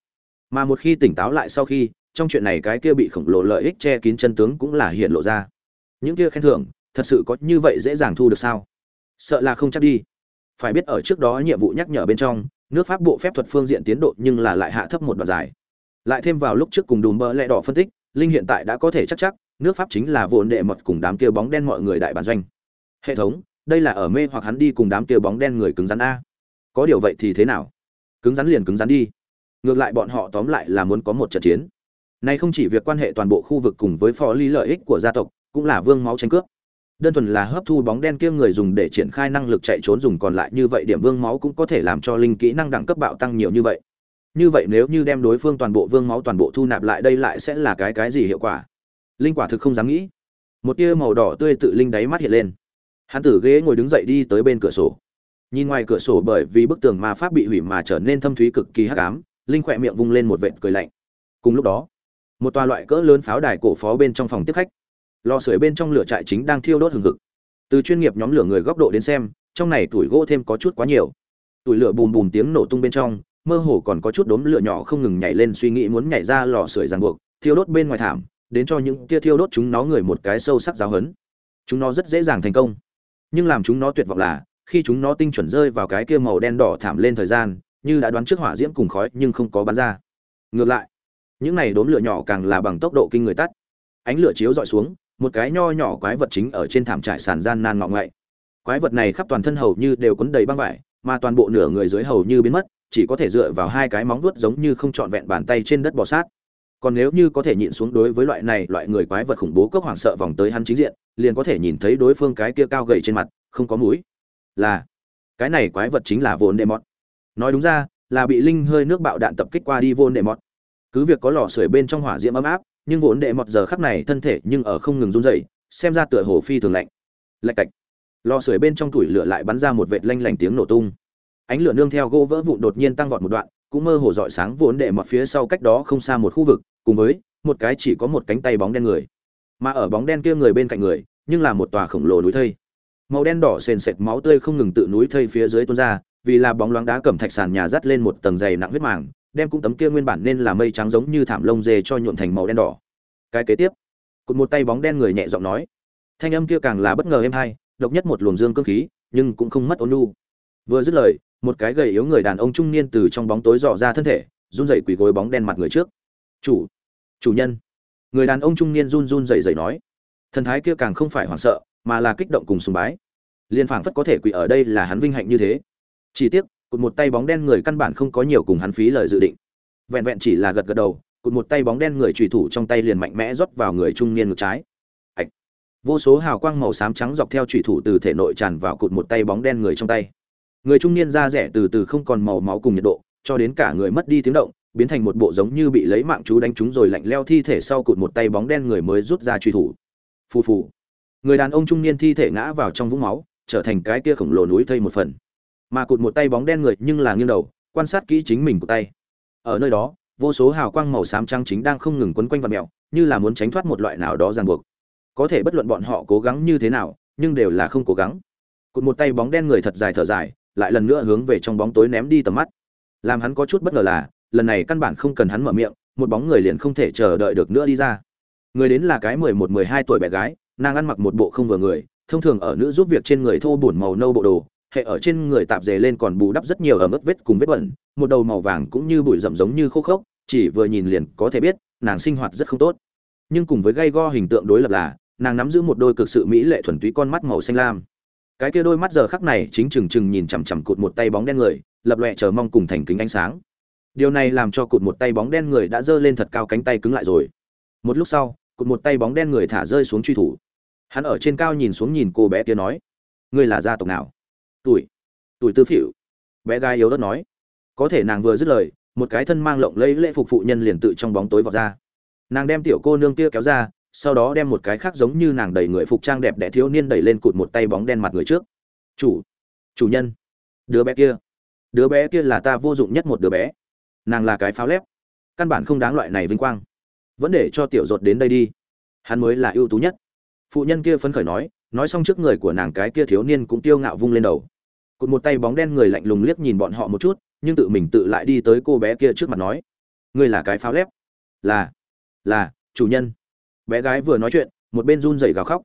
S1: Mà một khi tỉnh táo lại sau khi, trong chuyện này cái kia bị khổng lồ lợi ích che kín chân tướng cũng là hiện lộ ra. Những kia khen thưởng, thật sự có như vậy dễ dàng thu được sao? Sợ là không chắc đi. Phải biết ở trước đó nhiệm vụ nhắc nhở bên trong nước pháp bộ phép thuật phương diện tiến độ nhưng là lại hạ thấp một đoạn dài. Lại thêm vào lúc trước cùng đùm bơ lẹ đỏ phân tích, linh hiện tại đã có thể chắc chắc, nước pháp chính là vụn đệ mật cùng đám kia bóng đen mọi người đại bản doanh. Hệ thống, đây là ở mê hoặc hắn đi cùng đám kia bóng đen người cứng rắn a. Có điều vậy thì thế nào? Cứng rắn liền cứng rắn đi. Ngược lại bọn họ tóm lại là muốn có một trận chiến. Này không chỉ việc quan hệ toàn bộ khu vực cùng với phó ly lợi ích của gia tộc, cũng là vương máu tranh cướp đơn thuần là hấp thu bóng đen kia người dùng để triển khai năng lực chạy trốn dùng còn lại như vậy điểm vương máu cũng có thể làm cho linh kỹ năng đẳng cấp bạo tăng nhiều như vậy. Như vậy nếu như đem đối phương toàn bộ vương máu toàn bộ thu nạp lại đây lại sẽ là cái cái gì hiệu quả? Linh quả thực không dám nghĩ. Một tia màu đỏ tươi tự linh đáy mắt hiện lên. Hắn tử ghế ngồi đứng dậy đi tới bên cửa sổ. Nhìn ngoài cửa sổ bởi vì bức tường ma pháp bị hủy mà trở nên thâm thúy cực kỳ hắc ám, linh khỏe miệng vung lên một vệt cười lạnh. Cùng lúc đó, một tòa loại cỡ lớn pháo đài cổ phó bên trong phòng tiếp khách lò sưởi bên trong lửa trại chính đang thiêu đốt hừng hực. Từ chuyên nghiệp nhóm lửa người góc độ đến xem, trong này tuổi gỗ thêm có chút quá nhiều. Tuổi lửa bùm bùm tiếng nổ tung bên trong, mơ hồ còn có chút đốm lửa nhỏ không ngừng nhảy lên suy nghĩ muốn nhảy ra lò sưởi ràng buộc, thiêu đốt bên ngoài thảm, đến cho những kia thiêu đốt chúng nó người một cái sâu sắc giáo hấn. Chúng nó rất dễ dàng thành công. Nhưng làm chúng nó tuyệt vọng là, khi chúng nó tinh chuẩn rơi vào cái kia màu đen đỏ thảm lên thời gian, như đã đoán trước hỏa diễm cùng khói nhưng không có bắn ra. Ngược lại, những này đốm lửa nhỏ càng là bằng tốc độ kinh người tắt. Ánh lửa chiếu dọi xuống một cái nho nhỏ quái vật chính ở trên thảm trải sàn gian nan ngọ ngậy quái vật này khắp toàn thân hầu như đều quấn đầy băng vải, mà toàn bộ nửa người dưới hầu như biến mất, chỉ có thể dựa vào hai cái móng vuốt giống như không trọn vẹn bàn tay trên đất bò sát. Còn nếu như có thể nhịn xuống đối với loại này loại người quái vật khủng bố cốc hoảng sợ vòng tới hắn chính diện, liền có thể nhìn thấy đối phương cái kia cao gầy trên mặt, không có mũi. Là, cái này quái vật chính là vốn đệ mọt nói đúng ra, là bị linh hơi nước bạo đạn tập kích qua đi vốn đệ mọt cứ việc có lò sưởi bên trong hỏa diễm ấm áp nhưng vốn đệ mọt giờ khắc này thân thể nhưng ở không ngừng run dậy xem ra tựa hồ phi thường lạnh. Lạch cạch. Lò sưởi bên trong tủi lửa lại bắn ra một vệt lanh lảnh tiếng nổ tung. Ánh lửa nương theo gỗ vỡ vụn đột nhiên tăng vọt một đoạn, cũng mơ hồ dọi sáng vốn đệ mọt phía sau cách đó không xa một khu vực, cùng với một cái chỉ có một cánh tay bóng đen người. Mà ở bóng đen kia người bên cạnh người, nhưng là một tòa khổng lồ núi thây. Màu đen đỏ sền sệt máu tươi không ngừng tự núi thây phía dưới tuôn ra, vì là bóng loáng đá cẩm thạch sàn nhà dắt lên một tầng dày nặng huyết màng đem cũng tấm kia nguyên bản nên là mây trắng giống như thảm lông dê cho nhuộm thành màu đen đỏ. Cái kế tiếp, cụt một tay bóng đen người nhẹ giọng nói. Thanh âm kia càng là bất ngờ êm hay, độc nhất một luồng dương cơ khí, nhưng cũng không mất ôn nhu. Vừa dứt lời, một cái gầy yếu người đàn ông trung niên từ trong bóng tối dò ra thân thể, run rẩy quỳ gối bóng đen mặt người trước. Chủ chủ nhân. Người đàn ông trung niên run run rẩy rẩy nói. Thần thái kia càng không phải hoảng sợ, mà là kích động cùng sùng bái. Liên phảng phất có thể quỳ ở đây là hắn vinh hạnh như thế. Chỉ tiếc cụt một tay bóng đen người căn bản không có nhiều cùng hắn phí lời dự định. Vẹn vẹn chỉ là gật gật đầu, cụt một tay bóng đen người trùy thủ trong tay liền mạnh mẽ rót vào người trung niên ngực trái. Ạch. Vô số hào quang màu xám trắng dọc theo trùy thủ từ thể nội tràn vào cụt một tay bóng đen người trong tay. Người trung niên da rẻ từ từ không còn màu máu cùng nhiệt độ, cho đến cả người mất đi tiếng động, biến thành một bộ giống như bị lấy mạng chú đánh trúng rồi lạnh leo thi thể sau cụt một tay bóng đen người mới rút ra truy thủ. Phù phù. Người đàn ông trung niên thi thể ngã vào trong vũng máu, trở thành cái kia khổng lồ núi thây một phần mà cụt một tay bóng đen người nhưng là nghiêng đầu, quan sát kỹ chính mình của tay. Ở nơi đó, vô số hào quang màu xám trắng chính đang không ngừng quấn quanh vật mèo như là muốn tránh thoát một loại nào đó ràng buộc. Có thể bất luận bọn họ cố gắng như thế nào, nhưng đều là không cố gắng. Cụt một tay bóng đen người thật dài thở dài, lại lần nữa hướng về trong bóng tối ném đi tầm mắt. Làm hắn có chút bất ngờ là, lần này căn bản không cần hắn mở miệng, một bóng người liền không thể chờ đợi được nữa đi ra. Người đến là cái mười một, mười hai tuổi bé gái, nàng ăn mặc một bộ không vừa người, thông thường ở nữ giúp việc trên người thô bổn màu nâu bộ đồ hệ ở trên người tạp dề lên còn bù đắp rất nhiều ở mức vết cùng vết bẩn, một đầu màu vàng cũng như bụi rậm giống như khô khốc, chỉ vừa nhìn liền có thể biết, nàng sinh hoạt rất không tốt. Nhưng cùng với gây go hình tượng đối lập là, nàng nắm giữ một đôi cực sự mỹ lệ thuần túy con mắt màu xanh lam. Cái kia đôi mắt giờ khắc này chính chừng chừng nhìn chằm chằm cụt một tay bóng đen người, lập lòe chờ mong cùng thành kính ánh sáng. Điều này làm cho cụt một tay bóng đen người đã giơ lên thật cao cánh tay cứng lại rồi. Một lúc sau, cụt một tay bóng đen người thả rơi xuống truy thủ. Hắn ở trên cao nhìn xuống nhìn cô bé kia nói, ngươi là gia tộc nào? Tuổi. Tuổi tư phỉu. Bé gái yếu đất nói. Có thể nàng vừa dứt lời, một cái thân mang lộng lấy lễ phục phụ nhân liền tự trong bóng tối vọt ra. Nàng đem tiểu cô nương kia kéo ra, sau đó đem một cái khác giống như nàng đẩy người phục trang đẹp đẽ thiếu niên đẩy lên cụt một tay bóng đen mặt người trước. Chủ. Chủ nhân. Đứa bé kia. Đứa bé kia là ta vô dụng nhất một đứa bé. Nàng là cái pháo lép. Căn bản không đáng loại này vinh quang. Vẫn để cho tiểu dột đến đây đi. Hắn mới là ưu tú nhất. Phụ nhân kia phấn khởi nói nói xong trước người của nàng cái kia thiếu niên cũng tiêu ngạo vung lên đầu. Cụt một tay bóng đen người lạnh lùng liếc nhìn bọn họ một chút, nhưng tự mình tự lại đi tới cô bé kia trước mặt nói, ngươi là cái pháo lép. Là là, chủ nhân. Bé gái vừa nói chuyện, một bên run rẩy gào khóc.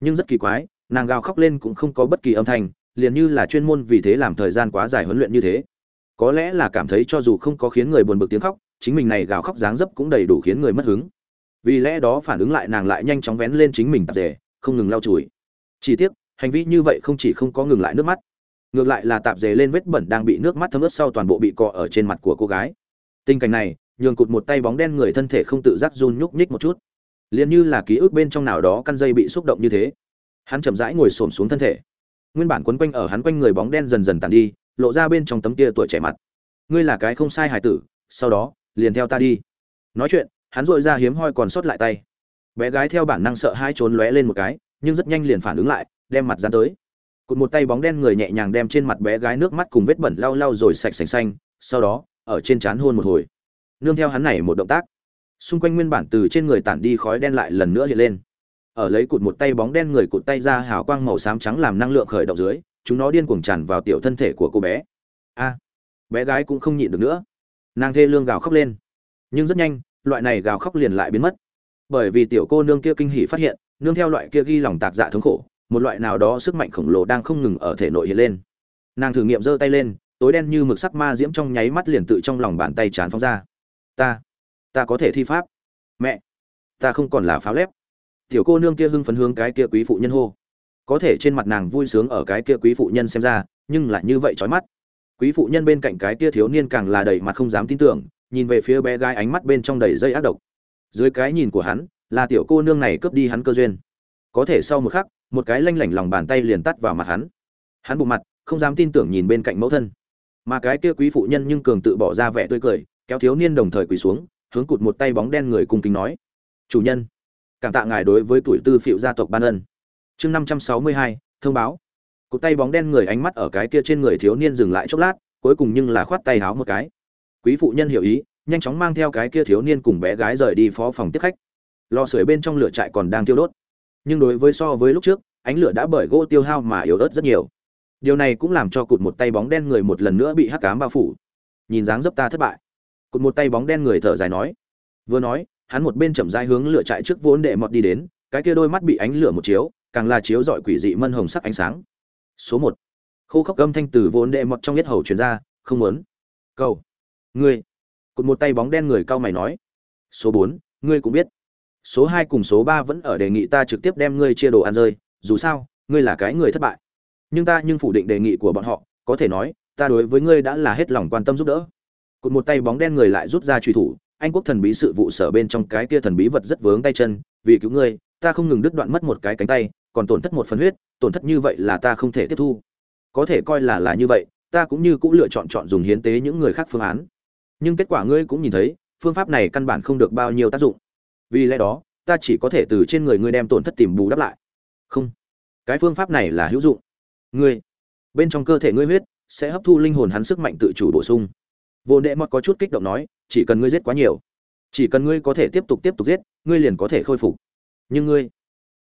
S1: Nhưng rất kỳ quái, nàng gào khóc lên cũng không có bất kỳ âm thanh, liền như là chuyên môn vì thế làm thời gian quá dài huấn luyện như thế. Có lẽ là cảm thấy cho dù không có khiến người buồn bực tiếng khóc, chính mình này gào khóc dáng dấp cũng đầy đủ khiến người mất hứng. Vì lẽ đó phản ứng lại nàng lại nhanh chóng vén lên chính mình tạp rể không ngừng lau chùi chỉ tiếc, hành vi như vậy không chỉ không có ngừng lại nước mắt, ngược lại là tạp dề lên vết bẩn đang bị nước mắt thấm ướt sau toàn bộ bị cọ ở trên mặt của cô gái. Tình cảnh này, nhường cụt một tay bóng đen người thân thể không tự giác run nhúc nhích một chút. Liền như là ký ức bên trong nào đó căn dây bị xúc động như thế. Hắn chậm rãi ngồi xổm xuống thân thể. Nguyên bản quấn quanh ở hắn quanh người bóng đen dần dần tàn đi, lộ ra bên trong tấm kia tuổi trẻ mặt. Ngươi là cái không sai hài tử, sau đó, liền theo ta đi. Nói chuyện, hắn dội ra hiếm hoi còn sót lại tay. Bé gái theo bản năng sợ hai trốn lóe lên một cái nhưng rất nhanh liền phản ứng lại, đem mặt dán tới. Cụt một tay bóng đen người nhẹ nhàng đem trên mặt bé gái nước mắt cùng vết bẩn lau lau rồi sạch sành xanh, sau đó, ở trên trán hôn một hồi. Nương theo hắn này một động tác, xung quanh nguyên bản từ trên người tản đi khói đen lại lần nữa hiện lên. Ở lấy cụt một tay bóng đen người cụt tay ra hào quang màu xám trắng làm năng lượng khởi động dưới, chúng nó điên cuồng tràn vào tiểu thân thể của cô bé. A, bé gái cũng không nhịn được nữa. Nàng thê lương gào khóc lên. Nhưng rất nhanh, loại này gào khóc liền lại biến mất. Bởi vì tiểu cô nương kia kinh hỉ phát hiện nương theo loại kia ghi lòng tạc dạ thống khổ, một loại nào đó sức mạnh khổng lồ đang không ngừng ở thể nội hiện lên. Nàng thử nghiệm giơ tay lên, tối đen như mực sắc ma diễm trong nháy mắt liền tự trong lòng bàn tay chán phóng ra. Ta ta có thể thi pháp. Mẹ, ta không còn là pháo lép. Tiểu cô nương kia hưng phấn hướng cái kia quý phụ nhân hô. Có thể trên mặt nàng vui sướng ở cái kia quý phụ nhân xem ra, nhưng lại như vậy chói mắt. Quý phụ nhân bên cạnh cái kia thiếu niên càng là đầy mặt không dám tin tưởng, nhìn về phía bé gái ánh mắt bên trong đầy dây ác độc. Dưới cái nhìn của hắn là tiểu cô nương này cướp đi hắn cơ duyên. Có thể sau một khắc, một cái lanh lảnh lòng bàn tay liền tắt vào mặt hắn. Hắn bụng mặt, không dám tin tưởng nhìn bên cạnh mẫu thân. Mà cái kia quý phụ nhân nhưng cường tự bỏ ra vẻ tươi cười, kéo thiếu niên đồng thời quỳ xuống, hướng cụt một tay bóng đen người cung kính nói, chủ nhân, cảm tạ ngài đối với tuổi tư phiệu gia tộc ban ân. Chương năm trăm sáu mươi hai, thông báo. Cụt tay bóng đen người ánh mắt ở cái kia trên người thiếu niên dừng lại chốc lát, cuối cùng nhưng là khoát tay háo một cái. Quý phụ nhân hiểu ý, nhanh chóng mang theo cái kia thiếu niên cùng bé gái rời đi phó phòng tiếp khách lò sưởi bên trong lửa trại còn đang tiêu đốt. Nhưng đối với so với lúc trước, ánh lửa đã bởi gỗ tiêu hao mà yếu ớt rất nhiều. Điều này cũng làm cho cụt một tay bóng đen người một lần nữa bị hắc cám bao phủ. Nhìn dáng dấp ta thất bại. Cụt một tay bóng đen người thở dài nói. Vừa nói, hắn một bên chậm rãi hướng lửa trại trước vốn đệ mọt đi đến, cái kia đôi mắt bị ánh lửa một chiếu, càng là chiếu dọi quỷ dị mân hồng sắc ánh sáng. Số một. Khô khốc âm thanh từ vốn đệ mọt trong nhất hầu truyền ra, không muốn. Cầu. Ngươi. Cụt một tay bóng đen người cao mày nói. Số bốn, ngươi cũng biết số hai cùng số ba vẫn ở đề nghị ta trực tiếp đem ngươi chia đồ ăn rơi, dù sao, ngươi là cái người thất bại. Nhưng ta nhưng phủ định đề nghị của bọn họ, có thể nói, ta đối với ngươi đã là hết lòng quan tâm giúp đỡ. Cụt một tay bóng đen người lại rút ra truy thủ, anh quốc thần bí sự vụ sở bên trong cái kia thần bí vật rất vướng tay chân, vì cứu ngươi, ta không ngừng đứt đoạn mất một cái cánh tay, còn tổn thất một phần huyết, tổn thất như vậy là ta không thể tiếp thu. Có thể coi là là như vậy, ta cũng như cũng lựa chọn chọn dùng hiến tế những người khác phương án. Nhưng kết quả ngươi cũng nhìn thấy, phương pháp này căn bản không được bao nhiêu tác dụng vì lẽ đó, ta chỉ có thể từ trên người ngươi đem tổn thất tìm bù đắp lại. Không. Cái phương pháp này là hữu dụng. Ngươi. Bên trong cơ thể ngươi huyết sẽ hấp thu linh hồn hắn sức mạnh tự chủ bổ sung. Vô đệ mọt có chút kích động nói, chỉ cần ngươi giết quá nhiều, chỉ cần ngươi có thể tiếp tục tiếp tục giết, ngươi liền có thể khôi phục. Nhưng ngươi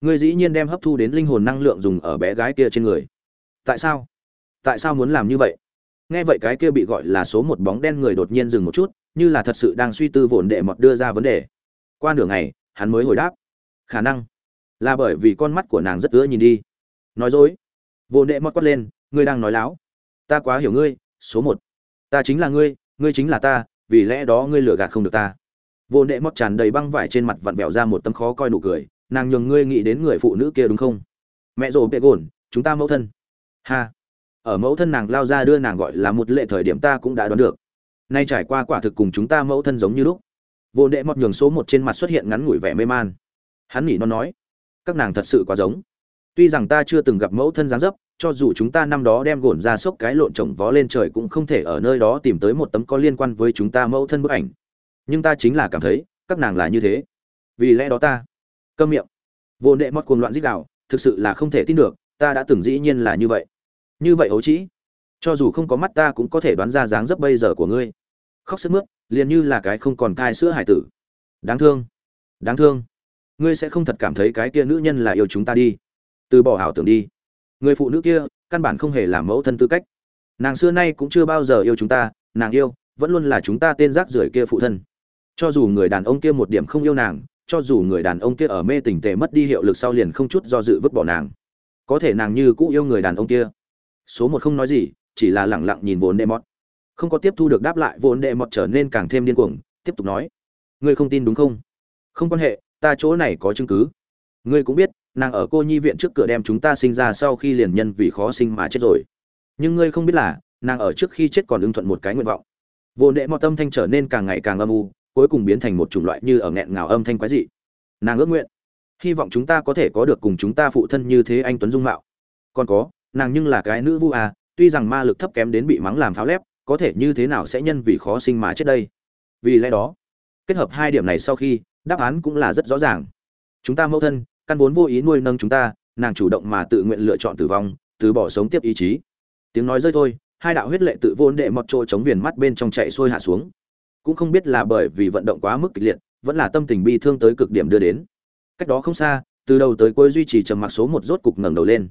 S1: ngươi dĩ nhiên đem hấp thu đến linh hồn năng lượng dùng ở bé gái kia trên người. Tại sao? Tại sao muốn làm như vậy? Nghe vậy cái kia bị gọi là số một bóng đen người đột nhiên dừng một chút, như là thật sự đang suy tư vồn đệ mọt đưa ra vấn đề qua nửa ngày, hắn mới hồi đáp. Khả năng là bởi vì con mắt của nàng rất ưa nhìn đi. Nói dối. Vô đệ mót quát lên, ngươi đang nói láo. Ta quá hiểu ngươi, số một. Ta chính là ngươi ngươi chính là ta, vì lẽ đó ngươi lừa gạt không được ta. Vô đệ mót tràn đầy băng vải trên mặt vặn vẹo ra một tấm khó coi nụ cười, nàng nhường ngươi nghĩ đến người phụ nữ kia đúng không? Mẹ rồ bệ gồn, chúng ta mẫu thân. Ha. Ở mẫu thân nàng lao ra đưa nàng gọi là một lệ thời điểm ta cũng đã đoán được. Nay trải qua quả thực cùng chúng ta mẫu thân giống như lúc vô đệ mọt nhường số một trên mặt xuất hiện ngắn ngủi vẻ mê man. Hắn nhỉ nó nói, các nàng thật sự quá giống. Tuy rằng ta chưa từng gặp mẫu thân dáng dấp, cho dù chúng ta năm đó đem gồn ra sốc cái lộn trồng vó lên trời cũng không thể ở nơi đó tìm tới một tấm có liên quan với chúng ta mẫu thân bức ảnh. Nhưng ta chính là cảm thấy, các nàng là như thế. Vì lẽ đó ta, câm miệng. Vô đệ mọt cuồng loạn dích đạo thực sự là không thể tin được, ta đã từng dĩ nhiên là như vậy. Như vậy ấu trĩ, cho dù không có mắt ta cũng có thể đoán ra dáng dấp bây giờ của ngươi khóc sức mướt, liền như là cái không còn thai sữa hải tử. Đáng thương. Đáng thương. Ngươi sẽ không thật cảm thấy cái kia nữ nhân là yêu chúng ta đi. Từ bỏ ảo tưởng đi. Người phụ nữ kia, căn bản không hề làm mẫu thân tư cách. Nàng xưa nay cũng chưa bao giờ yêu chúng ta, nàng yêu, vẫn luôn là chúng ta tên rác rưởi kia phụ thân. Cho dù người đàn ông kia một điểm không yêu nàng, cho dù người đàn ông kia ở mê tình tệ mất đi hiệu lực sau liền không chút do dự vứt bỏ nàng. Có thể nàng như cũ yêu người đàn ông kia. Số một không nói gì, chỉ là lẳng lặng nhìn vốn đệ mọt không có tiếp thu được đáp lại vốn đệ mọt trở nên càng thêm điên cuồng, tiếp tục nói. Ngươi không tin đúng không? Không quan hệ, ta chỗ này có chứng cứ. Ngươi cũng biết, nàng ở cô nhi viện trước cửa đem chúng ta sinh ra sau khi liền nhân vì khó sinh mà chết rồi. Nhưng ngươi không biết là, nàng ở trước khi chết còn ưng thuận một cái nguyện vọng. Vô nệ mọt tâm thanh trở nên càng ngày càng âm u, cuối cùng biến thành một chủng loại như ở nghẹn ngào âm thanh quái dị. Nàng ước nguyện, hy vọng chúng ta có thể có được cùng chúng ta phụ thân như thế anh tuấn dung mạo. Còn có, nàng nhưng là cái nữ vu à tuy rằng ma lực thấp kém đến bị mắng làm pháo lép có thể như thế nào sẽ nhân vì khó sinh mà chết đây? Vì lẽ đó, kết hợp hai điểm này sau khi, đáp án cũng là rất rõ ràng. Chúng ta mẫu thân, căn vốn vô ý nuôi nâng chúng ta, nàng chủ động mà tự nguyện lựa chọn tử vong, từ bỏ sống tiếp ý chí. Tiếng nói rơi thôi, hai đạo huyết lệ tự vô đệ mọt trôi chống viền mắt bên trong chạy xuôi hạ xuống. Cũng không biết là bởi vì vận động quá mức kịch liệt, vẫn là tâm tình bi thương tới cực điểm đưa đến. Cách đó không xa, từ đầu tới cuối duy trì trầm mặc số một rốt cục ngẩng đầu lên.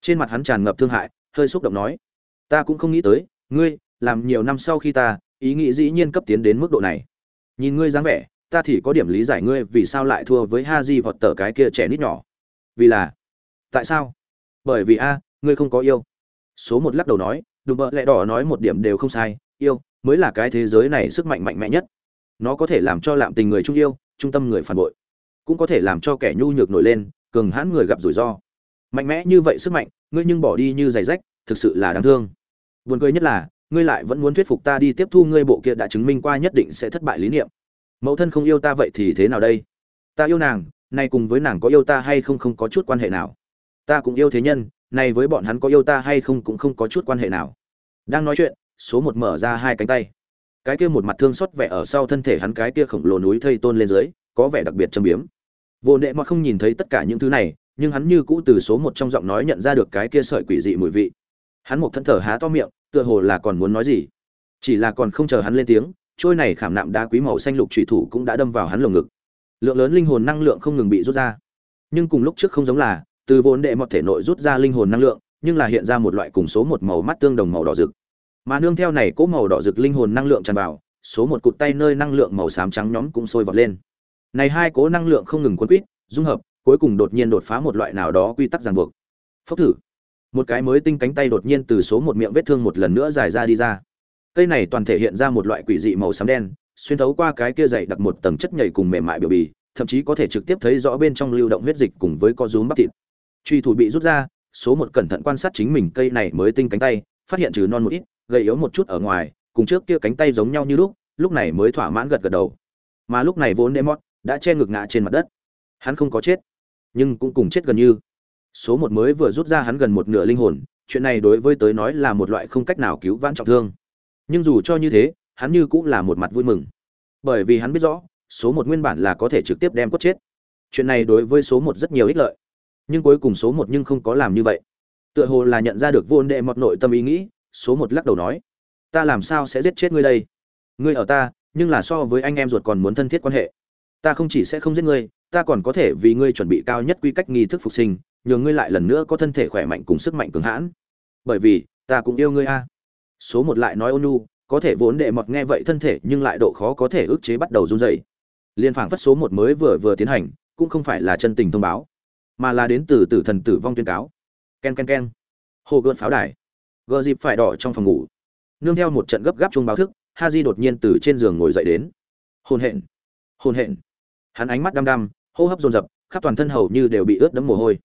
S1: Trên mặt hắn tràn ngập thương hại, hơi xúc động nói, ta cũng không nghĩ tới, ngươi làm nhiều năm sau khi ta, ý nghĩ dĩ nhiên cấp tiến đến mức độ này. Nhìn ngươi dáng vẻ, ta thì có điểm lý giải ngươi vì sao lại thua với ha di vọt tờ cái kia trẻ nít nhỏ. Vì là, tại sao? Bởi vì a, ngươi không có yêu. Số một lắc đầu nói, đùm bợ lẹ đỏ nói một điểm đều không sai, yêu mới là cái thế giới này sức mạnh mạnh mẽ nhất. Nó có thể làm cho lạm tình người trung yêu, trung tâm người phản bội. Cũng có thể làm cho kẻ nhu nhược nổi lên, cường hãn người gặp rủi ro. Mạnh mẽ như vậy sức mạnh, ngươi nhưng bỏ đi như giày rách, thực sự là đáng thương. Buồn cười nhất là ngươi lại vẫn muốn thuyết phục ta đi tiếp thu ngươi bộ kia đã chứng minh qua nhất định sẽ thất bại lý niệm. Mẫu thân không yêu ta vậy thì thế nào đây? Ta yêu nàng, nay cùng với nàng có yêu ta hay không không có chút quan hệ nào. Ta cũng yêu thế nhân, nay với bọn hắn có yêu ta hay không cũng không có chút quan hệ nào. Đang nói chuyện, số một mở ra hai cánh tay. Cái kia một mặt thương xót vẻ ở sau thân thể hắn cái kia khổng lồ núi thây tôn lên dưới, có vẻ đặc biệt châm biếm. Vô nệ mà không nhìn thấy tất cả những thứ này, nhưng hắn như cũ từ số một trong giọng nói nhận ra được cái kia sợi quỷ dị mùi vị. Hắn một thân thở há to miệng tựa hồ là còn muốn nói gì. Chỉ là còn không chờ hắn lên tiếng, trôi này khảm nạm đá quý màu xanh lục trụy thủ cũng đã đâm vào hắn lồng ngực. Lượng lớn linh hồn năng lượng không ngừng bị rút ra. Nhưng cùng lúc trước không giống là, từ vốn đệ mọt thể nội rút ra linh hồn năng lượng, nhưng là hiện ra một loại cùng số một màu mắt tương đồng màu đỏ rực. Mà nương theo này cỗ màu đỏ rực linh hồn năng lượng tràn vào, số một cụt tay nơi năng lượng màu xám trắng nhóm cũng sôi vọt lên. Này hai cỗ năng lượng không ngừng quấn quýt, dung hợp, cuối cùng đột nhiên đột phá một loại nào đó quy tắc ràng buộc. Phốc thử một cái mới tinh cánh tay đột nhiên từ số một miệng vết thương một lần nữa dài ra đi ra. Cây này toàn thể hiện ra một loại quỷ dị màu xám đen, xuyên thấu qua cái kia dày đặc một tầng chất nhầy cùng mềm mại biểu bì, thậm chí có thể trực tiếp thấy rõ bên trong lưu động huyết dịch cùng với co rúm bắp thịt. Truy thủ bị rút ra, số một cẩn thận quan sát chính mình cây này mới tinh cánh tay, phát hiện trừ non một ít, gầy yếu một chút ở ngoài, cùng trước kia cánh tay giống nhau như lúc lúc này mới thỏa mãn gật gật đầu. Mà lúc này vốn demot đã che ngực ngã trên mặt đất. Hắn không có chết, nhưng cũng cùng chết gần như số một mới vừa rút ra hắn gần một nửa linh hồn, chuyện này đối với tới nói là một loại không cách nào cứu vãn trọng thương. Nhưng dù cho như thế, hắn như cũng là một mặt vui mừng. Bởi vì hắn biết rõ, số một nguyên bản là có thể trực tiếp đem cốt chết. Chuyện này đối với số một rất nhiều ích lợi. Nhưng cuối cùng số một nhưng không có làm như vậy. Tựa hồ là nhận ra được vô đệ mọt nội tâm ý nghĩ, số một lắc đầu nói, ta làm sao sẽ giết chết ngươi đây? Ngươi ở ta, nhưng là so với anh em ruột còn muốn thân thiết quan hệ. Ta không chỉ sẽ không giết ngươi, ta còn có thể vì ngươi chuẩn bị cao nhất quy cách nghi thức phục sinh nhường ngươi lại lần nữa có thân thể khỏe mạnh cùng sức mạnh cường hãn. Bởi vì, ta cũng yêu ngươi a. Số một lại nói ôn nhu có thể vốn đệ mọt nghe vậy thân thể nhưng lại độ khó có thể ức chế bắt đầu run rẩy. Liên phảng phất số một mới vừa vừa tiến hành, cũng không phải là chân tình thông báo, mà là đến từ tử thần tử vong tuyên cáo. Ken ken ken. Hồ gợn pháo đài. Gờ dịp phải đỏ trong phòng ngủ. Nương theo một trận gấp gáp chung báo thức ha di đột nhiên từ trên giường ngồi dậy đến. Hôn hẹn hôn hẹn hắn ánh mắt đăm đăm, hô hấp dồn dập, khắp toàn thân hầu như đều bị ướt đẫm mồ hôi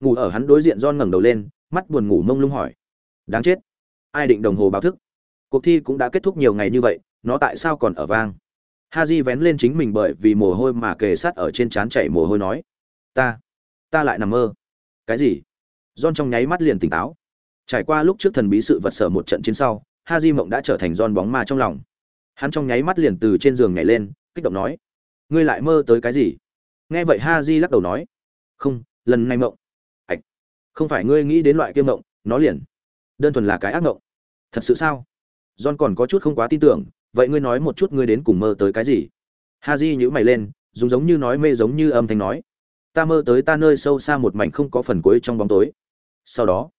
S1: ngủ ở hắn đối diện don ngẩng đầu lên, mắt buồn ngủ mông lung hỏi. Đáng chết. Ai định đồng hồ báo thức? Cuộc thi cũng đã kết thúc nhiều ngày như vậy, nó tại sao còn ở vang? Ha di vén lên chính mình bởi vì mồ hôi mà kề sát ở trên trán chảy mồ hôi nói. Ta ta lại nằm mơ. Cái gì? John trong nháy mắt liền tỉnh táo. Trải qua lúc trước thần bí sự vật sở một trận chiến sau ha di mộng đã trở thành John bóng ma trong lòng. Hắn trong nháy mắt liền từ trên giường nhảy lên, kích động nói. Ngươi lại mơ tới cái gì? Nghe vậy ha di lắc đầu nói. Không, lần này mộng không phải ngươi nghĩ đến loại kiêm mộng nó liền. Đơn thuần là cái ác mộng thật sự sao? John còn có chút không quá tin tưởng, vậy ngươi nói một chút ngươi đến cùng mơ tới cái gì? Ha di nhữ mày lên, dùng giống như nói mê giống như âm thanh nói. Ta mơ tới ta nơi sâu xa một mảnh không có phần cuối trong bóng tối. Sau đó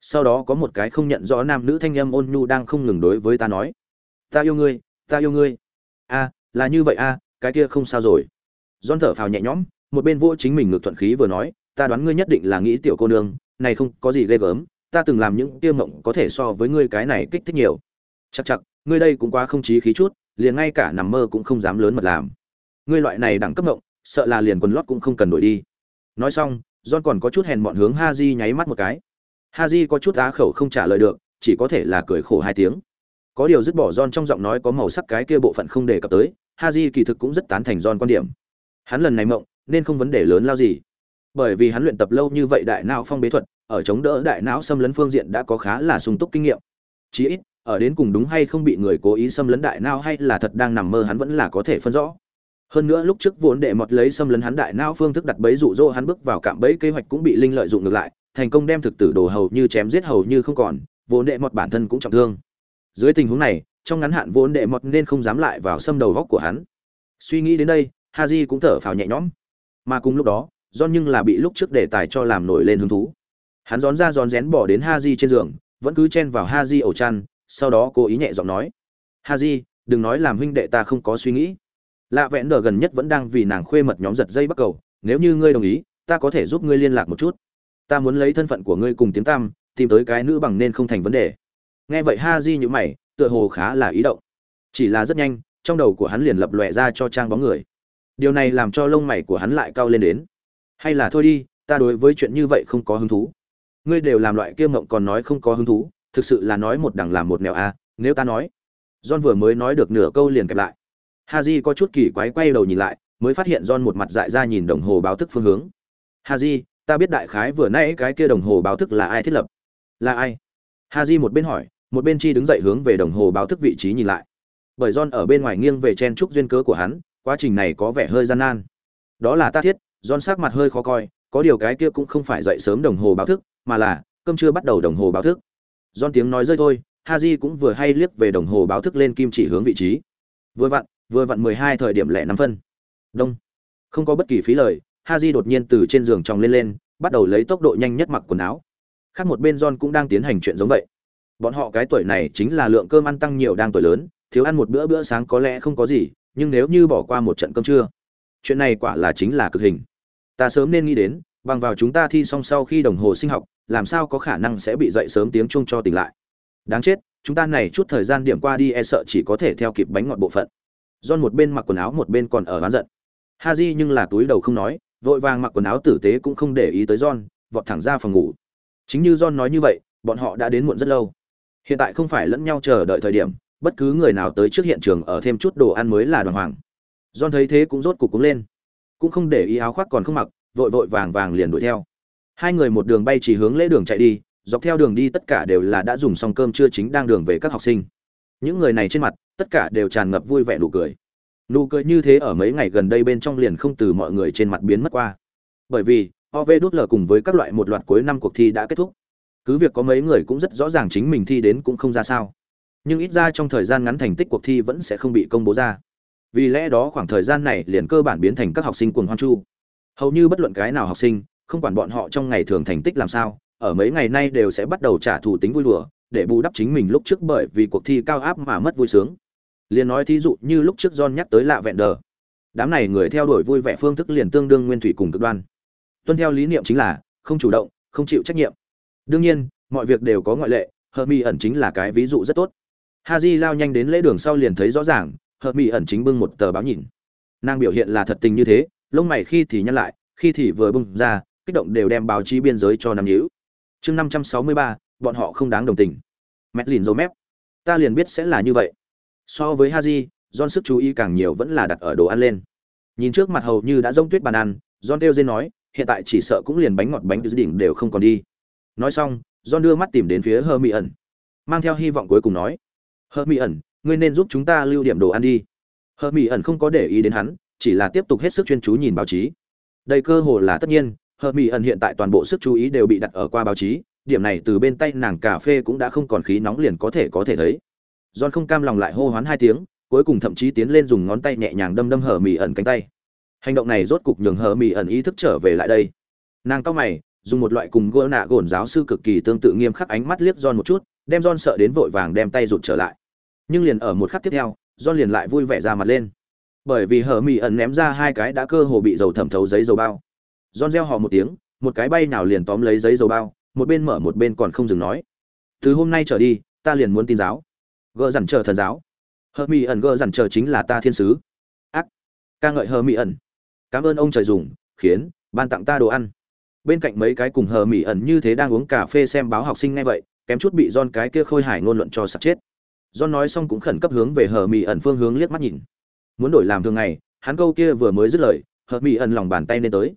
S1: sau đó có một cái không nhận rõ nam nữ thanh âm ôn nhu đang không ngừng đối với ta nói. Ta yêu ngươi, ta yêu ngươi. A là như vậy a cái kia không sao rồi. Don thở phào nhẹ nhõm, một bên vô chính mình ngược thuận khí vừa nói, ta đoán ngươi nhất định là nghĩ tiểu cô nương này không có gì ghê gớm ta từng làm những tiêu mộng có thể so với ngươi cái này kích thích nhiều. Chắc chắc ngươi đây cũng quá không chí khí chút liền ngay cả nằm mơ cũng không dám lớn mật làm. Ngươi loại này đẳng cấp mộng sợ là liền quần lót cũng không cần đổi đi. Nói xong john còn có chút hèn mọn hướng ha di nháy mắt một cái. Ha di có chút á khẩu không trả lời được chỉ có thể là cười khổ hai tiếng. Có điều dứt bỏ John trong giọng nói có màu sắc cái kia bộ phận không đề cập tới, Haji kỳ thực cũng rất tán thành John quan điểm. Hắn lần này mộng, nên không vấn đề lớn lao gì. Bởi vì hắn luyện tập lâu như vậy đại não phong bế thuật, ở chống đỡ đại não xâm lấn phương diện đã có khá là sung túc kinh nghiệm. Chí ít, ở đến cùng đúng hay không bị người cố ý xâm lấn đại não hay là thật đang nằm mơ hắn vẫn là có thể phân rõ. Hơn nữa lúc trước vốn đệ mọt lấy xâm lấn hắn đại não phương thức đặt bẫy dụ rỗ hắn bước vào cạm bẫy kế hoạch cũng bị linh lợi dụng ngược lại, thành công đem thực tử đồ hầu như chém giết hầu như không còn, vốn đệ mọt bản thân cũng trọng thương dưới tình huống này trong ngắn hạn vốn đệ mọt nên không dám lại vào xâm đầu góc của hắn suy nghĩ đến đây haji cũng thở phào nhẹ nhõm mà cùng lúc đó do nhưng là bị lúc trước đề tài cho làm nổi lên hứng thú. Hắn rón ra rón rén bỏ đến Ha haji trên giường, vẫn cứ chen vào Ha haji ổ chăn, sau đó cố ý nhẹ giọng nói Ha haji, đừng nói làm huynh đệ ta không có suy nghĩ. Lạ vẽn đờ gần nhất vẫn đang vì nàng khuê mật nhóm giật dây bắt cầu, nếu như ngươi đồng ý, ta có thể giúp ngươi liên lạc một chút. Ta muốn lấy thân phận của ngươi cùng tiếng tam tìm tới cái nữ bằng nên không thành vấn đề. Nghe vậy ha di nhữ mày, tựa hồ khá là ý động. Chỉ là rất nhanh, trong đầu của hắn liền lập lòe ra cho trang bóng người. Điều này làm cho lông mày của hắn lại cao lên đến hay là thôi đi ta đối với chuyện như vậy không có hứng thú. Ngươi đều làm loại kia mộng còn nói không có hứng thú thực sự là nói một đằng làm một mèo à, nếu ta nói. John vừa mới nói được nửa câu liền kẹp lại. Haji có chút kỳ quái quay đầu nhìn lại mới phát hiện john một mặt dại ra nhìn đồng hồ báo thức phương hướng. Haji ta biết đại khái vừa nãy cái kia đồng hồ báo thức là ai thiết lập? Là ai? Haji một bên hỏi một bên chi đứng dậy hướng về đồng hồ báo thức vị trí nhìn lại. Bởi john ở bên ngoài nghiêng về chen trúc duyên cớ của hắn quá trình này có vẻ hơi gian nan. Đó là ta thiết john sắc mặt hơi khó coi, có điều cái kia cũng không phải dậy sớm đồng hồ báo thức, mà là, cơm chưa bắt đầu đồng hồ báo thức. John tiếng nói rơi thôi, haji cũng vừa hay liếc về đồng hồ báo thức lên kim chỉ hướng vị trí. Vừa vặn vừa vặn mười hai thời điểm lẻ năm phân. Đông. Không có bất kỳ phí lời, haji đột nhiên từ trên giường tròng lên lên, bắt đầu lấy tốc độ nhanh nhất mặc quần áo. Khác một bên john cũng đang tiến hành chuyện giống vậy. Bọn họ cái tuổi này chính là lượng cơm ăn tăng nhiều đang tuổi lớn, thiếu ăn một bữa bữa sáng có lẽ không có gì, nhưng nếu như bỏ qua một trận cơm trưa, chuyện này quả là chính là cực hình ta sớm nên nghĩ đến, bằng vào chúng ta thi xong sau khi đồng hồ sinh học, làm sao có khả năng sẽ bị dậy sớm tiếng chuông cho tỉnh lại. Đáng chết, chúng ta này chút thời gian điểm qua đi e sợ chỉ có thể theo kịp bánh ngọt bộ phận. John một bên mặc quần áo, một bên còn ở oán giận. Haji nhưng là túi đầu không nói, vội vàng mặc quần áo tử tế cũng không để ý tới John, vọt thẳng ra phòng ngủ. Chính như John nói như vậy, bọn họ đã đến muộn rất lâu. Hiện tại không phải lẫn nhau chờ đợi thời điểm, bất cứ người nào tới trước hiện trường ở thêm chút đồ ăn mới là đoàn hoàng. John thấy thế cũng rốt cục cúng lên cũng không để ý áo khoác còn không mặc, vội vội vàng vàng liền đuổi theo. Hai người một đường bay chỉ hướng lễ đường chạy đi, dọc theo đường đi tất cả đều là đã dùng xong cơm trưa chính đang đường về các học sinh. Những người này trên mặt, tất cả đều tràn ngập vui vẻ nụ cười. Nụ cười như thế ở mấy ngày gần đây bên trong liền không từ mọi người trên mặt biến mất qua. Bởi vì ov đút lờ cùng với các loại một loạt cuối năm cuộc thi đã kết thúc. Cứ việc có mấy người cũng rất rõ ràng chính mình thi đến cũng không ra sao. Nhưng ít ra trong thời gian ngắn thành tích cuộc thi vẫn sẽ không bị công bố ra vì lẽ đó khoảng thời gian này liền cơ bản biến thành các học sinh cuồng hoan chu. Hầu như bất luận cái nào học sinh, không quản bọn họ trong ngày thường thành tích làm sao, ở mấy ngày nay đều sẽ bắt đầu trả thù tính vui đùa, để bù đắp chính mình lúc trước bởi vì cuộc thi cao áp mà mất vui sướng. Liền nói thí dụ như lúc trước john nhắc tới lạ vẹn đờ. Đám này người theo đuổi vui vẻ phương thức liền tương đương nguyên thủy cùng cực đoan. Tuân theo lý niệm chính là, không chủ động, không chịu trách nhiệm. Đương nhiên, mọi việc đều có ngoại lệ hờ mi ẩn chính là cái ví dụ rất tốt. Ha di lao nhanh đến lễ đường sau liền thấy rõ ràng Hợp Mỹ ẩn chính bưng một tờ báo nhìn. Nàng biểu hiện là thật tình như thế lông mày khi thì nhăn lại khi thì vừa bưng ra kích động đều đem báo chí biên giới cho nắm hữu, chương năm trăm sáu mươi ba bọn họ không đáng đồng tình. Mét lìn dấu mép. Ta liền biết sẽ là như vậy. So với haji john sức chú ý càng nhiều vẫn là đặt ở đồ ăn lên. Nhìn trước mặt hầu như đã rông tuyết bàn ăn john đeo dên nói hiện tại chỉ sợ cũng liền bánh ngọt bánh đỉnh đều không còn đi. Nói xong john đưa mắt tìm đến phía hơ mỹ ẩn mang theo hy vọng cuối cùng nói hơ mỹ ẩn ngươi nên giúp chúng ta lưu điểm đồ ăn đi. Hờ mỹ ẩn không có để ý đến hắn chỉ là tiếp tục hết sức chuyên chú nhìn báo chí. Đây cơ hồ là tất nhiên hờ mỹ ẩn hiện tại toàn bộ sức chú ý đều bị đặt ở qua báo chí điểm này từ bên tay nàng cà phê cũng đã không còn khí nóng liền có thể có thể thấy. John không cam lòng lại hô hoán hai tiếng cuối cùng thậm chí tiến lên dùng ngón tay nhẹ nhàng đâm đâm hờ mỹ ẩn cánh tay. Hành động này rốt cục nhường hờ mỹ ẩn ý thức trở về lại đây. Nàng cao mày dùng một loại cùng gỗ nạ gồn giáo sư cực kỳ tương tự nghiêm khắc ánh mắt liếc John một chút, đem John sợ đến vội vàng đem tay rụt trở lại. Nhưng liền ở một khắc tiếp theo, John liền lại vui vẻ ra mặt lên. Bởi vì hở mỹ ẩn ném ra hai cái đã cơ hồ bị dầu thẩm thấu giấy dầu bao. John reo hò một tiếng, một cái bay nào liền tóm lấy giấy dầu bao, một bên mở một bên còn không dừng nói. Từ hôm nay trở đi, ta liền muốn tin giáo. Gỡ dằn chờ thần giáo. hờ mỹ ẩn gỡ dằn chờ chính là ta thiên sứ. Ác. ca ngợi hờ mỹ ẩn. Cảm ơn ông trời dùng, khiến ban tặng ta đồ ăn bên cạnh mấy cái cùng hờ mỹ ẩn như thế đang uống cà phê xem báo học sinh ngay vậy kém chút bị don cái kia khôi hài ngôn luận cho sặc chết don nói xong cũng khẩn cấp hướng về hờ mỹ ẩn phương hướng liếc mắt nhìn. Muốn đổi làm thường ngày, hắn câu kia vừa mới dứt lời, hờ mỹ ẩn lòng bàn tay lên tới.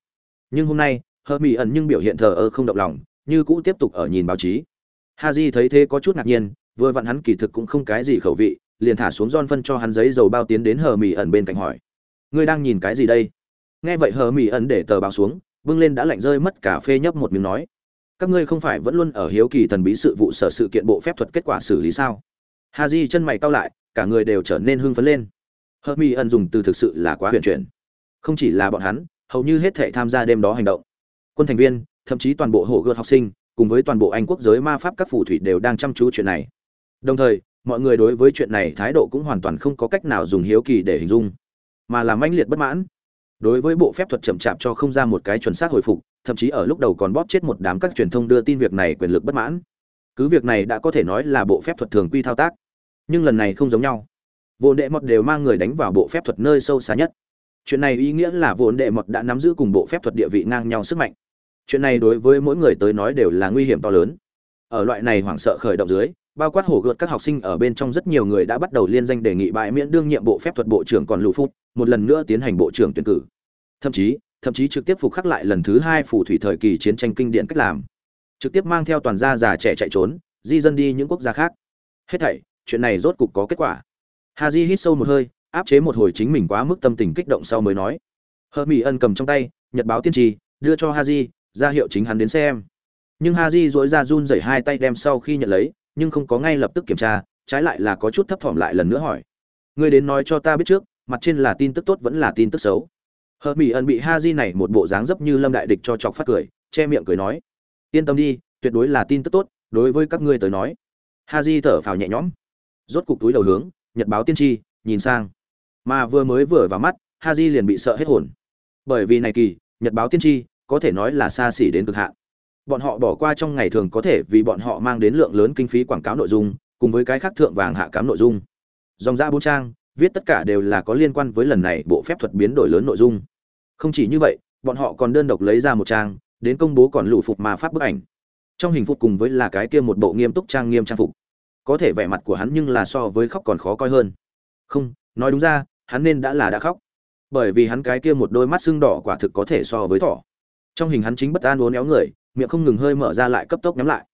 S1: Nhưng hôm nay, hờ mỹ ẩn nhưng biểu hiện thờ ơ không động lòng, như cũ tiếp tục ở nhìn báo chí. Ha Di thấy thế có chút ngạc nhiên, vừa vặn hắn kỳ thực cũng không cái gì khẩu vị, liền thả xuống don phân cho hắn giấy dầu bao tiến đến hờ mỹ ẩn bên cạnh hỏi. Ngươi đang nhìn cái gì đây? Nghe vậy hờ mỹ ẩn để tờ báo xuống, bưng lên đã lạnh rơi mất cà phê nhấp một miếng nói. Các ngươi không phải vẫn luôn ở hiếu kỳ thần bí sự vụ sở sự kiện bộ phép thuật kết quả xử lý sao? Ha di chân mày cau lại, cả người đều trở nên hưng phấn lên. Hớt mi ẩn dùng từ thực sự là quá huyền chuyển. Không chỉ là bọn hắn, hầu như hết thể tham gia đêm đó hành động. Quân thành viên, thậm chí toàn bộ hộ gợt học sinh, cùng với toàn bộ anh quốc giới ma pháp các phù thủy đều đang chăm chú chuyện này. Đồng thời, mọi người đối với chuyện này thái độ cũng hoàn toàn không có cách nào dùng hiếu kỳ để hình dung, mà làm manh liệt bất mãn. Đối với bộ phép thuật chậm chạp cho không ra một cái chuẩn xác hồi phục, thậm chí ở lúc đầu còn bóp chết một đám các truyền thông đưa tin việc này quyền lực bất mãn cứ việc này đã có thể nói là bộ phép thuật thường quy thao tác, nhưng lần này không giống nhau. Vồn đệ mọt đều mang người đánh vào bộ phép thuật nơi sâu xa nhất. Chuyện này ý nghĩa là vồn đệ mọt đã nắm giữ cùng bộ phép thuật địa vị ngang nhau sức mạnh. Chuyện này đối với mỗi người tới nói đều là nguy hiểm to lớn. Ở loại này hoảng sợ khởi động dưới, bao quát hổ gợt các học sinh ở bên trong rất nhiều người đã bắt đầu liên danh đề nghị bãi miễn đương nhiệm bộ phép thuật bộ trưởng còn lù phút, một lần nữa tiến hành bộ trưởng tuyển cử. Thậm chí thậm chí trực tiếp phục khắc lại lần thứ hai phù thủy thời kỳ chiến tranh kinh điển cách làm trực tiếp mang theo toàn gia già trẻ chạy trốn, di dân đi những quốc gia khác. Hết thảy, chuyện này rốt cục có kết quả. Hà di hít sâu một hơi, áp chế một hồi chính mình quá mức tâm tình kích động sau mới nói. Hờ mỹ ân cầm trong tay, nhật báo tiên tri, đưa cho ha di ra hiệu chính hắn đến xem. Nhưng ha di dối ra run rẩy hai tay đem sau khi nhận lấy, nhưng không có ngay lập tức kiểm tra, trái lại là có chút thấp thỏm lại lần nữa hỏi. Ngươi đến nói cho ta biết trước, mặt trên là tin tức tốt vẫn là tin tức xấu. Hờ mỹ ẩn bị ha di này một bộ dáng dấp như lâm đại địch cho chọc phát cười, che miệng cười nói yên tâm đi, tuyệt đối là tin tức tốt, đối với các ngươi tới nói. Ha di thở phào nhẹ nhõm. Rốt cục túi đầu hướng, nhật báo tiên tri, nhìn sang. Mà vừa mới vừa vào mắt ha di liền bị sợ hết hồn. Bởi vì này kỳ, nhật báo tiên tri, có thể nói là xa xỉ đến cực hạn. Bọn họ bỏ qua trong ngày thường có thể vì bọn họ mang đến lượng lớn kinh phí quảng cáo nội dung, cùng với cái khác thượng vàng hạ cám nội dung. Dòng ra bốn trang, viết tất cả đều là có liên quan với lần này bộ phép thuật biến đổi lớn nội dung. Không chỉ như vậy, bọn họ còn đơn độc lấy ra một trang đến công bố còn lụ phục mà pháp bức ảnh. Trong hình phục cùng với là cái kia một bộ nghiêm túc trang nghiêm trang phục. Có thể vẻ mặt của hắn nhưng là so với khóc còn khó coi hơn. Không, nói đúng ra, hắn nên đã là đã khóc. Bởi vì hắn cái kia một đôi mắt sưng đỏ quả thực có thể so với thỏ. Trong hình hắn chính bất an uốn éo người, miệng không ngừng hơi mở ra lại cấp tốc nhắm lại.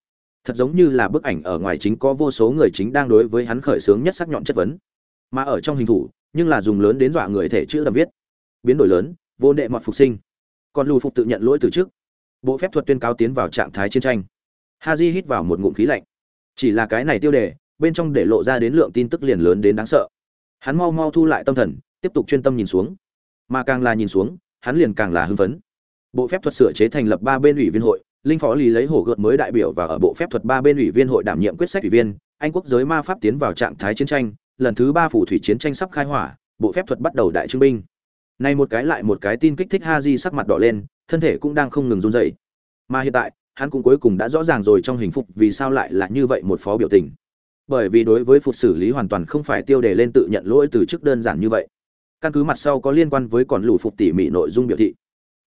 S1: Thật giống như là bức ảnh ở ngoài chính có vô số người chính đang đối với hắn khởi xướng nhất sắc nhọn chất vấn. Mà ở trong hình thủ, nhưng là dùng lớn đến dọa người thể chữ đầm viết. Biến đổi lớn, vô đệ mọt phục sinh. Còn lù phục tự nhận lỗi từ trước bộ phép thuật tuyên cáo tiến vào trạng thái chiến tranh. Haji hít vào một ngụm khí lạnh. Chỉ là cái này tiêu đề, bên trong để lộ ra đến lượng tin tức liền lớn đến đáng sợ. Hắn mau mau thu lại tâm thần, tiếp tục chuyên tâm nhìn xuống. Mà càng là nhìn xuống, hắn liền càng là hưng phấn. Bộ phép thuật sửa chế thành lập ba bên ủy viên hội, linh phó lý lấy hổ gợt mới đại biểu và ở bộ phép thuật ba bên ủy viên hội đảm nhiệm quyết sách ủy viên, anh quốc giới ma pháp tiến vào trạng thái chiến tranh, lần thứ ba phủ thủy chiến tranh sắp khai hỏa, bộ phép thuật bắt đầu đại trưng binh này một cái lại một cái tin kích thích Haji sắc mặt đỏ lên, thân thể cũng đang không ngừng run rẩy. Mà hiện tại, hắn cũng cuối cùng đã rõ ràng rồi trong hình phục vì sao lại là như vậy một phó biểu tình. Bởi vì đối với phục xử lý hoàn toàn không phải tiêu đề lên tự nhận lỗi từ chức đơn giản như vậy. Căn cứ mặt sau có liên quan với còn lũ phục tỉ mỉ nội dung biểu thị.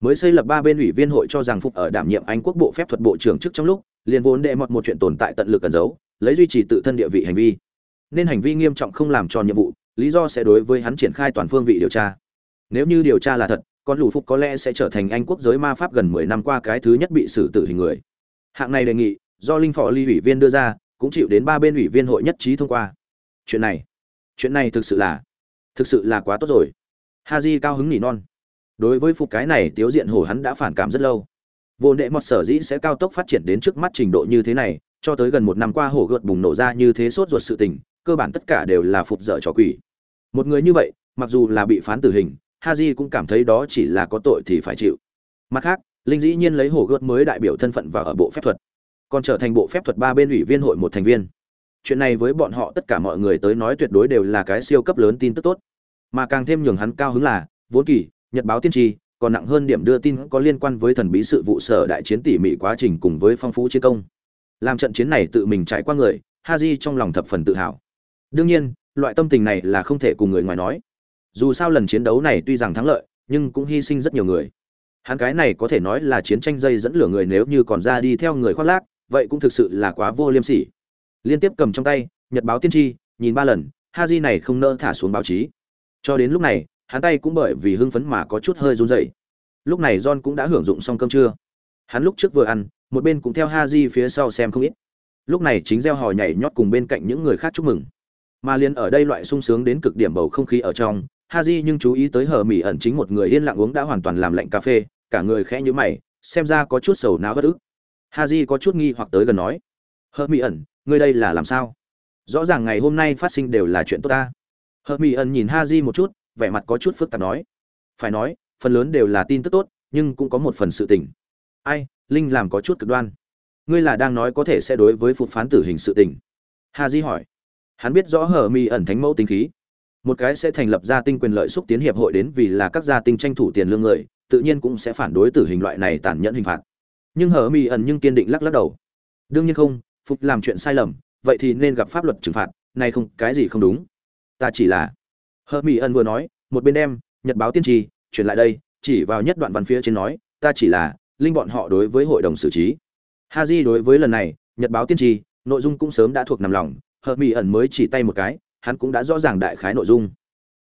S1: Mới xây lập ba bên ủy viên hội cho rằng phục ở đảm nhiệm Anh quốc bộ phép thuật bộ trưởng chức trong lúc, liền vốn đệ một một chuyện tồn tại tận lực cẩn giấu, lấy duy trì tự thân địa vị hành vi. nên hành vi nghiêm trọng không làm tròn nhiệm vụ lý do sẽ đối với hắn triển khai toàn phương vị điều tra nếu như điều tra là thật, con lù phục có lẽ sẽ trở thành anh quốc giới ma pháp gần mười năm qua cái thứ nhất bị xử tử hình người. Hạng này đề nghị, do linh phò ly ủy viên đưa ra, cũng chịu đến ba bên ủy viên hội nhất trí thông qua. Chuyện này chuyện này thực sự là, thực sự là quá tốt rồi. Ha j cao hứng nỉ non. Đối với phục cái này, tiếu diện hổ hắn đã phản cảm rất lâu. Vô nệ mọt sở dĩ sẽ cao tốc phát triển đến trước mắt trình độ như thế này, cho tới gần một năm qua hổ gợt bùng nổ ra như thế sốt ruột sự tình, cơ bản tất cả đều là phục dở trò quỷ. Một người như vậy, mặc dù là bị phán tử hình Haji cũng cảm thấy đó chỉ là có tội thì phải chịu. Mặt khác, Linh dĩ nhiên lấy hồ gợt mới đại biểu thân phận vào ở bộ phép thuật, còn trở thành bộ phép thuật ba bên ủy viên hội một thành viên. Chuyện này với bọn họ tất cả mọi người tới nói tuyệt đối đều là cái siêu cấp lớn tin tức tốt. Mà càng thêm nhường hắn cao hứng là, vốn kỳ, nhật báo tiên tri, còn nặng hơn điểm đưa tin có liên quan với thần bí sự vụ sở đại chiến tỉ mỉ quá trình cùng với phong phú chiến công. Làm trận chiến này tự mình trải qua người, Haji trong lòng thập phần tự hào. Đương nhiên, loại tâm tình này là không thể cùng người ngoài nói dù sao lần chiến đấu này tuy rằng thắng lợi, nhưng cũng hy sinh rất nhiều người. Hắn cái này có thể nói là chiến tranh dây dẫn lửa người nếu như còn ra đi theo người khoác lác, vậy cũng thực sự là quá vô liêm sỉ. Liên tiếp cầm trong tay, nhật báo tiên tri, nhìn ba lần ha di này không nỡ thả xuống báo chí. Cho đến lúc này, hắn tay cũng bởi vì hưng phấn mà có chút hơi run rẩy. Lúc này john cũng đã hưởng dụng xong cơm trưa. Hắn lúc trước vừa ăn, một bên cũng theo ha di phía sau xem không ít. Lúc này chính gieo hò nhảy nhót cùng bên cạnh những người khác chúc mừng. Mà liền ở đây loại sung sướng đến cực điểm bầu không khí ở trong Haji nhưng chú ý tới hờ Mị ẩn chính một người yên lặng uống đã hoàn toàn làm lạnh cà phê, cả người khẽ nhíu mày, xem ra có chút sầu não bất ức. Haji có chút nghi hoặc tới gần nói: "Hờ Mị ẩn, ngươi đây là làm sao? Rõ ràng ngày hôm nay phát sinh đều là chuyện tốt ta." Hờ Mị ẩn nhìn Haji một chút, vẻ mặt có chút phức tạp nói: "Phải nói, phần lớn đều là tin tức tốt, nhưng cũng có một phần sự tình." "Ai, Linh làm có chút cực đoan." "Ngươi là đang nói có thể sẽ đối với phục phán tử hình sự tình?" Haji hỏi. Hắn biết rõ Hờ Mị ẩn thánh mẫu tính khí một cái sẽ thành lập gia tinh quyền lợi xúc tiến hiệp hội đến vì là các gia tinh tranh thủ tiền lương người, tự nhiên cũng sẽ phản đối tử hình loại này tàn nhẫn hình phạt. Nhưng hở mỹ ẩn nhưng kiên định lắc lắc đầu. Đương nhiên không, phục làm chuyện sai lầm, vậy thì nên gặp pháp luật trừng phạt, này không, cái gì không đúng? Ta chỉ là hở mỹ ẩn vừa nói, một bên đem, nhật báo tiên tri, chuyển lại đây, chỉ vào nhất đoạn văn phía trên nói, ta chỉ là, linh bọn họ đối với hội đồng xử trí. Ha di đối với lần này, nhật báo tiên tri, nội dung cũng sớm đã thuộc nằm lòng, hở mỹ ẩn mới chỉ tay một cái hắn cũng đã rõ ràng đại khái nội dung.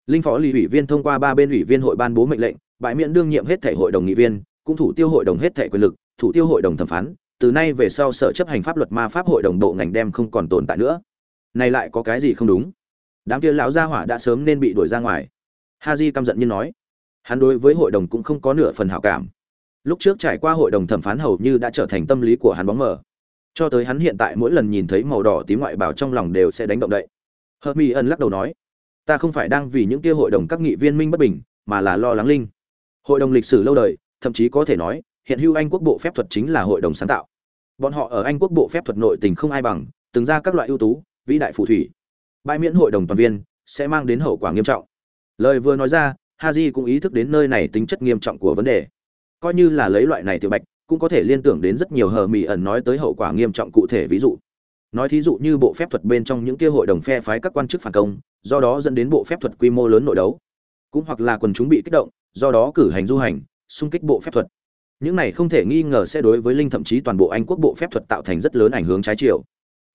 S1: Linh phó lý ủy viên thông qua ba bên ủy viên hội ban bố mệnh lệnh, bãi miễn đương nhiệm hết thể hội đồng nghị viên, cũng thủ tiêu hội đồng hết thể quyền lực, thủ tiêu hội đồng thẩm phán, từ nay về sau sở chấp hành pháp luật ma pháp hội đồng bộ ngành đem không còn tồn tại nữa. Này lại có cái gì không đúng? Đám kia lão gia hỏa đã sớm nên bị đuổi ra ngoài. Ha di căm giận như nói. Hắn đối với hội đồng cũng không có nửa phần hảo cảm. Lúc trước trải qua hội đồng thẩm phán hầu như đã trở thành tâm lý của hắn bóng mờ. Cho tới hắn hiện tại mỗi lần nhìn thấy màu đỏ tím ngoại bảo trong lòng đều sẽ đánh động đậy hợp mỹ ẩn lắc đầu nói, ta không phải đang vì những kia hội đồng các nghị viên minh bất bình, mà là lo lắng linh. Hội đồng lịch sử lâu đời, thậm chí có thể nói, hiện hữu anh quốc bộ phép thuật chính là hội đồng sáng tạo. Bọn họ ở anh quốc bộ phép thuật nội tình không ai bằng, từng ra các loại ưu tú, vĩ đại phù thủy. Bãi miễn hội đồng toàn viên sẽ mang đến hậu quả nghiêm trọng. Lời vừa nói ra, haji cũng ý thức đến nơi này tính chất nghiêm trọng của vấn đề. Coi như là lấy loại này tiểu bạch, cũng có thể liên tưởng đến rất nhiều hờ mỹ ẩn nói tới hậu quả nghiêm trọng cụ thể ví dụ nói thí dụ như bộ phép thuật bên trong những kia hội đồng phe phái các quan chức phản công, do đó dẫn đến bộ phép thuật quy mô lớn nội đấu. Cũng hoặc là quần chúng bị kích động, do đó cử hành du hành, xung kích bộ phép thuật. Những này không thể nghi ngờ sẽ đối với linh thậm chí toàn bộ anh quốc bộ phép thuật tạo thành rất lớn ảnh hưởng trái chiều.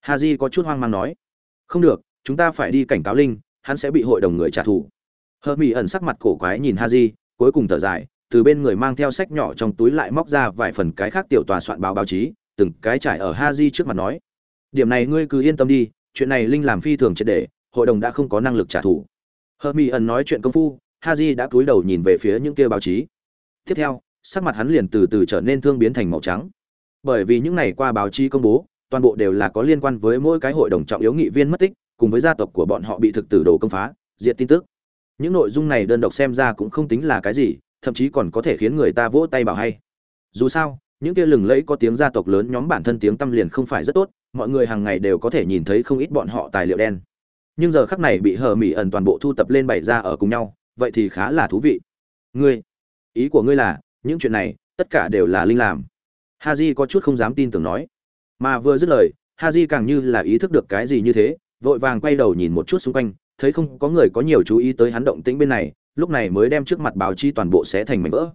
S1: Haji có chút hoang mang nói, không được, chúng ta phải đi cảnh cáo linh, hắn sẽ bị hội đồng người trả thù. Hơ mỹ ẩn sắc mặt cổ quái nhìn haji, cuối cùng thở dài, từ bên người mang theo sách nhỏ trong túi lại móc ra vài phần cái khác tiểu tòa soạn báo báo chí, từng cái trải ở haji trước mặt nói điểm này ngươi cứ yên tâm đi, chuyện này linh làm phi thường triệt để, hội đồng đã không có năng lực trả thù. Hờ mỹ ẩn nói chuyện công phu ha j đã cúi đầu nhìn về phía những kia báo chí. Tiếp theo, sắc mặt hắn liền từ từ trở nên thương biến thành màu trắng. Bởi vì những ngày qua báo chí công bố, toàn bộ đều là có liên quan với mỗi cái hội đồng trọng yếu nghị viên mất tích, cùng với gia tộc của bọn họ bị thực tử đồ công phá, diệt tin tức. Những nội dung này đơn độc xem ra cũng không tính là cái gì, thậm chí còn có thể khiến người ta vỗ tay bảo hay. Dù sao, những kia lừng lẫy có tiếng gia tộc lớn nhóm bản thân tiếng tâm liền không phải rất tốt mọi người hàng ngày đều có thể nhìn thấy không ít bọn họ tài liệu đen. Nhưng giờ khắc này bị hờ mỹ ẩn toàn bộ thu tập lên bày ra ở cùng nhau, vậy thì khá là thú vị. Ngươi, ý của ngươi là, những chuyện này, tất cả đều là linh làm. Ha j có chút không dám tin tưởng nói. Mà vừa dứt lời ha j càng như là ý thức được cái gì như thế, vội vàng quay đầu nhìn một chút xung quanh, thấy không có người có nhiều chú ý tới hắn động tĩnh bên này, lúc này mới đem trước mặt báo chi toàn bộ sẽ thành mảnh vỡ.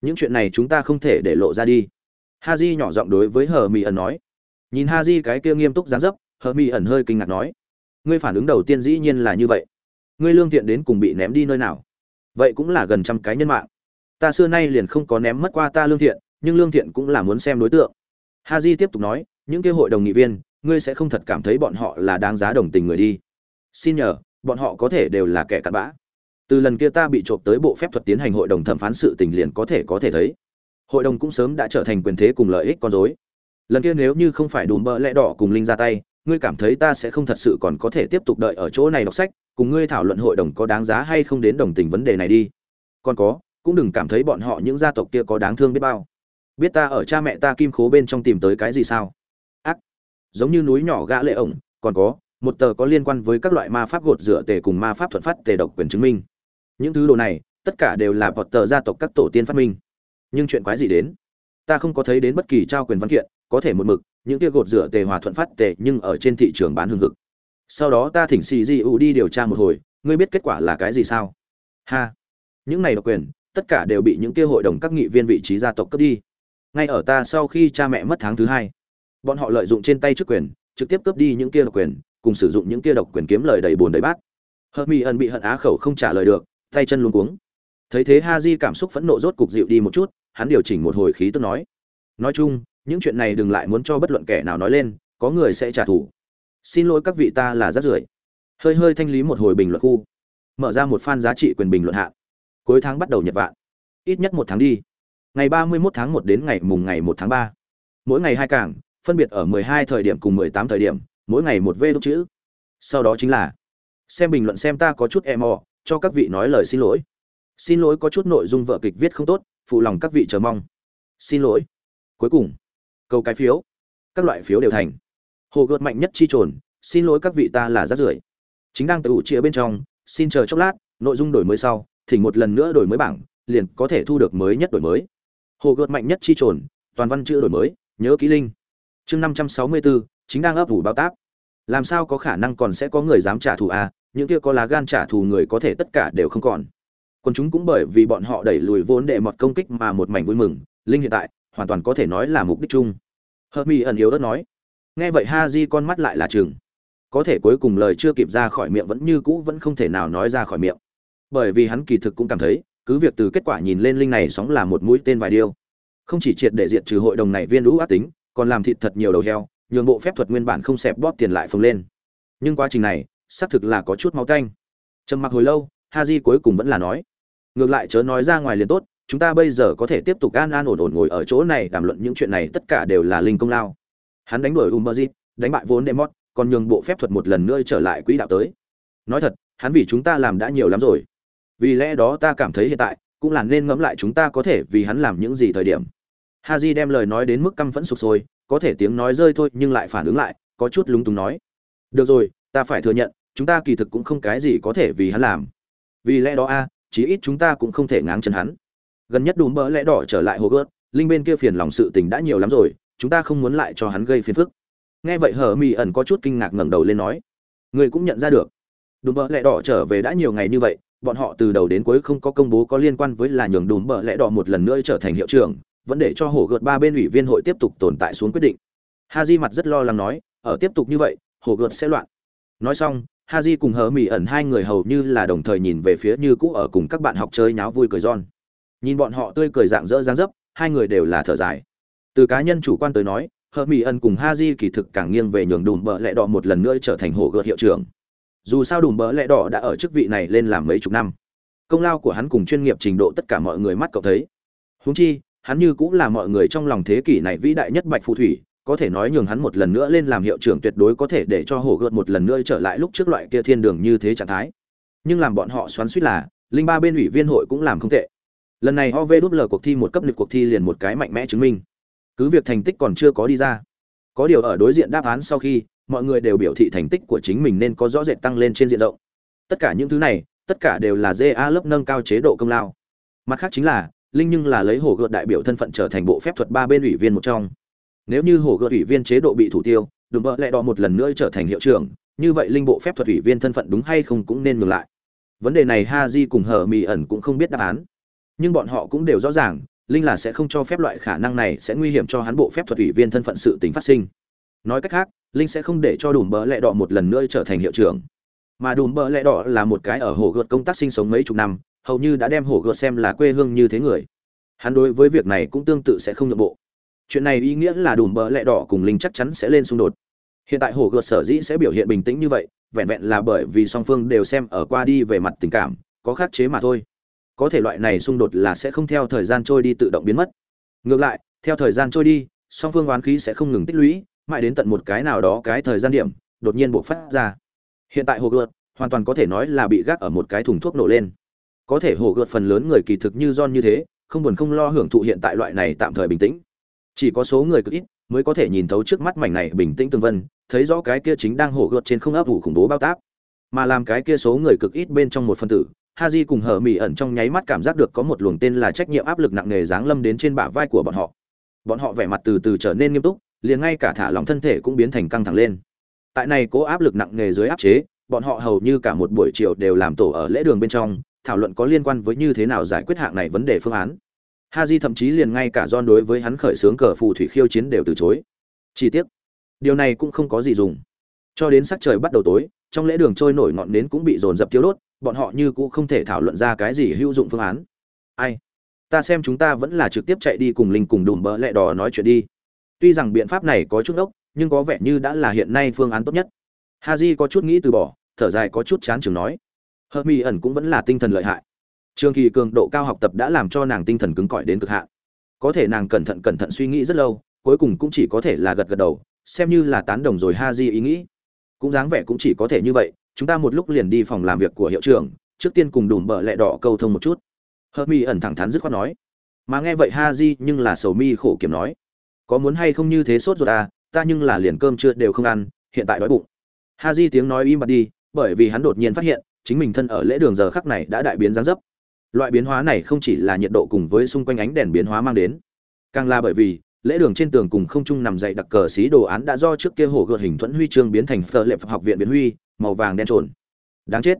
S1: Những chuyện này chúng ta không thể để lộ ra đi. Ha j nhỏ giọng đối với hờ mỹ ẩn nói nhìn ha di cái kia nghiêm túc dáng dấp, hờ mi ẩn hơi kinh ngạc nói, ngươi phản ứng đầu tiên dĩ nhiên là như vậy. Ngươi lương thiện đến cùng bị ném đi nơi nào? Vậy cũng là gần trăm cái nhân mạng. Ta xưa nay liền không có ném mất qua ta lương thiện, nhưng lương thiện cũng là muốn xem đối tượng. Ha di tiếp tục nói, những kêu hội đồng nghị viên, ngươi sẽ không thật cảm thấy bọn họ là đáng giá đồng tình người đi. Xin nhờ, bọn họ có thể đều là kẻ cặn bã. Từ lần kia ta bị trộm tới bộ phép thuật tiến hành hội đồng thẩm phán sự tình liền có thể có thể thấy. Hội đồng cũng sớm đã trở thành quyền thế cùng lợi ích con dối lần kia nếu như không phải đùm bỡ lẽ đỏ cùng linh ra tay, ngươi cảm thấy ta sẽ không thật sự còn có thể tiếp tục đợi ở chỗ này đọc sách, cùng ngươi thảo luận hội đồng có đáng giá hay không đến đồng tình vấn đề này đi. Còn có, cũng đừng cảm thấy bọn họ những gia tộc kia có đáng thương biết bao. Biết ta ở cha mẹ ta kim khố bên trong tìm tới cái gì sao? Ác. Giống như núi nhỏ gã lệ ổng, còn có, một tờ có liên quan với các loại ma pháp gột rửa tề cùng ma pháp thuận phát tề độc quyền chứng minh. Những thứ đồ này, tất cả đều là bọt tờ gia tộc các tổ tiên phát minh. Nhưng chuyện quái gì đến? Ta không có thấy đến bất kỳ trao quyền văn kiện có thể một mực, những kia gột rửa tề hòa thuận phát tề nhưng ở trên thị trường bán hương thực sau đó ta thỉnh xì di u đi điều tra một hồi, ngươi biết kết quả là cái gì sao? Ha! Những này độc quyền, tất cả đều bị những kia hội đồng các nghị viên vị trí gia tộc cướp đi. Ngay ở ta sau khi cha mẹ mất tháng thứ hai, bọn họ lợi dụng trên tay chức quyền, trực tiếp cướp đi những kia độc quyền, cùng sử dụng những kia độc quyền kiếm lời đầy bồn đầy bát. Hờ mỹ ẩn bị hận á khẩu không trả lời được, tay chân luống cuống. Thấy thế ha di cảm xúc phẫn nộ rốt cục dịu đi một chút, hắn điều chỉnh một hồi khí tức nói. Nói chung những chuyện này đừng lại muốn cho bất luận kẻ nào nói lên, có người sẽ trả thù. Xin lỗi các vị ta là rất rưởi. Hơi hơi thanh lý một hồi bình luận khu. Mở ra một fan giá trị quyền bình luận hạ. Cuối tháng bắt đầu nhật vạn. Ít nhất một tháng đi. Ngày ba mươi 31 tháng một đến ngày mùng ngày một tháng ba. Mỗi ngày hai cảng, phân biệt ở mười hai thời điểm cùng mười tám thời điểm, mỗi ngày một vê đúc chữ. Sau đó chính là, xem bình luận xem ta có chút em mò cho các vị nói lời xin lỗi. Xin lỗi có chút nội dung vợ kịch viết không tốt, phụ lòng các vị chờ mong. Xin lỗi. Cuối cùng câu cái phiếu. Các loại phiếu đều thành. Hồ gợt mạnh nhất chi trồn, xin lỗi các vị ta là rát rưởi. Chính đang tự ủ chia bên trong, xin chờ chốc lát, nội dung đổi mới sau, thỉnh một lần nữa đổi mới bảng, liền có thể thu được mới nhất đổi mới. Hồ gợt mạnh nhất chi trồn, toàn văn chữ đổi mới, nhớ ký linh chương năm trăm sáu mươi bốn chính đang ấp ủ bao táp. Làm sao có khả năng còn sẽ có người dám trả thù à những kia có lá gan trả thù người có thể tất cả đều không còn. Còn chúng cũng bởi vì bọn họ đẩy lùi vốn đệ mọt công kích mà một mảnh vui mừng linh hiện tại hoàn toàn có thể nói là mục đích chung. Hợp mỹ ẩn yếu đất nói, nghe vậy ha di con mắt lại là chừng có thể cuối cùng lời chưa kịp ra khỏi miệng vẫn như cũ vẫn không thể nào nói ra khỏi miệng. Bởi vì hắn kỳ thực cũng cảm thấy, cứ việc từ kết quả nhìn lên linh này sóng là một mũi tên vài điêu không chỉ triệt để diện trừ hội đồng này viên lũ ác tính, còn làm thịt thật nhiều đầu heo, nhường bộ phép thuật nguyên bản không xẹp bóp tiền lại phồng lên. Nhưng quá trình này, xác thực là có chút máu tanh. Trầm mặc hồi lâu ha di cuối cùng vẫn là nói, ngược lại chớ nói ra ngoài liền tốt chúng ta bây giờ có thể tiếp tục an an ổn ổn ngồi ở chỗ này đàm luận những chuyện này tất cả đều là linh công lao. Hắn đánh đuổi umberzit đánh bại vốn demot còn nhường bộ phép thuật một lần nữa trở lại quỹ đạo tới. Nói thật hắn vì chúng ta làm đã nhiều lắm rồi. Vì lẽ đó ta cảm thấy hiện tại cũng là nên ngẫm lại chúng ta có thể vì hắn làm những gì thời điểm. Haji đem lời nói đến mức căm phẫn sụp sôi, có thể tiếng nói rơi thôi nhưng lại phản ứng lại, có chút lúng túng nói: "Được rồi, ta phải thừa nhận, chúng ta kỳ thực cũng không cái gì có thể vì hắn làm. Vì lẽ đó a, chí ít chúng ta cũng không thể ngáng chân hắn. Gần nhất đùm bỡ lẽ đỏ trở lại hồ gớt, linh bên kia phiền lòng sự tình đã nhiều lắm rồi, chúng ta không muốn lại cho hắn gây phiền phức." Nghe vậy Hở mỹ ẩn có chút kinh ngạc ngẩng đầu lên nói: người cũng nhận ra được, đùm bỡ lẽ đỏ trở về đã nhiều ngày như vậy." Bọn họ từ đầu đến cuối không có công bố có liên quan với là nhường đùm bờ lẽ đỏ một lần nữa trở thành hiệu trưởng, vẫn để cho hổ gợt ba bên ủy viên hội tiếp tục tồn tại xuống quyết định ha di mặt rất lo lắng nói ở tiếp tục như vậy hổ gợt sẽ loạn nói xong ha di cùng hờ mỹ ẩn hai người hầu như là đồng thời nhìn về phía như cũ ở cùng các bạn học chơi nháo vui cười giòn nhìn bọn họ tươi cười dạng dỡ dáng dấp, hai người đều là thở dài. Từ cá nhân chủ quan tới nói hờ mỹ Ân cùng ha di kỳ thực càng nghiêng về nhường đùm bợ lẹ đỏ một lần nữa trở thành hổ gợt hiệu trưởng. Dù sao đùm bợ lẹ đỏ đã ở chức vị này lên làm mấy chục năm. Công lao của hắn cùng chuyên nghiệp trình độ tất cả mọi người mắt cậu thấy. Húng chi, hắn như cũng là mọi người trong lòng thế kỷ này vĩ đại nhất bạch phù thủy, có thể nói nhường hắn một lần nữa lên làm hiệu trưởng tuyệt đối có thể để cho hổ gợt một lần nữa trở lại lúc trước loại kia thiên đường như thế trạng thái. Nhưng làm bọn họ xoắn suýt là, linh ba bên ủy viên hội cũng làm không tệ lần này ovl cuộc thi một cấp lịch cuộc thi liền một cái mạnh mẽ chứng minh. Cứ việc thành tích còn chưa có đi ra, có điều ở đối diện đáp án sau khi, mọi người đều biểu thị thành tích của chính mình nên có rõ rệt tăng lên trên diện rộng. Tất cả những thứ này, tất cả đều là ja lớp nâng cao chế độ công lao. Mặt khác chính là, linh nhưng là lấy hồ gợt đại biểu thân phận trở thành bộ phép thuật ba bên ủy viên một trong. Nếu như hồ gợt ủy viên chế độ bị thủ tiêu đùm bợ lẹ đỏ một lần nữa trở thành hiệu trưởng, như vậy linh bộ phép thuật ủy viên thân phận đúng hay không cũng nên ngừng lại. Vấn đề này ha di cùng hở mì ẩn cũng không biết đáp án nhưng bọn họ cũng đều rõ ràng, linh là sẽ không cho phép loại khả năng này sẽ nguy hiểm cho hắn bộ phép thuật ủy viên thân phận sự tính phát sinh. Nói cách khác, linh sẽ không để cho đùm bỡ lẹ đỏ một lần nữa trở thành hiệu trưởng. Mà đùm bỡ lẹ đỏ là một cái ở hồ gợt công tác sinh sống mấy chục năm, hầu như đã đem hồ gợt xem là quê hương như thế người. Hắn đối với việc này cũng tương tự sẽ không nhượng bộ. Chuyện này ý nghĩa là đùm bỡ lẹ đỏ cùng linh chắc chắn sẽ lên xung đột. Hiện tại hồ gợt sở dĩ sẽ biểu hiện bình tĩnh như vậy, vẹn vẹn là bởi vì song phương đều xem ở qua đi về mặt tình cảm, có khắc chế mà thôi có thể loại này xung đột là sẽ không theo thời gian trôi đi tự động biến mất. Ngược lại, theo thời gian trôi đi, song phương oán khí sẽ không ngừng tích lũy, mãi đến tận một cái nào đó cái thời gian điểm, đột nhiên bộc phát ra. Hiện tại hồ gợt, hoàn toàn có thể nói là bị gác ở một cái thùng thuốc nổ lên. Có thể hồ gợt phần lớn người kỳ thực như John như thế, không buồn không lo hưởng thụ hiện tại loại này tạm thời bình tĩnh. Chỉ có số người cực ít mới có thể nhìn thấu trước mắt mảnh này bình tĩnh tương vân, thấy rõ cái kia chính đang hổ gợt trên không ấp vụ khủng bố bao táp. Mà làm cái kia số người cực ít bên trong một phân tử Haji cùng Hở Mị ẩn trong nháy mắt cảm giác được có một luồng tên là trách nhiệm áp lực nặng nề giáng lâm đến trên bả vai của bọn họ. Bọn họ vẻ mặt từ từ trở nên nghiêm túc, liền ngay cả thả lỏng thân thể cũng biến thành căng thẳng lên. Tại này cố áp lực nặng nề dưới áp chế, bọn họ hầu như cả một buổi chiều đều làm tổ ở lễ đường bên trong, thảo luận có liên quan với như thế nào giải quyết hạng này vấn đề phương án. Haji thậm chí liền ngay cả John đối với hắn khởi xướng cờ phù thủy khiêu chiến đều từ chối. Chi tiết, điều này cũng không có gì dùng. Cho đến sắc trời bắt đầu tối, trong lễ đường trôi nổi ngọn nến cũng bị dồn dập thiêu đốt, bọn họ như cũng không thể thảo luận ra cái gì hữu dụng phương án. Ai? Ta xem chúng ta vẫn là trực tiếp chạy đi cùng linh cùng đùm bỡ lẹ đỏ nói chuyện đi. Tuy rằng biện pháp này có chút ốc nhưng có vẻ như đã là hiện nay phương án tốt nhất. Haji có chút nghĩ từ bỏ, thở dài có chút chán chừng nói. Hợp mỹ ẩn cũng vẫn là tinh thần lợi hại. Trường kỳ cường độ cao học tập đã làm cho nàng tinh thần cứng cỏi đến cực hạn. Có thể nàng cẩn thận cẩn thận suy nghĩ rất lâu, cuối cùng cũng chỉ có thể là gật gật đầu, xem như là tán đồng rồi Haji ý nghĩ. Cũng dáng vẻ cũng chỉ có thể như vậy chúng ta một lúc liền đi phòng làm việc của hiệu trưởng, trước tiên cùng đùm bợ lẹ đỏ câu thông một chút. Hớt mi ẩn thẳng thắn dứt khoát nói. Mà nghe vậy ha di nhưng là sầu mi khổ kiểm nói. Có muốn hay không như thế sốt ruột ta ta nhưng là liền cơm chưa đều không ăn, hiện tại đói bụng. Ha di tiếng nói im bặt đi, bởi vì hắn đột nhiên phát hiện, chính mình thân ở lễ đường giờ khắc này đã đại biến dáng dấp. Loại biến hóa này không chỉ là nhiệt độ cùng với xung quanh ánh đèn biến hóa mang đến, càng là bởi vì lễ đường trên tường cùng không trung nằm dậy đặc cờ xí đồ án đã do trước kia hồ gợt hình thuẫn huy chương biến thành phở lệ học viện biến huy màu vàng đen trồn. Đáng chết.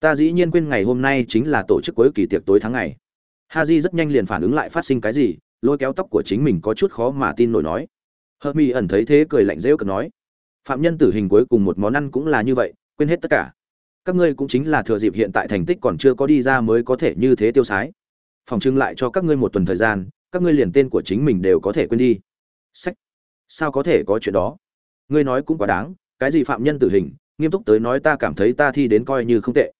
S1: Ta dĩ nhiên quên ngày hôm nay chính là tổ chức cuối kỳ tiệc tối tháng ngày. Ha Di rất nhanh liền phản ứng lại phát sinh cái gì, lôi kéo tóc của chính mình có chút khó mà tin nổi nói. Hợp mi ẩn thấy thế cười lạnh rêu cực nói. Phạm nhân tử hình cuối cùng một món ăn cũng là như vậy, quên hết tất cả. Các ngươi cũng chính là thừa dịp hiện tại thành tích còn chưa có đi ra mới có thể như thế tiêu sái. Phòng trưng lại cho các ngươi một tuần thời gian, các ngươi liền tên của chính mình đều có thể quên đi. Sách. Sao có thể có chuyện đó? Ngươi nói cũng quá đáng, cái gì phạm nhân tử hình nghiêm túc tới nói ta cảm thấy ta thi đến coi như không tệ.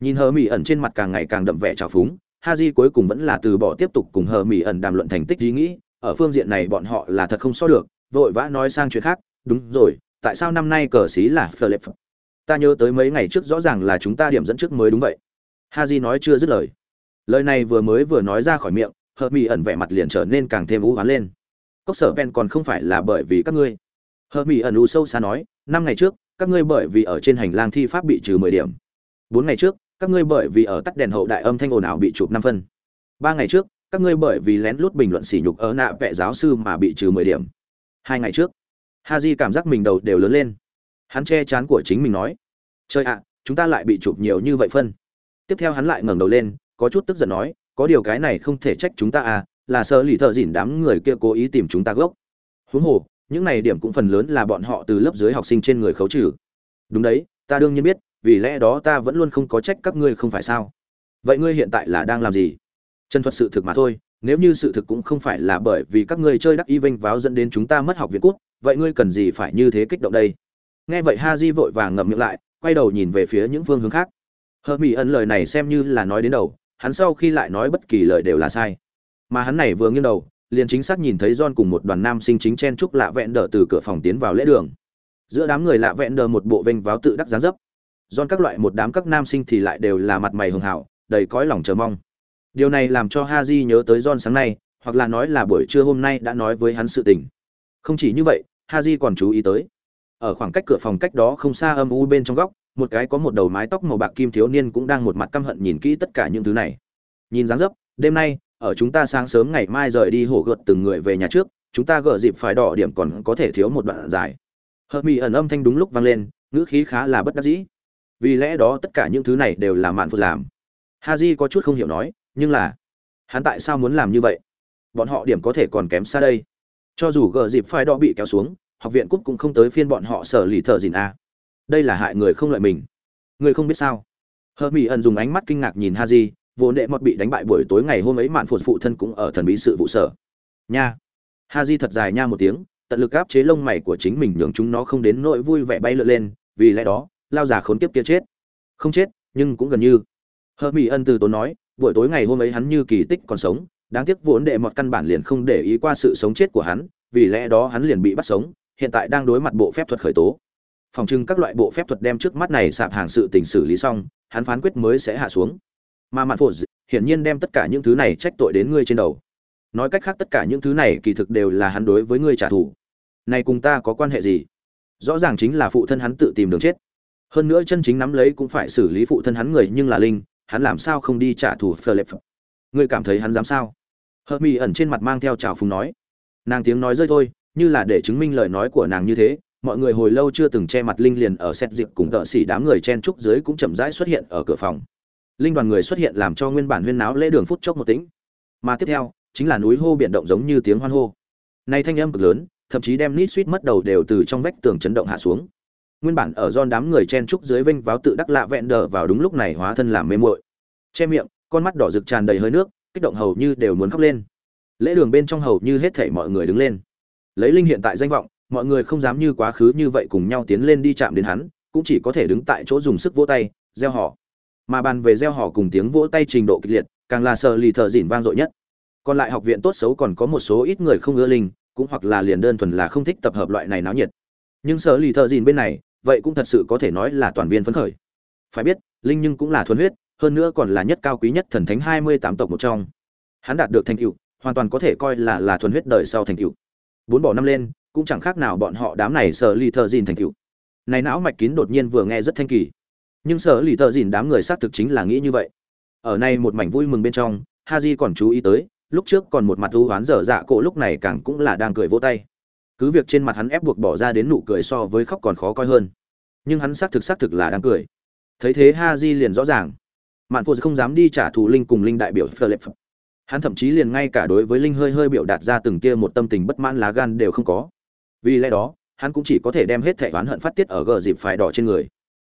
S1: Nhìn hờ mỹ ẩn trên mặt càng ngày càng đậm vẻ trào phúng, ha di cuối cùng vẫn là từ bỏ tiếp tục cùng hờ mỹ ẩn đàm luận thành tích ý nghĩ, ở phương diện này bọn họ là thật không so được, vội vã nói sang chuyện khác, đúng rồi, tại sao năm nay cờ xí là philip ta nhớ tới mấy ngày trước rõ ràng là chúng ta điểm dẫn trước mới đúng vậy. Ha di nói chưa dứt lời. Lời này vừa mới vừa nói ra khỏi miệng, hờ mỹ ẩn vẻ mặt liền trở nên càng thêm u hoán lên. Cốc sở pen còn không phải là bởi vì các ngươi. Hờ mỹ ẩn u sâu xa nói, năm ngày trước các ngươi bởi vì ở trên hành lang thi pháp bị trừ mười điểm. Bốn ngày trước, các ngươi bởi vì ở tắt đèn hậu đại âm thanh ồn ào bị chụp năm phân. Ba ngày trước, các ngươi bởi vì lén lút bình luận sỉ nhục ở nạ vẽ giáo sư mà bị trừ mười điểm. Hai ngày trước ha di cảm giác mình đầu đều lớn lên. Hắn che chán của chính mình nói chơi ạ, chúng ta lại bị chụp nhiều như vậy phân. Tiếp theo hắn lại ngẩng đầu lên, có chút tức giận nói, có điều cái này không thể trách chúng ta à là sơ lì thợ dỉn đám người kia cố ý tìm chúng ta gốc. Huống hồ những này điểm cũng phần lớn là bọn họ từ lớp dưới học sinh trên người khấu trừ. Đúng đấy, ta đương nhiên biết, vì lẽ đó ta vẫn luôn không có trách các ngươi không phải sao. Vậy ngươi hiện tại là đang làm gì? Chân thuật sự thực mà thôi, nếu như sự thực cũng không phải là bởi vì các ngươi chơi đắc y vênh váo dẫn đến chúng ta mất học viện quốc vậy ngươi cần gì phải như thế kích động đây? Nghe vậy ha di vội vàng ngậm miệng lại, quay đầu nhìn về phía những phương hướng khác. Hờ mỹ ẩn lời này xem như là nói đến đầu, hắn sau khi lại nói bất kỳ lời đều là sai. Mà hắn này vừa nghiêng đầu liền chính xác nhìn thấy John cùng một đoàn nam sinh chính chen chúc lạ vẹn đờ từ cửa phòng tiến vào lễ đường. Giữa đám người lạ vẹn đờ một bộ vênh váo tự đắc dáng dấp. John các loại một đám các nam sinh thì lại đều là mặt mày hường hảo, đầy cõi lòng chờ mong. Điều này làm cho Haji nhớ tới John sáng nay, hoặc là nói là buổi trưa hôm nay đã nói với hắn sự tình. Không chỉ như vậy, Haji còn chú ý tới, ở khoảng cách cửa phòng cách đó không xa âm u bên trong góc, một cái có một đầu mái tóc màu bạc kim thiếu niên cũng đang một mặt căm hận nhìn kỹ tất cả những thứ này. Nhìn dáng dấp, đêm nay, ở chúng ta sáng sớm ngày mai rời đi hổ gợt từng người về nhà trước, chúng ta gỡ dịp phải đỏ điểm còn có thể thiếu một đoạn dài hợp mỹ ẩn âm thanh đúng lúc vang lên, ngữ khí khá là bất đắc dĩ. Vì lẽ đó tất cả những thứ này đều là mạn phật làm. Ha j có chút không hiểu nói, nhưng là, hắn tại sao muốn làm như vậy? Bọn họ điểm có thể còn kém xa đây. Cho dù gỡ dịp phải đỏ bị kéo xuống, học viện cúc cũng không tới phiên bọn họ sở lì thợ dìn a. Đây là hại người không lợi mình. Người không biết sao. Hơ mỹ ẩn dùng ánh mắt kinh ngạc nhìn ha di vô nệ mọt bị đánh bại buổi tối ngày hôm ấy mạn phụt phụ thân cũng ở thần bí sự vụ sở. Nha. Ha di thật dài nha một tiếng, tận lực áp chế lông mày của chính mình nhường chúng nó không đến nỗi vui vẻ bay lượn lên, vì lẽ đó, lao già khốn kiếp kia chết. Không chết, nhưng cũng gần như. Hơ mỹ ân từ tốn nói, buổi tối ngày hôm ấy hắn như kỳ tích còn sống, đáng tiếc vốn đệ mọt căn bản liền không để ý qua sự sống chết của hắn, vì lẽ đó hắn liền bị bắt sống, hiện tại đang đối mặt bộ phép thuật khởi tố. Phòng trưng các loại bộ phép thuật đem trước mắt này sạp hàng sự tình xử lý xong, hắn phán quyết mới sẽ hạ xuống mà mạn phụ hiển nhiên đem tất cả những thứ này trách tội đến ngươi trên đầu. Nói cách khác tất cả những thứ này kỳ thực đều là hắn đối với ngươi trả thù. Này cùng ta có quan hệ gì? Rõ ràng chính là phụ thân hắn tự tìm đường chết. Hơn nữa chân chính nắm lấy cũng phải xử lý phụ thân hắn người nhưng là linh, hắn làm sao không đi trả thù phờ lệp ngươi cảm thấy hắn dám sao? Hờ mỹ ẩn trên mặt mang theo trào phùng nói. Nàng tiếng nói rơi thôi, như là để chứng minh lời nói của nàng như thế, mọi người hồi lâu chưa từng che mặt linh liền ở xét dịp cùng tợ xỉ đám người chen trúc dưới cũng chậm rãi xuất hiện ở cửa phòng linh đoàn người xuất hiện làm cho nguyên bản huyên náo lễ đường phút chốc một tĩnh. Mà tiếp theo, chính là núi hô biển động giống như tiếng hoan hô. Nay thanh âm cực lớn, thậm chí đem nít suýt mất đầu đều từ trong vách tường chấn động hạ xuống. Nguyên bản ở don đám người chen trúc dưới vinh váo tự đắc lạ vẹn đờ vào đúng lúc này hóa thân làm mê muội. Che miệng, con mắt đỏ rực tràn đầy hơi nước, kích động hầu như đều muốn khóc lên. Lễ đường bên trong hầu như hết thảy mọi người đứng lên. Lấy linh hiện tại danh vọng, mọi người không dám như quá khứ như vậy cùng nhau tiến lên đi chạm đến hắn, cũng chỉ có thể đứng tại chỗ dùng sức vỗ tay, gieo họ mà bàn về gieo họ cùng tiếng vỗ tay trình độ kịch liệt, càng là sợ lì thợ dỉn vang dội nhất. Còn lại học viện tốt xấu còn có một số ít người không ưa linh, cũng hoặc là liền đơn thuần là không thích tập hợp loại này náo nhiệt. Nhưng sợ lì thợ dỉn bên này, vậy cũng thật sự có thể nói là toàn viên phấn khởi. Phải biết, linh nhưng cũng là thuần huyết, hơn nữa còn là nhất cao quý nhất thần thánh hai mươi tám tộc một trong. Hắn đạt được thành tựu, hoàn toàn có thể coi là là thuần huyết đời sau thành tựu. Bốn bỏ năm lên, cũng chẳng khác nào bọn họ đám này sợ lì thợ dỉn thành tựu. Này não mạch kín đột nhiên vừa nghe rất thanh kỳ nhưng sợ lì thợ dìn đám người xác thực chính là nghĩ như vậy. Ở nay một mảnh vui mừng bên trong Ha haji còn chú ý tới, lúc trước còn một mặt u hoán dở dạ cổ lúc này càng cũng là đang cười vỗ tay. Cứ việc trên mặt hắn ép buộc bỏ ra đến nụ cười so với khóc còn khó coi hơn. Nhưng hắn xác thực xác thực là đang cười. Thấy thế Ha haji liền rõ ràng. Mạn phụ không dám đi trả thù linh cùng linh đại biểu philip. Hắn thậm chí liền ngay cả đối với linh hơi hơi biểu đạt ra từng kia một tâm tình bất mãn lá gan đều không có. Vì lẽ đó, hắn cũng chỉ có thể đem hết thẻ oán hận phát tiết ở gờ dịp phải đỏ trên người.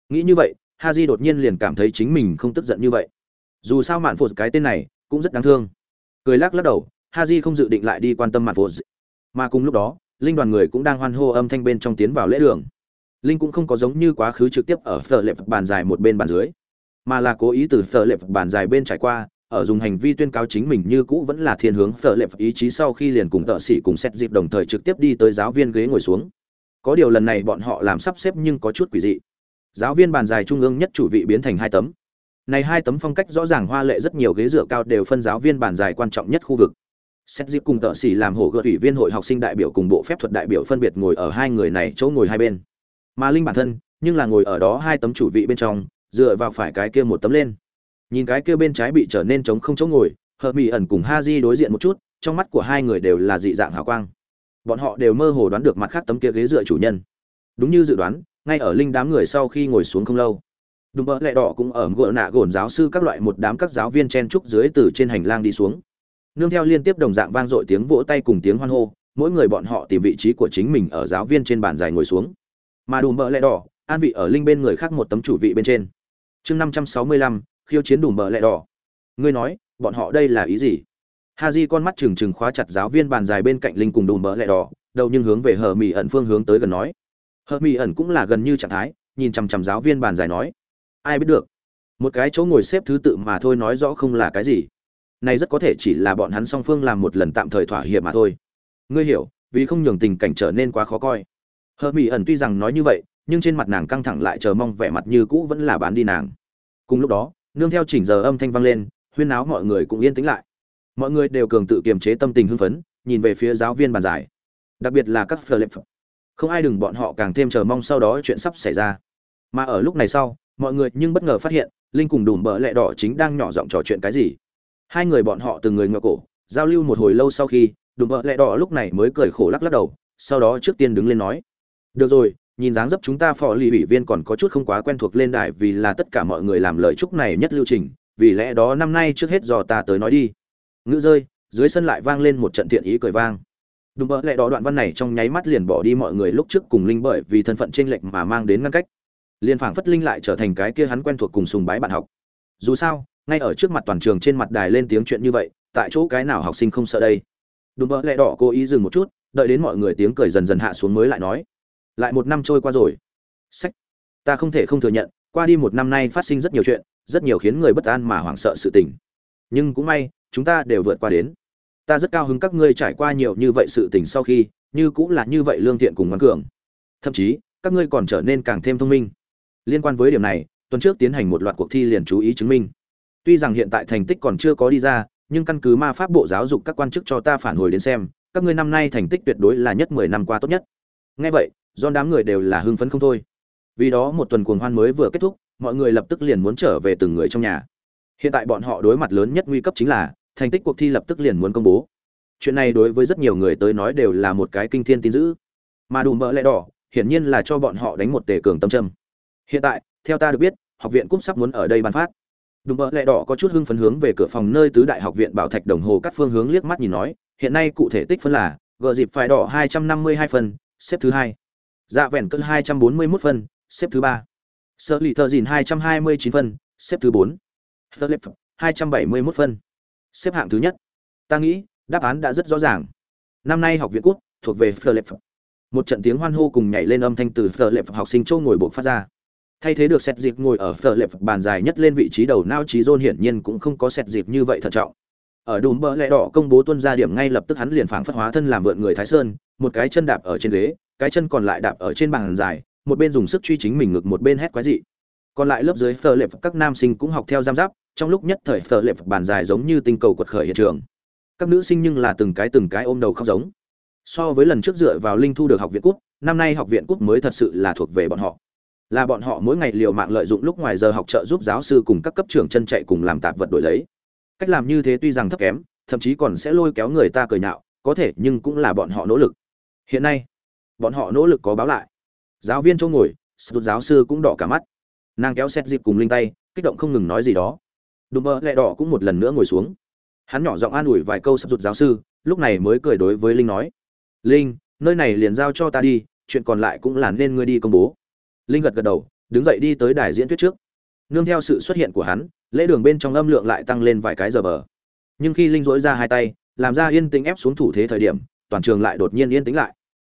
S1: Nghĩ như vậy ha di đột nhiên liền cảm thấy chính mình không tức giận như vậy. Dù sao mạn phụt cái tên này cũng rất đáng thương. Cười lắc lắc đầu ha di không dự định lại đi quan tâm mạn phụt. Mà cùng lúc đó, linh đoàn người cũng đang hoan hô âm thanh bên trong tiến vào lễ đường. Linh cũng không có giống như quá khứ trực tiếp ở phở lệp bàn dài một bên bàn dưới, mà là cố ý từ phở lệp bàn dài bên trải qua, ở dùng hành vi tuyên cáo chính mình như cũ vẫn là thiên hướng phở lệp ý chí sau khi liền cùng tợ sĩ cùng xét dịp đồng thời trực tiếp đi tới giáo viên ghế ngồi xuống. Có điều lần này bọn họ làm sắp xếp nhưng có chút quỷ dị giáo viên bàn dài trung ương nhất chủ vị biến thành hai tấm. Này hai tấm phong cách rõ ràng hoa lệ rất nhiều ghế dựa cao đều phân giáo viên bàn dài quan trọng nhất khu vực. Xét dịp cùng tợ xỉ làm hổ gợi ủy viên hội học sinh đại biểu cùng bộ phép thuật đại biểu phân biệt ngồi ở hai người này chỗ ngồi hai bên. Mà linh bản thân, nhưng là ngồi ở đó hai tấm chủ vị bên trong, dựa vào phải cái kia một tấm lên. Nhìn cái kia bên trái bị trở nên trống không chỗ ngồi, hợp mỹ ẩn cùng ha di đối diện một chút, trong mắt của hai người đều là dị dạng hào quang. Bọn họ đều mơ hồ đoán được mặt khác tấm kia ghế dựa chủ nhân. Đúng như dự đoán ngay ở linh đám người sau khi ngồi xuống không lâu. Đùm bỡ lẹ đỏ cũng ở gỡ nạ gồn giáo sư các loại một đám các giáo viên chen trúc dưới từ trên hành lang đi xuống. Nương theo liên tiếp đồng dạng vang dội tiếng vỗ tay cùng tiếng hoan hô, mỗi người bọn họ tìm vị trí của chính mình ở giáo viên trên bàn dài ngồi xuống. Mà đùm bỡ lẹ đỏ, an vị ở linh bên người khác một tấm chủ vị bên trên. Chương năm trăm sáu mươi lăm, khiêu chiến đùm bỡ lẹ đỏ. Ngươi nói, bọn họ đây là ý gì? Ha di con mắt trừng trừng khóa chặt giáo viên bàn dài bên cạnh linh cùng đùm bỡ lẹ đỏ, đầu nhưng hướng về hờ mỹ ẩn phương hướng tới gần nói hờ mỹ ẩn cũng là gần như trạng thái, nhìn chằm chằm giáo viên bàn giải nói. Ai biết được, một cái chỗ ngồi xếp thứ tự mà thôi nói rõ không là cái gì. Này rất có thể chỉ là bọn hắn song phương làm một lần tạm thời thỏa hiệp mà thôi. Ngươi hiểu, vì không nhường tình cảnh trở nên quá khó coi. Hờ mỹ ẩn tuy rằng nói như vậy, nhưng trên mặt nàng căng thẳng lại chờ mong vẻ mặt như cũ vẫn là bán đi nàng. Cùng lúc đó, nương theo chỉnh giờ âm thanh vang lên, huyên áo mọi người cũng yên tĩnh lại. Mọi người đều cường tự kiềm chế tâm tình hưng phấn, nhìn về phía giáo viên bàn giải. Đặc biệt là các phờ lệp không ai đừng bọn họ càng thêm chờ mong sau đó chuyện sắp xảy ra. Mà ở lúc này sau, mọi người nhưng bất ngờ phát hiện, linh cùng đùm bỡ lẹ đỏ chính đang nhỏ giọng trò chuyện cái gì. Hai người bọn họ từng người ngựa cổ, giao lưu một hồi lâu sau khi, đùm bỡ lẹ đỏ lúc này mới cười khổ lắc lắc đầu, sau đó trước tiên đứng lên nói. Được rồi, nhìn dáng dấp chúng ta phò lì ủy viên còn có chút không quá quen thuộc lên đài vì là tất cả mọi người làm lời chúc này nhất lưu trình, vì lẽ đó năm nay trước hết do ta tới nói đi. Ngữ rơi, dưới sân lại vang lên một trận thiện ý cười vang đúng mơ lẽ đó đoạn văn này trong nháy mắt liền bỏ đi mọi người lúc trước cùng linh bởi vì thân phận trên lệch mà mang đến ngăn cách. Liền phảng phất linh lại trở thành cái kia hắn quen thuộc cùng sùng bái bạn học. Dù sao, ngay ở trước mặt toàn trường trên mặt đài lên tiếng chuyện như vậy, tại chỗ cái nào học sinh không sợ đây? Đúng mơ lẽ đỏ cố ý dừng một chút, đợi đến mọi người tiếng cười dần dần hạ xuống mới lại nói. Lại một năm trôi qua rồi. Sách. Ta không thể không thừa nhận, qua đi một năm nay phát sinh rất nhiều chuyện, rất nhiều khiến người bất an mà hoảng sợ sự tình. Nhưng cũng may, chúng ta đều vượt qua đến ta rất cao hứng các ngươi trải qua nhiều như vậy sự tình sau khi, như cũng là như vậy lương thiện cùng ngoan cường. Thậm chí, các ngươi còn trở nên càng thêm thông minh. Liên quan với điểm này, tuần trước tiến hành một loạt cuộc thi liền chú ý chứng minh. Tuy rằng hiện tại thành tích còn chưa có đi ra, nhưng căn cứ ma pháp bộ giáo dục các quan chức cho ta phản hồi đến xem, các ngươi năm nay thành tích tuyệt đối là nhất mười năm qua tốt nhất. Ngay vậy do đám người đều là hưng phấn không thôi. Vì đó một tuần cuồng hoan mới vừa kết thúc, mọi người lập tức liền muốn trở về từng người trong nhà. Hiện tại bọn họ đối mặt lớn nhất nguy cấp chính là thành tích cuộc thi lập tức liền muốn công bố. Chuyện này đối với rất nhiều người tới nói đều là một cái kinh thiên tin dữ. Mà đủ mỡ lẽ đỏ, hiển nhiên là cho bọn họ đánh một tề cường tâm trâm hiện tại, theo ta được biết, học viện cúp sắp muốn ở đây ban phát. Đùm Mỡ lẹ đỏ có chút hưng phấn hướng về cửa phòng nơi tứ đại học viện bảo thạch đồng hồ các phương hướng liếc mắt nhìn nói, hiện nay cụ thể tích phân là, gờ dịp phải đỏ hai trăm năm mươi hai phân xếp thứ hai. Dạ vẹn cân hai trăm bốn mươi 241 phân xếp thứ ba. Sở lì thợ dìn hai trăm hai mươi chín phân xếp thứ bốn. Philip hai trăm bảy mươi 271 phân xếp hạng thứ nhất. Ta nghĩ, đáp án đã rất rõ ràng. Năm nay học viện quốc thuộc về philip một trận tiếng hoan hô cùng nhảy lên âm thanh từ philip học sinh châu ngồi bộ phát ra. Thay thế được xét dịp ngồi ở phở lệp bàn dài nhất lên vị trí đầu, nao trí dôn hiển nhiên cũng không có xét dịp như vậy thận trọng. Ở đùm bỡ lẹ đỏ công bố tuân ra điểm ngay lập tức hắn liền phảng phất hóa thân làm vượn người thái sơn, một cái chân đạp ở trên ghế, cái chân còn lại đạp ở trên bàn dài, một bên dùng sức truy chính mình ngực, một bên hét quái dị còn lại lớp dưới phở lệp các nam sinh cũng học theo giam giáp, trong lúc nhất thời phở lệp bàn dài giống như tinh cầu quật khởi hiện trường. Các nữ sinh nhưng là từng cái từng cái ôm đầu khóc giống. So với lần trước dựa vào linh thu được học viện cút năm nay học viện cút mới thật sự là thuộc về bọn họ. Là bọn họ mỗi ngày liều mạng lợi dụng lúc ngoài giờ học trợ giúp giáo sư cùng các cấp trưởng chân chạy cùng làm tạp vật đổi lấy. Cách làm như thế tuy rằng thấp kém, thậm chí còn sẽ lôi kéo người ta cười nhạo, có thể nhưng cũng là bọn họ nỗ lực. Hiện nay, bọn họ nỗ lực có báo lại. Giáo viên chỗ ngồi, sụt giáo sư cũng đỏ cả mắt nàng kéo xét dịp cùng linh tay, kích động không ngừng nói gì đó. Đùm bơ lẹ đỏ cũng một lần nữa ngồi xuống. Hắn nhỏ giọng an ủi vài câu sắp rụt giáo sư, lúc này mới cười đối với linh nói, linh, nơi này liền giao cho ta đi, chuyện còn lại cũng là nên ngươi đi công bố. Linh gật gật đầu, đứng dậy đi tới đài diễn thuyết trước. Nương theo sự xuất hiện của hắn, lễ đường bên trong âm lượng lại tăng lên vài cái giờ bờ. Nhưng khi linh dỗi ra hai tay, làm ra yên tĩnh ép xuống thủ thế thời điểm, toàn trường lại đột nhiên yên tĩnh lại.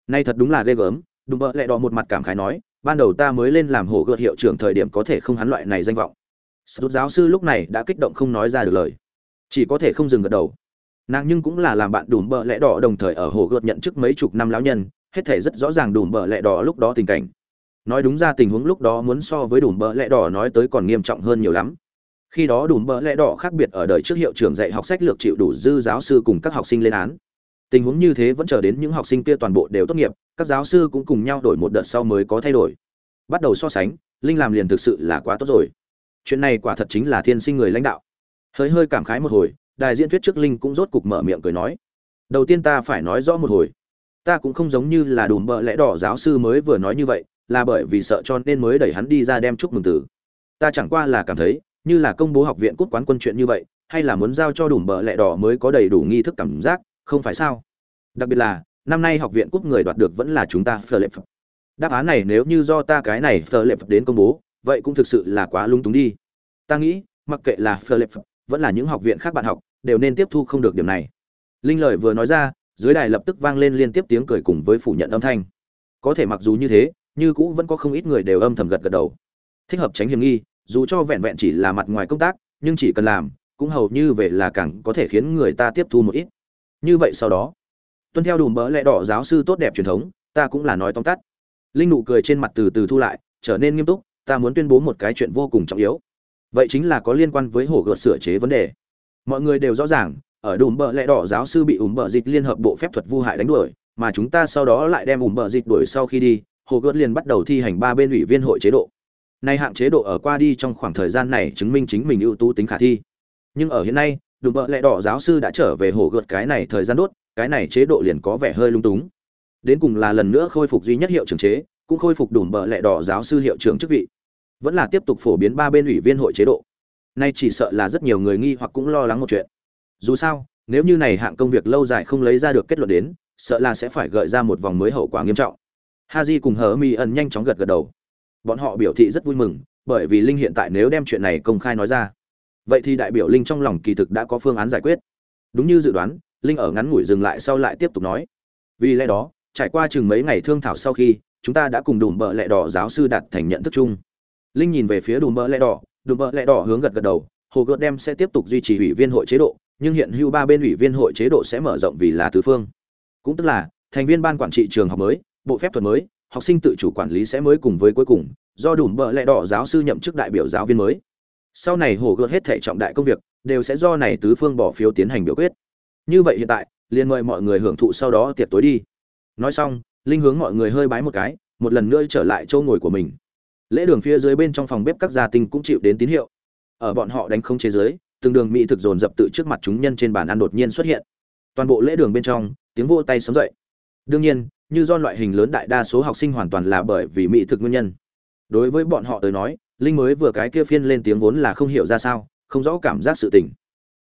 S1: Nay thật đúng là ghê gớm, đùm bợ lẹ đỏ một mặt cảm khái nói ban đầu ta mới lên làm hổ gợt hiệu trưởng thời điểm có thể không hắn loại này danh vọng. Sút giáo sư lúc này đã kích động không nói ra được lời. Chỉ có thể không dừng gật đầu. Nàng nhưng cũng là làm bạn đùm bợ lẹ đỏ đồng thời ở hồ gợt nhận chức mấy chục năm lão nhân, hết thể rất rõ ràng đùm bợ lẹ đỏ lúc đó tình cảnh. Nói đúng ra tình huống lúc đó muốn so với đùm bờ lẽ đỏ nói tới còn nghiêm trọng hơn nhiều lắm. Khi đó đùm bờ lẽ đỏ khác biệt ở đời trước hiệu trưởng dạy học sách lược chịu đủ dư giáo sư cùng các học sinh lên án. Tình huống như thế vẫn chờ đến những học sinh kia toàn bộ đều tốt nghiệp các giáo sư cũng cùng nhau đổi một đợt sau mới có thay đổi. Bắt đầu so sánh, linh làm liền thực sự là quá tốt rồi. Chuyện này quả thật chính là thiên sinh người lãnh đạo. Hơi hơi cảm khái một hồi, đại diễn thuyết trước linh cũng rốt cục mở miệng cười nói. Đầu tiên ta phải nói rõ một hồi. Ta cũng không giống như là đùm bợ lẽ đỏ giáo sư mới vừa nói như vậy, là bởi vì sợ cho nên mới đẩy hắn đi ra đem chúc mừng từ. Ta chẳng qua là cảm thấy, như là công bố học viện cút quán quân chuyện như vậy, hay là muốn giao cho đủ bợ lẽ đỏ mới có đầy đủ nghi thức cảm giác, không phải sao? Đặc biệt là năm nay học viện cúp người đoạt được vẫn là chúng ta phờ lệ phật. Đáp án này nếu như do ta cái này phờ lệ phật đến công bố, vậy cũng thực sự là quá lung túng đi. Ta nghĩ, mặc kệ là phờ lệ phật, vẫn là những học viện khác bạn học, đều nên tiếp thu không được điểm này. Linh lời vừa nói ra, dưới đài lập tức vang lên liên tiếp tiếng cười cùng với phủ nhận âm thanh. Có thể mặc dù như thế, như cũ vẫn có không ít người đều âm thầm gật gật đầu. Thích hợp tránh hiểm nghi, dù cho vẹn vẹn chỉ là mặt ngoài công tác, nhưng chỉ cần làm, cũng hầu như về là càng có thể khiến người ta tiếp thu một ít. Như vậy sau đó tuân theo đùm bỡ lẽ đỏ giáo sư tốt đẹp truyền thống, ta cũng là nói tóm tắt. Linh nụ cười trên mặt từ từ thu lại, trở nên nghiêm túc, ta muốn tuyên bố một cái chuyện vô cùng trọng yếu. Vậy chính là có liên quan với hổ gợt sửa chế vấn đề. Mọi người đều rõ ràng, ở đùm bỡ lẽ đỏ giáo sư bị ủm bợ dịch liên hợp bộ phép thuật vu hại đánh đuổi, mà chúng ta sau đó lại đem ủm bợ dịch đuổi sau khi đi hồ gợt liền bắt đầu thi hành ba bên ủy viên hội chế độ. Nay hạng chế độ ở qua đi trong khoảng thời gian này chứng minh chính mình ưu tú tính khả thi. Nhưng ở hiện nay, đùm bỡ lẽ đỏ giáo sư đã trở về hồ gợt cái này thời gian đốt cái này chế độ liền có vẻ hơi lung túng. Đến cùng là lần nữa khôi phục duy nhất hiệu trưởng chế, cũng khôi phục đủ bợ lẽ đỏ giáo sư hiệu trưởng chức vị. Vẫn là tiếp tục phổ biến ba bên ủy viên hội chế độ. Nay chỉ sợ là rất nhiều người nghi hoặc cũng lo lắng một chuyện. Dù sao, nếu như này hạng công việc lâu dài không lấy ra được kết luận đến, sợ là sẽ phải gợi ra một vòng mới hậu quả nghiêm trọng. Haji cùng hờ mi ẩn nhanh chóng gật gật đầu. Bọn họ biểu thị rất vui mừng, bởi vì linh hiện tại nếu đem chuyện này công khai nói ra, vậy thì đại biểu linh trong lòng kỳ thực đã có phương án giải quyết. Đúng như dự đoán linh ở ngắn ngủi dừng lại sau lại tiếp tục nói. Vì lẽ đó, trải qua chừng mấy ngày thương thảo sau khi, chúng ta đã cùng đùm bợ lẹ đỏ giáo sư đạt thành nhận thức chung. Linh nhìn về phía đùm bợ lẹ đỏ, đùm bợ lẹ đỏ hướng gật gật đầu, hồ gợt đem sẽ tiếp tục duy trì ủy viên hội chế độ, nhưng hiện hưu ba bên ủy viên hội chế độ sẽ mở rộng vì là tứ phương. Cũng tức là, thành viên ban quản trị trường học mới, bộ phép thuật mới, học sinh tự chủ quản lý sẽ mới cùng với cuối cùng, do đùm bợ lẹ đỏ giáo sư nhậm chức đại biểu giáo viên mới. Sau này hồ gợt hết thể trọng đại công việc, đều sẽ do này tứ phương bỏ phiếu tiến hành biểu quyết như vậy hiện tại, liền mời mọi người hưởng thụ sau đó tiệc tối đi. Nói xong, linh hướng mọi người hơi bái một cái, một lần nữa trở lại chỗ ngồi của mình. Lễ đường phía dưới bên trong phòng bếp các gia tinh cũng chịu đến tín hiệu. Ở bọn họ đánh không chế giới, từng đường mỹ thực dồn dập tự trước mặt chúng nhân trên bàn ăn đột nhiên xuất hiện. Toàn bộ lễ đường bên trong, tiếng vô tay sớm dậy. Đương nhiên, như do loại hình lớn đại đa số học sinh hoàn toàn là bởi vì mỹ thực nguyên nhân. Đối với bọn họ tới nói, linh mới vừa cái kia phiên lên tiếng vốn là không hiểu ra sao, không rõ cảm giác sự tình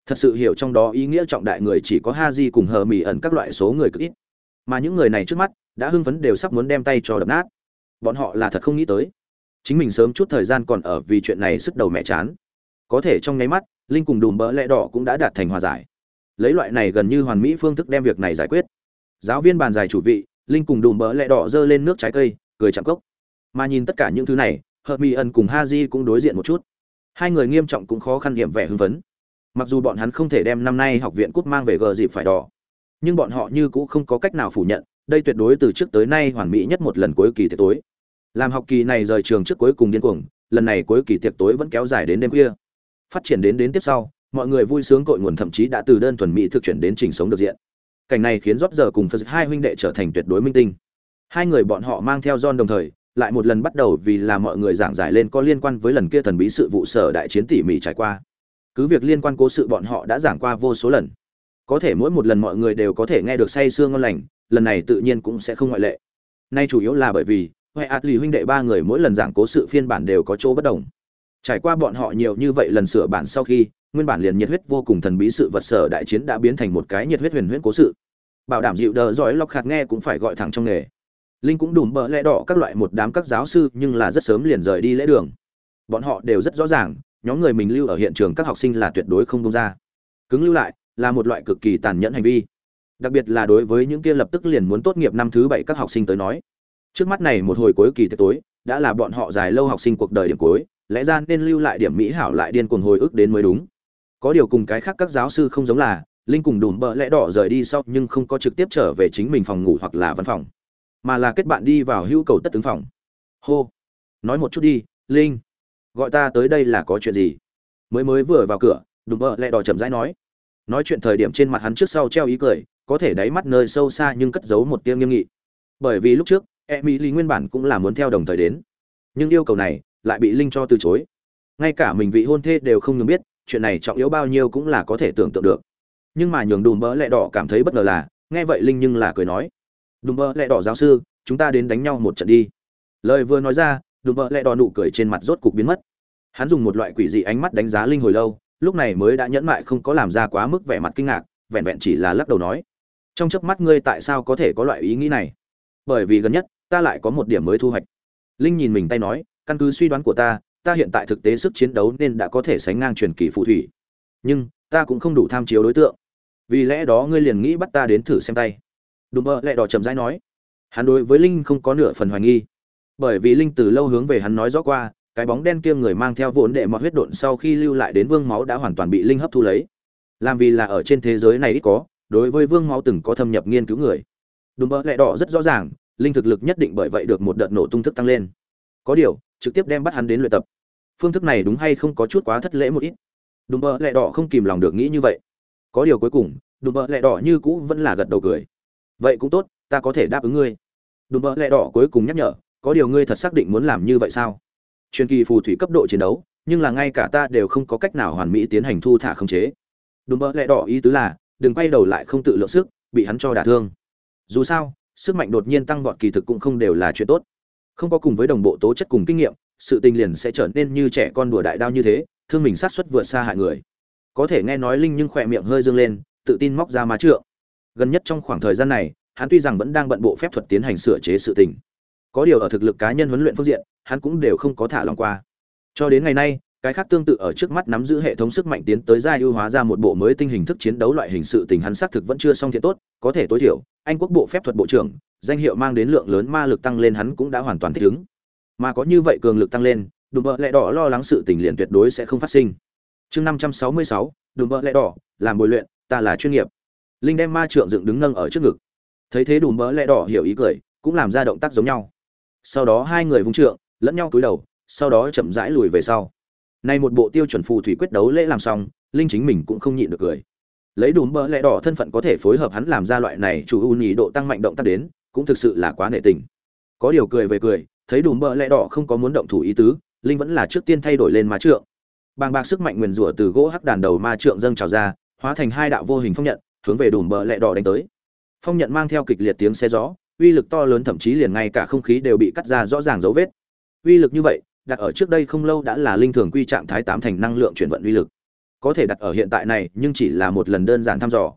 S1: thật sự hiểu trong đó ý nghĩa trọng đại người chỉ có ha di cùng hờ mỹ ẩn các loại số người cực ít. Mà những người này trước mắt, đã hưng phấn đều sắp muốn đem tay cho đập nát. Bọn họ là thật không nghĩ tới. Chính mình sớm chút thời gian còn ở vì chuyện này sức đầu mẹ chán. Có thể trong nháy mắt, linh cùng đùm bỡ lẽ đỏ cũng đã đạt thành hòa giải. Lấy loại này gần như hoàn mỹ phương thức đem việc này giải quyết. Giáo viên bàn giải chủ vị, linh cùng đùm bỡ lẽ đỏ giơ lên nước trái cây, cười chạm cốc. Mà nhìn tất cả những thứ này hợp mỹ ẩn cùng ha di cũng đối diện một chút. Hai người nghiêm trọng cũng khó khăn điểm vẻ hưng phấn mặc dù bọn hắn không thể đem năm nay học viện cúp mang về gờ dịp phải đỏ, nhưng bọn họ như cũng không có cách nào phủ nhận, đây tuyệt đối từ trước tới nay hoàn mỹ nhất một lần cuối kỳ tiệc tối. Làm học kỳ này rời trường trước cuối cùng điên cuồng, lần này cuối kỳ tiệc tối vẫn kéo dài đến đêm khuya. Phát triển đến đến tiếp sau, mọi người vui sướng cội nguồn thậm chí đã từ đơn thuần mỹ thực chuyển đến trình sống được diện. Cảnh này khiến rót giờ cùng phật hai huynh đệ trở thành tuyệt đối minh tinh. Hai người bọn họ mang theo john đồng thời, lại một lần bắt đầu vì là mọi người giảng giải lên có liên quan với lần kia thần bí sự vụ sở đại chiến tỉ mỉ trải qua cứ việc liên quan cố sự bọn họ đã giảng qua vô số lần. Có thể mỗi một lần mọi người đều có thể nghe được say sương ngon lành, lần này tự nhiên cũng sẽ không ngoại lệ. Nay chủ yếu là bởi vì, huệ ạt lì huynh đệ ba người mỗi lần giảng cố sự phiên bản đều có chỗ bất đồng. Trải qua bọn họ nhiều như vậy lần sửa bản sau khi, nguyên bản liền nhiệt huyết vô cùng thần bí sự vật sở đại chiến đã biến thành một cái nhiệt huyết huyền huyễn cố sự. Bảo đảm dịu đờ giỏi lọc khạt nghe cũng phải gọi thẳng trong nghề. Linh cũng đùm bỡ lẽ đỏ các loại một đám các giáo sư nhưng là rất sớm liền rời đi lễ đường. Bọn họ đều rất rõ ràng nhóm người mình lưu ở hiện trường các học sinh là tuyệt đối không công ra. Cứng lưu lại là một loại cực kỳ tàn nhẫn hành vi. Đặc biệt là đối với những kia lập tức liền muốn tốt nghiệp năm thứ bảy các học sinh tới nói. Trước mắt này một hồi cuối kỳ tối, đã là bọn họ dài lâu học sinh cuộc đời điểm cuối, lẽ ra nên lưu lại điểm mỹ hảo lại điên cuồng hồi ức đến mới đúng. Có điều cùng cái khác các giáo sư không giống là, linh cùng đùm bợ lẽ đỏ rời đi sau nhưng không có trực tiếp trở về chính mình phòng ngủ hoặc là văn phòng, mà là kết bạn đi vào hữu cầu tất tướng phòng. Hô. Nói một chút đi, linh gọi ta tới đây là có chuyện gì? Mới mới vừa vào cửa, đùm bợ lẹ đỏ chậm rãi nói. Nói chuyện thời điểm trên mặt hắn trước sau treo ý cười, có thể đáy mắt nơi sâu xa nhưng cất giấu một tia nghiêm nghị. Bởi vì lúc trước e mỹ lý nguyên bản cũng là muốn theo đồng thời đến. Nhưng yêu cầu này lại bị linh cho từ chối. Ngay cả mình vị hôn thê đều không ngừng biết, chuyện này trọng yếu bao nhiêu cũng là có thể tưởng tượng được. Nhưng mà nhường đùm bỡ lẹ đỏ cảm thấy bất ngờ là, nghe vậy linh nhưng là cười nói. Đùm bỡ lẹ đỏ giáo sư, chúng ta đến đánh nhau một trận đi. Lời vừa nói ra đùm bợ lẹ đỏ nụ cười trên mặt rốt cục biến mất. Hắn dùng một loại quỷ dị ánh mắt đánh giá linh hồi lâu, lúc này mới đã nhẫn mại không có làm ra quá mức vẻ mặt kinh ngạc, vẹn vẹn chỉ là lắc đầu nói, trong chớp mắt ngươi tại sao có thể có loại ý nghĩ này? Bởi vì gần nhất, ta lại có một điểm mới thu hoạch. Linh nhìn mình tay nói, căn cứ suy đoán của ta ta hiện tại thực tế sức chiến đấu nên đã có thể sánh ngang truyền kỳ phù thủy. Nhưng, ta cũng không đủ tham chiếu đối tượng. Vì lẽ đó ngươi liền nghĩ bắt ta đến thử xem tay. Đùm bơ lẹ đỏ chậm rãi nói. Hắn đối với linh không có nửa phần hoài nghi bởi vì linh từ lâu hướng về hắn nói rõ qua, cái bóng đen kia người mang theo vốn đệ mọt huyết độn sau khi lưu lại đến vương máu đã hoàn toàn bị linh hấp thu lấy. Làm vì là ở trên thế giới này ít có, đối với vương máu từng có thâm nhập nghiên cứu người. Đùm bơ lẹ đỏ rất rõ ràng, linh thực lực nhất định bởi vậy được một đợt nổ tung thức tăng lên. Có điều, trực tiếp đem bắt hắn đến luyện tập. Phương thức này đúng hay không có chút quá thất lễ một ít. Đùm bơ lẹ đỏ không kìm lòng được nghĩ như vậy. Có điều cuối cùng, đùm bơ lẹ đỏ như cũ vẫn là gật đầu cười. Vậy cũng tốt, ta có thể đáp ứng ngươi. Đùm bơ lẹ đỏ cuối cùng nhắc nhở có điều ngươi thật xác định muốn làm như vậy sao? Truyền kỳ phù thủy cấp độ chiến đấu, nhưng là ngay cả ta đều không có cách nào hoàn mỹ tiến hành thu thả khống chế. Đùm bỡ lẽ đỏ ý tứ là, đừng quay đầu lại không tự lượng sức, bị hắn cho đả thương. Dù sao, sức mạnh đột nhiên tăng vọt kỳ thực cũng không đều là chuyện tốt. Không có cùng với đồng bộ tố chất cùng kinh nghiệm, sự tình liền sẽ trở nên như trẻ con đùa đại đao như thế, thương mình sát xuất vượt xa hại người. Có thể nghe nói linh nhưng khỏe miệng hơi dương lên, tự tin móc ra má trượng. Gần nhất trong khoảng thời gian này, hắn tuy rằng vẫn đang bận bộ phép thuật tiến hành sửa chế sự tình có điều ở thực lực cá nhân huấn luyện phương diện, hắn cũng đều không có thả lòng qua. Cho đến ngày nay, cái khác tương tự ở trước mắt nắm giữ hệ thống sức mạnh tiến tới giai ưu hóa ra một bộ mới tinh hình thức chiến đấu loại hình sự tình hắn xác thực vẫn chưa xong thiện tốt, có thể tối thiểu, anh quốc bộ phép thuật bộ trưởng, danh hiệu mang đến lượng lớn ma lực tăng lên hắn cũng đã hoàn toàn thích ứng. Mà có như vậy cường lực tăng lên, đùm bợ lẹ đỏ lo lắng sự tình liền tuyệt đối sẽ không phát sinh. Chương năm trăm sáu mươi sáu, đùm bợ lẹ đỏ, làm bồi luyện, ta là chuyên nghiệp. Linh đem ma trượng dựng đứng nâng ở trước ngực. Thấy thế đùm bợ lẹ đỏ hiểu ý cười, cũng làm ra động tác giống nhau sau đó hai người vung trượng, lẫn nhau cúi đầu, sau đó chậm rãi lùi về sau. Nay một bộ tiêu chuẩn phù thủy quyết đấu lễ làm xong, linh chính mình cũng không nhịn được cười. Lấy đùm bỡ lẽ đỏ thân phận có thể phối hợp hắn làm ra loại này chủ ưu nhị độ tăng mạnh động tác đến, cũng thực sự là quá nệ tình. Có điều cười về cười, thấy đùm bỡ lẽ đỏ không có muốn động thủ ý tứ, linh vẫn là trước tiên thay đổi lên ma trượng. Bàng bạc sức mạnh nguyền rủa từ gỗ hắc đàn đầu ma trượng dâng trào ra, hóa thành hai đạo vô hình phong nhận, hướng về đùm bỡ lẽ đỏ đánh tới. Phong nhận mang theo kịch liệt tiếng xe gió uy lực to lớn thậm chí liền ngay cả không khí đều bị cắt ra rõ ràng dấu vết. Uy lực như vậy, đặt ở trước đây không lâu đã là linh thường quy trạng thái tám thành năng lượng chuyển vận uy lực. Có thể đặt ở hiện tại này, nhưng chỉ là một lần đơn giản thăm dò.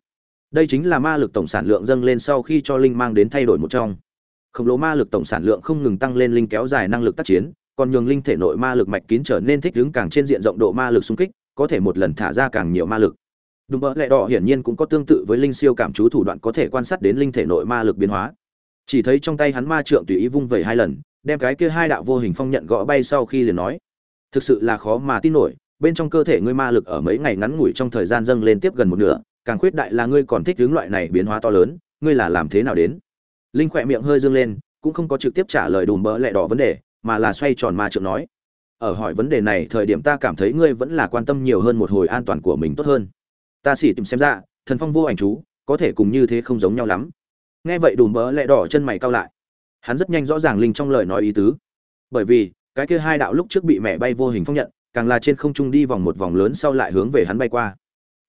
S1: Đây chính là ma lực tổng sản lượng dâng lên sau khi cho linh mang đến thay đổi một trong. Khổng lồ ma lực tổng sản lượng không ngừng tăng lên linh kéo dài năng lực tác chiến, còn nhường linh thể nội ma lực mạch kín trở nên thích ứng càng trên diện rộng độ ma lực xung kích, có thể một lần thả ra càng nhiều ma lực. Đùm bỡ lẹ đỏ hiển nhiên cũng có tương tự với linh siêu cảm chú thủ đoạn có thể quan sát đến linh thể nội ma lực biến hóa chỉ thấy trong tay hắn ma trượng tùy ý vung vẩy hai lần, đem cái kia hai đạo vô hình phong nhận gõ bay sau khi liền nói, thực sự là khó mà tin nổi, bên trong cơ thể ngươi ma lực ở mấy ngày ngắn ngủi trong thời gian dâng lên tiếp gần một nửa, càng khuyết đại là ngươi còn thích hướng loại này biến hóa to lớn, ngươi là làm thế nào đến? Linh khỏe miệng hơi dương lên, cũng không có trực tiếp trả lời đùm bỡ lẹ đỏ vấn đề, mà là xoay tròn ma trượng nói, ở hỏi vấn đề này thời điểm ta cảm thấy ngươi vẫn là quan tâm nhiều hơn một hồi an toàn của mình tốt hơn. Ta xỉ tìm xem ra, thần phong vô ảnh chú, có thể cùng như thế không giống nhau lắm nghe vậy đùm bỡ lẹ đỏ chân mày cao lại. Hắn rất nhanh rõ ràng linh trong lời nói ý tứ. Bởi vì, cái kia hai đạo lúc trước bị mẹ bay vô hình phong nhận, càng là trên không trung đi vòng một vòng lớn sau lại hướng về hắn bay qua.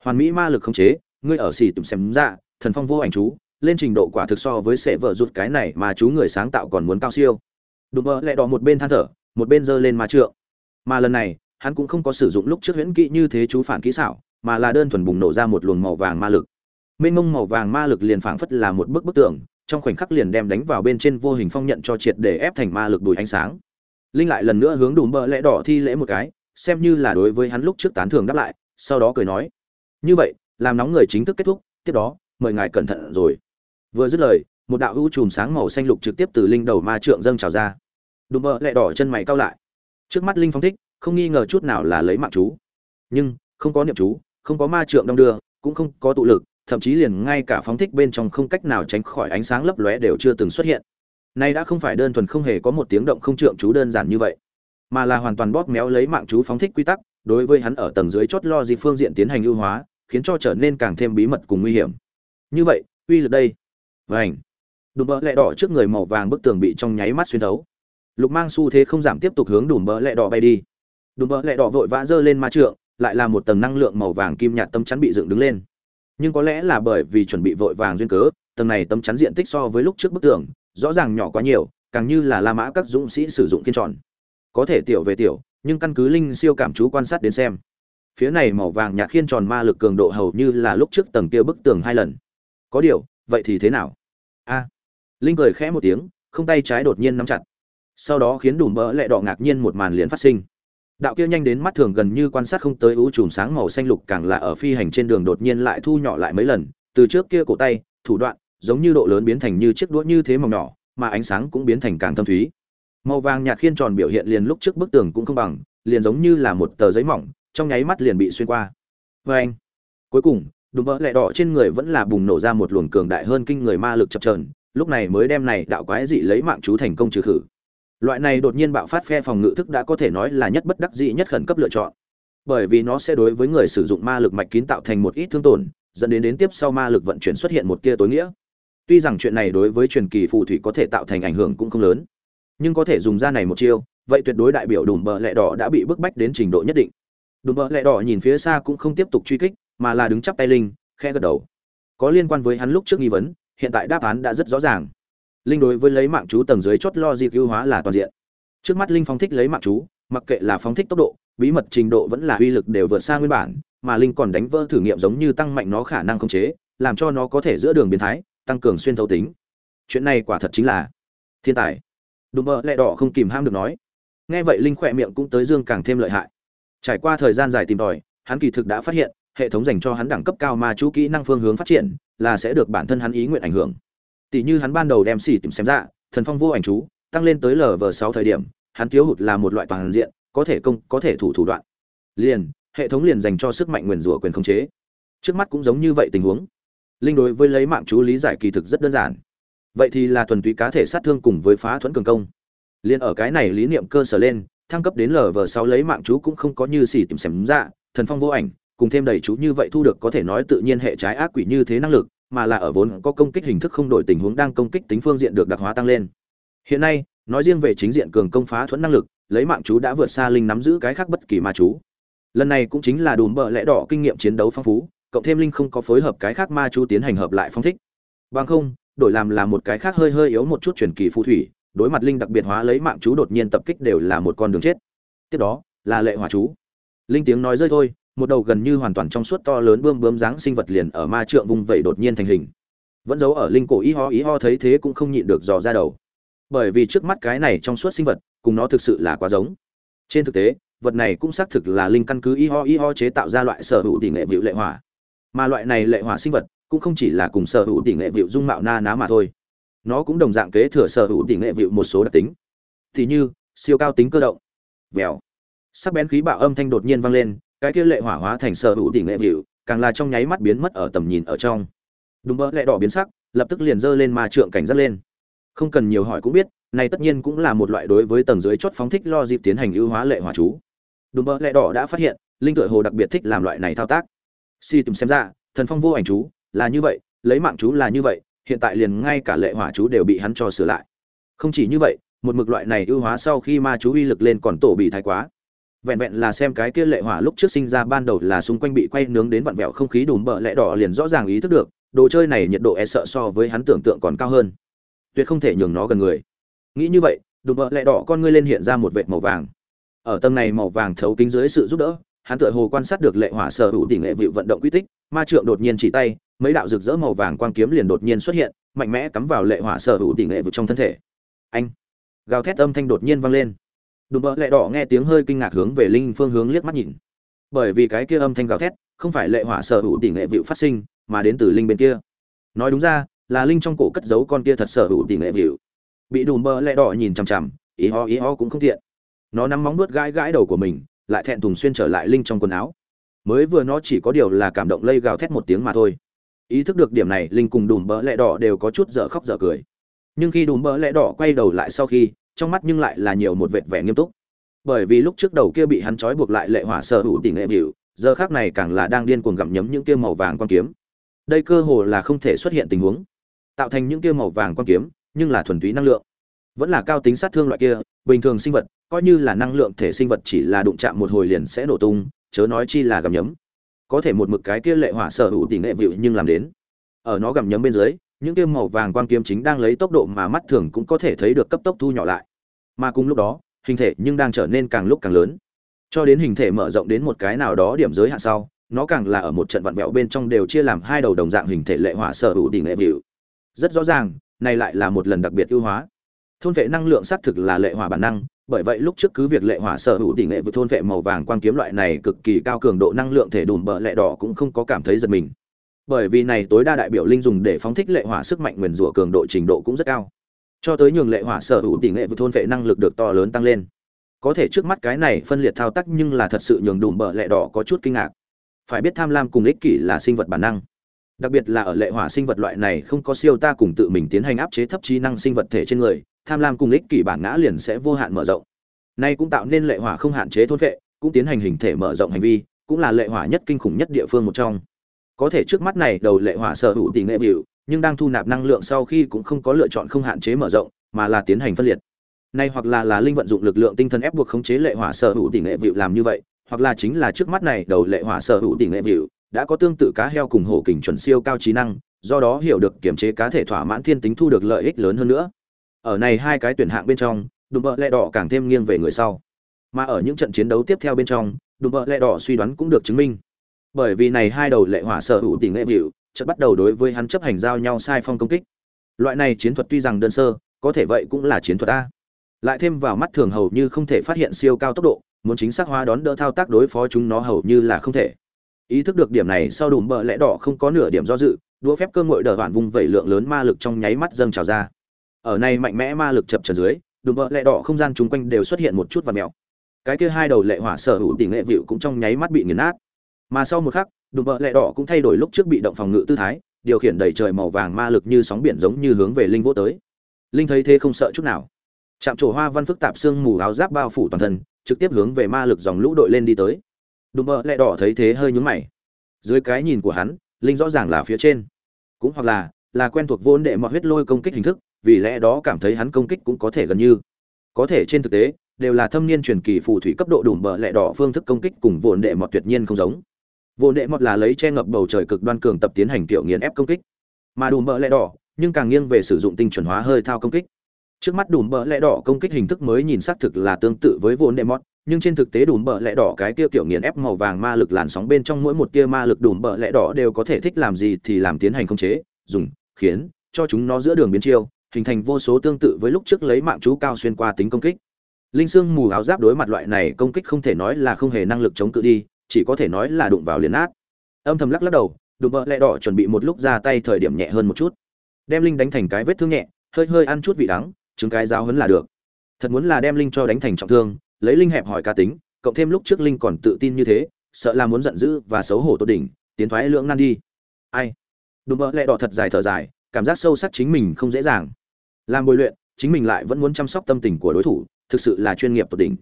S1: Hoàn mỹ ma lực không chế, ngươi ở xì tùm xem ra thần phong vô ảnh chú, lên trình độ quả thực so với sẽ vợ rụt cái này mà chú người sáng tạo còn muốn cao siêu. Đùm bỡ lẹ đỏ một bên than thở, một bên giơ lên ma trượng. Mà lần này, hắn cũng không có sử dụng lúc trước huyễn kỹ như thế chú phản kỹ xảo, mà là đơn thuần bùng nổ ra một luồng màu vàng ma lực mênh mông màu vàng ma lực liền phảng phất là một bức bức tường, trong khoảnh khắc liền đem đánh vào bên trên vô hình phong nhận cho triệt để ép thành ma lực đùi ánh sáng. Linh lại lần nữa hướng đùm bờ lẽ đỏ thi lễ một cái, xem như là đối với hắn lúc trước tán thưởng đáp lại, sau đó cười nói, như vậy, làm nóng người chính thức kết thúc, tiếp đó, mời ngài cẩn thận rồi. Vừa dứt lời, một đạo hữu chùm sáng màu xanh lục trực tiếp từ linh đầu ma trượng dâng trào ra. Đùm bờ lẽ đỏ chân mày cao lại. Trước mắt linh phong thích, không nghi ngờ chút nào là lấy mạng chú. Nhưng, không có niệm chú, không có ma trượng đong đưa, cũng không có tụ lực thậm chí liền ngay cả phóng thích bên trong không cách nào tránh khỏi ánh sáng lấp lóe đều chưa từng xuất hiện. Nay đã không phải đơn thuần không hề có một tiếng động không trượng chú đơn giản như vậy, mà là hoàn toàn bóp méo lấy mạng chú phóng thích quy tắc, đối với hắn ở tầng dưới chót lo gì phương diện tiến hành ưu hóa, khiến cho trở nên càng thêm bí mật cùng nguy hiểm. Như vậy, uy lực đây. Vảnh đùm bỡ lẹ đỏ trước người màu vàng bức tường bị trong nháy mắt xuyên thấu. Lục mang xu thế không giảm tiếp tục hướng đùm bỡ lẹ đỏ bay đi. Đùm bỡ lẹ đỏ vội vã giơ lên ma trượng, lại là một tầng năng lượng màu vàng kim nhạt tâm chắn bị dựng đứng lên nhưng có lẽ là bởi vì chuẩn bị vội vàng duyên cớ, tầng này tấm chắn diện tích so với lúc trước bức tường, rõ ràng nhỏ quá nhiều, càng như là la mã các dũng sĩ sử dụng kiên tròn. Có thể tiểu về tiểu, nhưng căn cứ linh siêu cảm chú quan sát đến xem, phía này màu vàng nhạt khiên tròn ma lực cường độ hầu như là lúc trước tầng kia bức tường hai lần. Có điều, vậy thì thế nào? A. Linh cười khẽ một tiếng, không tay trái đột nhiên nắm chặt. Sau đó khiến đùm mỡ lẹ đỏ ngạc nhiên một màn liền phát sinh đạo kia nhanh đến mắt thường gần như quan sát không tới ưu chùm sáng màu xanh lục càng là ở phi hành trên đường đột nhiên lại thu nhỏ lại mấy lần, từ trước kia cổ tay, thủ đoạn, giống như độ lớn biến thành như chiếc đũa như thế màu nhỏ, mà ánh sáng cũng biến thành càng thâm thúy. Màu vàng nhạt khiên tròn biểu hiện liền lúc trước bức tường cũng không bằng, liền giống như là một tờ giấy mỏng, trong nháy mắt liền bị xuyên qua. Vê anh, cuối cùng, đùm bỡ lẹ đỏ trên người vẫn là bùng nổ ra một luồng cường đại hơn kinh người ma lực chập trờn lúc này mới đem này đạo quái dị lấy mạng chú thành công trừ khử loại này đột nhiên bạo phát phe phòng ngự thức đã có thể nói là nhất bất đắc dĩ nhất khẩn cấp lựa chọn. Bởi vì nó sẽ đối với người sử dụng ma lực mạch kín tạo thành một ít thương tổn, dẫn đến đến tiếp sau ma lực vận chuyển xuất hiện một tia tối nghĩa. Tuy rằng chuyện này đối với truyền kỳ phù thủy có thể tạo thành ảnh hưởng cũng không lớn, nhưng có thể dùng ra này một chiêu, vậy tuyệt đối đại biểu đùm bờ lẹ đỏ đã bị bức bách đến trình độ nhất định. Đùm bờ lẹ đỏ nhìn phía xa cũng không tiếp tục truy kích, mà là đứng chắp tay linh khe gật đầu. Có liên quan với hắn lúc trước nghi vấn, hiện tại đáp án đã rất rõ ràng linh đối với lấy mạng chú tầng dưới chốt lo di cứu hóa là toàn diện. Trước mắt linh phóng thích lấy mạng chú, mặc kệ là phóng thích tốc độ, bí mật trình độ vẫn là uy lực đều vượt xa nguyên bản, mà linh còn đánh vỡ thử nghiệm giống như tăng mạnh nó khả năng khống chế, làm cho nó có thể giữa đường biến thái, tăng cường xuyên thấu tính. Chuyện này quả thật chính là thiên tài. Đùm bợ lẹ đỏ không kìm ham được nói. Nghe vậy linh khỏe miệng cũng tới dương càng thêm lợi hại. Trải qua thời gian dài tìm tòi, hắn kỳ thực đã phát hiện, hệ thống dành cho hắn đẳng cấp cao mà chú kỹ năng phương hướng phát triển là sẽ được bản thân hắn ý nguyện ảnh hưởng tỷ như hắn ban đầu đem xỉ tìm xem ra thần phong vô ảnh chú, tăng lên tới lv sáu thời điểm, hắn thiếu hụt là một loại toàn diện, có thể công, có thể thủ thủ đoạn. Liền, hệ thống liền dành cho sức mạnh nguyền rủa quyền khống chế. Trước mắt cũng giống như vậy tình huống. Linh đối với lấy mạng chú lý giải kỳ thực rất đơn giản. Vậy thì là thuần túy cá thể sát thương cùng với phá thuẫn cường công. Liền ở cái này lý niệm cơ sở lên, thăng cấp đến lv sáu lấy mạng chú cũng không có như xỉ tìm xem ra thần phong vô ảnh, cùng thêm đầy chú như vậy thu được có thể nói tự nhiên hệ trái ác quỷ như thế năng lực mà là ở vốn có công kích hình thức không đổi tình huống đang công kích tính phương diện được đặc hóa tăng lên. Hiện nay, nói riêng về chính diện cường công phá thuẫn năng lực, lấy mạng chú đã vượt xa linh nắm giữ cái khác bất kỳ ma chú. Lần này cũng chính là đùm bờ lẽ đỏ kinh nghiệm chiến đấu phong phú, cộng thêm linh không có phối hợp cái khác ma chú tiến hành hợp lại phong thích. Bằng không, đổi làm là một cái khác hơi hơi yếu một chút truyền kỳ phù thủy, đối mặt linh đặc biệt hóa lấy mạng chú đột nhiên tập kích đều là một con đường chết. Tiếp đó, là lệ hỏa chú. Linh tiếng nói rơi thôi một đầu gần như hoàn toàn trong suốt to lớn bươm bướm dáng sinh vật liền ở ma trượng vùng vẩy đột nhiên thành hình. Vẫn giấu ở linh cổ ý ho ý ho thấy thế cũng không nhịn được dò ra đầu. Bởi vì trước mắt cái này trong suốt sinh vật, cùng nó thực sự là quá giống. Trên thực tế, vật này cũng xác thực là linh căn cứ y ho y ho chế tạo ra loại sở hữu tỷ nghệ vịu lệ hỏa. Mà loại này lệ hỏa sinh vật cũng không chỉ là cùng sở hữu tỷ nghệ vịu dung mạo na ná mà thôi. Nó cũng đồng dạng kế thừa sở hữu tỷ nghệ vịu một số đặc tính. Thì như, siêu cao tính cơ động. Vèo. Sắc bén khí bạo âm thanh đột nhiên vang lên cái kia lệ hỏa hóa thành sở hữu đỉnh lệ vịu càng là trong nháy mắt biến mất ở tầm nhìn ở trong. Đúng bỡ, lệ đỏ biến sắc, lập tức liền giơ lên ma trượng cảnh giác lên. Không cần nhiều hỏi cũng biết, này tất nhiên cũng là một loại đối với tầng dưới chốt phóng thích lo dịp tiến hành ưu hóa lệ hỏa chú. Đúng bơ lệ đỏ đã phát hiện, linh tựa hồ đặc biệt thích làm loại này thao tác. Si tìm xem ra, thần phong vô ảnh chú, là như vậy, lấy mạng chú là như vậy, hiện tại liền ngay cả lệ hỏa chú đều bị hắn cho sửa lại. Không chỉ như vậy, một mực loại này ưu hóa sau khi ma chú uy lực lên còn tổ bị thái quá vẹn vẹn là xem cái kia lệ hỏa lúc trước sinh ra ban đầu là xung quanh bị quay nướng đến vặn vẹo không khí đùm bợ lẽ đỏ liền rõ ràng ý thức được, đồ chơi này nhiệt độ e sợ so với hắn tưởng tượng còn cao hơn. Tuyệt không thể nhường nó gần người. Nghĩ như vậy, đùm bợ lẽ đỏ con ngươi lên hiện ra một vệt màu vàng. Ở tầng này màu vàng thấu kính dưới sự giúp đỡ, hắn tựa hồ quan sát được lệ hỏa sở hữu đỉnh lệ vịu vận động quy tích, ma trượng đột nhiên chỉ tay, mấy đạo rực rỡ màu vàng quang kiếm liền đột nhiên xuất hiện, mạnh mẽ cắm vào lệ hỏa sở hữu đỉnh lệ vịu trong thân thể. Anh! Gào thét âm thanh đột nhiên vang lên đùm bợ lẹ đỏ nghe tiếng hơi kinh ngạc hướng về linh phương hướng liếc mắt nhìn. Bởi vì cái kia âm thanh gào thét, không phải lệ hỏa sở hữu tỷ nghệ vịu phát sinh, mà đến từ linh bên kia. Nói đúng ra, là linh trong cổ cất giấu con kia thật sở hữu tỷ nghệ vịu. Bị đùm bợ lẹ đỏ nhìn chằm chằm, ý ho ý ho cũng không tiện. Nó nắm móng nuốt gãi gãi đầu của mình, lại thẹn thùng xuyên trở lại linh trong quần áo. Mới vừa nó chỉ có điều là cảm động lây gào thét một tiếng mà thôi. Ý thức được điểm này, linh cùng đùm bỡ lẹ đỏ đều có chút dở khóc dở cười. Nhưng khi đùm bỡ lẹ đỏ quay đầu lại sau khi trong mắt nhưng lại là nhiều một vệt vẻ nghiêm túc. Bởi vì lúc trước đầu kia bị hắn trói buộc lại lệ hỏa sở hữu tình lệ vịu giờ khác này càng là đang điên cuồng gặm nhấm những kia màu vàng quan kiếm. Đây cơ hồ là không thể xuất hiện tình huống. Tạo thành những kia màu vàng quan kiếm, nhưng là thuần túy năng lượng. Vẫn là cao tính sát thương loại kia, bình thường sinh vật, coi như là năng lượng thể sinh vật chỉ là đụng chạm một hồi liền sẽ nổ tung, chớ nói chi là gặm nhấm. Có thể một mực cái kia lệ hỏa sở hữu tình lệ vịu nhưng làm đến. Ở nó gặm nhấm bên dưới những kia màu vàng quang kiếm chính đang lấy tốc độ mà mắt thường cũng có thể thấy được cấp tốc thu nhỏ lại. Mà cùng lúc đó, hình thể nhưng đang trở nên càng lúc càng lớn. Cho đến hình thể mở rộng đến một cái nào đó điểm giới hạn sau, nó càng là ở một trận vặn vẹo bên trong đều chia làm hai đầu đồng dạng hình thể lệ hỏa sở hữu đỉnh lệ vịu. Rất rõ ràng, này lại là một lần đặc biệt ưu hóa. Thôn vệ năng lượng xác thực là lệ hỏa bản năng, bởi vậy lúc trước cứ việc lệ hỏa sở hữu đỉnh lệ vượt thôn vệ màu vàng quang kiếm loại này cực kỳ cao cường độ năng lượng thể đùm bờ lệ đỏ cũng không có cảm thấy giật mình bởi vì này tối đa đại biểu linh dùng để phóng thích lệ hỏa sức mạnh nguyền rủa cường độ trình độ cũng rất cao. Cho tới nhường lệ hỏa sở hữu tỷ lệ vượt thôn vệ năng lực được to lớn tăng lên. Có thể trước mắt cái này phân liệt thao tác nhưng là thật sự nhường đùm bờ lệ đỏ có chút kinh ngạc. Phải biết tham lam cùng ích kỷ là sinh vật bản năng. Đặc biệt là ở lệ hỏa sinh vật loại này không có siêu ta cùng tự mình tiến hành áp chế thấp trí năng sinh vật thể trên người, tham lam cùng ích kỷ bản ngã liền sẽ vô hạn mở rộng. Nay cũng tạo nên lệ hỏa không hạn chế thôn vệ, cũng tiến hành hình thể mở rộng hành vi, cũng là lệ hỏa nhất kinh khủng nhất địa phương một trong có thể trước mắt này đầu lệ hỏa sở hữu tỷ nghệ biểu nhưng đang thu nạp năng lượng sau khi cũng không có lựa chọn không hạn chế mở rộng, mà là tiến hành phân liệt. Nay hoặc là là linh vận dụng lực lượng tinh thần ép buộc khống chế lệ hỏa sở hữu tỷ nghệ biểu làm như vậy, hoặc là chính là trước mắt này đầu lệ hỏa sở hữu tỷ nghệ biểu đã có tương tự cá heo cùng hổ kình chuẩn siêu cao trí năng, do đó hiểu được kiểm chế cá thể thỏa mãn thiên tính thu được lợi ích lớn hơn nữa. Ở này hai cái tuyển hạng bên trong, đùm bợ lẹ đỏ càng thêm nghiêng về người sau. Mà ở những trận chiến đấu tiếp theo bên trong, đùm bợ lẹ đỏ suy đoán cũng được chứng minh bởi vì này hai đầu lệ hỏa sở hữu tỷ nghệ vịu, chợt bắt đầu đối với hắn chấp hành giao nhau sai phong công kích. Loại này chiến thuật tuy rằng đơn sơ, có thể vậy cũng là chiến thuật a. Lại thêm vào mắt thường hầu như không thể phát hiện siêu cao tốc độ, muốn chính xác hóa đón đỡ thao tác đối phó chúng nó hầu như là không thể. Ý thức được điểm này sau đùm bờ lẽ đỏ không có nửa điểm do dự, đũa phép cơ ngội đờ hoàn vung vẩy lượng lớn ma lực trong nháy mắt dâng trào ra. Ở này mạnh mẽ ma lực chập trần dưới, đùm bờ lẽ đỏ không gian chung quanh đều xuất hiện một chút và mèo. Cái kia hai đầu lệ hỏa sở hữu tỷ nghệ vịu cũng trong nháy mắt bị nghiền nát mà sau một khắc, đùm bờ lẹ đỏ cũng thay đổi lúc trước bị động phòng ngự tư thái, điều khiển đầy trời màu vàng ma lực như sóng biển giống như hướng về linh vô tới. Linh thấy thế không sợ chút nào. Chạm trổ hoa văn phức tạp xương mù áo giáp bao phủ toàn thân, trực tiếp hướng về ma lực dòng lũ đội lên đi tới. Đùm bờ lẹ đỏ thấy thế hơi nhúng mày. Dưới cái nhìn của hắn, linh rõ ràng là phía trên. Cũng hoặc là là quen thuộc vốn đệ mọi huyết lôi công kích hình thức, vì lẽ đó cảm thấy hắn công kích cũng có thể gần như. Có thể trên thực tế, đều là thâm niên truyền kỳ phù thủy cấp độ đùm bờ lẹ đỏ phương thức công kích cùng vốn đệ mọt tuyệt nhiên không giống. Vô đệ mọt là lấy che ngập bầu trời cực đoan cường tập tiến hành tiểu nghiền ép công kích. Mà đùm bờ lẹ đỏ, nhưng càng nghiêng về sử dụng tinh chuẩn hóa hơi thao công kích. Trước mắt đùm bờ lẽ đỏ công kích hình thức mới nhìn xác thực là tương tự với vô đệ mọt, nhưng trên thực tế đùm bờ lẽ đỏ cái kia kiểu nghiền ép màu vàng ma lực làn sóng bên trong mỗi một tia ma lực đùm bờ lẽ đỏ đều có thể thích làm gì thì làm tiến hành khống chế, dùng, khiến, cho chúng nó giữa đường biến chiêu, hình thành vô số tương tự với lúc trước lấy mạng chú cao xuyên qua tính công kích. Linh xương mù áo giáp đối mặt loại này công kích không thể nói là không hề năng lực chống cự đi chỉ có thể nói là đụng vào liền át âm thầm lắc lắc đầu, đụng vợ lẹ đỏ chuẩn bị một lúc ra tay thời điểm nhẹ hơn một chút. Đem linh đánh thành cái vết thương nhẹ, hơi hơi ăn chút vị đắng chứng cái giáo hấn là được. Thật muốn là đem linh cho đánh thành trọng thương, lấy linh hẹp hỏi cá tính, cộng thêm lúc trước linh còn tự tin như thế, sợ là muốn giận dữ và xấu hổ tốt đỉnh, tiến thoái lưỡng nan đi. Ai? Đùm bỡ lẹ đỏ thật dài thở dài, cảm giác sâu sắc chính mình không dễ dàng. Làm bồi luyện, chính mình lại vẫn muốn chăm sóc tâm tình của đối thủ, thực sự là chuyên nghiệp tột đỉnh.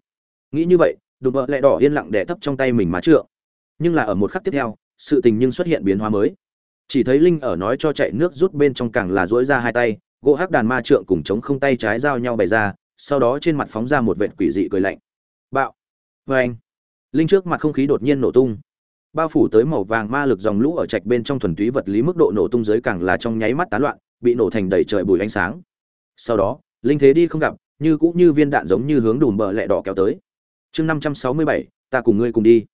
S1: Nghĩ như vậy đùm bợ lẹ đỏ yên lặng đẻ thấp trong tay mình má trượng. Nhưng là ở một khắc tiếp theo, sự tình nhưng xuất hiện biến hóa mới. Chỉ thấy linh ở nói cho chạy nước rút bên trong càng là dỗi ra hai tay, gỗ hắc đàn ma trượng cùng chống không tay trái giao nhau bày ra, sau đó trên mặt phóng ra một vệt quỷ dị cười lạnh. Bạo. Vê anh linh trước mặt không khí đột nhiên nổ tung. Bao phủ tới màu vàng ma lực dòng lũ ở trạch bên trong thuần túy vật lý mức độ nổ tung dưới càng là trong nháy mắt tán loạn, bị nổ thành đầy trời bùi ánh sáng. Sau đó, linh thế đi không gặp, như cũng như viên đạn giống như hướng đùm bờ lẹ đỏ kéo tới chương năm trăm sáu mươi bảy, ta cùng ngươi cùng đi.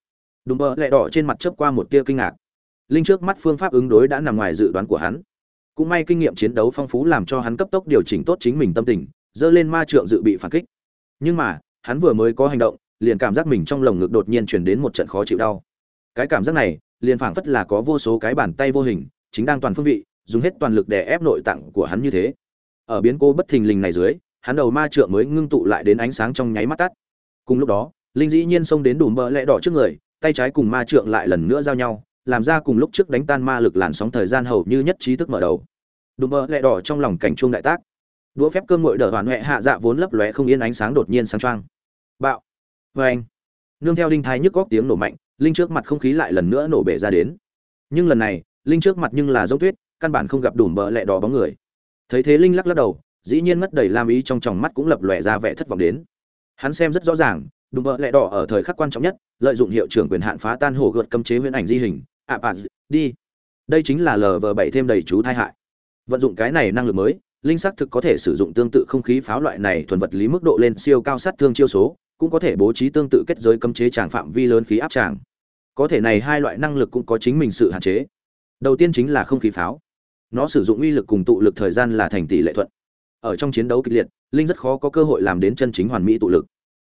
S1: Đùm bờ lẹ đỏ trên mặt chớp qua một tia kinh ngạc. Linh trước mắt phương pháp ứng đối đã nằm ngoài dự đoán của hắn. Cũng may kinh nghiệm chiến đấu phong phú làm cho hắn cấp tốc điều chỉnh tốt chính mình tâm tình, dơ lên ma trượng dự bị phản kích. Nhưng mà, hắn vừa mới có hành động, liền cảm giác mình trong lồng ngực đột nhiên truyền đến một trận khó chịu đau. Cái cảm giác này, liền phảng phất là có vô số cái bàn tay vô hình, chính đang toàn phương vị, dùng hết toàn lực để ép nội tạng của hắn như thế. Ở biến cố bất thình lình này dưới, hắn đầu ma trượng mới ngưng tụ lại đến ánh sáng trong nháy mắt tắt cùng lúc đó, linh dĩ nhiên xông đến đủ mỡ lẽ đỏ trước người, tay trái cùng ma trượng lại lần nữa giao nhau, làm ra cùng lúc trước đánh tan ma lực làn sóng thời gian hầu như nhất trí thức mở đầu. Đùm mỡ lẹ đỏ trong lòng cảnh chuông đại tác. Đũa phép cơm ngội đỡ hoàn huệ hạ dạ vốn lấp lóe không yên ánh sáng đột nhiên sáng trang bạo. Vê anh. Nương theo đinh thái nhức góc tiếng nổ mạnh, linh trước mặt không khí lại lần nữa nổ bể ra đến. Nhưng lần này, linh trước mặt nhưng là giống tuyết, căn bản không gặp đủ mỡ lẹ đỏ bóng người. Thấy thế linh lắc lắc đầu, dĩ nhiên mất đầy lam ý trong tròng mắt cũng lập lòe ra vẻ thất vọng đến hắn xem rất rõ ràng đùm bờ lẹ đỏ ở thời khắc quan trọng nhất lợi dụng hiệu trưởng quyền hạn phá tan hổ gợt cấm chế huyễn ảnh di hình. Ạ à, đi. Đây chính là lv bảy thêm đầy chú thai hại. Vận dụng cái này năng lực mới linh xác thực có thể sử dụng tương tự không khí pháo loại này thuần vật lý mức độ lên siêu cao sát thương chiêu số cũng có thể bố trí tương tự kết giới cấm chế tràng phạm vi lớn khí áp tràng. Có thể này hai loại năng lực cũng có chính mình sự hạn chế. Đầu tiên chính là không khí pháo. Nó sử dụng uy lực cùng tụ lực thời gian là thành tỷ lệ thuận ở trong chiến đấu kịch liệt, linh rất khó có cơ hội làm đến chân chính hoàn mỹ tụ lực.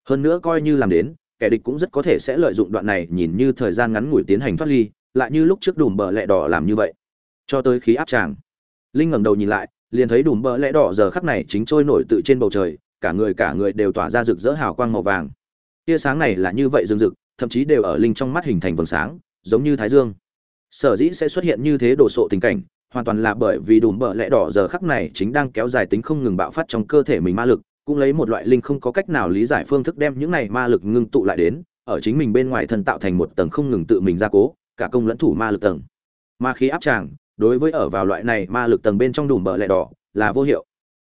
S1: Hơn nữa coi như làm đến, kẻ địch cũng rất có thể sẽ lợi dụng đoạn này nhìn như thời gian ngắn ngủi tiến hành thoát ly, lại như lúc trước đùm bờ lẹ đỏ làm như vậy. Cho tới khí áp tràng, linh ngẩng đầu nhìn lại, liền thấy đùm bờ lẽ đỏ giờ khắc này chính trôi nổi tự trên bầu trời, cả người cả người đều tỏa ra rực rỡ hào quang màu vàng. Tia sáng này là như vậy rừng rực, thậm chí đều ở linh trong mắt hình thành vầng sáng, giống như thái dương. Sở dĩ sẽ xuất hiện như thế đồ sộ tình cảnh hoàn toàn là bởi vì đùm bờ lẽ đỏ giờ khắc này chính đang kéo dài tính không ngừng bạo phát trong cơ thể mình ma lực, cũng lấy một loại linh không có cách nào lý giải phương thức đem những này ma lực ngưng tụ lại đến, ở chính mình bên ngoài thân tạo thành một tầng không ngừng tự mình gia cố, cả công lẫn thủ ma lực tầng. Ma khí áp tràng, đối với ở vào loại này ma lực tầng bên trong đùm bờ lẹ đỏ, là vô hiệu.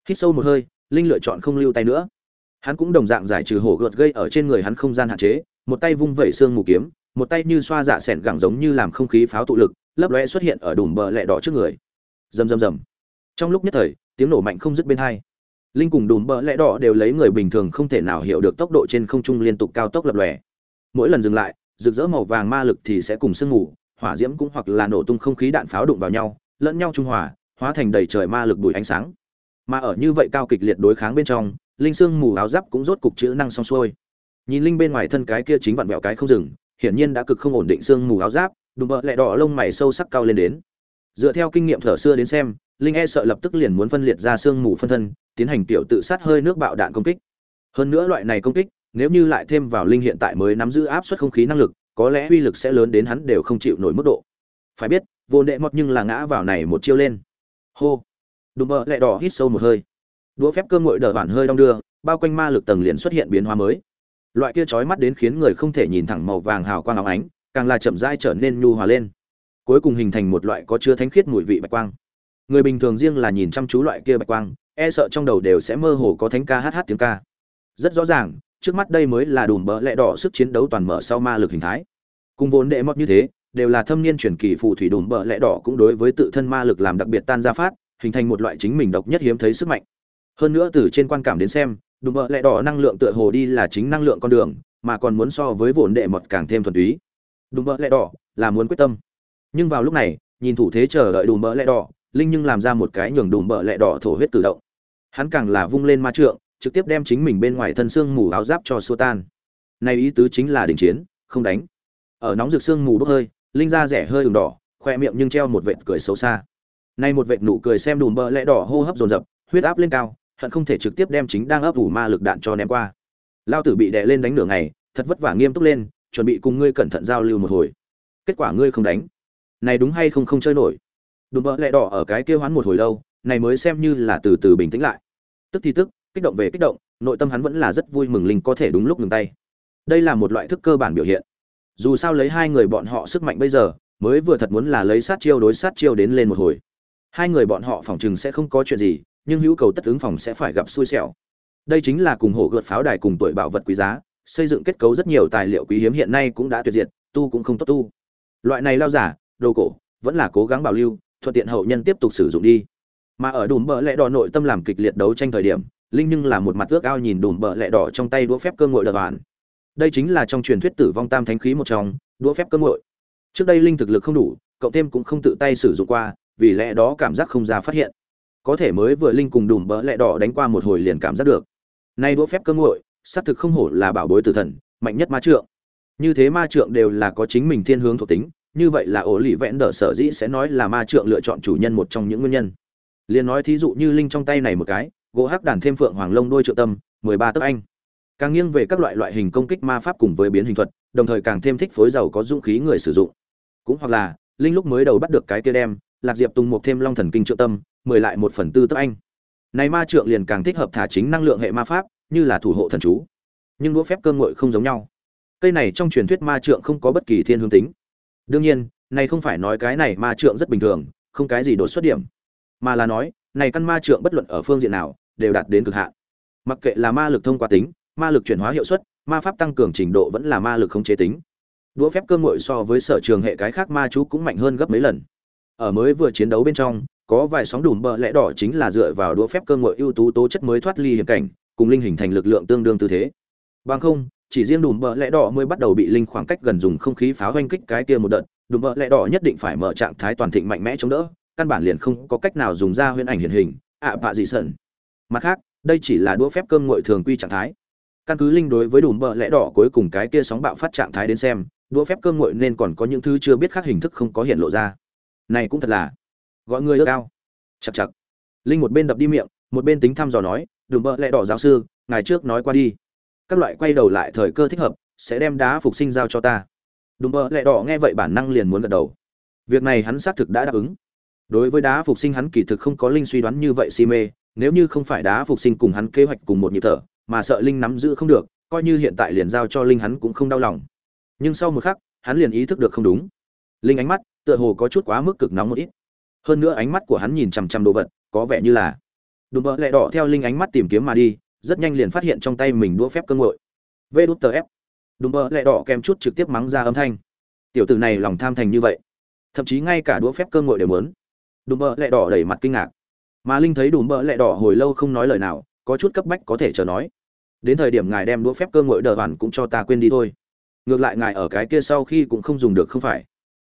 S1: Hít sâu một hơi, linh lựa chọn không lưu tay nữa. Hắn cũng đồng dạng giải trừ hổ gợt gây ở trên người hắn không gian hạn chế, một tay vung vẩy xương mù kiếm, một tay như xoa dạ sẹn gẳng giống như làm không khí pháo tụ lực lấp lóe xuất hiện ở đùm bờ lẹ đỏ trước người. Rầm rầm rầm. Trong lúc nhất thời, tiếng nổ mạnh không dứt bên hai. Linh cùng đùm bờ lẹ đỏ đều lấy người bình thường không thể nào hiểu được tốc độ trên không trung liên tục cao tốc lập lòe. Mỗi lần dừng lại, rực rỡ màu vàng ma lực thì sẽ cùng sương mù, hỏa diễm cũng hoặc là nổ tung không khí đạn pháo đụng vào nhau, lẫn nhau trung hòa, hóa thành đầy trời ma lực bụi ánh sáng. Mà ở như vậy cao kịch liệt đối kháng bên trong, linh xương mù áo giáp cũng rốt cục chữ năng xong xuôi. Nhìn linh bên ngoài thân cái kia chính vặn vẹo cái không dừng, hiển nhiên đã cực không ổn định xương mù áo giáp đùm bợ lẹ đỏ lông mày sâu sắc cao lên đến. Dựa theo kinh nghiệm thở xưa đến xem, linh e sợ lập tức liền muốn phân liệt ra xương mù phân thân, tiến hành tiểu tự sát hơi nước bạo đạn công kích. Hơn nữa loại này công kích, nếu như lại thêm vào linh hiện tại mới nắm giữ áp suất không khí năng lực, có lẽ uy lực sẽ lớn đến hắn đều không chịu nổi mức độ. Phải biết, vô đệ mọt nhưng là ngã vào này một chiêu lên. Hô. Đùm bợ lẹ đỏ hít sâu một hơi. Đũa phép cơm ngội đờ bản hơi đong đưa, bao quanh ma lực tầng liền xuất hiện biến hóa mới. Loại kia chói mắt đến khiến người không thể nhìn thẳng màu vàng hào quang óng ánh càng là chậm rãi trở nên nhu hòa lên. Cuối cùng hình thành một loại có chứa thánh khiết mùi vị bạch quang. Người bình thường riêng là nhìn chăm chú loại kia bạch quang e sợ trong đầu đều sẽ mơ hồ có thánh ca hát hát tiếng ca. Rất rõ ràng, trước mắt đây mới là đùm bỡ lẽ đỏ sức chiến đấu toàn mở sau ma lực hình thái. Cùng vốn đệ mọt như thế, đều là thâm niên truyền kỳ phù thủy đùm bỡ lẽ đỏ cũng đối với tự thân ma lực làm đặc biệt tan ra phát, hình thành một loại chính mình độc nhất hiếm thấy sức mạnh. Hơn nữa từ trên quan cảm đến xem, đùm bỡ lẽ đỏ năng lượng tựa hồ đi là chính năng lượng con đường, mà còn muốn so với vốn đệ mọt càng thêm thuần túy đùm bỡ lẽ đỏ là muốn quyết tâm. Nhưng vào lúc này, nhìn thủ thế chờ đợi đùm bỡ lẽ đỏ, linh nhưng làm ra một cái nhường đùm bỡ lẽ đỏ thổ huyết tự động. Hắn càng là vung lên ma trượng, trực tiếp đem chính mình bên ngoài thân xương mù áo giáp cho xua tan. Nay ý tứ chính là đình chiến, không đánh. Ở nóng rực xương mù bốc hơi, linh ra rẻ hơi ửng đỏ, khoe miệng nhưng treo một vệt cười xấu xa. Nay một vệt nụ cười xem đùm bỡ lẽ đỏ hô hấp dồn dập, huyết áp lên cao, hận không thể trực tiếp đem chính đang ấp ủ ma lực đạn cho ném qua. Lao tử bị đè lên đánh nửa ngày, thật vất vả nghiêm túc lên chuẩn bị cùng ngươi cẩn thận giao lưu một hồi. Kết quả ngươi không đánh. Này đúng hay không không chơi nổi. Đùm bỡ lẹ đỏ ở cái kia hoán một hồi lâu, này mới xem như là từ từ bình tĩnh lại. Tức thì tức, kích động về kích động, nội tâm hắn vẫn là rất vui mừng linh có thể đúng lúc ngừng tay. Đây là một loại thức cơ bản biểu hiện. Dù sao lấy hai người bọn họ sức mạnh bây giờ, mới vừa thật muốn là lấy sát chiêu đối sát chiêu đến lên một hồi. Hai người bọn họ phòng chừng sẽ không có chuyện gì, nhưng hữu cầu tất ứng phòng sẽ phải gặp xui xẻo. Đây chính là cùng hổ gợt pháo đài cùng tuổi bảo vật quý giá xây dựng kết cấu rất nhiều tài liệu quý hiếm hiện nay cũng đã tuyệt diệt, tu cũng không tốt tu. Loại này lao giả, đồ cổ, vẫn là cố gắng bảo lưu, thuận tiện hậu nhân tiếp tục sử dụng đi. Mà ở đùm bờ lẽ đỏ nội tâm làm kịch liệt đấu tranh thời điểm, linh nhưng là một mặt ước ao nhìn đùm bờ lẽ đỏ trong tay đũa phép cơ ngội đợt hoàn đây chính là trong truyền thuyết tử vong tam thánh khí một trong, đũa phép cơ ngội. Trước đây linh thực lực không đủ, cậu thêm cũng không tự tay sử dụng qua, vì lẽ đó cảm giác không ra phát hiện. Có thể mới vừa linh cùng đùm bỡ lẽ đỏ đánh qua một hồi liền cảm giác được. Nay đũa phép cơ ngội xác thực không hổ là bảo bối tử thần, mạnh nhất ma trượng. Như thế ma trượng đều là có chính mình thiên hướng thuộc tính, như vậy là ổ lì vẽn đỡ sở dĩ sẽ nói là ma trượng lựa chọn chủ nhân một trong những nguyên nhân. Liền nói thí dụ như linh trong tay này một cái, gỗ hắc đàn thêm phượng hoàng lông đôi trợ tâm, mười ba tấc anh. Càng nghiêng về các loại loại hình công kích ma pháp cùng với biến hình thuật, đồng thời càng thêm thích phối giàu có dũng khí người sử dụng. Cũng hoặc là, linh lúc mới đầu bắt được cái kia đem, lạc diệp tùng một thêm long thần kinh trợ tâm, mười lại một phần tư tấc anh. Này ma trượng liền càng thích hợp thả chính năng lượng hệ ma pháp như là thủ hộ thần chú. Nhưng đũa phép cơm nguội không giống nhau. Cây này trong truyền thuyết ma trượng không có bất kỳ thiên hướng tính. Đương nhiên, này không phải nói cái này ma trượng rất bình thường, không cái gì đột xuất điểm. Mà là nói, này căn ma trượng bất luận ở phương diện nào, đều đạt đến cực hạn. Mặc kệ là ma lực thông qua tính, ma lực chuyển hóa hiệu suất, ma pháp tăng cường trình độ vẫn là ma lực không chế tính. Đũa phép cơ nguội so với sở trường hệ cái khác ma chú cũng mạnh hơn gấp mấy lần. Ở mới vừa chiến đấu bên trong, có vài sóng đùm bờ lẽ đỏ chính là dựa vào đũa phép cơ nguội ưu tú tố chất mới thoát ly hiểm cảnh cùng linh hình thành lực lượng tương đương tư thế. Bằng không chỉ riêng đùm bờ lẽ đỏ mới bắt đầu bị linh khoảng cách gần dùng không khí pháo oanh kích cái kia một đợt đùm bờ lẽ đỏ nhất định phải mở trạng thái toàn thịnh mạnh mẽ chống đỡ căn bản liền không có cách nào dùng ra huyễn ảnh hiện hình ạ à, bạ dị sẩn mặt khác đây chỉ là đũa phép cơm ngội thường quy trạng thái. Căn cứ linh đối với đùm bờ lẽ đỏ cuối cùng cái kia sóng bạo phát trạng thái đến xem đũa phép cơm ngội nên còn có những thứ chưa biết khác hình thức không có hiện lộ ra. Này cũng thật là gọi người ước ao. Chặt chặt linh một bên đập đi miệng một bên tính thăm dò nói đùm bờ lẽ đỏ giáo sư ngày trước nói qua đi. Các loại quay đầu lại thời cơ thích hợp, sẽ đem đá phục sinh giao cho ta. Đùm bờ lẽ đỏ nghe vậy bản năng liền muốn gật đầu. Việc này hắn xác thực đã đáp ứng. Đối với đá phục sinh hắn kỳ thực không có linh suy đoán như vậy si mê, nếu như không phải đá phục sinh cùng hắn kế hoạch cùng một nhịp thở, mà sợ linh nắm giữ không được, coi như hiện tại liền giao cho linh hắn cũng không đau lòng. Nhưng sau một khắc, hắn liền ý thức được không đúng. Linh ánh mắt tựa hồ có chút quá mức cực nóng một ít. Hơn nữa ánh mắt của hắn nhìn chằm chằm đồ vật, có vẻ như là đùm bỡ lẹ đỏ theo linh ánh mắt tìm kiếm mà đi, rất nhanh liền phát hiện trong tay mình đũa phép cơ ngội. Vê đút tờ ép. Đùm bỡ lẹ đỏ kèm chút trực tiếp mắng ra âm thanh. Tiểu tử này lòng tham thành như vậy, thậm chí ngay cả đũa phép cơ ngội đều muốn. Đùm bỡ lẹ đỏ đẩy mặt kinh ngạc. Mà linh thấy đùm bỡ lẹ đỏ hồi lâu không nói lời nào, có chút cấp bách có thể chờ nói. Đến thời điểm ngài đem đũa phép cơ ngội đờ hoàn cũng cho ta quên đi thôi. Ngược lại ngài ở cái kia sau khi cũng không dùng được không phải.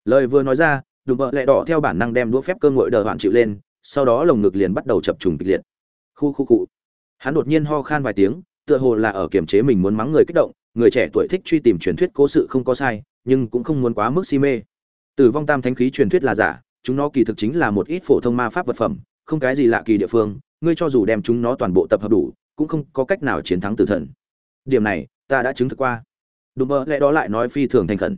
S1: Lời vừa nói ra, đùm bỡ lẹ đỏ theo bản năng đem đũa phép cơ ngội đờ hoàn chịu lên sau đó lồng ngực liền bắt đầu chập trùng kịch liệt. Khu khu cụ hắn đột nhiên ho khan vài tiếng, tựa hồ là ở kiềm chế mình muốn mắng người kích động, người trẻ tuổi thích truy tìm truyền thuyết cố sự không có sai, nhưng cũng không muốn quá mức si mê. Tử vong tam thánh khí truyền thuyết là giả, chúng nó kỳ thực chính là một ít phổ thông ma pháp vật phẩm, không cái gì lạ kỳ địa phương, ngươi cho dù đem chúng nó toàn bộ tập hợp đủ, cũng không có cách nào chiến thắng tử thần. Điểm này, ta đã chứng thực qua. Đùm mơ lẽ đó lại nói phi thường thành khẩn.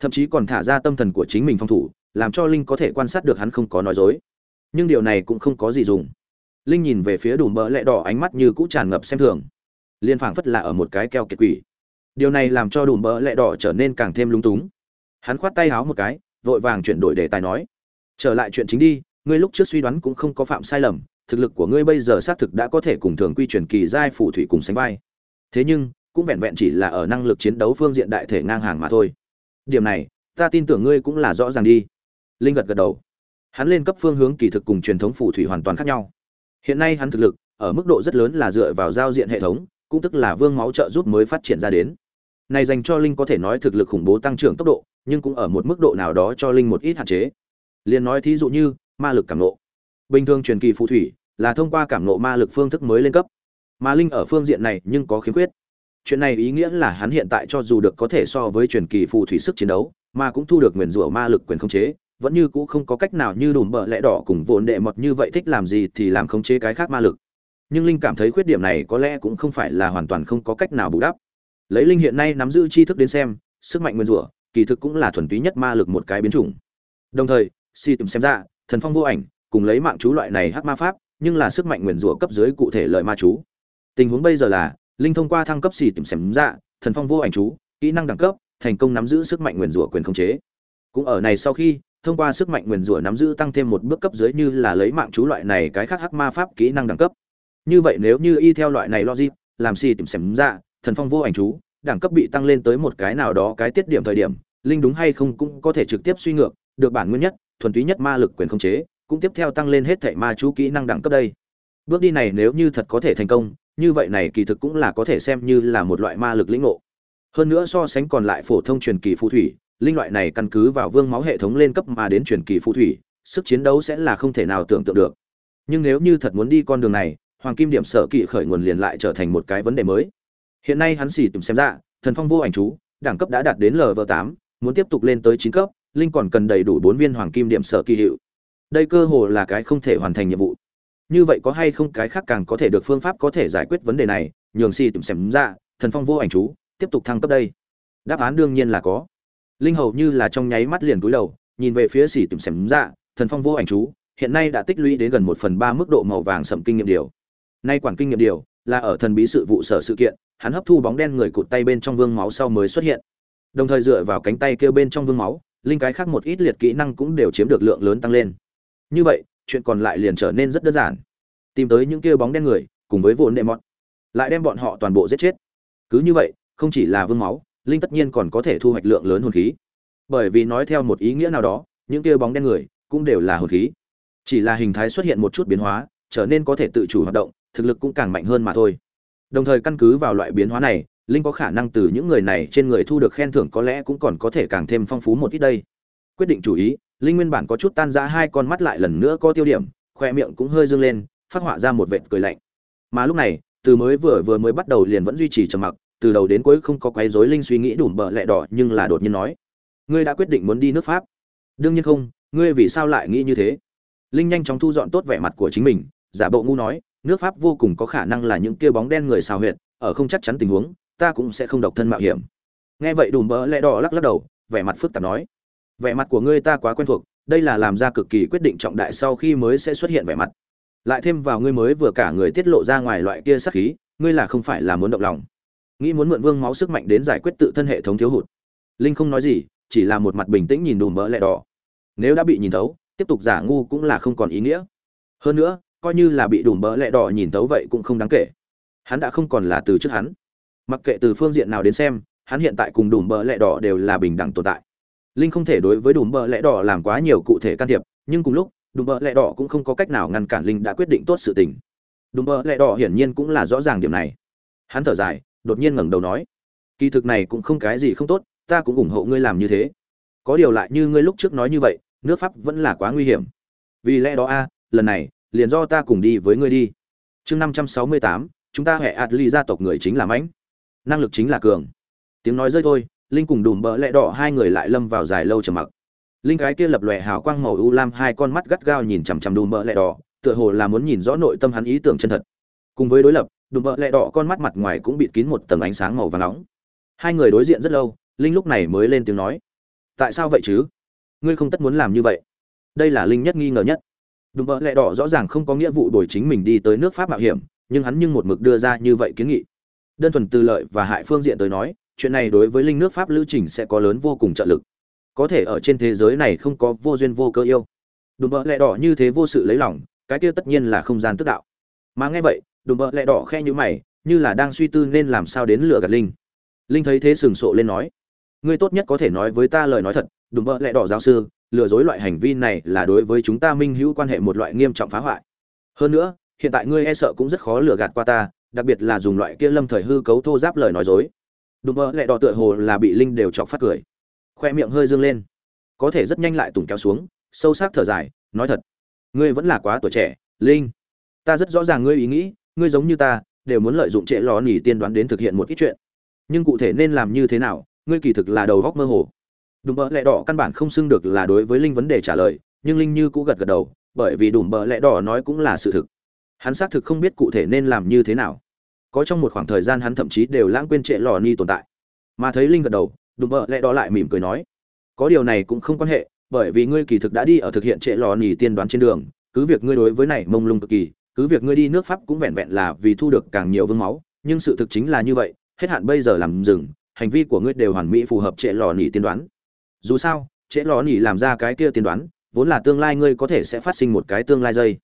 S1: Thậm chí còn thả ra tâm thần của chính mình phòng thủ, làm cho linh có thể quan sát được hắn không có nói dối nhưng điều này cũng không có gì dùng. Linh nhìn về phía đùm bỡ lẹ đỏ ánh mắt như cũ tràn ngập xem thường. Liên phảng phất là ở một cái keo kiệt quỷ. Điều này làm cho đùm bỡ lẹ đỏ trở nên càng thêm lung túng. Hắn khoát tay háo một cái, vội vàng chuyển đổi đề tài nói. Trở lại chuyện chính đi, ngươi lúc trước suy đoán cũng không có phạm sai lầm, thực lực của ngươi bây giờ xác thực đã có thể cùng thường quy truyền kỳ giai phù thủy cùng sánh vai. Thế nhưng, cũng vẹn vẹn chỉ là ở năng lực chiến đấu phương diện đại thể ngang hàng mà thôi. Điểm này, ta tin tưởng ngươi cũng là rõ ràng đi. Linh gật gật đầu hắn lên cấp phương hướng kỳ thực cùng truyền thống phù thủy hoàn toàn khác nhau. Hiện nay hắn thực lực, ở mức độ rất lớn là dựa vào giao diện hệ thống, cũng tức là vương máu trợ giúp mới phát triển ra đến. Này dành cho linh có thể nói thực lực khủng bố tăng trưởng tốc độ, nhưng cũng ở một mức độ nào đó cho linh một ít hạn chế. Liền nói thí dụ như, ma lực cảm nộ. Bình thường truyền kỳ phù thủy, là thông qua cảm nộ ma lực phương thức mới lên cấp. Mà linh ở phương diện này nhưng có khiếm khuyết. Chuyện này ý nghĩa là hắn hiện tại cho dù được có thể so với truyền kỳ phù thủy sức chiến đấu, mà cũng thu được nguyền rủa ma lực quyền khống chế vẫn như cũ không có cách nào như đùm bợ lẽ đỏ cùng vốn đệ mọt như vậy thích làm gì thì làm khống chế cái khác ma lực. Nhưng linh cảm thấy khuyết điểm này có lẽ cũng không phải là hoàn toàn không có cách nào bù đắp. Lấy linh hiện nay nắm giữ tri thức đến xem, sức mạnh nguyên rủa, kỳ thực cũng là thuần túy nhất ma lực một cái biến chủng. Đồng thời, si tìm xem ra, thần phong vô ảnh, cùng lấy mạng chú loại này hắc ma pháp, nhưng là sức mạnh nguyên rủa cấp dưới cụ thể lợi ma chú. Tình huống bây giờ là, linh thông qua thăng cấp xì tìm xem ra, thần phong vô ảnh chú, kỹ năng đẳng cấp, thành công nắm giữ sức mạnh nguyên rủa quyền khống chế. Cũng ở này sau khi thông qua sức mạnh nguyên rủa nắm giữ tăng thêm một bước cấp dưới như là lấy mạng chú loại này cái khác hắc ma pháp kỹ năng đẳng cấp. Như vậy nếu như y theo loại này logic, làm xì tìm xem ra dạ, thần phong vô ảnh chú, đẳng cấp bị tăng lên tới một cái nào đó cái tiết điểm thời điểm, linh đúng hay không cũng có thể trực tiếp suy ngược, được bản nguyên nhất, thuần túy nhất ma lực quyền khống chế, cũng tiếp theo tăng lên hết thảy ma chú kỹ năng đẳng cấp đây. Bước đi này nếu như thật có thể thành công, như vậy này kỳ thực cũng là có thể xem như là một loại ma lực lĩnh ngộ. Hơn nữa so sánh còn lại phổ thông truyền kỳ phù thủy linh loại này căn cứ vào vương máu hệ thống lên cấp mà đến truyền kỳ phù thủy, sức chiến đấu sẽ là không thể nào tưởng tượng được. Nhưng nếu như thật muốn đi con đường này, hoàng kim điểm sở kỵ khởi nguồn liền lại trở thành một cái vấn đề mới. Hiện nay hắn xỉ tìm xem ra, thần phong vô ảnh chú, đẳng cấp đã đạt đến lv tám, muốn tiếp tục lên tới chín cấp, linh còn cần đầy đủ bốn viên hoàng kim điểm sở kỳ hiệu. Đây cơ hồ là cái không thể hoàn thành nhiệm vụ. Như vậy có hay không cái khác càng có thể được phương pháp có thể giải quyết vấn đề này, nhường si tìm xem ra, thần phong vô ảnh chú, tiếp tục thăng cấp đây. Đáp án đương nhiên là có linh hầu như là trong nháy mắt liền cúi đầu, nhìn về phía xỉ tìm xem dạ thần phong vô ảnh chú, hiện nay đã tích lũy đến gần một phần ba mức độ màu vàng sầm kinh nghiệm điều. Nay quản kinh nghiệm điều là ở thần bí sự vụ sở sự kiện, hắn hấp thu bóng đen người cụt tay bên trong vương máu sau mới xuất hiện. Đồng thời dựa vào cánh tay kêu bên trong vương máu, linh cái khác một ít liệt kỹ năng cũng đều chiếm được lượng lớn tăng lên. Như vậy, chuyện còn lại liền trở nên rất đơn giản. Tìm tới những kia bóng đen người, cùng với vốn đệ mọt, lại đem bọn họ toàn bộ giết chết. Cứ như vậy, không chỉ là vương máu linh tất nhiên còn có thể thu hoạch lượng lớn hồn khí. Bởi vì nói theo một ý nghĩa nào đó, những kia bóng đen người cũng đều là hồn khí. Chỉ là hình thái xuất hiện một chút biến hóa, trở nên có thể tự chủ hoạt động, thực lực cũng càng mạnh hơn mà thôi. Đồng thời căn cứ vào loại biến hóa này, linh có khả năng từ những người này trên người thu được khen thưởng có lẽ cũng còn có thể càng thêm phong phú một ít đây. Quyết định chủ ý, linh nguyên bản có chút tan ra hai con mắt lại lần nữa có tiêu điểm, khoe miệng cũng hơi dương lên, phát họa ra một vệt cười lạnh. Mà lúc này, từ mới vừa vừa mới bắt đầu liền vẫn duy trì trầm mặc từ đầu đến cuối không có quấy rối linh suy nghĩ đủ bợ lẹ đỏ, nhưng là đột nhiên nói, ngươi đã quyết định muốn đi nước pháp. Đương nhiên không, ngươi vì sao lại nghĩ như thế? Linh nhanh chóng thu dọn tốt vẻ mặt của chính mình, giả bộ ngu nói, nước pháp vô cùng có khả năng là những kia bóng đen người xào huyệt, ở không chắc chắn tình huống, ta cũng sẽ không độc thân mạo hiểm. Nghe vậy đùm bỡ lẽ đỏ lắc lắc đầu, vẻ mặt phức tạp nói, vẻ mặt của ngươi ta quá quen thuộc, đây là làm ra cực kỳ quyết định trọng đại sau khi mới sẽ xuất hiện vẻ mặt. Lại thêm vào ngươi mới vừa cả người tiết lộ ra ngoài loại kia sắc khí, ngươi là không phải là muốn động lòng nghĩ muốn mượn vương máu sức mạnh đến giải quyết tự thân hệ thống thiếu hụt. Linh không nói gì, chỉ là một mặt bình tĩnh nhìn đùm bỡ lẹ đỏ. Nếu đã bị nhìn thấu, tiếp tục giả ngu cũng là không còn ý nghĩa. Hơn nữa, coi như là bị đùm bỡ lẹ đỏ nhìn thấu vậy cũng không đáng kể. Hắn đã không còn là từ trước hắn. Mặc kệ từ phương diện nào đến xem, hắn hiện tại cùng đùm bỡ lẹ đỏ đều là bình đẳng tồn tại. Linh không thể đối với đùm bỡ lẹ đỏ làm quá nhiều cụ thể can thiệp, nhưng cùng lúc, đùm bỡ lẹ đỏ cũng không có cách nào ngăn cản linh đã quyết định tốt sự tình. Đùm bỡ lẹ đỏ hiển nhiên cũng là rõ ràng điểm này. Hắn thở dài đột nhiên ngẩng đầu nói, kỳ thực này cũng không cái gì không tốt, ta cũng ủng hộ ngươi làm như thế. Có điều lại như ngươi lúc trước nói như vậy, nước pháp vẫn là quá nguy hiểm. Vì lẽ đó a, lần này, liền do ta cùng đi với ngươi đi. Chương năm trăm sáu mươi tám, chúng ta hệ ạt ly gia tộc người chính là mãnh. Năng lực chính là cường. Tiếng nói rơi thôi, linh cùng đùm bỡ lẽ đỏ hai người lại lâm vào dài lâu trầm mặc. Linh cái kia lập lòe hào quang màu u lam hai con mắt gắt gao nhìn chằm chằm đùm bỡ lẽ đỏ, tựa hồ là muốn nhìn rõ nội tâm hắn ý tưởng chân thật. Cùng với đối lập đùm bợ lẹ đỏ con mắt mặt ngoài cũng bịt kín một tầng ánh sáng màu vàng nóng. Hai người đối diện rất lâu, linh lúc này mới lên tiếng nói, tại sao vậy chứ? Ngươi không tất muốn làm như vậy. Đây là linh nhất nghi ngờ nhất. Đùm bợ lẹ đỏ rõ ràng không có nghĩa vụ đổi chính mình đi tới nước pháp mạo hiểm, nhưng hắn nhưng một mực đưa ra như vậy kiến nghị. Đơn thuần từ lợi và hại phương diện tới nói, chuyện này đối với linh nước pháp lưu trình sẽ có lớn vô cùng trợ lực. Có thể ở trên thế giới này không có vô duyên vô cơ yêu. Đùm bợ lẹ đỏ như thế vô sự lấy lòng, cái kia tất nhiên là không gian tức đạo. Mà nghe vậy đùm bợ lẹ đỏ khe như mày, như là đang suy tư nên làm sao đến lựa gạt linh. Linh thấy thế sừng sộ lên nói, ngươi tốt nhất có thể nói với ta lời nói thật, đùm bợ lẹ đỏ giáo sư, lừa dối loại hành vi này là đối với chúng ta minh hữu quan hệ một loại nghiêm trọng phá hoại. Hơn nữa, hiện tại ngươi e sợ cũng rất khó lừa gạt qua ta, đặc biệt là dùng loại kia lâm thời hư cấu thô giáp lời nói dối. Đùm bợ lẹ đỏ tựa hồ là bị linh đều chọc phát cười. Khoe miệng hơi dương lên. Có thể rất nhanh lại tùng kéo xuống, sâu sắc thở dài, nói thật, ngươi vẫn là quá tuổi trẻ, linh. Ta rất rõ ràng ngươi ý nghĩ ngươi giống như ta, đều muốn lợi dụng trễ lò nỉ tiên đoán đến thực hiện một ít chuyện. Nhưng cụ thể nên làm như thế nào, ngươi kỳ thực là đầu góc mơ hồ. Đùm bợ lẹ đỏ căn bản không xưng được là đối với linh vấn đề trả lời, nhưng linh như cũng gật gật đầu, bởi vì đùm bợ lẹ đỏ nói cũng là sự thực. Hắn xác thực không biết cụ thể nên làm như thế nào. Có trong một khoảng thời gian hắn thậm chí đều lãng quên trệ lò ni tồn tại. Mà thấy linh gật đầu, đùm bợ lẹ đỏ lại mỉm cười nói, có điều này cũng không quan hệ, bởi vì ngươi kỳ thực đã đi ở thực hiện trệ lò nỉ tiên đoán trên đường, cứ việc ngươi đối với này mông lung cực kỳ cứ việc ngươi đi nước pháp cũng vẹn vẹn là vì thu được càng nhiều vương máu, nhưng sự thực chính là như vậy, hết hạn bây giờ làm dừng, hành vi của ngươi đều hoàn mỹ phù hợp trệ lò nỉ tiên đoán. Dù sao trễ lò nỉ làm ra cái kia tiên đoán, vốn là tương lai ngươi có thể sẽ phát sinh một cái tương lai dây.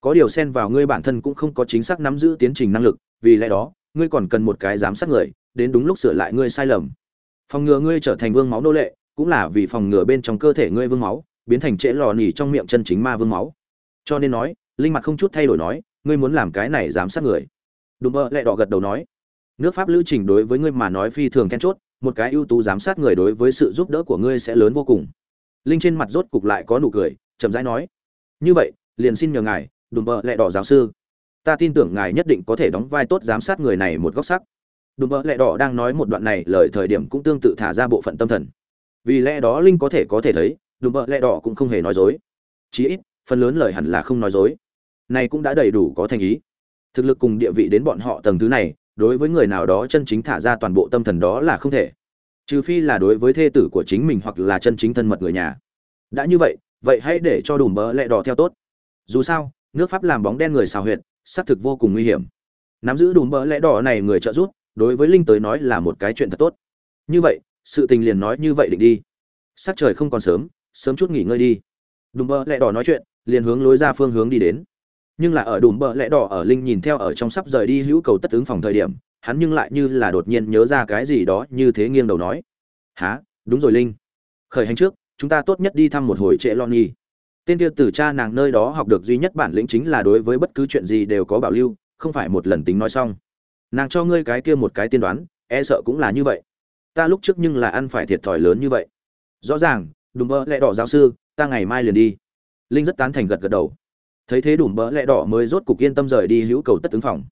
S1: Có điều xen vào ngươi bản thân cũng không có chính xác nắm giữ tiến trình năng lực, vì lẽ đó, ngươi còn cần một cái giám sát người, đến đúng lúc sửa lại ngươi sai lầm. Phòng ngừa ngươi trở thành vương máu nô lệ, cũng là vì phòng ngừa bên trong cơ thể ngươi vương máu, biến thành trễ lò nỉ trong miệng chân chính ma vương máu. Cho nên nói linh mặt không chút thay đổi nói, ngươi muốn làm cái này giám sát người? Đùm bơ lại đỏ gật đầu nói, nước pháp lưu trình đối với ngươi mà nói phi thường then chốt, một cái ưu tú giám sát người đối với sự giúp đỡ của ngươi sẽ lớn vô cùng. Linh trên mặt rốt cục lại có nụ cười, chậm rãi nói, như vậy, liền xin nhờ ngài, đùm bơ lẹ đỏ giáo sư. Ta tin tưởng ngài nhất định có thể đóng vai tốt giám sát người này một góc sắc. Đùm bơ lẹ đỏ đang nói một đoạn này, lời thời điểm cũng tương tự thả ra bộ phận tâm thần. Vì lẽ đó linh có thể có thể thấy, đùm bơ lẹ đỏ cũng không hề nói dối. Chí ít, phần lớn lời hẳn là không nói dối này cũng đã đầy đủ có thành ý. Thực lực cùng địa vị đến bọn họ tầng thứ này, đối với người nào đó chân chính thả ra toàn bộ tâm thần đó là không thể. Trừ phi là đối với thê tử của chính mình hoặc là chân chính thân mật người nhà. Đã như vậy vậy hãy để cho đùm bỡ lẹ đỏ theo tốt. Dù sao, nước pháp làm bóng đen người xào huyệt, xác thực vô cùng nguy hiểm. Nắm giữ đùm bỡ lẽ đỏ này người trợ giúp, đối với linh tới nói là một cái chuyện thật tốt. Như vậy, sự tình liền nói như vậy định đi. Sắc trời không còn sớm sớm chút nghỉ ngơi đi. Đùm bỡ lẽ đỏ nói chuyện, liền hướng lối ra phương hướng đi đến nhưng là ở đùm bờ lẽ đỏ ở linh nhìn theo ở trong sắp rời đi hữu cầu tất ứng phòng thời điểm, hắn nhưng lại như là đột nhiên nhớ ra cái gì đó như thế nghiêng đầu nói. Há đúng rồi linh. Khởi hành trước, chúng ta tốt nhất đi thăm một hồi trễ lo nghi. Tên kia từ cha nàng nơi đó học được duy nhất bản lĩnh chính là đối với bất cứ chuyện gì đều có bảo lưu, không phải một lần tính nói xong. Nàng cho ngươi cái kia một cái tiên đoán e sợ cũng là như vậy. Ta lúc trước nhưng là ăn phải thiệt thòi lớn như vậy. Rõ ràng, đùm bơ lẽ đỏ giáo sư, ta ngày mai liền đi. Linh rất tán thành gật gật đầu thấy thế đùm bỡ lẽ đỏ mới rốt cục yên tâm rời đi hữu cầu tất ứng phòng.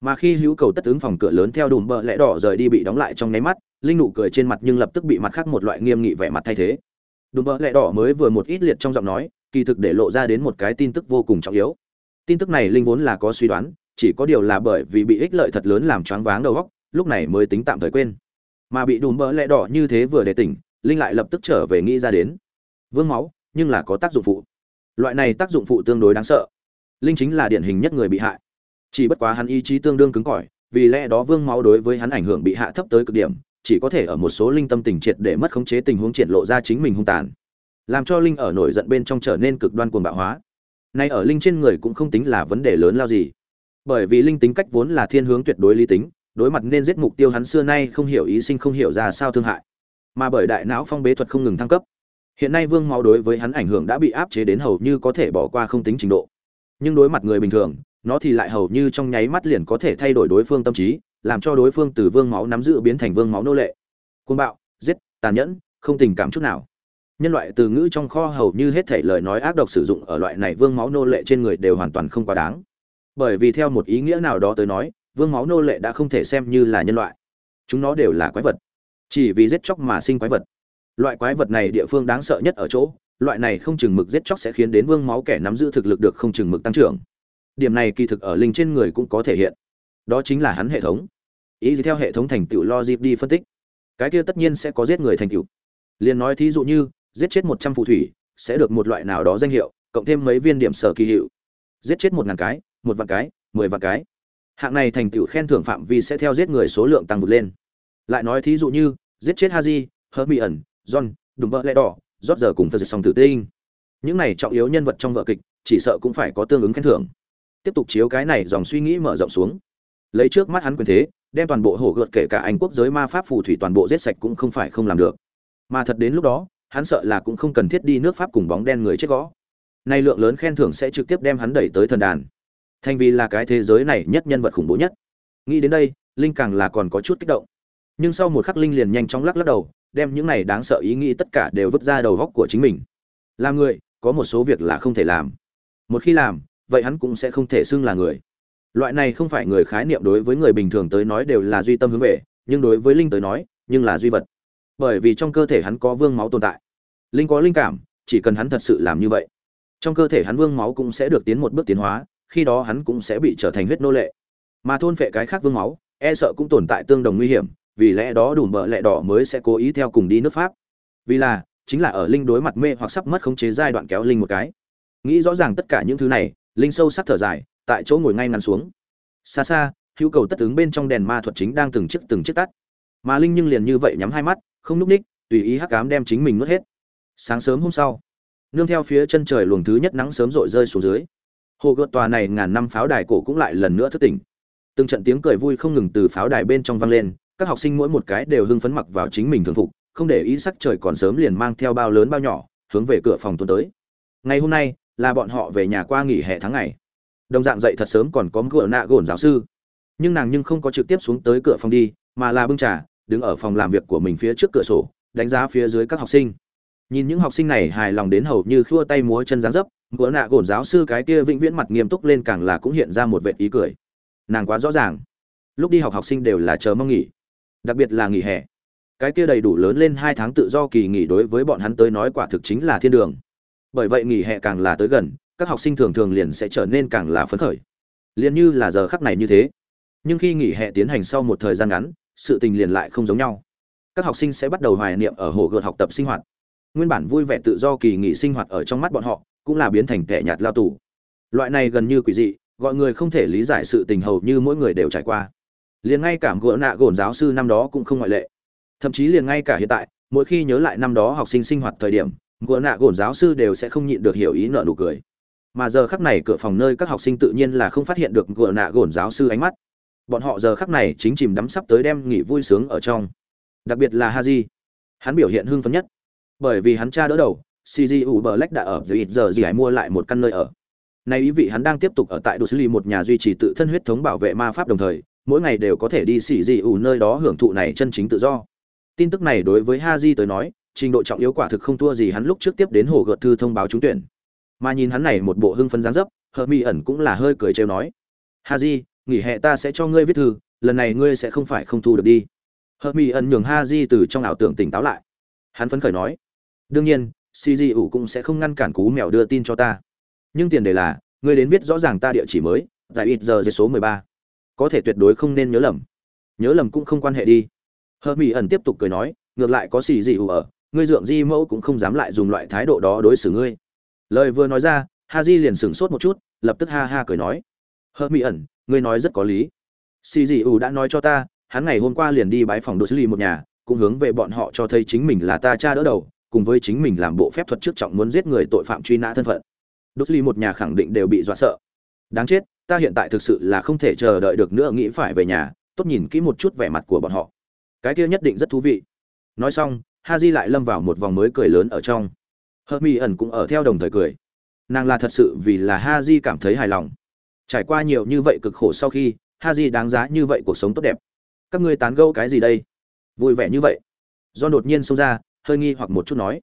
S1: Mà khi hữu cầu tất ứng phòng cửa lớn theo đùm bỡ lẽ đỏ rời đi bị đóng lại trong nháy mắt, linh nụ cười trên mặt nhưng lập tức bị mặt khác một loại nghiêm nghị vẻ mặt thay thế. Đùm bỡ lẽ đỏ mới vừa một ít liệt trong giọng nói, kỳ thực để lộ ra đến một cái tin tức vô cùng trọng yếu. Tin tức này linh vốn là có suy đoán, chỉ có điều là bởi vì bị ích lợi thật lớn làm choáng váng đầu óc, lúc này mới tính tạm thời quên. Mà bị đùm bỡ lẽ đỏ như thế vừa để tỉnh, linh lại lập tức trở về nghĩ ra đến. Vương máu, nhưng là có tác dụng phụ loại này tác dụng phụ tương đối đáng sợ. Linh chính là điển hình nhất người bị hại. Chỉ bất quá hắn ý chí tương đương cứng cỏi, vì lẽ đó vương máu đối với hắn ảnh hưởng bị hạ thấp tới cực điểm, chỉ có thể ở một số linh tâm tình triệt để mất khống chế tình huống triển lộ ra chính mình hung tàn. Làm cho linh ở nổi giận bên trong trở nên cực đoan cuồng bạo hóa. Nay ở linh trên người cũng không tính là vấn đề lớn lao gì. Bởi vì linh tính cách vốn là thiên hướng tuyệt đối lý tính, đối mặt nên giết mục tiêu hắn xưa nay không hiểu ý sinh không hiểu ra sao thương hại. Mà bởi đại não phong bế thuật không ngừng thăng cấp hiện nay vương máu đối với hắn ảnh hưởng đã bị áp chế đến hầu như có thể bỏ qua không tính trình độ. Nhưng đối mặt người bình thường, nó thì lại hầu như trong nháy mắt liền có thể thay đổi đối phương tâm trí, làm cho đối phương từ vương máu nắm giữ biến thành vương máu nô lệ. Côn bạo, giết, tàn nhẫn, không tình cảm chút nào. Nhân loại từ ngữ trong kho hầu như hết thể lời nói ác độc sử dụng ở loại này vương máu nô lệ trên người đều hoàn toàn không quá đáng. Bởi vì theo một ý nghĩa nào đó tới nói, vương máu nô lệ đã không thể xem như là nhân loại. Chúng nó đều là quái vật. Chỉ vì giết chóc mà sinh quái vật loại quái vật này địa phương đáng sợ nhất ở chỗ, loại này không chừng mực giết chóc sẽ khiến đến vương máu kẻ nắm giữ thực lực được không chừng mực tăng trưởng. Điểm này kỳ thực ở linh trên người cũng có thể hiện. Đó chính là hắn hệ thống. Ý gì theo hệ thống thành tựu logic đi phân tích. Cái kia tất nhiên sẽ có giết người thành tựu. Liền nói thí dụ như, giết chết một trăm phù thủy, sẽ được một loại nào đó danh hiệu, cộng thêm mấy viên điểm sở kỳ hiệu. Giết chết một ngàn cái, một vạn cái, mười vạn cái. Hạng này thành tựu khen thưởng phạm vi sẽ theo giết người số lượng tăng vượt lên. Lại nói thí dụ như, giết chết haji, hermione john, đùm vợ lẽ đỏ, rót giờ cùng phật song tử tinh. Những này trọng yếu nhân vật trong vở kịch, chỉ sợ cũng phải có tương ứng khen thưởng. Tiếp tục chiếu cái này dòng suy nghĩ mở rộng xuống. Lấy trước mắt hắn quyền thế, đem toàn bộ hổ gợt kể cả anh quốc giới ma pháp phù thủy toàn bộ giết sạch cũng không phải không làm được. Mà thật đến lúc đó, hắn sợ là cũng không cần thiết đi nước pháp cùng bóng đen người chết gõ. Nay lượng lớn khen thưởng sẽ trực tiếp đem hắn đẩy tới thần đàn. Thành vì là cái thế giới này nhất nhân vật khủng bố nhất. Nghĩ đến đây, linh càng là còn có chút kích động. Nhưng sau một khắc linh liền nhanh chóng lắc lắc đầu đem những này đáng sợ ý nghĩ tất cả đều vứt ra đầu góc của chính mình. Làm người, có một số việc là không thể làm. Một khi làm, vậy hắn cũng sẽ không thể xưng là người. Loại này không phải người khái niệm đối với người bình thường tới nói đều là duy tâm hướng về, nhưng đối với linh tới nói, nhưng là duy vật. Bởi vì trong cơ thể hắn có vương máu tồn tại. Linh có linh cảm, chỉ cần hắn thật sự làm như vậy, trong cơ thể hắn vương máu cũng sẽ được tiến một bước tiến hóa, khi đó hắn cũng sẽ bị trở thành huyết nô lệ. Mà thôn phệ cái khác vương máu e sợ cũng tồn tại tương đồng nguy hiểm vì lẽ đó đủ bợ lẽ đỏ mới sẽ cố ý theo cùng đi nước pháp. Vì là, chính là ở linh đối mặt mê hoặc sắp mất khống chế giai đoạn kéo linh một cái. Nghĩ rõ ràng tất cả những thứ này, linh sâu sắc thở dài, tại chỗ ngồi ngay ngắn xuống. Xa xa, hữu cầu tất ứng bên trong đèn ma thuật chính đang từng chiếc từng chiếc tắt. Mà linh nhưng liền như vậy nhắm hai mắt, không núp ních, tùy ý hắc cám đem chính mình nuốt hết. Sáng sớm hôm sau, nương theo phía chân trời luồng thứ nhất nắng sớm rội rơi xuống dưới. Hồ gợt tòa này ngàn năm pháo đài cổ cũng lại lần nữa thức tỉnh. Từng trận tiếng cười vui không ngừng từ pháo đài bên trong vang lên các học sinh mỗi một cái đều hưng phấn mặc vào chính mình thường phục, không để ý sắc trời còn sớm liền mang theo bao lớn bao nhỏ, hướng về cửa phòng tuần tới. Ngày hôm nay, là bọn họ về nhà qua nghỉ hè tháng ngày. Đồng dạng dậy thật sớm còn có cửa nạ gồn giáo sư. Nhưng nàng nhưng không có trực tiếp xuống tới cửa phòng đi, mà là bưng trà, đứng ở phòng làm việc của mình phía trước cửa sổ, đánh giá phía dưới các học sinh. Nhìn những học sinh này hài lòng đến hầu như khua tay múa chân dáng dấp cửa nạ gồn giáo sư cái kia vĩnh viễn mặt nghiêm túc lên càng là cũng hiện ra một vệt ý cười. Nàng quá rõ ràng. Lúc đi học học sinh đều là chờ mong nghỉ đặc biệt là nghỉ hè. Cái kia đầy đủ lớn lên hai tháng tự do kỳ nghỉ đối với bọn hắn tới nói quả thực chính là thiên đường. Bởi vậy nghỉ hè càng là tới gần, các học sinh thường thường liền sẽ trở nên càng là phấn khởi. Liền như là giờ khắc này như thế. Nhưng khi nghỉ hè tiến hành sau một thời gian ngắn, sự tình liền lại không giống nhau. Các học sinh sẽ bắt đầu hoài niệm ở hồ gợt học tập sinh hoạt. Nguyên bản vui vẻ tự do kỳ nghỉ sinh hoạt ở trong mắt bọn họ, cũng là biến thành kẻ nhạt lao tù. Loại này gần như quỷ dị, gọi người không thể lý giải sự tình hầu như mỗi người đều trải qua liền ngay cả gỡ nạ gồn giáo sư năm đó cũng không ngoại lệ. Thậm chí liền ngay cả hiện tại, mỗi khi nhớ lại năm đó học sinh sinh hoạt thời điểm gỡ nạ gồn giáo sư đều sẽ không nhịn được hiểu ý nợ nụ cười. Mà giờ khắc này cửa phòng nơi các học sinh tự nhiên là không phát hiện được gỡ nạ gồn giáo sư ánh mắt. Bọn họ giờ khắc này chính chìm đắm sắp tới đem nghỉ vui sướng ở trong. Đặc biệt là haji. Hắn biểu hiện hưng phấn nhất. Bởi vì hắn cha đỡ đầu cgu bờ lách đã ở dưới ít giờ gì hãy mua lại một căn nơi ở. Nay ý vị hắn đang tiếp tục ở tại đồ xử lý một nhà duy trì tự thân huyết thống bảo vệ ma pháp đồng thời mỗi ngày đều có thể đi xỉ dị ủ nơi đó hưởng thụ này chân chính tự do. Tin tức này đối với ha di tới nói, trình độ trọng yếu quả thực không thua gì hắn lúc trước tiếp đến hồ gợt thư thông báo trúng tuyển. Mà nhìn hắn này một bộ hưng phấn dáng dấp hờ mi ẩn cũng là hơi cười trêu nói. Ha di nghỉ hè ta sẽ cho ngươi viết thư, lần này ngươi sẽ không phải không thu được đi. Hờ mi ẩn nhường ha di từ trong ảo tưởng tỉnh táo lại. Hắn phấn khởi nói, đương nhiên si di ủ cũng sẽ không ngăn cản cú mèo đưa tin cho ta. Nhưng tiền đề là, ngươi đến viết rõ ràng ta địa chỉ mới tại ít giờ dưới số mười ba có thể tuyệt đối không nên nhớ lầm. Nhớ lầm cũng không quan hệ đi. Hơ mỹ ẩn tiếp tục cười nói, ngược lại có xì gì ù ở, ngươi dượng di mẫu cũng không dám lại dùng loại thái độ đó đối xử ngươi. Lời vừa nói ra ha di liền sửng sốt một chút, lập tức ha ha cười nói. Hơ mỹ ẩn, ngươi nói rất có lý. Xì gì ù đã nói cho ta, hắn ngày hôm qua liền đi bái phòng đô xử lý một nhà, cũng hướng về bọn họ cho thấy chính mình là ta cha đỡ đầu, cùng với chính mình làm bộ phép thuật trước trọng muốn giết người tội phạm truy nã thân phận. Đô xử lý một nhà khẳng định đều bị dọa sợ. Đáng chết ta hiện tại thực sự là không thể chờ đợi được nữa, nghĩ phải về nhà, tốt nhìn kỹ một chút vẻ mặt của bọn họ. Cái kia nhất định rất thú vị. Nói xong ha di lại lâm vào một vòng mới cười lớn ở trong. Hớt mi ẩn cũng ở theo đồng thời cười. Nàng là thật sự vì là ha di cảm thấy hài lòng. Trải qua nhiều như vậy cực khổ sau khi ha di đáng giá như vậy cuộc sống tốt đẹp. Các ngươi tán gẫu cái gì đây? Vui vẻ như vậy. Do đột nhiên xông ra, hơi nghi hoặc một chút nói.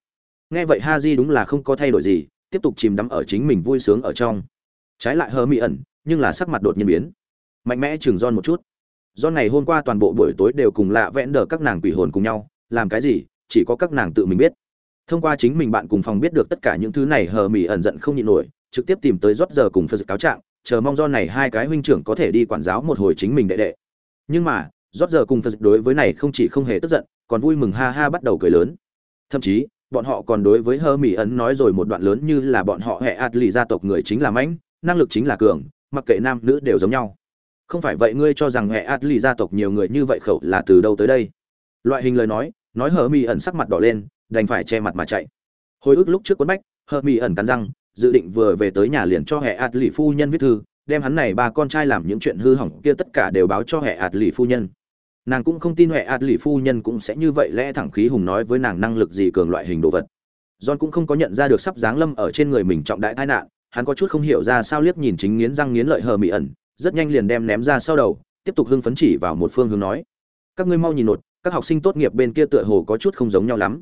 S1: Nghe vậy ha di đúng là không có thay đổi gì, tiếp tục chìm đắm ở chính mình vui sướng ở trong. Trái lại hơ mỹ ẩn nhưng là sắc mặt đột nhiên biến. Mạnh mẽ chừng don một chút. Do này hôm qua toàn bộ buổi tối đều cùng lạ vẽn đờ các nàng quỷ hồn cùng nhau, làm cái gì, chỉ có các nàng tự mình biết. Thông qua chính mình bạn cùng phòng biết được tất cả những thứ này, hờ mỹ ẩn giận không nhịn nổi, trực tiếp tìm tới rót giờ cùng phật cáo trạng, chờ mong do này hai cái huynh trưởng có thể đi quản giáo một hồi chính mình đệ đệ. Nhưng mà rót giờ cùng phật đối với này không chỉ không hề tức giận, còn vui mừng ha ha bắt đầu cười lớn. Thậm chí, bọn họ còn đối với hơ mỹ ẩn nói rồi một đoạn lớn như là bọn họ hệ ạt lì gia tộc người chính là mãnh, năng lực chính là cường mặc kệ nam nữ đều giống nhau. Không phải vậy ngươi cho rằng hệ át lì gia tộc nhiều người như vậy khẩu là từ đâu tới đây? Loại hình lời nói nói hờ mi ẩn sắc mặt đỏ lên, đành phải che mặt mà chạy. Hồi ức lúc trước quấn bách, hờ mi ẩn cắn răng, dự định vừa về tới nhà liền cho hệ ạt lì phu nhân viết thư, đem hắn này ba con trai làm những chuyện hư hỏng kia tất cả đều báo cho hệ ạt lì phu nhân. Nàng cũng không tin hệ ạt lì phu nhân cũng sẽ như vậy lẽ thẳng khí hùng nói với nàng năng lực gì cường loại hình đồ vật. John cũng không có nhận ra được sắp giáng lâm ở trên người mình trọng đại tai nạn hắn có chút không hiểu ra sao liếc nhìn chính nghiến răng nghiến lợi hờ mị ẩn, rất nhanh liền đem ném ra sau đầu, tiếp tục hưng phấn chỉ vào một phương hướng nói. Các ngươi mau nhìn nột, các học sinh tốt nghiệp bên kia tựa hồ có chút không giống nhau lắm.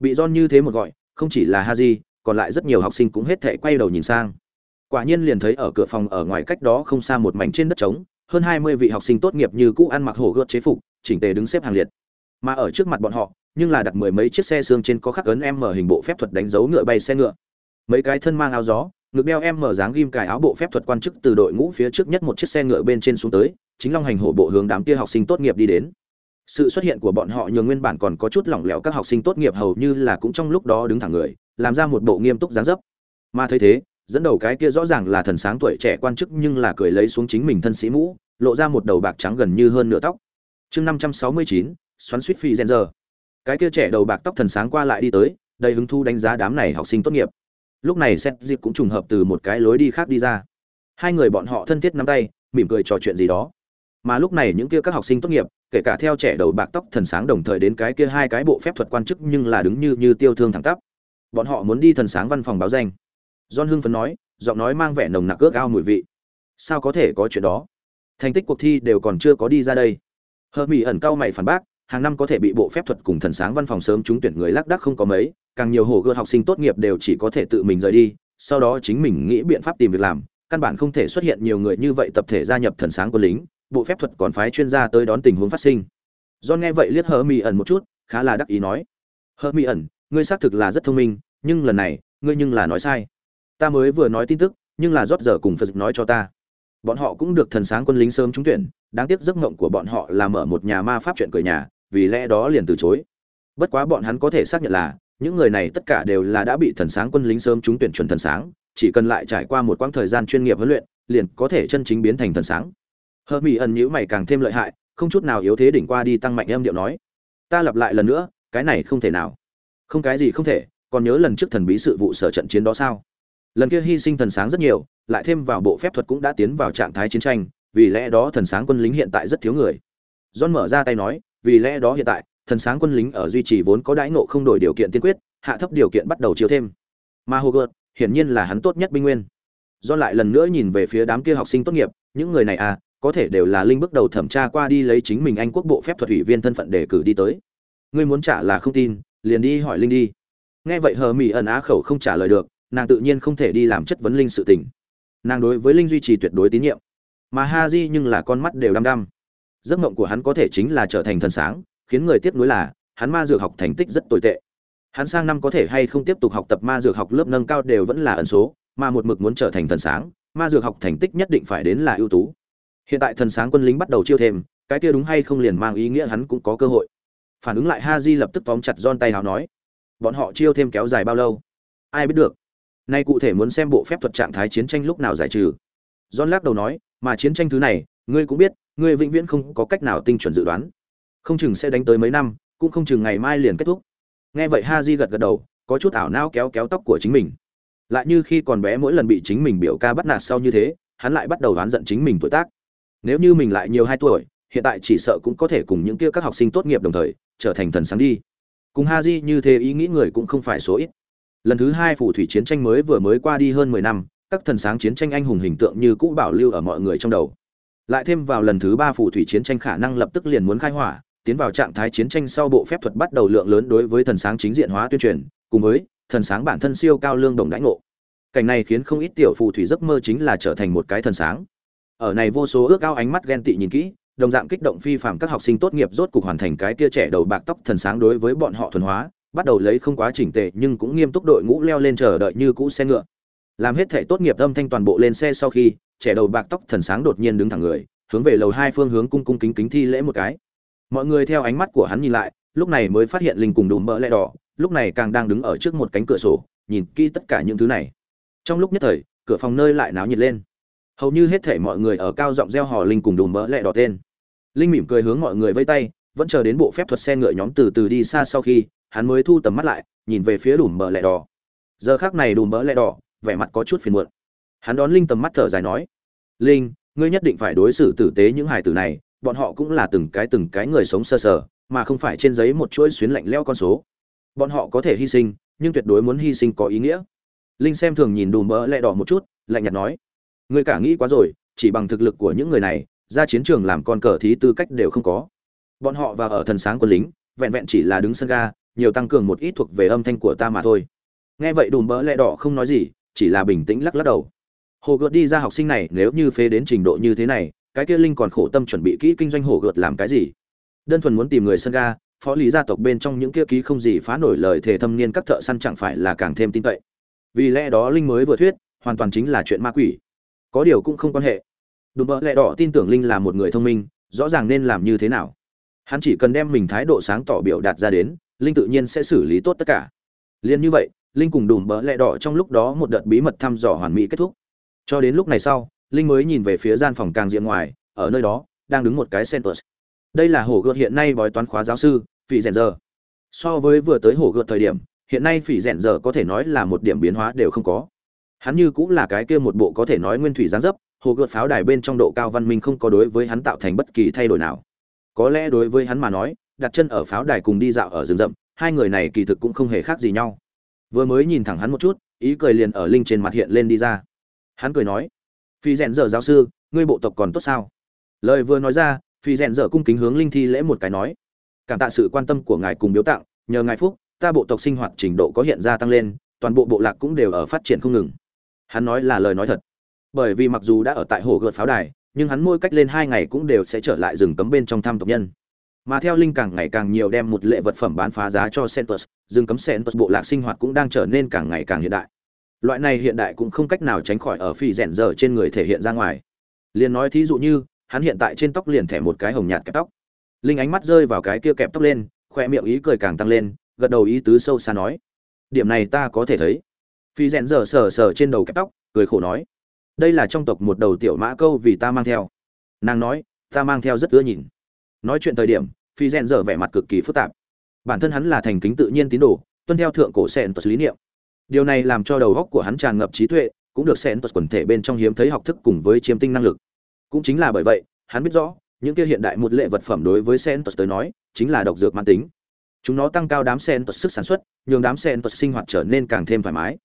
S1: Bị don như thế một gọi, không chỉ là haji, còn lại rất nhiều học sinh cũng hết thảy quay đầu nhìn sang. Quả nhiên liền thấy ở cửa phòng ở ngoài cách đó không xa một mảnh trên đất trống, hơn hai mươi vị học sinh tốt nghiệp như cũ ăn mặc hổ gợt chế phục, chỉnh tề đứng xếp hàng liệt. Mà ở trước mặt bọn họ, nhưng là đặt mười mấy chiếc xe xương trên có khắc ấn em mở hình bộ phép thuật đánh dấu ngựa bay xe ngựa. Mấy cái thân mang áo gió ngực đeo em mở dáng ghim cài áo bộ phép thuật quan chức từ đội ngũ phía trước nhất một chiếc xe ngựa bên trên xuống tới, chính long hành hổ bộ hướng đám kia học sinh tốt nghiệp đi đến. Sự xuất hiện của bọn họ nhường nguyên bản còn có chút lỏng lẻo các học sinh tốt nghiệp hầu như là cũng trong lúc đó đứng thẳng người, làm ra một bộ nghiêm túc dáng dấp. Mà thấy thế, dẫn đầu cái kia rõ ràng là thần sáng tuổi trẻ quan chức nhưng là cười lấy xuống chính mình thân sĩ mũ, lộ ra một đầu bạc trắng gần như hơn nửa tóc. Chương năm trăm sáu mươi chín, xoắn suýt phi gen giờ cái kia trẻ đầu bạc tóc thần sáng qua lại đi tới, đầy hứng thu đánh giá đám này học sinh tốt nghiệp lúc này xét dịp cũng trùng hợp từ một cái lối đi khác đi ra. Hai người bọn họ thân thiết nắm tay, mỉm cười trò chuyện gì đó. Mà lúc này những kia các học sinh tốt nghiệp, kể cả theo trẻ đầu bạc tóc thần sáng đồng thời đến cái kia hai cái bộ phép thuật quan chức nhưng là đứng như như tiêu thương thẳng tắp. Bọn họ muốn đi thần sáng văn phòng báo danh. John hưng phấn nói, giọng nói mang vẻ nồng nặc ước ao mùi vị. Sao có thể có chuyện đó? Thành tích cuộc thi đều còn chưa có đi ra đây. Hờ mỹ ẩn cao mày phản bác, hàng năm có thể bị bộ phép thuật cùng thần sáng văn phòng sớm trúng tuyển người lác đác không có mấy càng nhiều hồ gươm học sinh tốt nghiệp đều chỉ có thể tự mình rời đi, sau đó chính mình nghĩ biện pháp tìm việc làm, căn bản không thể xuất hiện nhiều người như vậy tập thể gia nhập thần sáng quân lính, bộ phép thuật còn phái chuyên gia tới đón tình huống phát sinh. Do nghe vậy liếc hờ mị ẩn một chút, khá là đắc ý nói hờ mị ẩn, ngươi xác thực là rất thông minh, nhưng lần này, ngươi nhưng là nói sai. Ta mới vừa nói tin tức, nhưng là rót giờ cùng phật nói cho ta. Bọn họ cũng được thần sáng quân lính sớm trúng tuyển, đáng tiếc giấc mộng của bọn họ là mở một nhà ma pháp chuyện cười nhà, vì lẽ đó liền từ chối. Bất quá bọn hắn có thể xác nhận là những người này tất cả đều là đã bị thần sáng quân lính sớm trúng tuyển chuẩn thần sáng, chỉ cần lại trải qua một quãng thời gian chuyên nghiệp huấn luyện, liền có thể chân chính biến thành thần sáng. Hợp mỹ ẩn nhữ mày càng thêm lợi hại, không chút nào yếu thế đỉnh qua đi tăng mạnh âm điệu nói, ta lặp lại lần nữa, cái này không thể nào. Không cái gì không thể, còn nhớ lần trước thần bí sự vụ sở trận chiến đó sao? Lần kia hy sinh thần sáng rất nhiều, lại thêm vào bộ phép thuật cũng đã tiến vào trạng thái chiến tranh, vì lẽ đó thần sáng quân lính hiện tại rất thiếu người. John mở ra tay nói, vì lẽ đó hiện tại thần sáng quân lính ở duy trì vốn có đãi nộ không đổi điều kiện tiên quyết, hạ thấp điều kiện bắt đầu chiếu thêm. Mà hogurt hiển nhiên là hắn tốt nhất binh nguyên. Do lại lần nữa nhìn về phía đám kia học sinh tốt nghiệp, những người này à có thể đều là linh bước đầu thẩm tra qua đi lấy chính mình anh quốc bộ phép thuật ủy viên thân phận để cử đi tới. Ngươi muốn trả là không tin, liền đi hỏi linh đi. Nghe vậy hờ mỹ ẩn á khẩu không trả lời được, nàng tự nhiên không thể đi làm chất vấn linh sự tình. Nàng đối với linh duy trì tuyệt đối tín nhiệm. Mà ha di nhưng là con mắt đều đăm đăm. Giấc mộng của hắn có thể chính là trở thành thần sáng khiến người tiếc nuối là, hắn ma dược học thành tích rất tồi tệ. Hắn sang năm có thể hay không tiếp tục học tập ma dược học lớp nâng cao đều vẫn là ẩn số, mà một mực muốn trở thành thần sáng, ma dược học thành tích nhất định phải đến là ưu tú. Hiện tại thần sáng quân lính bắt đầu chiêu thêm, cái kia đúng hay không liền mang ý nghĩa hắn cũng có cơ hội. Phản ứng lại ha di lập tức tóm chặt giòn tay hào nói, bọn họ chiêu thêm kéo dài bao lâu? Ai biết được. Nay cụ thể muốn xem bộ phép thuật trạng thái chiến tranh lúc nào giải trừ. John lắc đầu nói, mà chiến tranh thứ này, ngươi cũng biết, ngươi vĩnh viễn không có cách nào tinh chuẩn dự đoán không chừng sẽ đánh tới mấy năm, cũng không chừng ngày mai liền kết thúc. Nghe vậy ha di gật gật đầu, có chút ảo não kéo kéo tóc của chính mình. Lại như khi còn bé mỗi lần bị chính mình biểu ca bắt nạt sau như thế, hắn lại bắt đầu oán giận chính mình tuổi tác. Nếu như mình lại nhiều hai tuổi, hiện tại chỉ sợ cũng có thể cùng những kia các học sinh tốt nghiệp đồng thời, trở thành thần sáng đi. Cùng ha di như thế ý nghĩ người cũng không phải số ít. Lần thứ hai phù thủy chiến tranh mới vừa mới qua đi hơn mười năm, các thần sáng chiến tranh anh hùng hình tượng như cũ bảo lưu ở mọi người trong đầu. Lại thêm vào lần thứ ba phù thủy chiến tranh khả năng lập tức liền muốn khai hỏa tiến vào trạng thái chiến tranh sau bộ phép thuật bắt đầu lượng lớn đối với thần sáng chính diện hóa tuyên truyền, cùng với thần sáng bản thân siêu cao lương đồng đãi ngộ. Cảnh này khiến không ít tiểu phù thủy giấc mơ chính là trở thành một cái thần sáng. Ở này vô số ước ao ánh mắt ghen tị nhìn kỹ, đồng dạng kích động phi phạm các học sinh tốt nghiệp rốt cục hoàn thành cái kia trẻ đầu bạc tóc thần sáng đối với bọn họ thuần hóa, bắt đầu lấy không quá chỉnh tề nhưng cũng nghiêm túc đội ngũ leo lên chờ đợi như cũ xe ngựa. Làm hết thể tốt nghiệp âm thanh toàn bộ lên xe sau khi, trẻ đầu bạc tóc thần sáng đột nhiên đứng thẳng người, hướng về lầu hai phương hướng cung cung kính kính thi lễ một cái mọi người theo ánh mắt của hắn nhìn lại, lúc này mới phát hiện linh cùng đùm mỡ lẹ đỏ, lúc này càng đang đứng ở trước một cánh cửa sổ, nhìn kỹ tất cả những thứ này. Trong lúc nhất thời, cửa phòng nơi lại náo nhiệt lên. Hầu như hết thể mọi người ở cao giọng reo hò linh cùng đùm mỡ lẹ đỏ tên. Linh mỉm cười hướng mọi người vây tay, vẫn chờ đến bộ phép thuật xe ngựa nhóm từ từ đi xa sau khi, hắn mới thu tầm mắt lại, nhìn về phía đùm mỡ lẹ đỏ. Giờ khác này đùm mỡ lẹ đỏ, vẻ mặt có chút phiền muộn. Hắn đón linh tầm mắt thở dài nói, linh, ngươi nhất định phải đối xử tử tế những hài tử này bọn họ cũng là từng cái từng cái người sống sơ sở mà không phải trên giấy một chuỗi xuyến lạnh lẽo con số. Bọn họ có thể hy sinh, nhưng tuyệt đối muốn hy sinh có ý nghĩa. Linh xem thường nhìn đùm bỡ lẹ đỏ một chút, lạnh nhạt nói người cả nghĩ quá rồi, chỉ bằng thực lực của những người này, ra chiến trường làm con cờ thí tư cách đều không có. Bọn họ và ở thần sáng quân lính, vẹn vẹn chỉ là đứng sân ga, nhiều tăng cường một ít thuộc về âm thanh của ta mà thôi. Nghe vậy đùm bỡ lẹ đỏ không nói gì, chỉ là bình tĩnh lắc lắc đầu. Hồ gợt đi ra học sinh này, nếu như phế đến trình độ như thế này cái kia linh còn khổ tâm chuẩn bị kỹ kinh doanh hổ gợt làm cái gì? Đơn thuần muốn tìm người sân ga, phó lý gia tộc bên trong những kia ký không gì phá nổi lời thề thâm niên các thợ săn chẳng phải là càng thêm tin cậy. Vì lẽ đó linh mới vừa thuyết, hoàn toàn chính là chuyện ma quỷ. Có điều cũng không quan hệ. Đùm bỡ lẹ đỏ tin tưởng linh là một người thông minh, rõ ràng nên làm như thế nào. Hắn chỉ cần đem mình thái độ sáng tỏ biểu đạt ra đến, linh tự nhiên sẽ xử lý tốt tất cả. Liền như vậy, linh cùng đùm bỡ lẹ đỏ trong lúc đó một đợt bí mật thăm dò hoàn mỹ kết thúc. Cho đến lúc này sau linh mới nhìn về phía gian phòng càng diện ngoài, ở nơi đó, đang đứng một cái centus đây là hổ gợt hiện nay bói toán khóa giáo sư, phỉ rèn giờ. So với vừa tới hổ gợt thời điểm, hiện nay phỉ rèn giờ có thể nói là một điểm biến hóa đều không có. Hắn như cũng là cái kia một bộ có thể nói nguyên thủy gián dấp, hồ gợt pháo đài bên trong độ cao văn minh không có đối với hắn tạo thành bất kỳ thay đổi nào. Có lẽ đối với hắn mà nói, đặt chân ở pháo đài cùng đi dạo ở rừng rậm, hai người này kỳ thực cũng không hề khác gì nhau. Vừa mới nhìn thẳng hắn một chút, ý cười liền ở linh trên mặt hiện lên đi ra. Hắn cười nói phi rèn dở giáo sư, ngươi bộ tộc còn tốt sao? Lời vừa nói ra, phi rèn dở cung kính hướng linh thi lễ một cái nói. Cảm tạ sự quan tâm của ngài cùng biếu tặng, nhờ ngài phúc, ta bộ tộc sinh hoạt trình độ có hiện ra tăng lên, toàn bộ bộ lạc cũng đều ở phát triển không ngừng. Hắn nói là lời nói thật. Bởi vì mặc dù đã ở tại hồ gợt pháo đài, nhưng hắn mỗi cách lên hai ngày cũng đều sẽ trở lại rừng cấm bên trong thăm tộc nhân. Mà theo linh càng ngày càng nhiều đem một lệ vật phẩm bán phá giá cho centus rừng cấm centus bộ lạc sinh hoạt cũng đang trở nên càng ngày càng hiện đại. Loại này hiện đại cũng không cách nào tránh khỏi ở phi rèn giờ trên người thể hiện ra ngoài. Liên nói thí dụ như, hắn hiện tại trên tóc liền thẻ một cái hồng nhạt kẹp tóc. Linh ánh mắt rơi vào cái kia kẹp tóc lên, khoe miệng ý cười càng tăng lên, gật đầu ý tứ sâu xa nói: "Điểm này ta có thể thấy." Phi rèn giờ sờ sờ trên đầu kẹp tóc, cười khổ nói: "Đây là trong tộc một đầu tiểu mã câu vì ta mang theo." Nàng nói: "Ta mang theo rất ưa nhìn." nói chuyện thời điểm phi rèn dở vẻ mặt cực kỳ phức tạp bản thân hắn là thành kính tự nhiên tín đồ tuân theo thượng cổ sẹn tật lý niệm điều này làm cho đầu góc của hắn tràn ngập trí tuệ, cũng được xen tuật quần thể bên trong hiếm thấy học thức cùng với chiêm tinh năng lực. Cũng chính là bởi vậy, hắn biết rõ, những kia hiện đại một lệ vật phẩm đối với xen tuật tới nói, chính là độc dược mãn tính. Chúng nó tăng cao đám xen tuật sức sản xuất, nhường đám xen tuật sinh hoạt trở nên càng thêm thoải mái.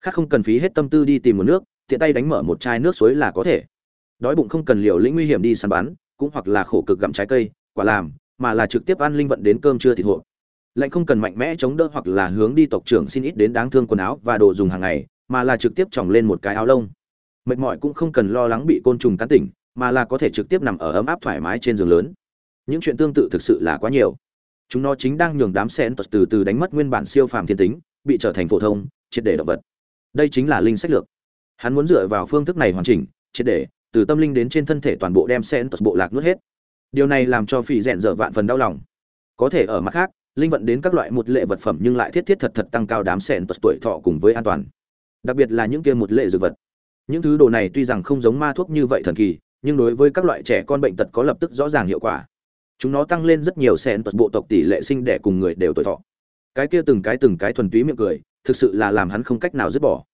S1: Khác không cần phí hết tâm tư đi tìm một nước, tiện tay đánh mở một chai nước suối là có thể. Đói bụng không cần liều lĩnh nguy hiểm đi săn bắn, cũng hoặc là khổ cực gặm trái cây, quả làm, mà là trực tiếp ăn linh vận đến cơm trưa thịt hộp lệnh không cần mạnh mẽ chống đỡ hoặc là hướng đi tộc trưởng xin ít đến đáng thương quần áo và đồ dùng hàng ngày, mà là trực tiếp tròng lên một cái áo lông. Mệt mỏi cũng không cần lo lắng bị côn trùng cắn tỉnh, mà là có thể trực tiếp nằm ở ấm áp thoải mái trên giường lớn. Những chuyện tương tự thực sự là quá nhiều. Chúng nó chính đang nhường đám sen từ từ đánh mất nguyên bản siêu phàm thiên tính, bị trở thành phổ thông, triệt để động vật. Đây chính là linh sách lược. Hắn muốn dựa vào phương thức này hoàn chỉnh, triệt để, từ tâm linh đến trên thân thể toàn bộ đem sen bộ lạc nuốt hết. Điều này làm cho phỉ dẹn dở vạn phần đau lòng. Có thể ở mặt khác linh vận đến các loại một lệ vật phẩm nhưng lại thiết thiết thật thật tăng cao đám sẻn tật tuổi thọ cùng với an toàn. Đặc biệt là những kia một lệ dược vật. Những thứ đồ này tuy rằng không giống ma thuốc như vậy thần kỳ nhưng đối với các loại trẻ con bệnh tật có lập tức rõ ràng hiệu quả. Chúng nó tăng lên rất nhiều sẻn tật bộ tộc tỷ lệ sinh đẻ cùng người đều tuổi thọ. Cái kia từng cái từng cái thuần túy miệng cười thực sự là làm hắn không cách nào dứt bỏ.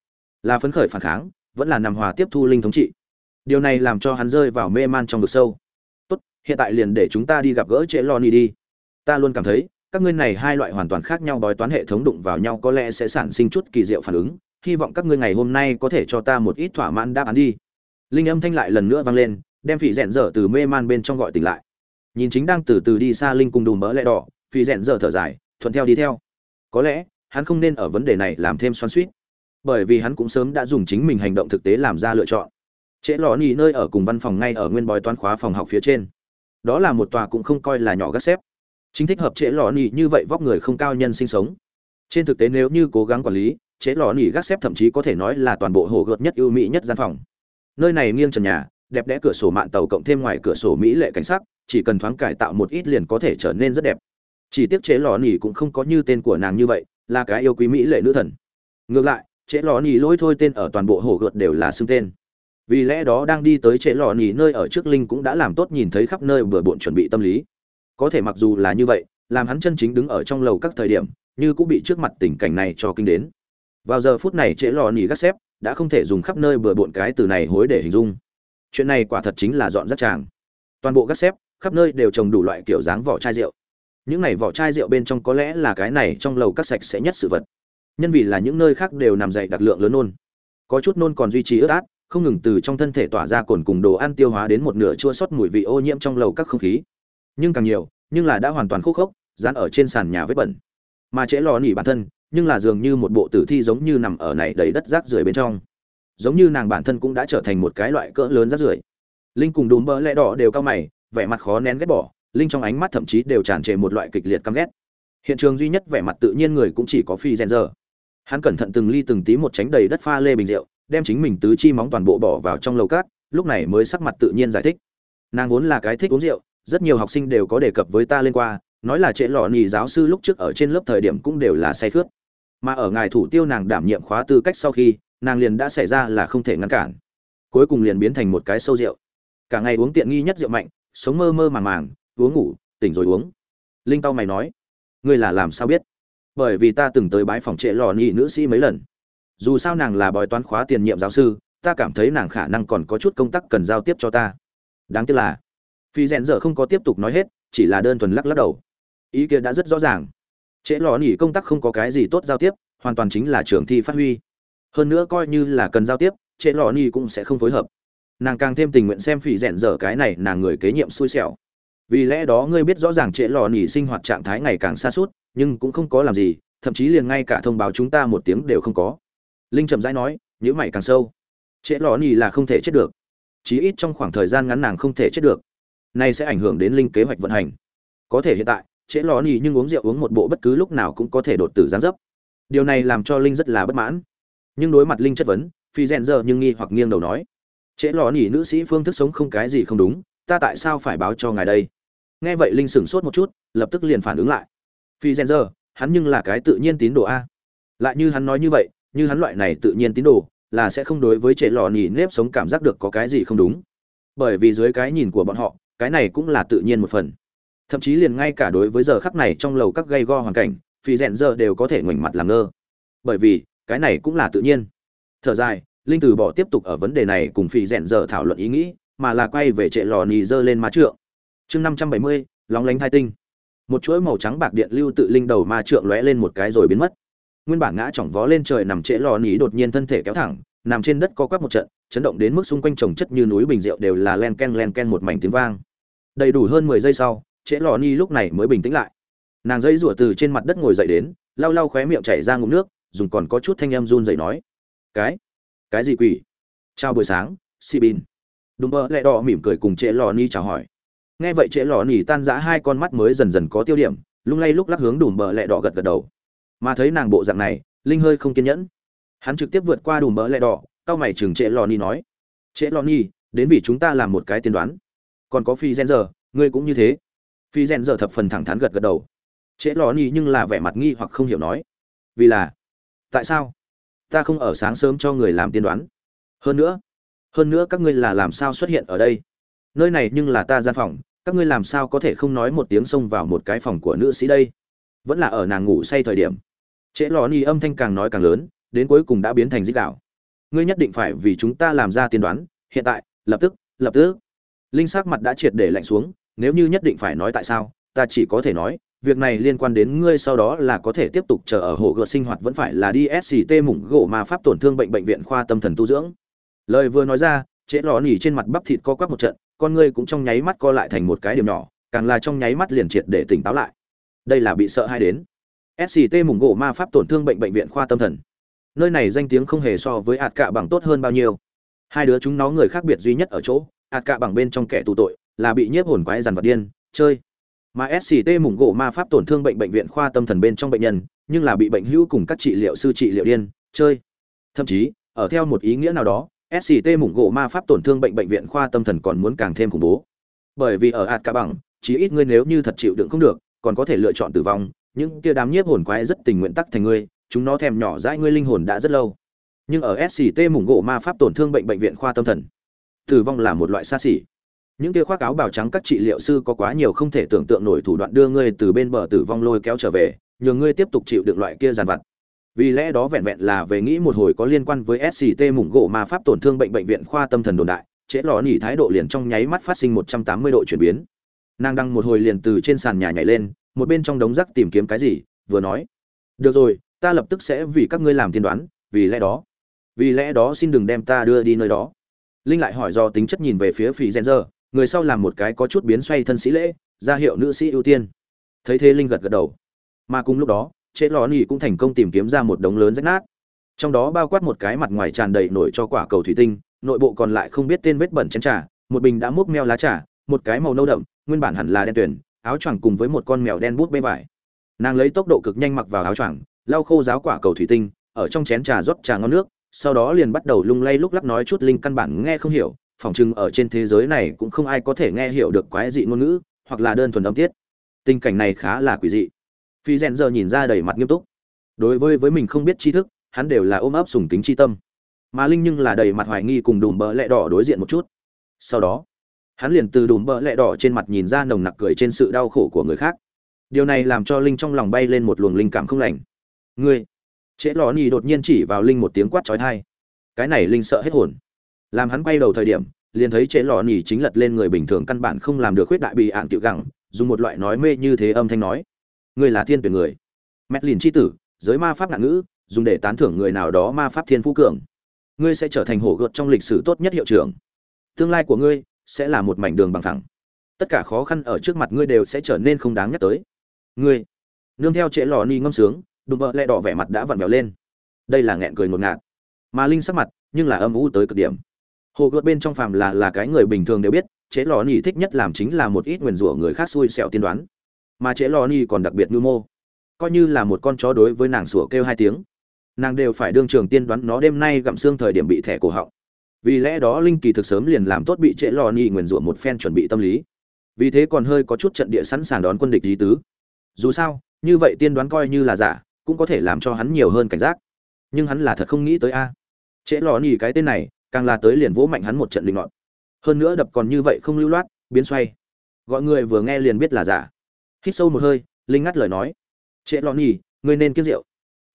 S1: Là phấn khởi phản kháng vẫn là nằm hòa tiếp thu linh thống trị. Điều này làm cho hắn rơi vào mê man trong vực sâu. Tốt, hiện tại liền để chúng ta đi gặp gỡ trễ Loni đi. Ta luôn cảm thấy, các ngươi này hai loại hoàn toàn khác nhau bói toán hệ thống đụng vào nhau có lẽ sẽ sản sinh chút kỳ diệu phản ứng, hy vọng các ngươi ngày hôm nay có thể cho ta một ít thỏa mãn đáp án đi. Linh âm thanh lại lần nữa vang lên, đem phỉ rẽn dở từ mê man bên trong gọi tỉnh lại. Nhìn chính đang từ từ đi xa linh cùng đùm mỡ lẹ đỏ, phỉ rẽn dở thở dài, thuận theo đi theo. Có lẽ, hắn không nên ở vấn đề này làm thêm xoắn suýt bởi vì hắn cũng sớm đã dùng chính mình hành động thực tế làm ra lựa chọn trễ lò nỉ nơi ở cùng văn phòng ngay ở nguyên bói toán khóa phòng học phía trên đó là một tòa cũng không coi là nhỏ gác xếp chính thích hợp trễ lò nỉ như vậy vóc người không cao nhân sinh sống. Trên thực tế nếu như cố gắng quản lý, trễ lò nỉ gác xếp thậm chí có thể nói là toàn bộ hồ gợt nhất ưu mỹ nhất gian phòng. Nơi này nghiêng trần nhà, đẹp đẽ cửa sổ mạn tàu cộng thêm ngoài cửa sổ mỹ lệ cảnh sắc, chỉ cần thoáng cải tạo một ít liền có thể trở nên rất đẹp. Chỉ tiếc chế lò nỉ cũng không có như tên của nàng như vậy, là cái yêu quý mỹ lệ nữ thần. Ngược lại chế lò nỉ lỗi thôi tên ở toàn bộ hồ gợt đều là xưng tên. Vì lẽ đó đang đi tới chế lò nỉ nơi ở trước linh cũng đã làm tốt nhìn thấy khắp nơi vừa bộn chuẩn bị tâm lý có thể mặc dù là như vậy, làm hắn chân chính đứng ở trong lầu các thời điểm, như cũng bị trước mặt tình cảnh này cho kinh đến. Vào giờ phút này trễ lò nỉ gác xếp, đã không thể dùng khắp nơi vừa bộn cái từ này hối để hình dung. Chuyện này quả thật chính là dọn rác tràng. Toàn bộ gác xếp, khắp nơi đều trồng đủ loại kiểu dáng vỏ chai rượu. Những này vỏ chai rượu bên trong có lẽ là cái này trong lầu các sạch sẽ nhất sự vật. Nhân vì là những nơi khác đều nằm dậy đặc lượng lớn nôn. Có chút nôn còn duy trì ướt át, không ngừng từ trong thân thể tỏa ra cồn cùng đồ ăn tiêu hóa đến một nửa chua sót mùi vị ô nhiễm trong lầu các không khí nhưng càng nhiều, nhưng là đã hoàn toàn khô khốc, dán ở trên sàn nhà vết bẩn. Mà trễ lò nỉ bản thân, nhưng là dường như một bộ tử thi giống như nằm ở này đầy đất rác rưởi bên trong. Giống như nàng bản thân cũng đã trở thành một cái loại cỡ lớn rác rưởi. Linh cùng đùm bơ lẽ đỏ đều cao mày, vẻ mặt khó nén ghét bỏ, linh trong ánh mắt thậm chí đều tràn trề một loại kịch liệt căm ghét. Hiện trường duy nhất vẻ mặt tự nhiên người cũng chỉ có phi rèn giờ hắn cẩn thận từng ly từng tí một tránh đầy đất pha lê bình rượu, đem chính mình tứ chi móng toàn bộ bỏ vào trong lầu cát, lúc này mới sắc mặt tự nhiên giải thích. Nàng vốn là cái thích uống rượu rất nhiều học sinh đều có đề cập với ta lên qua, nói là trễ lọ nhì giáo sư lúc trước ở trên lớp thời điểm cũng đều là say khướt. Mà ở ngài thủ tiêu nàng đảm nhiệm khóa tư cách sau khi, nàng liền đã xảy ra là không thể ngăn cản. Cuối cùng liền biến thành một cái sâu rượu. Cả ngày uống tiện nghi nhất rượu mạnh, sống mơ mơ màng màng, uống ngủ, tỉnh rồi uống. Linh tao mày nói, ngươi là làm sao biết? Bởi vì ta từng tới bái phòng trệ lò nhị nữ sĩ mấy lần. Dù sao nàng là bói toán khóa tiền nhiệm giáo sư, ta cảm thấy nàng khả năng còn có chút công tác cần giao tiếp cho ta. Đáng tiếc là phi rèn dở không có tiếp tục nói hết, chỉ là đơn thuần lắc lắc đầu. Ý kia đã rất rõ ràng. Trễ lò nhị công tác không có cái gì tốt giao tiếp, hoàn toàn chính là trường thi phát huy. Hơn nữa coi như là cần giao tiếp, trễ lò nhị cũng sẽ không phối hợp. Nàng càng thêm tình nguyện xem phỉ rèn dở cái này nàng người kế nhiệm xui xẻo. Vì lẽ đó ngươi biết rõ ràng trễ lò nỉ sinh hoạt trạng thái ngày càng xa suốt, nhưng cũng không có làm gì, thậm chí liền ngay cả thông báo chúng ta một tiếng đều không có. Linh trầm rãi nói nhữ mày càng sâu. Trễ lò nỉ là không thể chết được. Chí ít trong khoảng thời gian ngắn nàng không thể chết được nay sẽ ảnh hưởng đến linh kế hoạch vận hành. Có thể hiện tại, trễ lò nỉ nhưng uống rượu uống một bộ bất cứ lúc nào cũng có thể đột tử gián dấp. Điều này làm cho linh rất là bất mãn. Nhưng đối mặt linh chất vấn, phi rèn giờ nhưng nghi hoặc nghiêng đầu nói, trễ lò nỉ nữ sĩ phương thức sống không cái gì không đúng, ta tại sao phải báo cho ngài đây? Nghe vậy linh sửng sốt một chút, lập tức liền phản ứng lại. Phi rèn giờ, hắn nhưng là cái tự nhiên tín đồ a. Lại như hắn nói như vậy, như hắn loại này tự nhiên tín đồ, là sẽ không đối với trẻ lò nỉ nếp sống cảm giác được có cái gì không đúng. Bởi vì dưới cái nhìn của bọn họ cái này cũng là tự nhiên một phần. Thậm chí liền ngay cả đối với giờ khắc này trong lầu các gây go hoàn cảnh phi rèn giờ đều có thể ngoảnh mặt làm ngơ. Bởi vì, cái này cũng là tự nhiên. Thở dài, linh từ bỏ tiếp tục ở vấn đề này cùng phi rèn giờ thảo luận ý nghĩ, mà là quay về trệ lò nì dơ lên má trượng. Chương năm trăm bảy mươi, lóng lánh thai tinh. Một chuỗi màu trắng bạc điện lưu tự linh đầu ma trượng lóe lên một cái rồi biến mất. Nguyên bản ngã chỏng vó lên trời nằm trễ lò nỉ đột nhiên thân thể kéo thẳng, nằm trên đất co quắp một trận, chấn động đến mức xung quanh trồng chất như núi bình rượu đều là len ken len ken một mảnh tiếng vang đầy đủ hơn mười giây sau, trễ lò ni lúc này mới bình tĩnh lại. Nàng dây rủa từ trên mặt đất ngồi dậy đến, lau lau khóe miệng chảy ra ngụm nước, dùng còn có chút thanh em run dậy nói. Cái? Cái gì quỷ? Chào buổi sáng si bin đùm bơ lẹ đỏ mỉm cười cùng trễ lò ni chào hỏi. Nghe vậy trễ lò ni tan rã hai con mắt mới dần dần có tiêu điểm, lung lay lúc lắc hướng đùm bờ lẹ đỏ gật gật đầu. Mà thấy nàng bộ dạng này, linh hơi không kiên nhẫn. Hắn trực tiếp vượt qua đùm bờ lẹ đỏ cao mày chừng trễ lò ni nói. Trễ lò ni, đến vì chúng ta làm một cái tiên đoán còn có phi gen giờ, ngươi cũng như thế. Phi gen giờ thập phần thẳng thắn gật gật đầu. Trễ lò ni nhưng là vẻ mặt nghi hoặc không hiểu nói. Vì là, tại sao? Ta không ở sáng sớm cho người làm tiên đoán. Hơn nữa hơn nữa các ngươi là làm sao xuất hiện ở đây? Nơi này nhưng là ta gian phòng, các ngươi làm sao có thể không nói một tiếng xông vào một cái phòng của nữ sĩ đây? Vẫn là ở nàng ngủ say thời điểm. Trễ lò ni âm thanh càng nói càng lớn, đến cuối cùng đã biến thành dích đạo. Ngươi nhất định phải vì chúng ta làm ra tiên đoán, hiện tại, lập tức lập tức linh sắc mặt đã triệt để lạnh xuống, nếu như nhất định phải nói tại sao, ta chỉ có thể nói, việc này liên quan đến ngươi sau đó là có thể tiếp tục chờ ở hồ gợt sinh hoạt vẫn phải là đi sct mủng gỗ mà pháp tổn thương bệnh bệnh viện khoa tâm thần tu dưỡng. Lời vừa nói ra, trễ lò nỉ trên mặt bắp thịt co quắp một trận, con ngươi cũng trong nháy mắt co lại thành một cái điểm nhỏ, càng là trong nháy mắt liền triệt để tỉnh táo lại. Đây là bị sợ hai đến. Sct mùng gỗ ma pháp tổn thương bệnh bệnh viện khoa tâm thần. Nơi này danh tiếng không hề so với hạt cạ bằng tốt hơn bao nhiêu. Hai đứa chúng nó người khác biệt duy nhất ở chỗ ạt cạ bằng bên trong kẻ tù tội, là bị nhiếp hồn quái dằn vặt điên, chơi. Mà sct mùng gỗ ma pháp tổn thương bệnh bệnh viện khoa tâm thần bên trong bệnh nhân, nhưng là bị bệnh hữu cùng các trị liệu sư trị liệu điên, chơi. Thậm chí, ở theo một ý nghĩa nào đó sct mùng gỗ ma pháp tổn thương bệnh bệnh viện khoa tâm thần còn muốn càng thêm khủng bố. Bởi vì ở ạt cạ bằng, chí ít ngươi nếu như thật chịu đựng không được, còn có thể lựa chọn tử vong, những kia đám nhiếp hồn quái rất tình nguyện tắc thành ngươi, chúng nó thèm nhỏ dãi ngươi linh hồn đã rất lâu. Nhưng ở sct mùng gỗ ma pháp tổn thương bệnh bệnh viện khoa tâm thần tử vong là một loại xa xỉ. Những kia khoác áo bào trắng các trị liệu sư có quá nhiều không thể tưởng tượng nổi thủ đoạn đưa ngươi từ bên bờ tử vong lôi kéo trở về, nhờ ngươi tiếp tục chịu được loại kia giàn vặt. Vì lẽ đó vẹn vẹn là về nghĩ một hồi có liên quan với sct mủng gỗ ma pháp tổn thương bệnh bệnh viện khoa tâm thần đồn đại, trễ lò nỉ thái độ liền trong nháy mắt phát sinh một trăm tám mươi độ chuyển biến. Nàng đăng một hồi liền từ trên sàn nhà nhảy lên, một bên trong đống rác tìm kiếm cái gì, vừa nói, được rồi, ta lập tức sẽ vì các ngươi làm tiên đoán, vì lẽ đó, vì lẽ đó xin đừng đem ta đưa đi nơi đó linh lại hỏi do tính chất nhìn về phía phì gen giờ người sau làm một cái có chút biến xoay thân sĩ lễ, ra hiệu nữ sĩ ưu tiên. Thấy thế linh gật gật đầu. Mà cùng lúc đó chế lò nỉ cũng thành công tìm kiếm ra một đống lớn rách nát. Trong đó bao quát một cái mặt ngoài tràn đầy nổi cho quả cầu thủy tinh, nội bộ còn lại không biết tên vết bẩn chén trà, một bình đã múc meo lá trà, một cái màu nâu đậm, nguyên bản hẳn là đen tuyển áo choàng cùng với một con mèo đen bút bê vải. Nàng lấy tốc độ cực nhanh mặc vào áo choàng, lau khô giáo quả cầu thủy tinh, ở trong chén trà rót trà ngon nước sau đó liền bắt đầu lung lay lúc lắc nói chút linh căn bản nghe không hiểu, phỏng chừng ở trên thế giới này cũng không ai có thể nghe hiểu được quái dị ngôn ngữ, hoặc là đơn thuần âm tiết. Tình cảnh này khá là quỷ dị. Phi rèn giờ nhìn ra đầy mặt nghiêm túc. Đối với với mình không biết tri thức, hắn đều là ôm ấp sùng kính tri tâm. Mà linh nhưng là đầy mặt hoài nghi cùng đùm bỡ lẹ đỏ đối diện một chút. Sau đó, hắn liền từ đùm bỡ lẹ đỏ trên mặt nhìn ra nồng nặc cười trên sự đau khổ của người khác. Điều này làm cho linh trong lòng bay lên một luồng linh cảm không lành. Ngươi trễ lò nỉ đột nhiên chỉ vào linh một tiếng quát trói thai. Cái này linh sợ hết hồn. Làm hắn quay đầu thời điểm, liền thấy trễ lò nỉ chính lật lên người bình thường căn bản không làm được khuyết đại bị ạn tiểu gẳng, dùng một loại nói mê như thế âm thanh nói. Ngươi là thiên tuyển người. Mét lìn tri tử, giới ma pháp ngạn ngữ, dùng để tán thưởng người nào đó ma pháp thiên phú cường. Ngươi sẽ trở thành hổ gợt trong lịch sử tốt nhất hiệu trưởng. Tương lai của ngươi sẽ là một mảnh đường bằng thẳng tất cả khó khăn ở trước mặt ngươi đều sẽ trở nên không đáng nhắc tới. Ngươi. Nương theo trễ lò ni ngâm sướng đùm bợ lẹ đỏ vẻ mặt đã vặn vẹo lên. Đây là nghẹn cười ngột ngạt. Mà linh sắc mặt, nhưng là âm u tới cực điểm. Hồ gợt bên trong phàm là là cái người bình thường đều biết, chế lò ni thích nhất làm chính là một ít nguyền rủa người khác xui xẻo tiên đoán. Mà chế lò ni còn đặc biệt mưu mô. Coi như là một con chó đối với nàng sủa kêu hai tiếng. Nàng đều phải đương trường tiên đoán nó đêm nay gặm xương thời điểm bị thẻ cổ họng. Vì lẽ đó linh kỳ thực sớm liền làm tốt bị trễ lò ni nguyền rủa một phen chuẩn bị tâm lý. Vì thế còn hơi có chút trận địa sẵn sàng đón quân địch lý tứ. Dù sao, như vậy tiên đoán coi như là giả cũng có thể làm cho hắn nhiều hơn cảnh giác. Nhưng hắn là thật không nghĩ tới a. Trễ lò nhì cái tên này càng là tới liền vỗ mạnh hắn một trận linh ngọn. Hơn nữa đập còn như vậy không lưu loát biến xoay. Gọi người vừa nghe liền biết là giả. Hít sâu một hơi linh ngắt lời nói. Trễ lò nhì, ngươi nên kiếm rượu.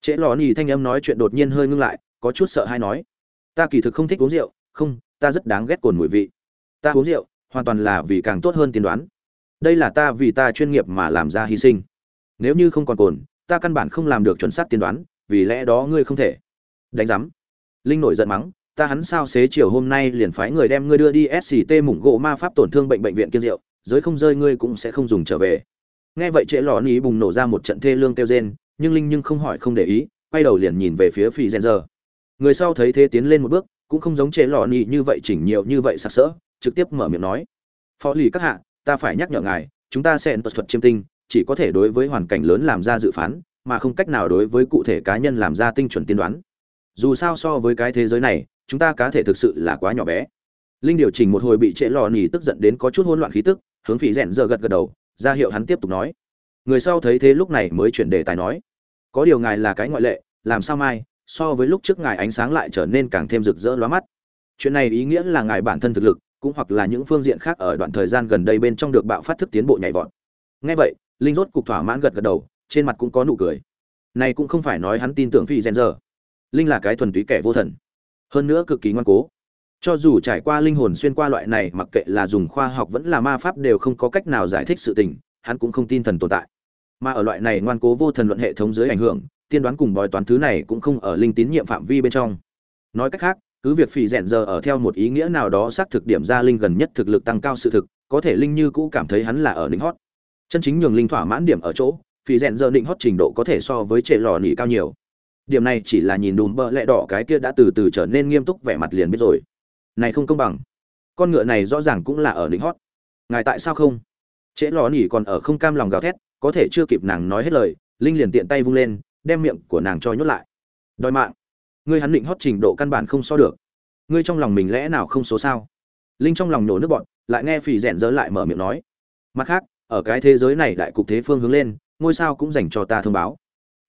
S1: Trễ lò nhì thanh âm nói chuyện đột nhiên hơi ngưng lại có chút sợ hay nói. Ta kỳ thực không thích uống rượu không ta rất đáng ghét cồn mùi vị. Ta uống rượu hoàn toàn là vì càng tốt hơn tiên đoán. Đây là ta vì ta chuyên nghiệp mà làm ra hy sinh. Nếu như không còn cồn ta căn bản không làm được chuẩn xác tiên đoán vì lẽ đó ngươi không thể. Đánh giám. Linh nổi giận mắng ta hắn sao xế chiều hôm nay liền phái người đem ngươi đưa đi sct mủng gỗ ma pháp tổn thương bệnh bệnh viện kiên diệu, giới không rơi ngươi cũng sẽ không dùng trở về. Nghe vậy trễ lò ni bùng nổ ra một trận thê lương kêu rên nhưng linh nhưng không hỏi không để ý quay đầu liền nhìn về phía phi gen giờ. Người sau thấy thế tiến lên một bước cũng không giống trễ lò ni như vậy chỉnh nhiều như vậy sặc sỡ trực tiếp mở miệng nói. Phó lì các hạ ta phải nhắc nhở ngài chúng ta sẽ tật thuật chiêm tinh chỉ có thể đối với hoàn cảnh lớn làm ra dự phán, mà không cách nào đối với cụ thể cá nhân làm ra tinh chuẩn tiên đoán. Dù sao so với cái thế giới này, chúng ta cá thể thực sự là quá nhỏ bé. Linh điều chỉnh một hồi bị trễ lò nỉ tức giận đến có chút hỗn loạn khí tức, hướng phỉ rèn giờ gật gật đầu, ra hiệu hắn tiếp tục nói. Người sau thấy thế lúc này mới chuyển đề tài nói. Có điều ngài là cái ngoại lệ, làm sao mai, so với lúc trước ngài ánh sáng lại trở nên càng thêm rực rỡ lóa mắt. Chuyện này ý nghĩa là ngài bản thân thực lực, cũng hoặc là những phương diện khác ở đoạn thời gian gần đây bên trong được bạo phát thức tiến bộ nhảy vọt. Ngay vậy linh rốt cục thỏa mãn gật gật đầu, trên mặt cũng có nụ cười. Này cũng không phải nói hắn tin tưởng phi gen giờ linh là cái thuần túy kẻ vô thần. Hơn nữa cực kỳ ngoan cố. Cho dù trải qua linh hồn xuyên qua loại này, mặc kệ là dùng khoa học vẫn là ma pháp đều không có cách nào giải thích sự tình, hắn cũng không tin thần tồn tại. Mà ở loại này ngoan cố vô thần luận hệ thống dưới ảnh hưởng, tiên đoán cùng bói toán thứ này cũng không ở linh tín nhiệm phạm vi bên trong. Nói cách khác, cứ việc phỉ rèn giờ ở theo một ý nghĩa nào đó xác thực điểm ra linh gần nhất thực lực tăng cao sự thực, có thể linh như cũ cảm thấy hắn là ở đỉnh hót chân chính nhường linh thỏa mãn điểm ở chỗ phi rèn giờ định hót trình độ có thể so với trệ lò nỉ cao nhiều. Điểm này chỉ là nhìn đùm bơ lẹ đỏ cái kia đã từ từ trở nên nghiêm túc vẻ mặt liền biết rồi. Này không công bằng. Con ngựa này rõ ràng cũng là ở định hót. Ngài tại sao không? Trễ lò nỉ còn ở không cam lòng gào thét, có thể chưa kịp nàng nói hết lời, linh liền tiện tay vung lên, đem miệng của nàng cho nhốt lại. Đòi mạng. Ngươi hắn định hót trình độ căn bản không so được. Ngươi trong lòng mình lẽ nào không số sao? Linh trong lòng nổ nước bọn lại nghe phì rèn dỡ lại mở miệng nói. Mặt khác ở cái thế giới này đại cục thế phương hướng lên, ngôi sao cũng dành cho ta thông báo.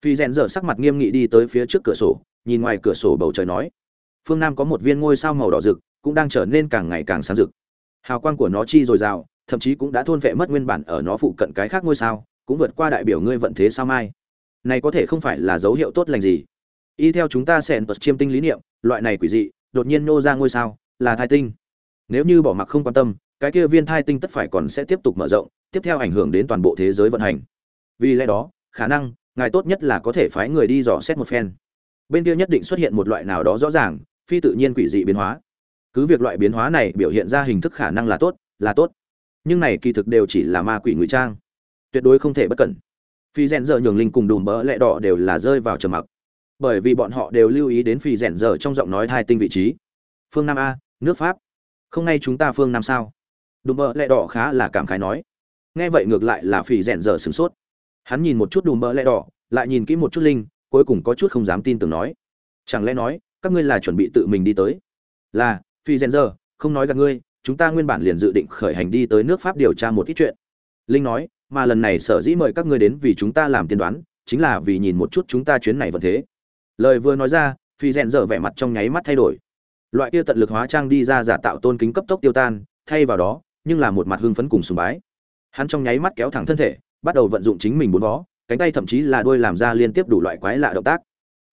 S1: Phi rèn dở sắc mặt nghiêm nghị đi tới phía trước cửa sổ, nhìn ngoài cửa sổ bầu trời nói, phương nam có một viên ngôi sao màu đỏ rực, cũng đang trở nên càng ngày càng sáng rực. Hào quang của nó chi dồi dào, thậm chí cũng đã thôn vệ mất nguyên bản ở nó phụ cận cái khác ngôi sao, cũng vượt qua đại biểu ngươi vận thế sao mai. Này có thể không phải là dấu hiệu tốt lành gì. Y theo chúng ta sẽ tật chiêm tinh lý niệm, loại này quỷ dị, đột nhiên nô ra ngôi sao, là thai tinh. Nếu như bỏ mặc không quan tâm cái kia viên thai tinh tất phải còn sẽ tiếp tục mở rộng, tiếp theo ảnh hưởng đến toàn bộ thế giới vận hành. Vì lẽ đó, khả năng, ngài tốt nhất là có thể phái người đi dò xét một phen. Bên kia nhất định xuất hiện một loại nào đó rõ ràng, phi tự nhiên quỷ dị biến hóa. Cứ việc loại biến hóa này biểu hiện ra hình thức khả năng là tốt là tốt. Nhưng này kỳ thực đều chỉ là ma quỷ ngụy trang. Tuyệt đối không thể bất cẩn. Phi rèn giờ nhường linh cùng đùm bỡ lẹ đỏ đều là rơi vào trầm mặc. Bởi vì bọn họ đều lưu ý đến phi rèn giờ trong giọng nói hai tinh vị trí. Phương nam a, nước pháp. Không ngay chúng ta phương nam sao? Đùm bỡ lẹ đỏ khá là cảm khái nói. Nghe vậy ngược lại là phỉ rèn giờ sửng sốt. Hắn nhìn một chút đùm bỡ lẹ đỏ, lại nhìn kỹ một chút linh, cuối cùng có chút không dám tin tưởng nói. Chẳng lẽ nói, các ngươi là chuẩn bị tự mình đi tới? Là phi rèn giờ, không nói gặp ngươi, chúng ta nguyên bản liền dự định khởi hành đi tới nước pháp điều tra một ít chuyện. Linh nói, mà lần này sở dĩ mời các ngươi đến vì chúng ta làm tiên đoán, chính là vì nhìn một chút chúng ta chuyến này vẫn thế. Lời vừa nói ra phi rèn dở vẻ mặt trong nháy mắt thay đổi. Loại kia tận lực hóa trang đi ra giả tạo tôn kính cấp tốc tiêu tan, thay vào đó nhưng là một mặt hưng phấn cùng sùng bái. Hắn trong nháy mắt kéo thẳng thân thể, bắt đầu vận dụng chính mình bốn vó, cánh tay thậm chí là đuôi làm ra liên tiếp đủ loại quái lạ động tác.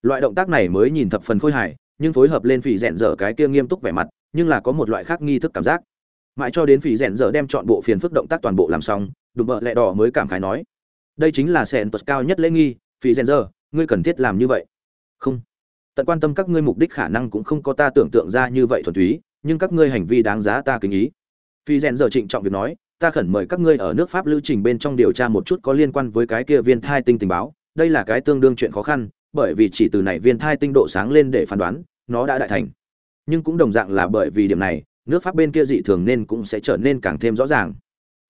S1: Loại động tác này mới nhìn thập phần khôi hài, nhưng phối hợp lên phỉ rèn dở cái kia nghiêm túc vẻ mặt, nhưng là có một loại khác nghi thức cảm giác. Mãi cho đến phỉ rèn dở đem chọn bộ phiền phức động tác toàn bộ làm xong, đùm bợ lẹ đỏ mới cảm khái nói, đây chính là sẹn tuật cao nhất lễ nghi phỉ rèn dở, ngươi cần thiết làm như vậy. Không. Tận quan tâm các ngươi mục đích khả năng cũng không có ta tưởng tượng ra như vậy thuần túy, nhưng các ngươi hành vi đáng giá ta kính ý phi rèn giờ trịnh trọng việc nói, ta khẩn mời các ngươi ở nước pháp lưu trình bên trong điều tra một chút có liên quan với cái kia viên thai tinh tình báo. Đây là cái tương đương chuyện khó khăn, bởi vì chỉ từ này viên thai tinh độ sáng lên để phán đoán, nó đã đại thành. Nhưng cũng đồng dạng là bởi vì điểm này, nước pháp bên kia dị thường nên cũng sẽ trở nên càng thêm rõ ràng.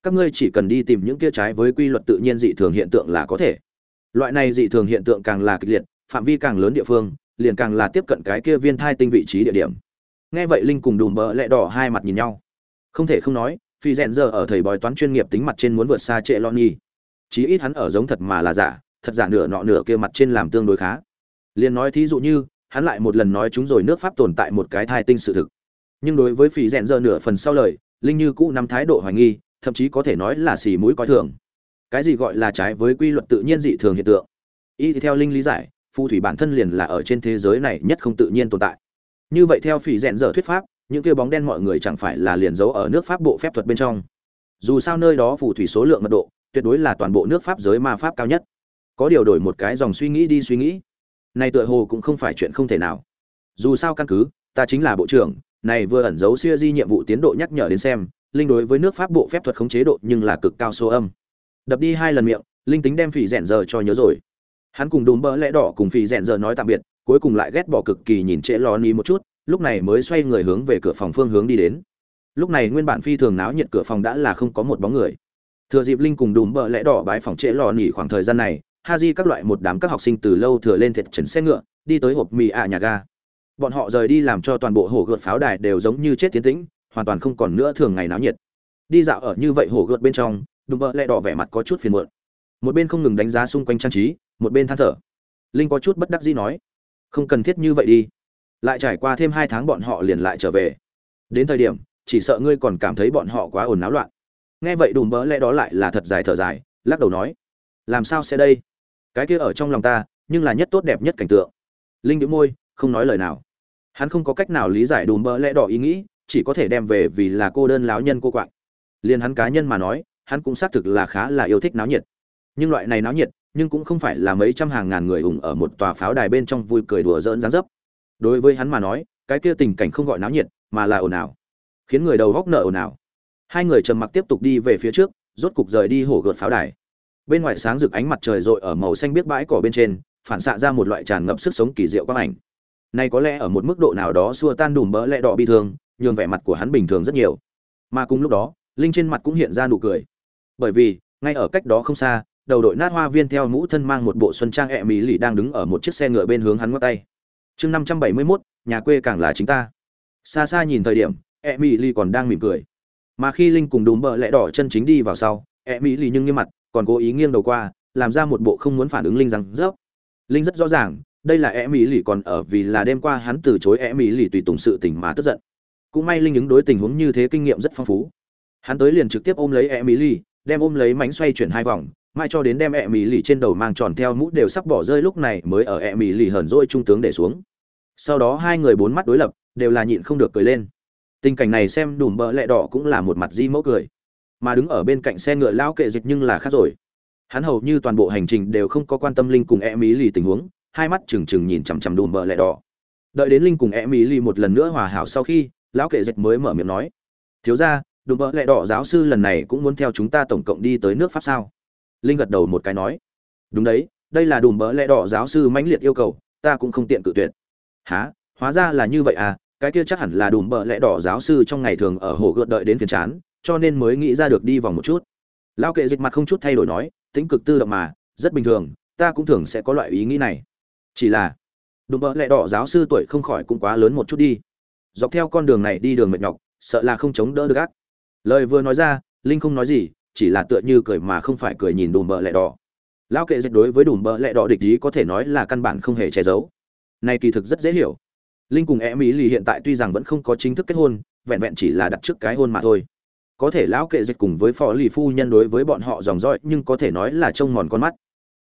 S1: Các ngươi chỉ cần đi tìm những kia trái với quy luật tự nhiên dị thường hiện tượng là có thể. Loại này dị thường hiện tượng càng là kịch liệt, phạm vi càng lớn địa phương, liền càng là tiếp cận cái kia viên thai tinh vị trí địa điểm. Nghe vậy linh cùng đùm bỡ lẹ đỏ hai mặt nhìn nhau không thể không nói, phi rèn giờ ở thầy bói toán chuyên nghiệp tính mặt trên muốn vượt xa trệ lo nhi. Chí ít hắn ở giống thật mà là giả, thật giả nửa nọ nửa kia mặt trên làm tương đối khá. Liền nói thí dụ như, hắn lại một lần nói chúng rồi nước pháp tồn tại một cái thai tinh sự thực. Nhưng đối với phi rèn giờ nửa phần sau lời, linh như cũ nắm thái độ hoài nghi, thậm chí có thể nói là xì mũi coi thường. Cái gì gọi là trái với quy luật tự nhiên dị thường hiện tượng? Y theo linh lý giải, phù thủy bản thân liền là ở trên thế giới này nhất không tự nhiên tồn tại. Như vậy theo phỉ rèn giờ thuyết pháp những kia bóng đen mọi người chẳng phải là liền giấu ở nước pháp bộ phép thuật bên trong. Dù sao nơi đó phù thủy số lượng mật độ, tuyệt đối là toàn bộ nước pháp giới ma pháp cao nhất. Có điều đổi một cái dòng suy nghĩ đi suy nghĩ. Này tựa hồ cũng không phải chuyện không thể nào. Dù sao căn cứ, ta chính là bộ trưởng, này vừa ẩn giấu siêu di nhiệm vụ tiến độ nhắc nhở đến xem, linh đối với nước pháp bộ phép thuật khống chế độ nhưng là cực cao số âm. Đập đi hai lần miệng, linh tính đem phỉ rèn giờ cho nhớ rồi. Hắn cùng đùm bỡ lẽ đỏ cùng phỉ rèn giờ nói tạm biệt, cuối cùng lại ghét bỏ cực kỳ nhìn trễ lo ni một chút lúc này mới xoay người hướng về cửa phòng phương hướng đi đến. Lúc này nguyên bản phi thường náo nhiệt cửa phòng đã là không có một bóng người. Thừa dịp linh cùng đùm bợ lẽ đỏ bãi phòng trễ lò nỉ khoảng thời gian này, ha di các loại một đám các học sinh từ lâu thừa lên thiệt trần xe ngựa, đi tới hộp mì ạ nhà ga. Bọn họ rời đi làm cho toàn bộ hồ gợt pháo đài đều giống như chết tiến tĩnh, hoàn toàn không còn nữa thường ngày náo nhiệt. Đi dạo ở như vậy hồ gợt bên trong, đùm bợ lẽ đỏ vẻ mặt có chút phiền muộn. Một bên không ngừng đánh giá xung quanh trang trí, một bên than thở. Linh có chút bất đắc dĩ nói, không cần thiết như vậy đi lại trải qua thêm hai tháng bọn họ liền lại trở về. Đến thời điểm, chỉ sợ ngươi còn cảm thấy bọn họ quá ồn náo loạn. Nghe vậy đùm bỡ lẽ đó lại là thật dài thở dài, lắc đầu nói, làm sao sẽ đây? Cái kia ở trong lòng ta, nhưng là nhất tốt đẹp nhất cảnh tượng. Linh đĩu môi, không nói lời nào. Hắn không có cách nào lý giải đùm bỡ lẽ đỏ ý nghĩ, chỉ có thể đem về vì là cô đơn láo nhân cô quạng. Liền hắn cá nhân mà nói, hắn cũng xác thực là khá là yêu thích náo nhiệt. Nhưng loại này náo nhiệt, nhưng cũng không phải là mấy trăm hàng ngàn người ủng ở một tòa pháo đài bên trong vui cười đùa dỡn dáng dấp đối với hắn mà nói, cái kia tình cảnh không gọi náo nhiệt, mà là ồn ào. Khiến người đầu góc nợ ồn ào. Hai người trầm mặc tiếp tục đi về phía trước, rốt cục rời đi hổ gợt pháo đài. Bên ngoài sáng rực ánh mặt trời rọi ở màu xanh biếc bãi cỏ bên trên, phản xạ ra một loại tràn ngập sức sống kỳ diệu quang ảnh. Này có lẽ ở một mức độ nào đó xua tan đùm bỡ lẽ đỏ bi thương, nhường vẻ mặt của hắn bình thường rất nhiều. Mà cùng lúc đó, linh trên mặt cũng hiện ra nụ cười. Bởi vì, ngay ở cách đó không xa, đầu đội nát hoa viên theo mũ thân mang một bộ xuân trang ẹ mỹ lì đang đứng ở một chiếc xe ngựa bên hướng hắn ngoắc tay chương năm trăm bảy mươi mốt, nhà quê càng là chính ta. Xa xa nhìn thời điểm e mỹ lì còn đang mỉm cười. Mà khi linh cùng đùm bợ lẽ đỏ chân chính đi vào sau e mỹ lì nhưng nghiêm mặt, còn cố ý nghiêng đầu qua, làm ra một bộ không muốn phản ứng linh rằng rớp linh rất rõ ràng, đây là e mỹ lì còn ở vì là đêm qua hắn từ chối e mỹ lì tùy tùng sự tình mà tức giận. Cũng may linh ứng đối tình huống như thế kinh nghiệm rất phong phú. Hắn tới liền trực tiếp ôm lấy e mỹ lì đem ôm lấy mánh xoay chuyển hai vòng mai cho đến đem ẹ mỹ lì trên đầu mang tròn theo mũ đều sắp bỏ rơi lúc này mới ở ẹ mỹ lì hờn dỗi trung tướng để xuống. Sau đó hai người bốn mắt đối lập, đều là nhịn không được cười lên. Tình cảnh này xem đùm bợ lẹ đỏ cũng là một mặt di mẫu cười. Mà đứng ở bên cạnh xe ngựa lão kệ dịch nhưng là khác rồi. Hắn hầu như toàn bộ hành trình đều không có quan tâm linh cùng e mỹ lì tình huống, hai mắt trừng trừng nhìn chằm chằm đùm bợ lẹ đỏ. Đợi đến linh cùng e mỹ lì một lần nữa hòa hảo sau khi, lão kệ dịch mới mở miệng nói, thiếu ra đùm bợ lẹ đỏ giáo sư lần này cũng muốn theo chúng ta tổng cộng đi tới nước pháp sao? Linh gật đầu một cái nói, đúng đấy, đây là đùm bỡ lẹ đỏ giáo sư mãnh liệt yêu cầu, ta cũng không tiện cự tuyệt. Há hóa ra là như vậy à? Cái kia chắc hẳn là đùm bỡ lẽ đỏ giáo sư trong ngày thường ở hồ gợt đợi đến phiền chán, cho nên mới nghĩ ra được đi vòng một chút. Lao kệ dịch mặt không chút thay đổi nói, tính cực tư động mà, rất bình thường, ta cũng thường sẽ có loại ý nghĩ này. Chỉ là, đùm bỡ lẽ đỏ giáo sư tuổi không khỏi cũng quá lớn một chút đi. Dọc theo con đường này đi đường mệt nhọc, sợ là không chống đỡ được ác. Lời vừa nói ra, linh không nói gì chỉ là tựa như cười mà không phải cười nhìn đùm bợ lẹ đỏ. Lão kệ dịch đối với đùm bợ lẹ đỏ địch ý có thể nói là căn bản không hề che giấu. Này kỳ thực rất dễ hiểu. Linh cùng em mỹ lì hiện tại tuy rằng vẫn không có chính thức kết hôn, vẹn vẹn chỉ là đặt trước cái hôn mà thôi. Có thể lão kệ dịch cùng với Phó lì phu nhân đối với bọn họ dòng dõi, nhưng có thể nói là trông mòn con mắt.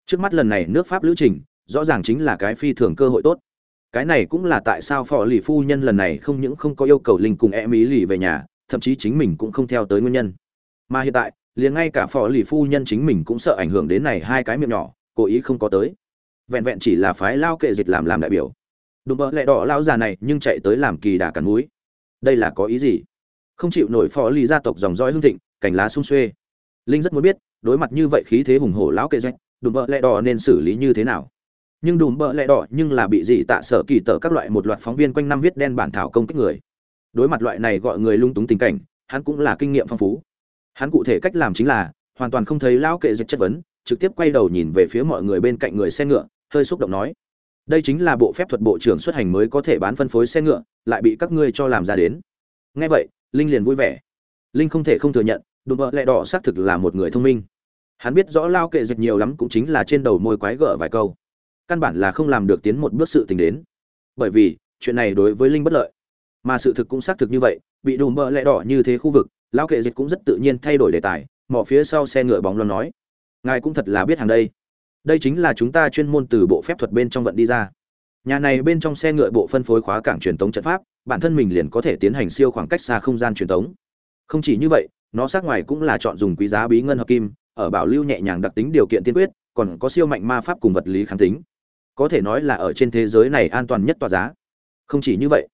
S1: Trước mắt lần này nước pháp lữ trình, rõ ràng chính là cái phi thường cơ hội tốt. Cái này cũng là tại sao phò lì phu nhân lần này không những không có yêu cầu linh cùng em mỹ lì về nhà, thậm chí chính mình cũng không theo tới nguyên nhân. Mà hiện tại liền ngay cả phò lì phu nhân chính mình cũng sợ ảnh hưởng đến này hai cái miệng nhỏ, cố ý không có tới. Vẹn vẹn chỉ là phái lao kệ dịch làm làm đại biểu. Đùm bợ lẹ đỏ lão già này nhưng chạy tới làm kỳ đà cắn núi. Đây là có ý gì? Không chịu nổi phó lì gia tộc dòng dõi hương thịnh, cành lá sung xuê. Linh rất muốn biết, đối mặt như vậy khí thế hùng hổ lão kệ dịch, đùm bợ lẹ đỏ nên xử lý như thế nào? Nhưng đùm bợ lẹ đỏ nhưng là bị gì tạ sở kỳ tở các loại một loạt phóng viên quanh năm viết đen bản thảo công kích người. Đối mặt loại này gọi người lung túng tình cảnh, hắn cũng là kinh nghiệm phong phú hắn cụ thể cách làm chính là, hoàn toàn không thấy lão kệ dịch chất vấn, trực tiếp quay đầu nhìn về phía mọi người bên cạnh người xe ngựa, hơi xúc động nói. Đây chính là bộ phép thuật bộ trưởng xuất hành mới có thể bán phân phối xe ngựa, lại bị các ngươi cho làm ra đến. Ngay vậy, linh liền vui vẻ. Linh không thể không thừa nhận, đùm bợ lẹ đỏ xác thực là một người thông minh. Hắn biết rõ lao kệ dịch nhiều lắm cũng chính là trên đầu môi quái gở vài câu. Căn bản là không làm được tiến một bước sự tình đến. Bởi vì, chuyện này đối với linh bất lợi. Mà sự thực cũng xác thực như vậy, bị đùm bợ lẹ đỏ như thế khu vực Lão kệ dịch cũng rất tự nhiên thay đổi đề tài mỏ phía sau xe ngựa bóng lo nói, ngài cũng thật là biết hàng đây. Đây chính là chúng ta chuyên môn từ bộ phép thuật bên trong vận đi ra. Nhà này bên trong xe ngựa bộ phân phối khóa cảng truyền tống trận pháp, bản thân mình liền có thể tiến hành siêu khoảng cách xa không gian truyền tống. Không chỉ như vậy, nó sát ngoài cũng là chọn dùng quý giá bí ngân hợp kim, ở bảo lưu nhẹ nhàng đặc tính điều kiện tiên quyết, còn có siêu mạnh ma pháp cùng vật lý kháng tính. Có thể nói là ở trên thế giới này an toàn nhất tòa giá. Không chỉ như vậy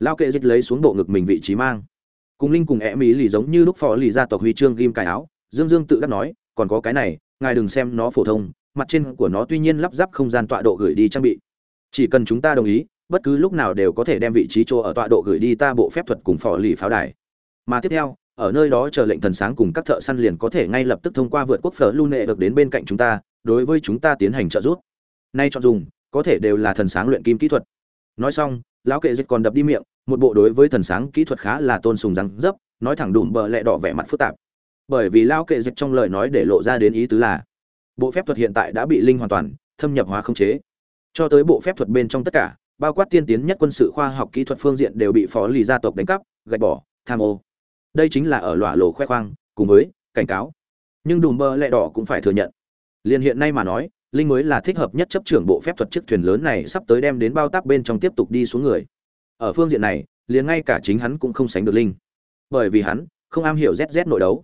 S1: lao kệ dịch lấy xuống bộ ngực mình vị trí mang cùng linh cùng e mỹ lì giống như lúc phò lì gia tộc huy chương ghim cài áo, dương dương tự đắc nói, còn có cái này, ngài đừng xem nó phổ thông, mặt trên của nó tuy nhiên lắp ráp không gian tọa độ gửi đi trang bị. Chỉ cần chúng ta đồng ý, bất cứ lúc nào đều có thể đem vị trí chỗ ở tọa độ gửi đi ta bộ phép thuật cùng phò lì pháo đài. Mà tiếp theo, ở nơi đó chờ lệnh thần sáng cùng các thợ săn liền có thể ngay lập tức thông qua vượt quốc phở lưu nệ được đến bên cạnh chúng ta, đối với chúng ta tiến hành trợ giúp. Nay chọn dùng, có thể đều là thần sáng luyện kim kỹ thuật. Nói xong, lão kệ dịch còn đập đi miệng một bộ đối với thần sáng kỹ thuật khá là tôn sùng răng dấp, nói thẳng đùm bờ lẹ đỏ vẻ mặt phức tạp. Bởi vì lao kệ dịch trong lời nói để lộ ra đến ý tứ là, bộ phép thuật hiện tại đã bị linh hoàn toàn, thâm nhập hóa không chế. Cho tới bộ phép thuật bên trong tất cả, bao quát tiên tiến nhất quân sự khoa học kỹ thuật phương diện đều bị phó lì gia tộc đánh cắp, gạch bỏ, tham ô. Đây chính là ở lọa lồ khoe khoang, cùng với cảnh cáo. Nhưng đùm bơ lẹ đỏ cũng phải thừa nhận. Liền hiện nay mà nói, linh mới là thích hợp nhất chấp trưởng bộ phép thuật chiếc thuyền lớn này sắp tới đem đến bao tác bên trong tiếp tục đi xuống người ở phương diện này liền ngay cả chính hắn cũng không sánh được linh bởi vì hắn không am hiểu zz nội đấu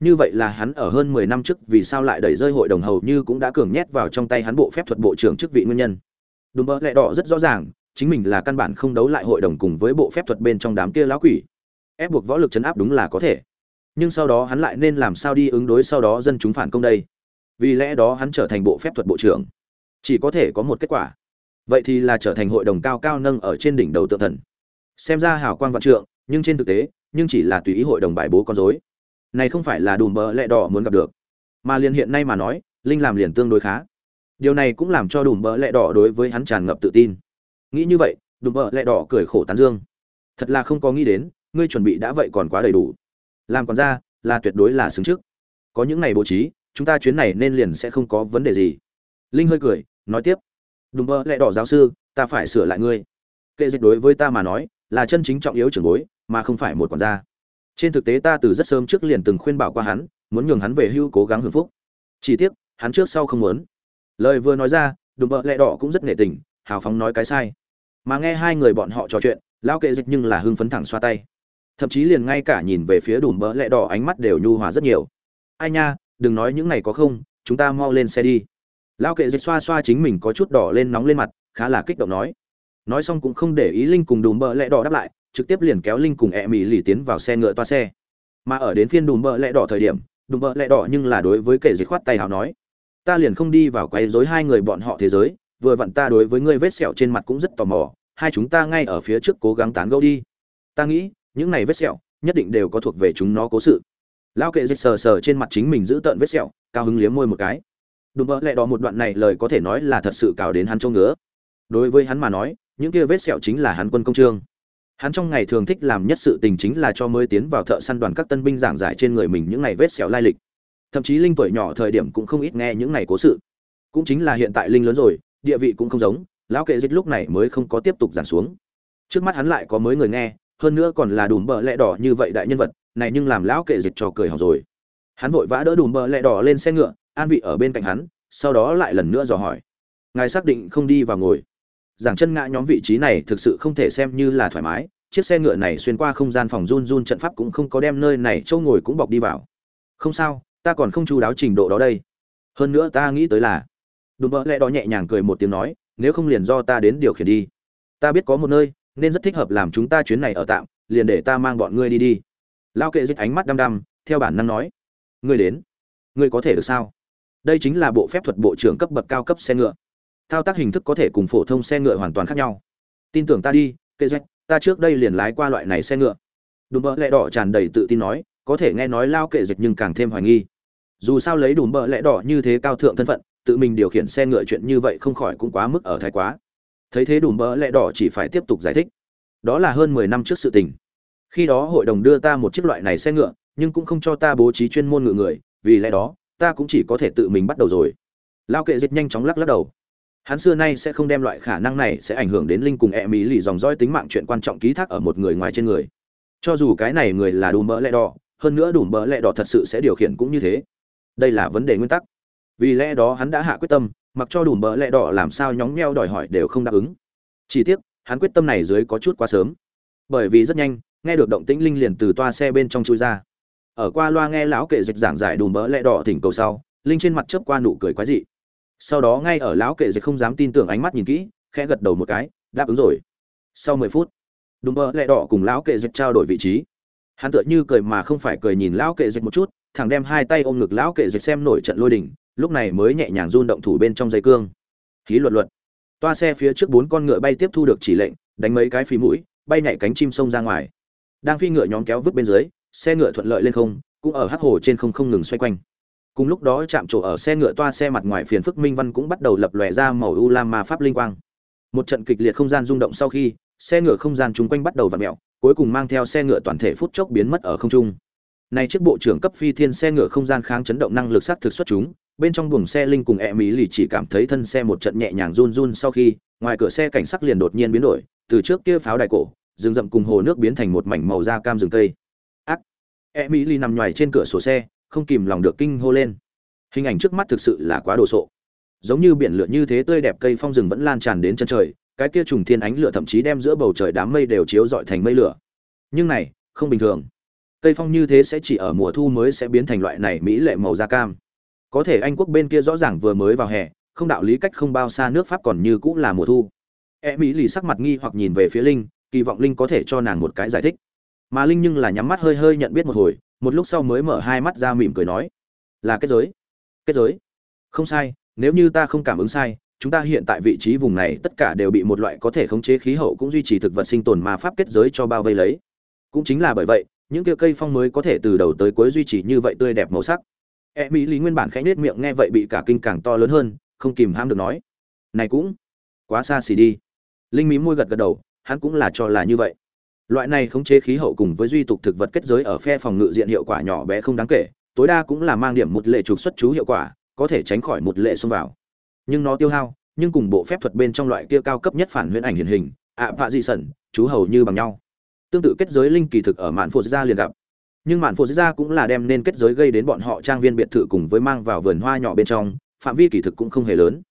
S1: như vậy là hắn ở hơn 10 năm trước vì sao lại đẩy rơi hội đồng hầu như cũng đã cường nhét vào trong tay hắn bộ phép thuật bộ trưởng chức vị nguyên nhân. Đúng bơ lẹ đỏ rất rõ ràng, chính mình là căn bản không đấu lại hội đồng cùng với bộ phép thuật bên trong đám kia lão quỷ. Ép buộc võ lực chấn áp đúng là có thể. Nhưng sau đó hắn lại nên làm sao đi ứng đối sau đó dân chúng phản công đây? vì lẽ đó hắn trở thành bộ phép thuật bộ trưởng chỉ có thể có một kết quả vậy thì là trở thành hội đồng cao cao nâng ở trên đỉnh đầu tượng thần. Xem ra hào quang vạn trượng, nhưng trên thực tế, nhưng chỉ là tùy ý hội đồng bài bố con dối này không phải là đùm bờ lẹ đỏ muốn gặp được. Mà liền hiện nay mà nói, linh làm liền tương đối khá. Điều này cũng làm cho đùm bờ lẹ đỏ đối với hắn tràn ngập tự tin. Nghĩ như vậy, đùm bờ lẹ đỏ cười khổ tán dương. Thật là không có nghĩ đến, ngươi chuẩn bị đã vậy còn quá đầy đủ. Làm còn ra là tuyệt đối là xứng trước. Có những ngày bố trí, chúng ta chuyến này nên liền sẽ không có vấn đề gì. Linh hơi cười, nói tiếp đùm bơ, lẹ đỏ giáo sư, ta phải sửa lại ngươi. Kệ dịch đối với ta mà nói, là chân chính trọng yếu trưởng bối, mà không phải một quản gia. Trên thực tế ta từ rất sớm trước liền từng khuyên bảo qua hắn, muốn nhường hắn về hưu cố gắng hưởng phúc. Chỉ tiếc, hắn trước sau không muốn. Lời vừa nói ra, đùm bợ lẹ đỏ cũng rất nghệ tình, hào phóng nói cái sai. Mà nghe hai người bọn họ trò chuyện lao kệ dịch nhưng là hưng phấn thẳng xoa tay. Thậm chí liền ngay cả nhìn về phía đùm bợ lẹ đỏ ánh mắt đều nhu hòa rất nhiều. Ai nha, đừng nói những này có không, chúng ta mau lên xe đi. Lão kệ dịch xoa xoa chính mình có chút đỏ lên nóng lên mặt, khá là kích động nói. Nói xong cũng không để ý linh cùng đùm bợ lẹ đỏ đáp lại, trực tiếp liền kéo linh cùng e mỹ lì tiến vào xe ngựa toa xe. Mà ở đến phiên đùm bợ lẹ đỏ thời điểm, đùm bợ lẹ đỏ nhưng là đối với kệ dịch khoát tay hào nói. Ta liền không đi vào quấy rối hai người bọn họ thế giới, vừa vặn ta đối với ngươi vết sẹo trên mặt cũng rất tò mò, hai chúng ta ngay ở phía trước cố gắng tán gẫu đi. Ta nghĩ, những này vết sẹo, nhất định đều có thuộc về chúng nó cố sự. Lão kệ dịch sờ sờ trên mặt chính mình giữ tợn vết sẹo, cao hứng liếm môi một cái đùm bỡ lẹ đỏ một đoạn này lời có thể nói là thật sự cào đến hắn trông ngứa. Đối với hắn mà nói, những kia vết sẹo chính là hắn quân công trương. Hắn trong ngày thường thích làm nhất sự tình chính là cho mới tiến vào thợ săn đoàn các tân binh giảng giải trên người mình những ngày vết sẹo lai lịch. Thậm chí linh tuổi nhỏ thời điểm cũng không ít nghe những ngày cố sự. Cũng chính là hiện tại linh lớn rồi, địa vị cũng không giống, lão kệ dịch lúc này mới không có tiếp tục giảm xuống. Trước mắt hắn lại có mới người nghe, hơn nữa còn là đùm bờ lẹ đỏ như vậy đại nhân vật, này nhưng làm lão kệ dịch trò cười hỏng rồi. Hắn vội vã đỡ đùm bờ lẹ đỏ lên xe ngựa an vị ở bên cạnh hắn, sau đó lại lần nữa dò hỏi. Ngài xác định không đi vào ngồi. Giảng chân ngã nhóm vị trí này thực sự không thể xem như là thoải mái, chiếc xe ngựa này xuyên qua không gian phòng run run trận pháp cũng không có đem nơi này châu ngồi cũng bọc đi vào. Không sao, ta còn không chú đáo trình độ đó đây. Hơn nữa ta nghĩ tới là, đùm bỡ lẽ đó nhẹ nhàng cười một tiếng nói, nếu không liền do ta đến điều khiển đi. Ta biết có một nơi, nên rất thích hợp làm chúng ta chuyến này ở tạm, liền để ta mang bọn ngươi đi đi. Lao kệ dịch ánh mắt đăm đăm, theo bản năng nói. Ngươi đến. Ngươi có thể được sao? Đây chính là bộ phép thuật bộ trưởng cấp bậc cao cấp xe ngựa. Thao tác hình thức có thể cùng phổ thông xe ngựa hoàn toàn khác nhau. Tin tưởng ta đi, kệ dạch, ta trước đây liền lái qua loại này xe ngựa. Đùm bợ lẹ đỏ tràn đầy tự tin nói, có thể nghe nói lao kệ dịch nhưng càng thêm hoài nghi. Dù sao lấy đùm bợ lẹ đỏ như thế cao thượng thân phận, tự mình điều khiển xe ngựa chuyện như vậy không khỏi cũng quá mức ở thái quá. Thấy thế đùm bợ lẹ đỏ chỉ phải tiếp tục giải thích. Đó là hơn mười năm trước sự tình. Khi đó hội đồng đưa ta một chiếc loại này xe ngựa, nhưng cũng không cho ta bố trí chuyên môn ngựa người, vì lẽ đó ta cũng chỉ có thể tự mình bắt đầu rồi. Lao kệ dịch nhanh chóng lắc lắc đầu. Hắn xưa nay sẽ không đem loại khả năng này sẽ ảnh hưởng đến linh cùng e mỹ lì dòng roi tính mạng chuyện quan trọng ký thác ở một người ngoài trên người. Cho dù cái này người là đùm bỡ lẹ đỏ, hơn nữa đùm bỡ lẹ đỏ thật sự sẽ điều khiển cũng như thế. Đây là vấn đề nguyên tắc. Vì lẽ đó hắn đã hạ quyết tâm, mặc cho đùm bỡ lẹ đỏ làm sao nhóng nheo đòi hỏi đều không đáp ứng. Chỉ tiếc, hắn quyết tâm này dưới có chút quá sớm. Bởi vì rất nhanh, nghe được động tĩnh linh liền từ toa xe bên trong chui ra ở qua loa nghe lão kệ dịch giảng giải đùm bỡ lẹ đỏ thỉnh cầu sau, linh trên mặt chớp qua nụ cười quái dị. Sau đó ngay ở lão kệ dịch không dám tin tưởng ánh mắt nhìn kỹ, khẽ gật đầu một cái, đáp ứng rồi. Sau mười phút, đùm bỡ lẹ đỏ cùng lão kệ dịch trao đổi vị trí. Hắn tựa như cười mà không phải cười nhìn lão kệ dịch một chút thằng đem hai tay ôm ngực lão kệ dịch xem nổi trận lôi đỉnh lúc này mới nhẹ nhàng run động thủ bên trong dây cương. Khí luật luật toa xe phía trước bốn con ngựa bay tiếp thu được chỉ lệnh, đánh mấy cái phí mũi, bay nhảy cánh chim sông ra ngoài. Đang phi ngựa nhóm kéo vứt bên dưới xe ngựa thuận lợi lên không, cũng ở hắc hồ trên không không ngừng xoay quanh. Cùng lúc đó chạm trổ ở xe ngựa toa xe mặt ngoài phiền phức minh văn cũng bắt đầu lập lòe ra màu u lam ma pháp linh quang. Một trận kịch liệt không gian rung động sau khi, xe ngựa không gian chung quanh bắt đầu vặn mẹo cuối cùng mang theo xe ngựa toàn thể phút chốc biến mất ở không trung. Này chiếc bộ trưởng cấp phi thiên xe ngựa không gian kháng chấn động năng lực sát thực xuất chúng, bên trong buồng xe linh cùng e mỹ lì chỉ cảm thấy thân xe một trận nhẹ nhàng run run sau khi, ngoài cửa xe cảnh sắc liền đột nhiên biến đổi, từ trước kia pháo đài cổ, rừng rậm cùng hồ nước biến thành một mảnh màu da cam rừng cây e mỹ lì nằm ngoài trên cửa sổ xe, không kìm lòng được kinh hô lên. Hình ảnh trước mắt thực sự là quá đồ sộ. Giống như biển lửa như thế tươi đẹp cây phong rừng vẫn lan tràn đến chân trời, cái kia trùng thiên ánh lửa thậm chí đem giữa bầu trời đám mây đều chiếu rọi thành mây lửa. Nhưng này, không bình thường. Cây phong như thế sẽ chỉ ở mùa thu mới sẽ biến thành loại này mỹ lệ màu da cam. Có thể anh quốc bên kia rõ ràng vừa mới vào hè, không đạo lý cách không bao xa nước pháp còn như cũng là mùa thu. E mỹ lì sắc mặt nghi hoặc nhìn về phía linh, kỳ vọng linh có thể cho nàng một cái giải thích mà linh nhưng là nhắm mắt hơi hơi nhận biết một hồi, một lúc sau mới mở hai mắt ra mỉm cười nói, là kết giới kết giới. Không sai, nếu như ta không cảm ứng sai, chúng ta hiện tại vị trí vùng này tất cả đều bị một loại có thể khống chế khí hậu cũng duy trì thực vật sinh tồn mà pháp kết giới cho bao vây lấy. Cũng chính là bởi vậy, những kia cây phong mới có thể từ đầu tới cuối duy trì như vậy tươi đẹp màu sắc. E mỹ lý nguyên bản khẽ nết miệng nghe vậy bị cả kinh càng to lớn hơn, không kìm hãm được nói, này cũng quá xa xỉ đi. Linh mí môi gật gật đầu, hắn cũng là cho là như vậy loại này khống chế khí hậu cùng với duy tục thực vật kết giới ở phe phòng ngự diện hiệu quả nhỏ bé không đáng kể, tối đa cũng là mang điểm một lệ trục xuất chú hiệu quả, có thể tránh khỏi một lệ xông vào. Nhưng nó tiêu hao, nhưng cùng bộ phép thuật bên trong loại kia cao cấp nhất phản huyễn ảnh hiển hình, ạ, vạ di sẩn, chú hầu như bằng nhau. Tương tự kết giới linh kỳ thực ở mạn phô gia liền gặp. Nhưng mạn phô gia cũng là đem nên kết giới gây đến bọn họ trang viên biệt thự cùng với mang vào vườn hoa nhỏ bên trong, phạm vi kỳ thực cũng không hề lớn.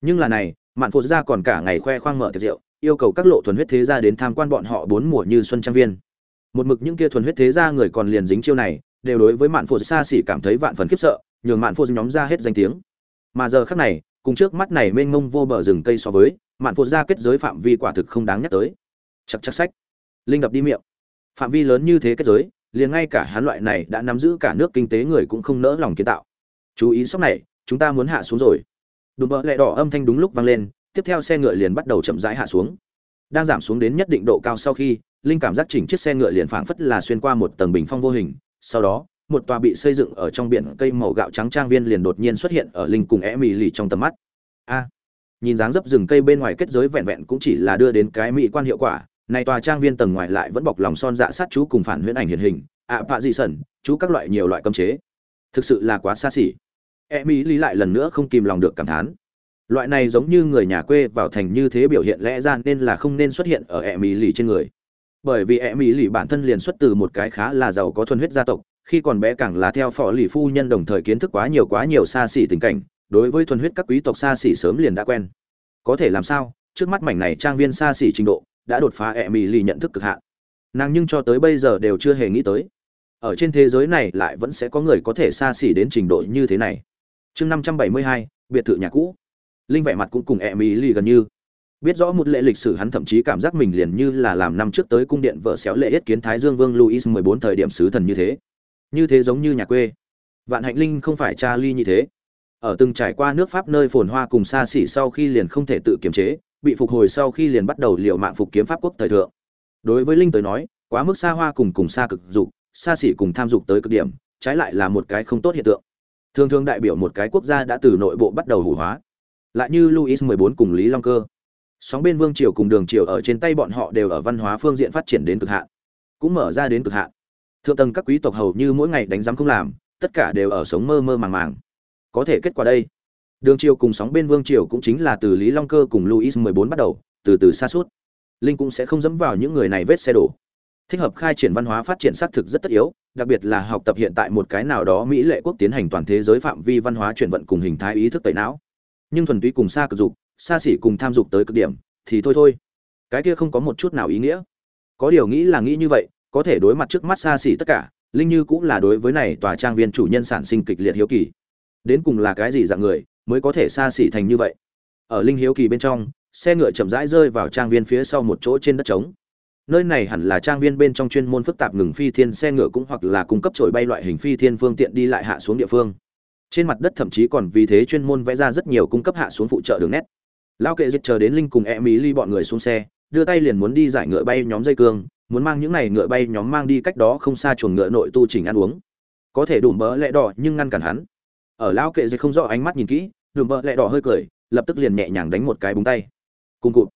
S1: Nhưng là này, mạn phô gia còn cả ngày khoe khoang mở tiệc rượu yêu cầu các lộ thuần huyết thế gia đến tham quan bọn họ bốn mùa như xuân trang viên. Một mực những kia thuần huyết thế gia người còn liền dính chiêu này, đều đối với mạn phô xa xỉ cảm thấy vạn phần khiếp sợ, nhường mạn phô nhóm ra hết danh tiếng. Mà giờ khác này, cùng trước mắt này mênh mông vô bờ rừng cây so với, mạn phô gia kết giới phạm vi quả thực không đáng nhắc tới. Chắc chắc sách. Linh đập đi miệng. Phạm vi lớn như thế kết giới, liền ngay cả hắn loại này đã nắm giữ cả nước kinh tế người cũng không nỡ lòng kiến tạo. Chú ý sóc này, chúng ta muốn hạ xuống rồi. Đùm bợ lẹ đỏ âm thanh đúng lúc vang lên tiếp theo xe ngựa liền bắt đầu chậm rãi hạ xuống. Đang giảm xuống đến nhất định độ cao sau khi linh cảm giác chỉnh chiếc xe ngựa liền phảng phất là xuyên qua một tầng bình phong vô hình. Sau đó một tòa bị xây dựng ở trong biển cây màu gạo trắng trang viên liền đột nhiên xuất hiện ở linh cùng é mì lì trong tầm mắt. A! Nhìn dáng dấp rừng cây bên ngoài kết giới vẹn vẹn cũng chỉ là đưa đến cái mỹ quan hiệu quả này tòa trang viên tầng ngoài lại vẫn bọc lòng son dạ sát chú cùng phản huyễn ảnh hiện hình. Ạ à, vạ dị sẩn chú các loại nhiều loại cấm chế. Thực sự là quá xa xỉ. E mỹ lý lại lần nữa không kìm lòng được cảm thán loại này giống như người nhà quê vào thành như thế biểu hiện lẽ ra nên là không nên xuất hiện ở e mỹ lì trên người. Bởi vì e mỹ lì bản thân liền xuất từ một cái khá là giàu có thuần huyết gia tộc, khi còn bé càng là theo phò lì phu nhân đồng thời kiến thức quá nhiều quá nhiều xa xỉ tình cảnh, đối với thuần huyết các quý tộc xa xỉ sớm liền đã quen. Có thể làm sao, trước mắt mảnh này trang viên xa xỉ trình độ, đã đột phá e mỹ lì nhận thức cực hạn. Nàng nhưng cho tới bây giờ đều chưa hề nghĩ tới. Ở trên thế giới này lại vẫn sẽ có người có thể xa xỉ đến trình độ như thế này. Chương năm trăm bảy mươi hai, biệt thự nhà cũ linh vẻ mặt cũng cùng e mỹ lì gần như. Biết rõ một lệ lịch sử, hắn thậm chí cảm giác mình liền như là làm năm trước tới cung điện vợ xéo lệ yết kiến thái dương vương louis mười bốn thời điểm sứ thần như thế. Như thế giống như nhà quê. Vạn hạnh linh không phải cha ly như thế. Ở từng trải qua nước pháp nơi phồn hoa cùng xa xỉ sau khi liền không thể tự kiềm chế, bị phục hồi sau khi liền bắt đầu liều mạng phục kiếm pháp quốc thời thượng. Đối với linh tới nói, quá mức xa hoa cùng cùng xa cực dục, xa xỉ cùng tham dục tới cực điểm, trái lại là một cái không tốt hiện tượng. Thường thường đại biểu một cái quốc gia đã từ nội bộ bắt đầu hủ hóa lại như Louis 14 cùng Lý Long Cơ. Sóng bên vương triều cùng đường triều ở trên tay bọn họ đều ở văn hóa phương diện phát triển đến cực hạn, cũng mở ra đến cực hạn. Thượng tầng các quý tộc hầu như mỗi ngày đánh giám không làm, tất cả đều ở sống mơ mơ màng màng. Có thể kết quả đây. Đường triều cùng sóng bên vương triều cũng chính là từ Lý Long Cơ cùng Louis 14 bắt đầu, từ từ xa suốt. Linh cũng sẽ không dẫm vào những người này vết xe đổ. Thích hợp khai triển văn hóa phát triển xác thực rất tất yếu, đặc biệt là học tập hiện tại một cái nào đó mỹ lệ quốc tiến hành toàn thế giới phạm vi văn hóa chuyển vận cùng hình thái ý thức tẩy não nhưng thuần túy cùng xa cực dục, xa xỉ cùng tham dục tới cực điểm, thì thôi thôi. Cái kia không có một chút nào ý nghĩa. Có điều nghĩ là nghĩ như vậy, có thể đối mặt trước mắt xa xỉ tất cả, linh như cũng là đối với này tòa trang viên chủ nhân sản sinh kịch liệt hiếu kỳ. Đến cùng là cái gì dạng người mới có thể xa xỉ thành như vậy? Ở linh hiếu kỳ bên trong, xe ngựa chậm rãi rơi vào trang viên phía sau một chỗ trên đất trống. Nơi này hẳn là trang viên bên trong chuyên môn phức tạp ngừng phi thiên xe ngựa cũng hoặc là cung cấp trổi bay loại hình phi thiên phương tiện đi lại hạ xuống địa phương trên mặt đất thậm chí còn vì thế chuyên môn vẽ ra rất nhiều cung cấp hạ xuống phụ trợ đường nét. Lao kệ dịch chờ đến linh cùng e mỹ ly bọn người xuống xe, đưa tay liền muốn đi giải ngựa bay nhóm dây cương, muốn mang những này ngựa bay nhóm mang đi cách đó không xa chuồng ngựa nội tu trình ăn uống. Có thể đủ mỡ lẹ đỏ nhưng ngăn cản hắn. Ở lao kệ dịch không rõ ánh mắt nhìn kỹ, đùm mỡ lẹ đỏ hơi cười, lập tức liền nhẹ nhàng đánh một cái búng tay. Cùng cụt.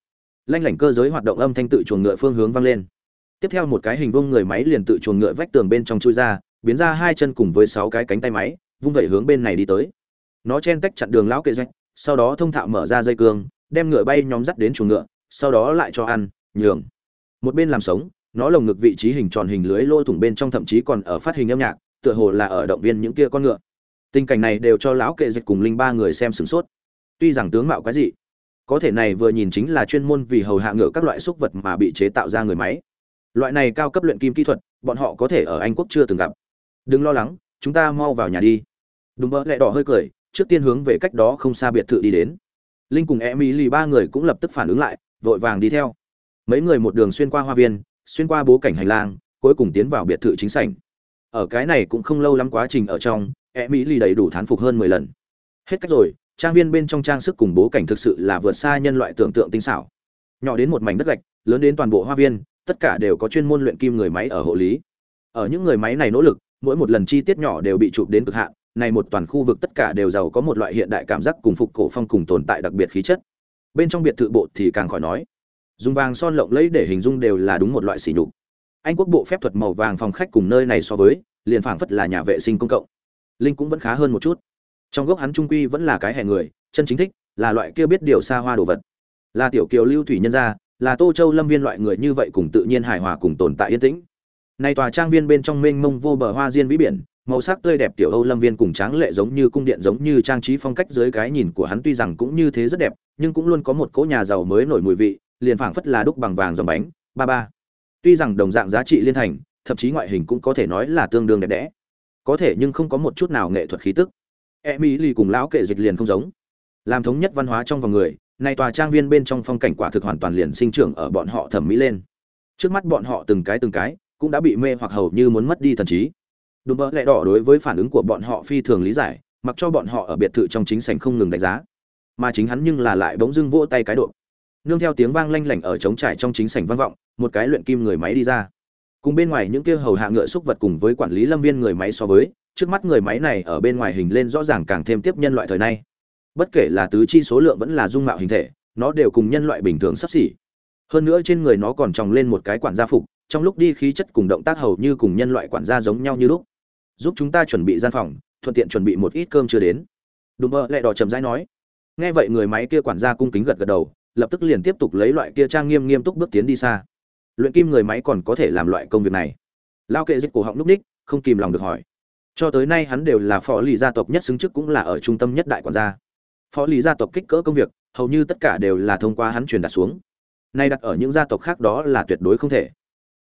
S1: Lanh lảnh cơ giới hoạt động âm thanh tự chuồng ngựa phương hướng vang lên. Tiếp theo một cái hình vuông người máy liền tự chuồng ngựa vách tường bên trong chui ra, biến ra hai chân cùng với sáu cái cánh tay máy vung vẩy hướng bên này đi tới. Nó chen tách chặn đường lão kệ doanh, sau đó thông thạo mở ra dây cương, đem ngựa bay nhóm dắt đến chuồng ngựa, sau đó lại cho ăn, nhường. Một bên làm sống, nó lồng ngực vị trí hình tròn hình lưới lôi thủng bên trong thậm chí còn ở phát hình âm nhạc, tựa hồ là ở động viên những kia con ngựa. Tình cảnh này đều cho lão kệ dịch cùng linh ba người xem sửng sốt. Tuy rằng tướng mạo cái gì có thể này vừa nhìn chính là chuyên môn vì hầu hạ ngựa các loại xúc vật mà bị chế tạo ra người máy. Loại này cao cấp luyện kim kỹ thuật, bọn họ có thể ở anh quốc chưa từng gặp. Đừng lo lắng, chúng ta mau vào nhà đi đúng mơ lẹ đỏ hơi cười, trước tiên hướng về cách đó không xa biệt thự đi đến. Linh cùng e mỹ lì ba người cũng lập tức phản ứng lại, vội vàng đi theo. Mấy người một đường xuyên qua hoa viên, xuyên qua bố cảnh hành lang, cuối cùng tiến vào biệt thự chính sảnh. Ở cái này cũng không lâu lắm quá trình ở trong e mỹ lì đầy đủ thán phục hơn mười lần. Hết cách rồi, trang viên bên trong trang sức cùng bố cảnh thực sự là vượt xa nhân loại tưởng tượng tinh xảo. Nhỏ đến một mảnh đất gạch, lớn đến toàn bộ hoa viên, tất cả đều có chuyên môn luyện kim người máy ở hộ lý. Ở những người máy này nỗ lực, mỗi một lần chi tiết nhỏ đều bị chụp đến cực hạn này một toàn khu vực tất cả đều giàu có một loại hiện đại cảm giác cùng phục cổ phong cùng tồn tại đặc biệt khí chất. Bên trong biệt thự bộ thì càng khỏi nói. Dùng vàng son lộng lẫy để hình dung đều là đúng một loại sỉ nhục. Anh quốc bộ phép thuật màu vàng phòng khách cùng nơi này so với, liền phảng phất là nhà vệ sinh công cộng. Linh cũng vẫn khá hơn một chút. Trong gốc hắn trung quy vẫn là cái hẻ người, chân chính thích, là loại kia biết điều xa hoa đồ vật. Là tiểu kiều lưu thủy nhân gia, là tô châu lâm viên loại người như vậy cùng tự nhiên hài hòa cùng tồn tại yên tĩnh. Nay tòa trang viên bên trong mênh mông vô bờ hoa diên vĩ biển màu sắc tươi đẹp tiểu âu lâm viên cùng tráng lệ giống như cung điện giống như trang trí phong cách dưới cái nhìn của hắn tuy rằng cũng như thế rất đẹp, nhưng cũng luôn có một cỗ nhà giàu mới nổi mùi vị, liền phảng phất là đúc bằng vàng dòng bánh. Ba ba. Tuy rằng đồng dạng giá trị liên thành, thậm chí ngoại hình cũng có thể nói là tương đương đẹp đẽ. Có thể nhưng không có một chút nào nghệ thuật khí tức. Emily cùng lão kệ dịch liền không giống. Làm thống nhất văn hóa trong vòng người, nay tòa trang viên bên trong phong cảnh quả thực hoàn toàn liền sinh trưởng ở bọn họ thẩm mỹ lên. Trước mắt bọn họ từng cái từng cái, cũng đã bị mê hoặc hầu như muốn mất đi thần trí đùm bỡ lẹ đỏ đối với phản ứng của bọn họ phi thường lý giải, mặc cho bọn họ ở biệt thự trong chính sảnh không ngừng đánh giá. Mà chính hắn nhưng là lại bỗng dưng vỗ tay cái độ. Nương theo tiếng vang lanh lảnh ở trống trải trong chính sảnh vang vọng, một cái luyện kim người máy đi ra. Cùng bên ngoài những kia hầu hạ ngựa xúc vật cùng với quản lý lâm viên người máy so với, trước mắt người máy này ở bên ngoài hình lên rõ ràng càng thêm tiếp nhân loại thời nay. Bất kể là tứ chi số lượng vẫn là dung mạo hình thể, nó đều cùng nhân loại bình thường sắp xỉ. Hơn nữa trên người nó còn tròng lên một cái quản gia phục, trong lúc đi khí chất cùng động tác hầu như cùng nhân loại quản gia giống nhau như lúc giúp chúng ta chuẩn bị gian phòng, thuận tiện chuẩn bị một ít cơm chưa đến. Đùm bơ lại đỏ chậm rãi nói. Nghe vậy người máy kia quản gia cung kính gật gật đầu, lập tức liền tiếp tục lấy loại kia trang nghiêm nghiêm túc bước tiến đi xa. Luyện kim người máy còn có thể làm loại công việc này. Lao kệ dịch cổ họng núp ních, không kìm lòng được hỏi. Cho tới nay hắn đều là phó lì gia tộc nhất xứng chức cũng là ở trung tâm nhất đại quản gia. Phó lì gia tộc kích cỡ công việc, hầu như tất cả đều là thông qua hắn truyền đạt xuống. Nay đặt ở những gia tộc khác đó là tuyệt đối không thể.